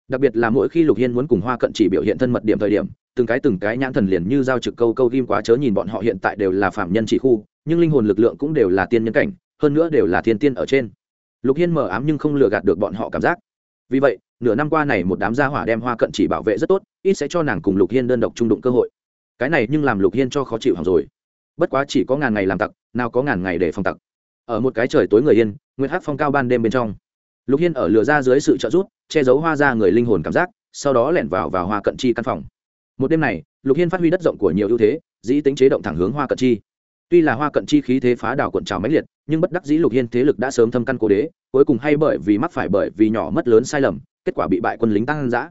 Đặc biệt là mỗi khi lục hiên muốn cùng hoa cận chỉ biểu hiện thân mật điểm thời điểm từng cái từng cái nhãn thần liền như giao trực câu câu ghim quá chớ nhìn bọn họ hiện tại đều là phạm nhân chỉ khu, nhưng linh hồn lực lượng cũng đều là tiên nhân cảnh, hơn nữa đều là thiên tiên ở trên. Lục hiên mờ ám nhưng không lừa gạt được bọn họ cảm giác. Vì vậy, nửa năm qua này một đám gia hỏa đem hoa cận chỉ bảo vệ rất tốt, ít sẽ cho nàng cùng lục hiên đơn độc trung đụng cơ hội. Cái này nhưng làm lục hiên cho khó chịu hỏng rồi. Bất quá chỉ có ngàn ngày làm tặc, nào có ngàn ngày để phòng tặc. Ở một cái trời tối người yên nguyên hát phong cao ban đêm bên trong. Lục hiên ở lừa ra dưới sự trợ giúp, che giấu hoa ra người linh hồn cảm giác, sau đó lẻn vào vào hoa cận chi căn phòng một đêm này, lục hiên phát huy đất rộng của nhiều ưu thế, dĩ tính chế động thẳng hướng hoa cận chi. Tuy là hoa cận chi khí thế phá đảo quận trào máy liệt, nhưng bất đắc dĩ lục hiên thế lực đã sớm thâm căn cố đế, cuối cùng hay bởi vì mắc phải bởi vì nhỏ mất lớn sai lầm, kết quả bị bại quân lính tăng giã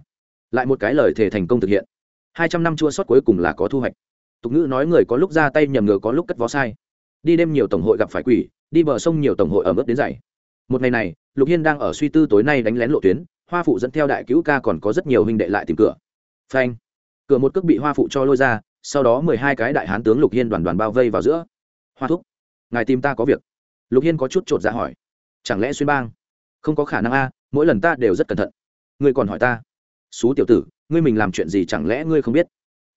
lại một cái lời thể thành công thực hiện. Hai trăm năm chua sót cuối cùng là có thu hoạch. Tục ngữ nói người có lúc ra tay nhầm ngờ có lúc cất vó sai. Đi đêm nhiều tổng hội gặp phải quỷ, đi bờ sông nhiều tổng hội ở mức đến dày. Một ngày này, lục hiên đang ở suy tư tối nay đánh lén lộ tuyến, hoa phụ dẫn theo đại cứu ca còn có rất nhiều huynh đệ lại tìm cửa. Phanh cửa một cước bị hoa phụ cho lôi ra, sau đó mười hai cái đại hán tướng lục hiên đoàn đoàn bao vây vào giữa. Hoa thúc, ngài tìm ta có việc. Lục hiên có chút chột ra dạ hỏi. Chẳng lẽ xuyên bang? Không có khả năng a, mỗi lần ta đều rất cẩn thận. Ngươi còn hỏi ta? Xú tiểu tử, ngươi mình làm chuyện gì chẳng lẽ ngươi không biết?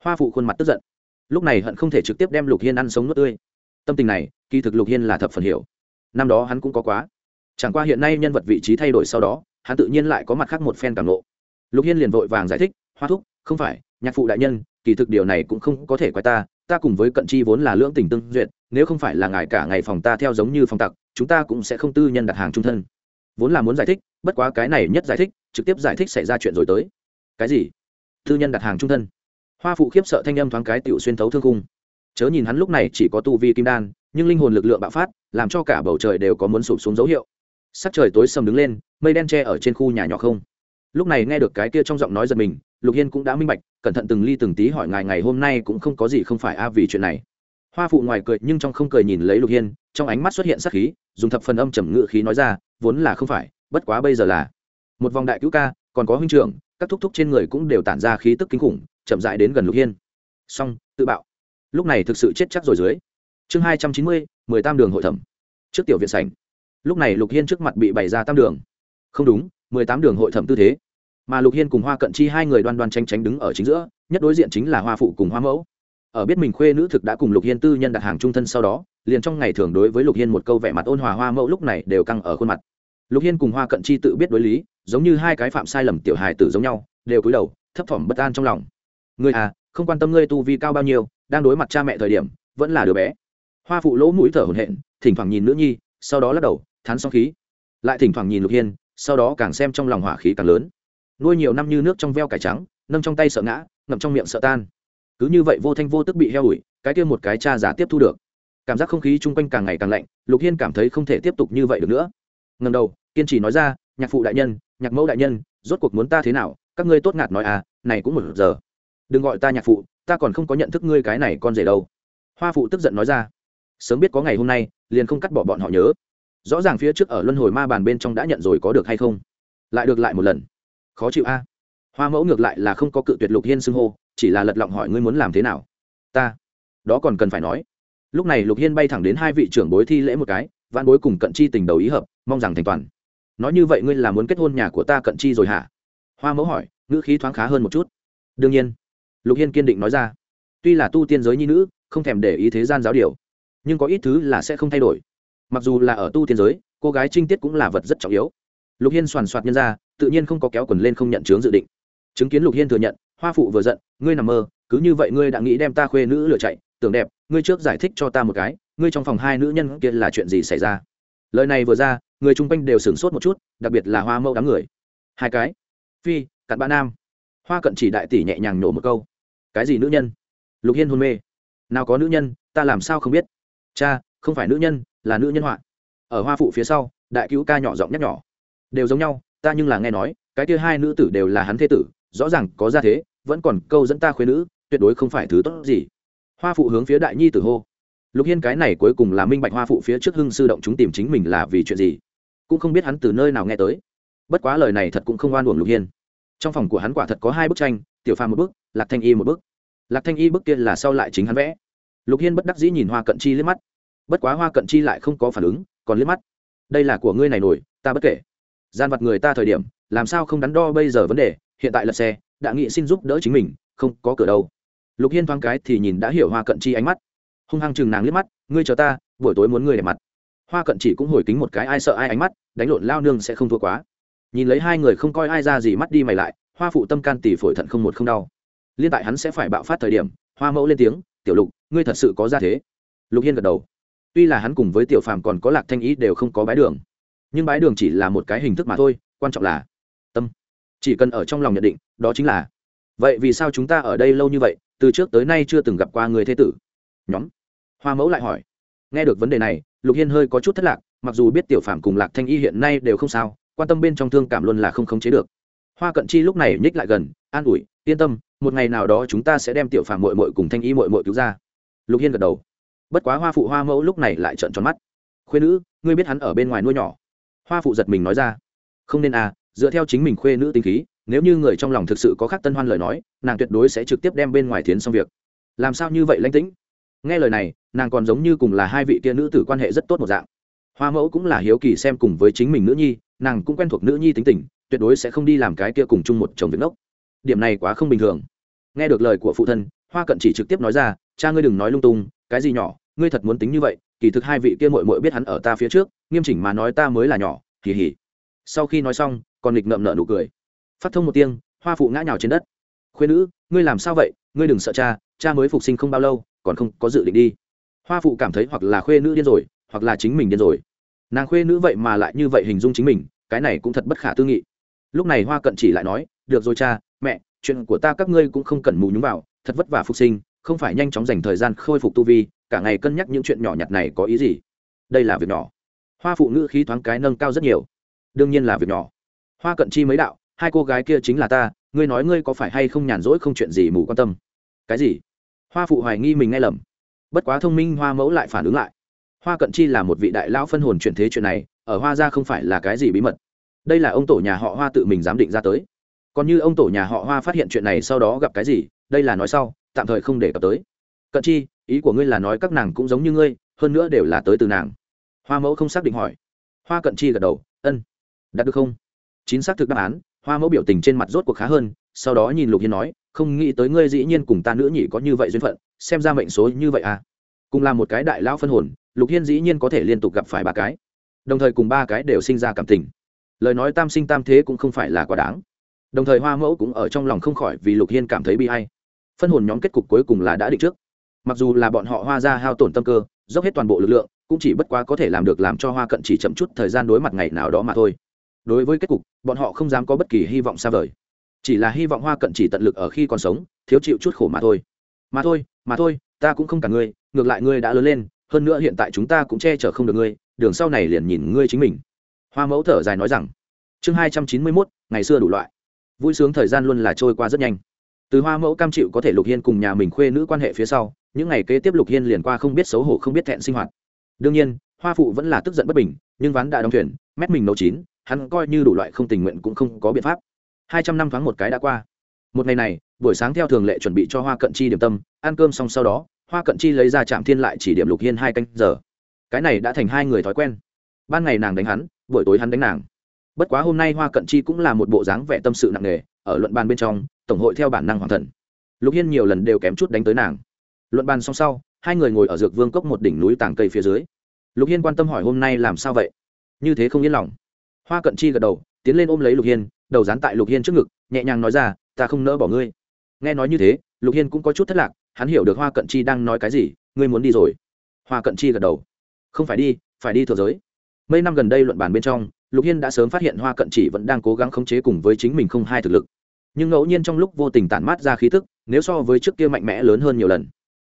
Hoa phụ khuôn mặt tức giận. Lúc này hận không thể trực tiếp đem lục hiên ăn sống nước tươi. Tâm tình này, kỳ thực lục hiên là thập phần hiểu. Năm đó hắn cũng có quá. Chẳng qua hiện nay nhân vật vị trí thay đổi sau đó, hắn tự nhiên lại có mặt khác một phen cảm lộ. Lục hiên liền vội vàng giải thích, hoa thúc, không phải nhạc phụ đại nhân, kỳ thực điều này cũng không có thể quay ta ta cùng với cận chi vốn là lưỡng tình tương duyệt, nếu không phải là ngài cả ngày phòng ta theo giống như phòng tặc, chúng ta cũng sẽ không tư nhân đặt hàng trung thân. Vốn là muốn giải thích, bất quá cái này nhất giải thích, trực tiếp giải thích xảy ra chuyện rồi tới. Cái gì? Tư nhân đặt hàng trung thân. Hoa phụ khiếp sợ thanh âm thoáng cái tiểu xuyên thấu thương cung chớ nhìn hắn lúc này chỉ có tu vi kim đan, nhưng linh hồn lực lượng bạo phát, làm cho cả bầu trời đều có muốn sụp xuống dấu hiệu. Sắc trời tối sầm đứng lên, mây đen che ở trên khu nhà nhỏ không. Lúc này nghe được cái kia trong giọng nói giật mình lục hiên cũng đã minh bạch, cẩn thận từng ly từng tí hỏi ngài ngày hôm nay cũng không có gì không phải a vì chuyện này. Hoa phụ ngoài cười nhưng trong không cười nhìn lấy lục hiên, trong ánh mắt xuất hiện sắc khí, dùng thập phần âm trầm ngự khí nói ra, vốn là không phải, bất quá bây giờ là một vòng đại cứu ca, còn có huynh trưởng, các thúc thúc trên người cũng đều tản ra khí tức kinh khủng, chậm dại đến gần lục hiên. Song tự bạo. Lúc này thực sự chết chắc rồi dưới. Chương hai trăm chín mươi, mười tam đường hội thẩm. Trước tiểu viện sảnh. Lúc này lục hiên trước mặt bị bày ra tam đường. Không đúng, mười tám đường hội thẩm tư thế mà lục hiên cùng hoa cận chi hai người đoan đoan tranh tránh đứng ở chính giữa, nhất đối diện chính là hoa phụ cùng hoa mẫu. Ở biết mình khuê nữ thực đã cùng lục hiên tư nhân đặt hàng trung thân sau đó, liền trong ngày thường đối với lục hiên một câu vẻ mặt ôn hòa hoa mẫu lúc này đều căng ở khuôn mặt. Lục hiên cùng hoa cận chi tự biết đối lý, giống như hai cái phạm sai lầm tiểu hài tử giống nhau, đều cúi đầu, thấp thỏm bất an trong lòng. Ngươi à không quan tâm ngươi tu vi cao bao nhiêu, đang đối mặt cha mẹ thời điểm, vẫn là đứa bé. Hoa phụ lỗ mũi thở hổn hển, thỉnh thoảng nhìn nữ nhi, sau đó lắc đầu, thán xong khí. Lại thỉnh thoảng nhìn lục hiên, sau đó càng xem trong lòng hỏa khí càng lớn nuôi nhiều năm như nước trong veo cải trắng, nâng trong tay sợ ngã, ngậm trong miệng sợ tan. Cứ như vậy vô thanh vô tức bị heo ủi, cái kia một cái cha giả tiếp thu được. Cảm giác không khí chung quanh càng ngày càng lạnh, lục hiên cảm thấy không thể tiếp tục như vậy được nữa. Ngần đầu, kiên trì nói ra, nhạc phụ đại nhân, nhạc mẫu đại nhân, rốt cuộc muốn ta thế nào? Các ngươi tốt ngạt nói à này cũng một giờ. Đừng gọi ta nhạc phụ, ta còn không có nhận thức ngươi cái này con rể đâu. Hoa phụ tức giận nói ra, sớm biết có ngày hôm nay, liền không cắt bỏ bọn họ nhớ. Rõ ràng phía trước ở luân hồi ma bàn bên trong đã nhận rồi có được hay không? Lại được lại một lần khó chịu a. À? Hoa mẫu ngược lại là không có cự tuyệt lục hiên xưng hô, chỉ là lật lọng hỏi ngươi muốn làm thế nào. Ta, đó còn cần phải nói. Lúc này lục hiên bay thẳng đến hai vị trưởng bối thi lễ một cái văn bối cùng cận chi tình đầu ý hợp, mong rằng thành toàn. Nói như vậy ngươi là muốn kết hôn nhà của ta cận chi rồi hả? Hoa mẫu hỏi, ngữ khí thoáng khá hơn một chút. Đương nhiên, lục hiên kiên định nói ra. Tuy là tu tiên giới nhi nữ, không thèm để ý thế gian giáo điều, nhưng có ít thứ là sẽ không thay đổi. Mặc dù là ở tu tiên giới, cô gái trinh tiết cũng là vật rất trọng yếu. Lục hiên soàn soạt nhân ra tự nhiên không có kéo quần lên không nhận chướng dự định. Chứng kiến lục hiên thừa nhận, hoa phụ vừa giận, ngươi nằm mơ, cứ như vậy ngươi đã nghĩ đem ta khuê nữ lừa chạy, tưởng đẹp, ngươi trước giải thích cho ta một cái, ngươi trong phòng hai nữ nhân kia là chuyện gì xảy ra? Lời này vừa ra, người chung quanh đều sửng sốt một chút, đặc biệt là hoa mẫu đám người. Hai cái, phi, cặn bã nam. Hoa cận chỉ đại tỷ nhẹ nhàng nổ một câu. Cái gì nữ nhân? Lục hiên hôn mê. Nào có nữ nhân, ta làm sao không biết? Cha, không phải nữ nhân, là nữ nhân họa. Ở hoa phụ phía sau, đại cứu ca nhỏ giọng nhắc nhỏ đều giống nhau ta nhưng là nghe nói, cái kia hai nữ tử đều là hắn thế tử, rõ ràng có ra thế, vẫn còn câu dẫn ta khuyên nữ, tuyệt đối không phải thứ tốt gì. Hoa phụ hướng phía đại nhi tử hô. Lục hiên cái này cuối cùng là minh bạch hoa phụ phía trước hưng sư động chúng tìm chính mình là vì chuyện gì. Cũng không biết hắn từ nơi nào nghe tới. Bất quá lời này thật cũng không oan uổng lục hiên. Trong phòng của hắn quả thật có hai bức tranh, tiểu pha một bức, lạc thanh y một bức. Lạc thanh y bức kia là sau lại chính hắn vẽ. Lục hiên bất đắc dĩ nhìn hoa cận chi liếc mắt. Bất quá hoa cận chi lại không có phản ứng, còn liếc mắt. Đây là của ngươi này nổi, ta bất kể gian vặt người ta thời điểm, làm sao không đắn đo bây giờ vấn đề, hiện tại lật xe, đã nghị xin giúp đỡ chính mình, không có cửa đâu. Lục hiên thoáng cái thì nhìn đã hiểu hoa cận chi ánh mắt. Hung hăng chừng nàng liếc mắt, ngươi chờ ta, buổi tối muốn ngươi để mặt. Hoa cận chỉ cũng hồi kính một cái, ai sợ ai ánh mắt, đánh lộn lao nương sẽ không thua quá. Nhìn lấy hai người không coi ai ra gì mắt đi mày lại, hoa phụ tâm can tỷ phổi thận không một không đau. Liên tại hắn sẽ phải bạo phát thời điểm, hoa mẫu lên tiếng, tiểu lục, ngươi thật sự có ra thế. Lục hiên gật đầu. Tuy là hắn cùng với tiểu phàm còn có lạc thanh ý đều không có bái đường nhưng bái đường chỉ là một cái hình thức mà thôi, quan trọng là tâm. Chỉ cần ở trong lòng nhận định, đó chính là. Vậy vì sao chúng ta ở đây lâu như vậy, từ trước tới nay chưa từng gặp qua người thế tử? Nhóm. Hoa mẫu lại hỏi. Nghe được vấn đề này, lục hiên hơi có chút thất lạc, mặc dù biết tiểu phàm cùng lạc thanh y hiện nay đều không sao, quan tâm bên trong thương cảm luôn là không khống chế được. Hoa cận chi lúc này nhích lại gần, an ủi, yên tâm, một ngày nào đó chúng ta sẽ đem tiểu phàm mội mội cùng thanh y mội mội cứu ra. Lục hiên gật đầu. Bất quá hoa phụ hoa mẫu lúc này lại trợn tròn mắt. Khuyên nữ, ngươi biết hắn ở bên ngoài nuôi nhỏ hoa phụ giật mình nói ra. Không nên à dựa theo chính mình khuê nữ tinh khí, nếu như người trong lòng thực sự có khắc tân hoan lời nói, nàng tuyệt đối sẽ trực tiếp đem bên ngoài tiến xong việc. Làm sao như vậy lãnh tĩnh? Nghe lời này, nàng còn giống như cùng là hai vị kia nữ tử quan hệ rất tốt một dạng. Hoa mẫu cũng là hiếu kỳ xem cùng với chính mình nữ nhi, nàng cũng quen thuộc nữ nhi tính tình, tuyệt đối sẽ không đi làm cái kia cùng chung một chồng việc nốc. điểm này quá không bình thường. Nghe được lời của phụ thân, hoa cận chỉ trực tiếp nói ra, cha ngươi đừng nói lung tung, cái gì nhỏ, ngươi thật muốn tính như vậy kỳ thực hai vị kia mội mội biết hắn ở ta phía trước, nghiêm chỉnh mà nói ta mới là nhỏ kỳ hỉ sau khi nói xong còn nghịch ngậm nợ nụ cười. Phát thông một tiếng, hoa phụ ngã nhào trên đất. Khuyên nữ, ngươi làm sao vậy? Ngươi đừng sợ cha cha mới phục sinh không bao lâu, còn không có dự định đi. Hoa phụ cảm thấy hoặc là khuê nữ điên rồi, hoặc là chính mình điên rồi. Nàng khuê nữ vậy mà lại như vậy hình dung chính mình, cái này cũng thật bất khả tư nghị. Lúc này hoa cận chỉ lại nói, được rồi cha, mẹ, chuyện của ta các ngươi cũng không cần mù nhúng vào, thật vất vả phục sinh không phải nhanh chóng dành thời gian khôi phục tu vi, cả ngày cân nhắc những chuyện nhỏ nhặt này có ý gì? Đây là việc nhỏ. Hoa phụ ngữ khí thoáng cái nâng cao rất nhiều. Đương nhiên là việc nhỏ. Hoa cận chi mấy đạo, hai cô gái kia chính là ta, ngươi nói ngươi có phải hay không nhàn rỗi không chuyện gì mù quan tâm? Cái gì? Hoa phụ hoài nghi mình nghe lầm. Bất quá thông minh hoa mẫu lại phản ứng lại. Hoa cận chi là một vị đại lão phân hồn chuyển thế chuyện này, ở hoa ra không phải là cái gì bí mật. Đây là ông tổ nhà họ hoa tự mình giám định ra tới. Còn như ông tổ nhà họ hoa phát hiện chuyện này sau đó gặp cái gì, đây là nói sau tạm thời không để cập tới. Cận chi, ý của ngươi là nói các nàng cũng giống như ngươi, hơn nữa đều là tới từ nàng. Hoa mẫu không xác định hỏi. Hoa cận chi gật đầu, ân, đạt được không? Chính xác thực đáp án, hoa mẫu biểu tình trên mặt rốt cuộc khá hơn, sau đó nhìn lục hiên nói, không nghĩ tới ngươi dĩ nhiên cùng ta nữ nhị có như vậy duyên phận, xem ra mệnh số như vậy à? Cùng là một cái đại lão phân hồn, lục hiên dĩ nhiên có thể liên tục gặp phải ba cái. Đồng thời cùng ba cái đều sinh ra cảm tình. Lời nói tam sinh tam thế cũng không phải là quá đáng. Đồng thời hoa mẫu cũng ở trong lòng không khỏi vì lục hiên cảm thấy bi hay phân hồn nhóm kết cục cuối cùng là đã định trước. Mặc dù là bọn họ hoa ra hao tổn tâm cơ, dốc hết toàn bộ lực lượng, cũng chỉ bất quá có thể làm được làm cho hoa cận chỉ chậm chút thời gian đối mặt ngày nào đó mà thôi. Đối với kết cục, bọn họ không dám có bất kỳ hy vọng xa vời. Chỉ là hy vọng hoa cận chỉ tận lực ở khi còn sống, thiếu chịu chút khổ mà thôi. Mà thôi mà thôi, ta cũng không cả ngươi, ngược lại ngươi đã lớn lên, hơn nữa hiện tại chúng ta cũng che chở không được ngươi, đường sau này liền nhìn ngươi chính mình. Hoa mẫu thở dài nói rằng. Chương hai trăm chín mươi mốt, ngày xưa đủ loại. Vui sướng thời gian luôn là trôi qua rất nhanh từ hoa mẫu cam chịu có thể lục hiên cùng nhà mình khuê nữ quan hệ phía sau, những ngày kế tiếp lục hiên liền qua không biết xấu hổ, không biết thẹn sinh hoạt. Đương nhiên, hoa phụ vẫn là tức giận bất bình, nhưng ván đã đóng thuyền, mét mình nấu chín, hắn coi như đủ loại không tình nguyện cũng không có biện pháp. Hai trăm năm thoáng một cái đã qua. Một ngày này, buổi sáng theo thường lệ chuẩn bị cho hoa cận chi điểm tâm, ăn cơm xong sau đó, hoa cận chi lấy ra trạm thiên lại chỉ điểm lục hiên hai canh giờ. Cái này đã thành hai người thói quen. Ban ngày nàng đánh hắn, buổi tối hắn đánh nàng. Bất quá hôm nay hoa cận chi cũng là một bộ dáng vẻ tâm sự nặng nề, ở luận bàn bên trong tổng hội theo bản năng hoàng thần. Lục hiên nhiều lần đều kém chút đánh tới nàng. Luận bàn xong sau, hai người ngồi ở dược vương cốc một đỉnh núi tàng cây phía dưới. Lục hiên quan tâm hỏi hôm nay làm sao vậy? Như thế không yên lòng. Hoa cận chi gật đầu, tiến lên ôm lấy lục hiên, đầu dán tại lục hiên trước ngực, nhẹ nhàng nói ra, ta không nỡ bỏ ngươi. Nghe nói như thế, lục hiên cũng có chút thất lạc, hắn hiểu được hoa cận chi đang nói cái gì, ngươi muốn đi rồi. Hoa cận chi gật đầu, không phải đi phải đi thừa giới. Mấy năm gần đây luận bàn bên trong, lục hiên đã sớm phát hiện hoa cận chỉ vẫn đang cố gắng khống chế cùng với chính mình không hai thực lực nhưng ngẫu nhiên trong lúc vô tình tản mát ra khí tức, nếu so với trước kia mạnh mẽ lớn hơn nhiều lần.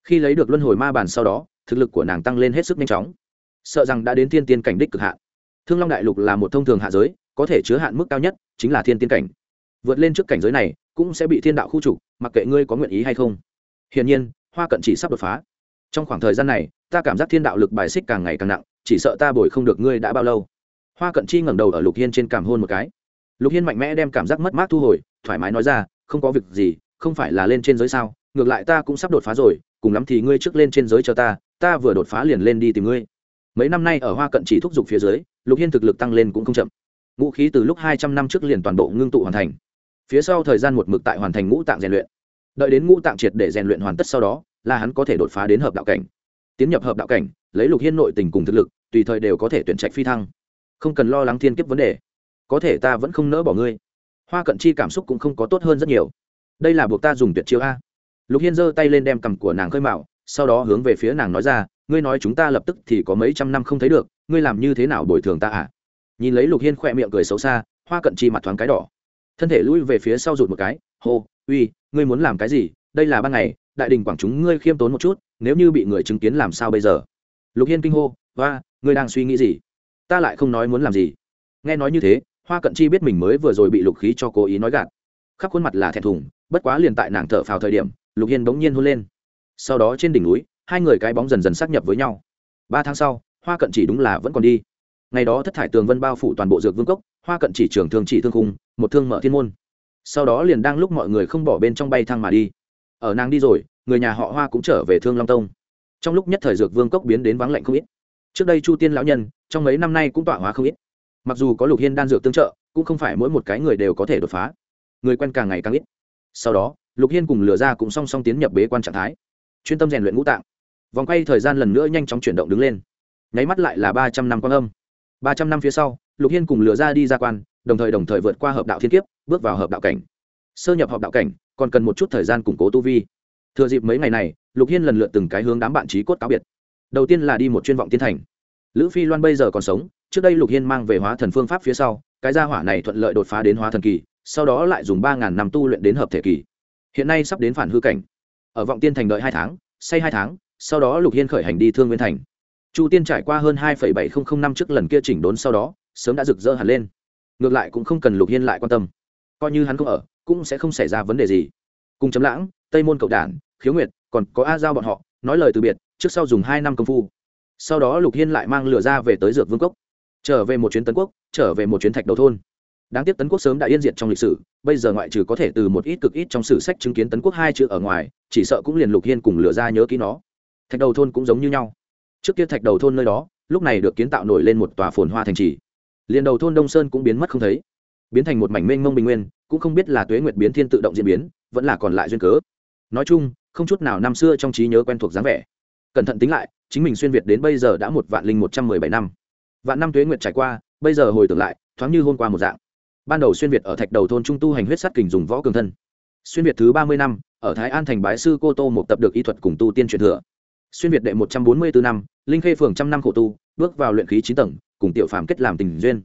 Khi lấy được luân hồi ma bàn sau đó, thực lực của nàng tăng lên hết sức nhanh chóng. Sợ rằng đã đến thiên tiên cảnh đích cực hạn. Thương long đại lục là một thông thường hạ giới, có thể chứa hạn mức cao nhất chính là thiên tiên cảnh. Vượt lên trước cảnh giới này, cũng sẽ bị thiên đạo khu trục, mặc kệ ngươi có nguyện ý hay không. Hiển nhiên, hoa cận chỉ sắp đột phá. Trong khoảng thời gian này, ta cảm giác thiên đạo lực bài xích càng ngày càng nặng, chỉ sợ ta bồi không được ngươi đã bao lâu. Hoa cận chi ngẩng đầu ở lục hiên trên cảm hôn một cái lục hiên mạnh mẽ đem cảm giác mất mát thu hồi, thoải mái nói ra, không có việc gì, không phải là lên trên giới sao, ngược lại ta cũng sắp đột phá rồi, cùng lắm thì ngươi trước lên trên giới cho ta ta vừa đột phá liền lên đi tìm ngươi. Mấy năm nay ở hoa cận chỉ thúc giục phía dưới, lục hiên thực lực tăng lên cũng không chậm. Ngũ khí từ lúc hai trăm năm trước liền toàn bộ ngưng tụ hoàn thành. Phía sau thời gian một mực tại hoàn thành ngũ tạng rèn luyện. Đợi đến ngũ tạng triệt để rèn luyện hoàn tất sau đó, là hắn có thể đột phá đến hợp đạo cảnh. Tiến nhập hợp đạo cảnh, lấy lục hiên nội tình cùng thực lực, tùy thời đều có thể tuyển trạch phi thăng. Không cần lo lắng thiên kiếp vấn đề có thể ta vẫn không nỡ bỏ ngươi. Hoa cận chi cảm xúc cũng không có tốt hơn rất nhiều. Đây là buộc ta dùng tuyệt chiêu a. Lục hiên giơ tay lên đem cầm của nàng khơi mạo sau đó hướng về phía nàng nói ra, ngươi nói chúng ta lập tức thì có mấy trăm năm không thấy được, ngươi làm như thế nào bồi thường ta à? Nhìn lấy lục hiên khỏe miệng cười xấu xa, hoa cận chi mặt thoáng cái đỏ. Thân thể lui về phía sau rụt một cái, hô, uy, ngươi muốn làm cái gì? Đây là ban ngày, đại đình quảng chúng ngươi khiêm tốn một chút, nếu như bị người chứng kiến làm sao bây giờ? Lục hiên kinh hô và ngươi đang suy nghĩ gì? Ta lại không nói muốn làm gì. Nghe nói như thế hoa cận chi biết mình mới vừa rồi bị lục khí cho cố ý nói gạt. Khắp khuôn mặt là thẹn thùng, bất quá liền tại nàng thở phào thời điểm, lục hiên bỗng nhiên hôn lên. Sau đó trên đỉnh núi, hai người cái bóng dần dần xác nhập với nhau. Ba tháng sau, hoa cận chỉ đúng là vẫn còn đi. Ngày đó thất thải tường vân bao phủ toàn bộ dược vương cốc, hoa cận chỉ trường thương chỉ thương khung, một thương mở thiên môn. Sau đó liền đang lúc mọi người không bỏ bên trong bay thang mà đi. Ở nàng đi rồi, người nhà họ hoa cũng trở về thương long tông. Trong lúc nhất thời dược vương cốc biến đến vắng lạnh không ít. Trước đây chu tiên lão nhân, trong mấy năm nay cũng tọa hóa không ít mặc dù có lục hiên đan dược tương trợ, cũng không phải mỗi một cái người đều có thể đột phá. Người quen càng ngày càng ít. Sau đó, lục hiên cùng lừa ra cũng song song tiến nhập bế quan trạng thái. Chuyên tâm rèn luyện ngũ tạng. Vòng quay thời gian lần nữa nhanh chóng chuyển động đứng lên. Nháy mắt lại là ba trăm năm quan âm. Ba trăm năm phía sau, lục hiên cùng lừa ra đi ra quan, đồng thời đồng thời vượt qua hợp đạo thiên kiếp, bước vào hợp đạo cảnh. Sơ nhập hợp đạo cảnh, còn cần một chút thời gian củng cố tu vi. Thừa dịp mấy ngày này, lục hiên lần lượt từng cái hướng đám bạn trí cốt cáo biệt. Đầu tiên là đi một chuyên vọng tiên thành. Lữ phi loan bây giờ còn sống trước đây lục hiên mang về hóa thần phương pháp phía sau, cái gia hỏa này thuận lợi đột phá đến hóa thần kỳ, sau đó lại dùng ba ngàn năm tu luyện đến hợp thể kỳ. Hiện nay sắp đến phản hư cảnh. Ở vọng tiên thành đợi hai tháng, say hai tháng, sau đó lục hiên khởi hành đi thương nguyên thành. Chu tiên trải qua hơn hai bảy nghìn năm trước lần kia chỉnh đốn sau đó, sớm đã rực rỡ hẳn lên. Ngược lại cũng không cần lục hiên lại quan tâm. Coi như hắn không ở, cũng sẽ không xảy ra vấn đề gì. Cùng chấm lãng, tây môn cậu đản, khiếu nguyệt, còn có a giao bọn họ, nói lời từ biệt, trước sau dùng hai năm công phu. Sau đó lục hiên lại mang lửa ra về tới dược vương cốc trở về một chuyến tấn quốc, trở về một chuyến thạch đầu thôn. Đáng tiếc tấn quốc sớm đã yên diệt trong lịch sử, bây giờ ngoại trừ có thể từ một ít cực ít trong sử sách chứng kiến tấn quốc hai chữ ở ngoài, chỉ sợ cũng liền lục hiên cùng lửa ra nhớ kỹ nó. Thạch đầu thôn cũng giống như nhau. Trước kia thạch đầu thôn nơi đó, lúc này được kiến tạo nổi lên một tòa phồn hoa thành trì. Liền đầu thôn đông sơn cũng biến mất không thấy. Biến thành một mảnh mênh mông bình nguyên, cũng không biết là tuế nguyệt biến, thiên tự động diễn biến, vẫn là còn lại duyên cớ. Nói chung, không chút nào năm xưa trong trí nhớ quen thuộc dáng vẻ. Cẩn thận tính lại, chính mình xuyên việt đến bây giờ đã một vạn linh một trăm mười bảy năm vạn năm tuế nguyệt trải qua, bây giờ hồi tưởng lại, thoáng như hôm qua một dạng. Ban đầu xuyên việt ở thạch đầu thôn trung tu hành huyết sát kình dùng võ cường thân. Xuyên việt thứ ba mươi năm, ở thái an thành bái sư cô tô một tập được y thuật cùng tu tiên truyền thừa. Xuyên việt đệ một trăm bốn mươi bốn năm, linh khê phường trăm năm khổ tu, bước vào luyện khí chín tầng, cùng tiểu phàm kết làm tình duyên.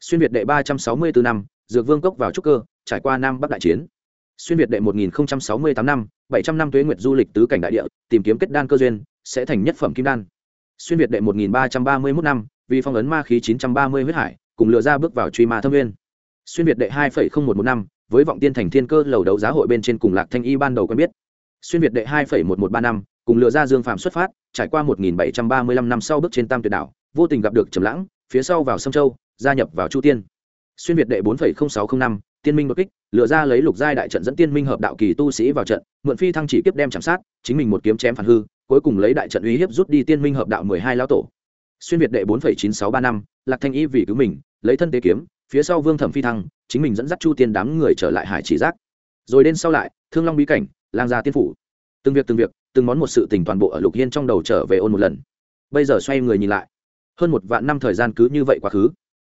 Xuyên việt đệ ba trăm sáu mươi bốn năm, dược vương cốc vào trúc cơ, trải qua nam bắc đại chiến. Xuyên việt đệ một nghìn sáu mươi tám năm, bảy trăm năm tuế nguyệt du lịch tứ cảnh đại địa, tìm kiếm kết đan cơ duyên, sẽ thành nhất phẩm kim đan. Xuyên việt đệ một nghìn ba trăm ba mươi mốt năm vì phong ấn ma khí chín trăm ba mươi huyết hải, cùng lựa ra bước vào truy ma thâm nguyên. Xuyên việt đệ hai phẩy không một một năm, với vọng tiên thành thiên cơ lầu đấu giá hội bên trên cùng lạc thanh y ban đầu quen biết. Xuyên việt đệ hai phẩy một một ba năm, cùng lựa ra dương phạm xuất phát, trải qua một nghìn bảy trăm ba mươi lăm năm sau bước trên tam tuyệt đảo, vô tình gặp được trầm lãng, phía sau vào sông châu, gia nhập vào chu tiên. Xuyên việt đệ bốn phẩy không sáu không năm, tiên minh đột kích lựa ra lấy lục giai đại trận dẫn tiên minh hợp đạo kỳ tu sĩ vào trận, mượn phi thăng chỉ kiếp đem chạm sát, chính mình một kiếm chém phản hư, cuối cùng lấy đại trận uy hiếp rút đi tiên minh hợp đạo mười hai lão tổ xuyên việt đệ bốn phẩy chín sáu ba năm, lạc thanh y vì cứu mình, lấy thân tế kiếm, phía sau vương thẩm phi thăng, chính mình dẫn dắt chu tiên đám người trở lại hải chỉ giác. Rồi đến sau lại, thương long bí cảnh, lang gia tiên phủ. Từng việc từng việc, từng món một sự tình toàn bộ ở lục hiên trong đầu trở về ôn một lần. Bây giờ xoay người nhìn lại, hơn một vạn năm thời gian cứ như vậy quá khứ.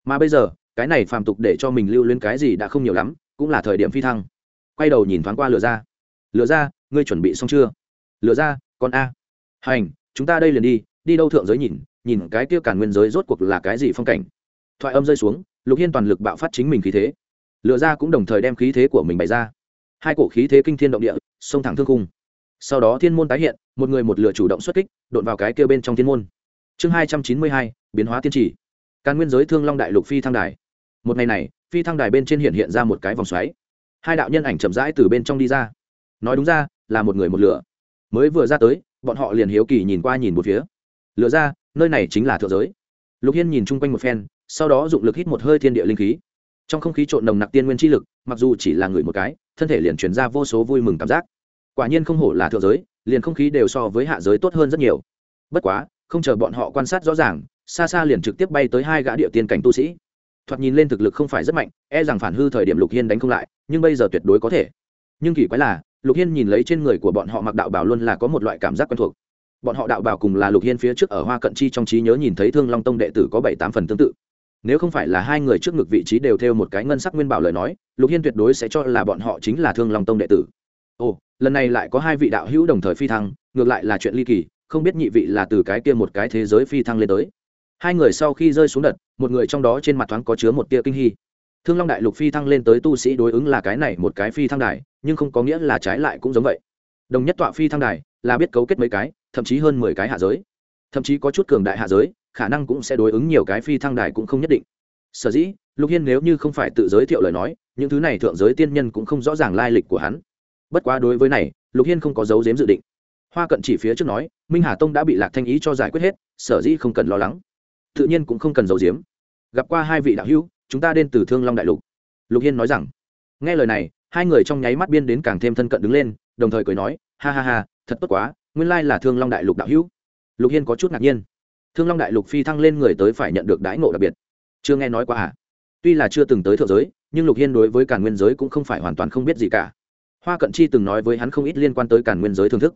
Mà bây giờ, cái này phàm tục để cho mình lưu lên cái gì đã không nhiều lắm, cũng là thời điểm phi thăng. Quay đầu nhìn thoáng qua lửa ra. Lửa ra, ngươi chuẩn bị xong chưa? Lửa ra, con a. Hành, chúng ta đây liền đi đi đâu thượng giới nhìn nhìn cái kia càn nguyên giới rốt cuộc là cái gì phong cảnh. Thoại âm rơi xuống, lục hiên toàn lực bạo phát chính mình khí thế. Lựa ra cũng đồng thời đem khí thế của mình bày ra. Hai cổ khí thế kinh thiên động địa xông thẳng thương cung sau đó thiên môn tái hiện, một người một lửa chủ động xuất kích, đột vào cái kia bên trong thiên môn. Chương hai trăm chín mươi hai, biến hóa tiên trì. Càn nguyên giới thương long đại lục phi thăng đài. Một ngày này, phi thăng đài bên trên hiện hiện ra một cái vòng xoáy. Hai đạo nhân ảnh chậm rãi từ bên trong đi ra. Nói đúng ra, là một người một lửa. Mới vừa ra tới, bọn họ liền hiếu kỳ nhìn qua nhìn một phía lửa ra, nơi này chính là thượng giới. Lục hiên nhìn chung quanh một phen, sau đó dụng lực hít một hơi thiên địa linh khí. Trong không khí trộn nồng nặc tiên nguyên chi lực, mặc dù chỉ là người một cái, thân thể liền chuyển ra vô số vui mừng cảm giác. Quả nhiên không hổ là thượng giới, liền không khí đều so với hạ giới tốt hơn rất nhiều. Bất quá, không chờ bọn họ quan sát rõ ràng, xa xa liền trực tiếp bay tới hai gã địa tiên cảnh tu sĩ. Thoạt nhìn lên thực lực không phải rất mạnh e rằng phản hư thời điểm lục hiên đánh không lại, nhưng bây giờ tuyệt đối có thể. Nhưng kỳ quái là, lục hiên nhìn lấy trên người của bọn họ mặc đạo bảo luôn là có một loại cảm giác quen thuộc bọn họ đạo bảo cùng là lục hiên phía trước ở hoa cận chi trong trí nhớ nhìn thấy thương long tông đệ tử có bảy tám phần tương tự. Nếu không phải là hai người trước ngực vị trí đều theo một cái ngân sắc nguyên bảo lời nói, lục hiên tuyệt đối sẽ cho là bọn họ chính là thương long tông đệ tử. Ồ, lần này lại có hai vị đạo hữu đồng thời phi thăng, ngược lại là chuyện ly kỳ, không biết nhị vị là từ cái kia một cái thế giới phi thăng lên tới. Hai người sau khi rơi xuống đợt một người trong đó trên mặt thoáng có chứa một tia kinh hy thương long đại lục phi thăng lên tới tu sĩ đối ứng là cái này một cái phi thăng đài, nhưng không có nghĩa là trái lại cũng giống vậy. Đồng nhất tọa phi thăng đài là biết cấu kết mấy cái thậm chí hơn mười cái hạ giới. Thậm chí có chút cường đại hạ giới, khả năng cũng sẽ đối ứng nhiều cái phi thăng đài cũng không nhất định. Sở dĩ, lục hiên nếu như không phải tự giới thiệu lời nói, những thứ này thượng giới tiên nhân cũng không rõ ràng lai lịch của hắn. Bất quá đối với này, lục hiên không có dấu dếm dự định. Hoa cận chỉ phía trước nói, minh hà tông đã bị lạc thanh ý cho giải quyết hết, sở dĩ không cần lo lắng. Tự nhiên cũng không cần giấu giếm. Gặp qua hai vị đạo hữu, chúng ta đến từ thương long đại lục. Lục hiên nói rằng, nghe lời này, hai người trong nháy mắt biên đến càng thêm thân cận đứng lên, đồng thời cười nói, ha ha ha, thật tốt quá nguyên lai là thương long đại lục đạo hữu. Lục hiên có chút ngạc nhiên. Thương long đại lục phi thăng lên người tới phải nhận được đãi ngộ đặc biệt. Chưa nghe nói qua à? Tuy là chưa từng tới thượng giới, nhưng lục hiên đối với càn nguyên giới cũng không phải hoàn toàn không biết gì cả. Hoa cận chi từng nói với hắn không ít liên quan tới càn nguyên giới thưởng thức.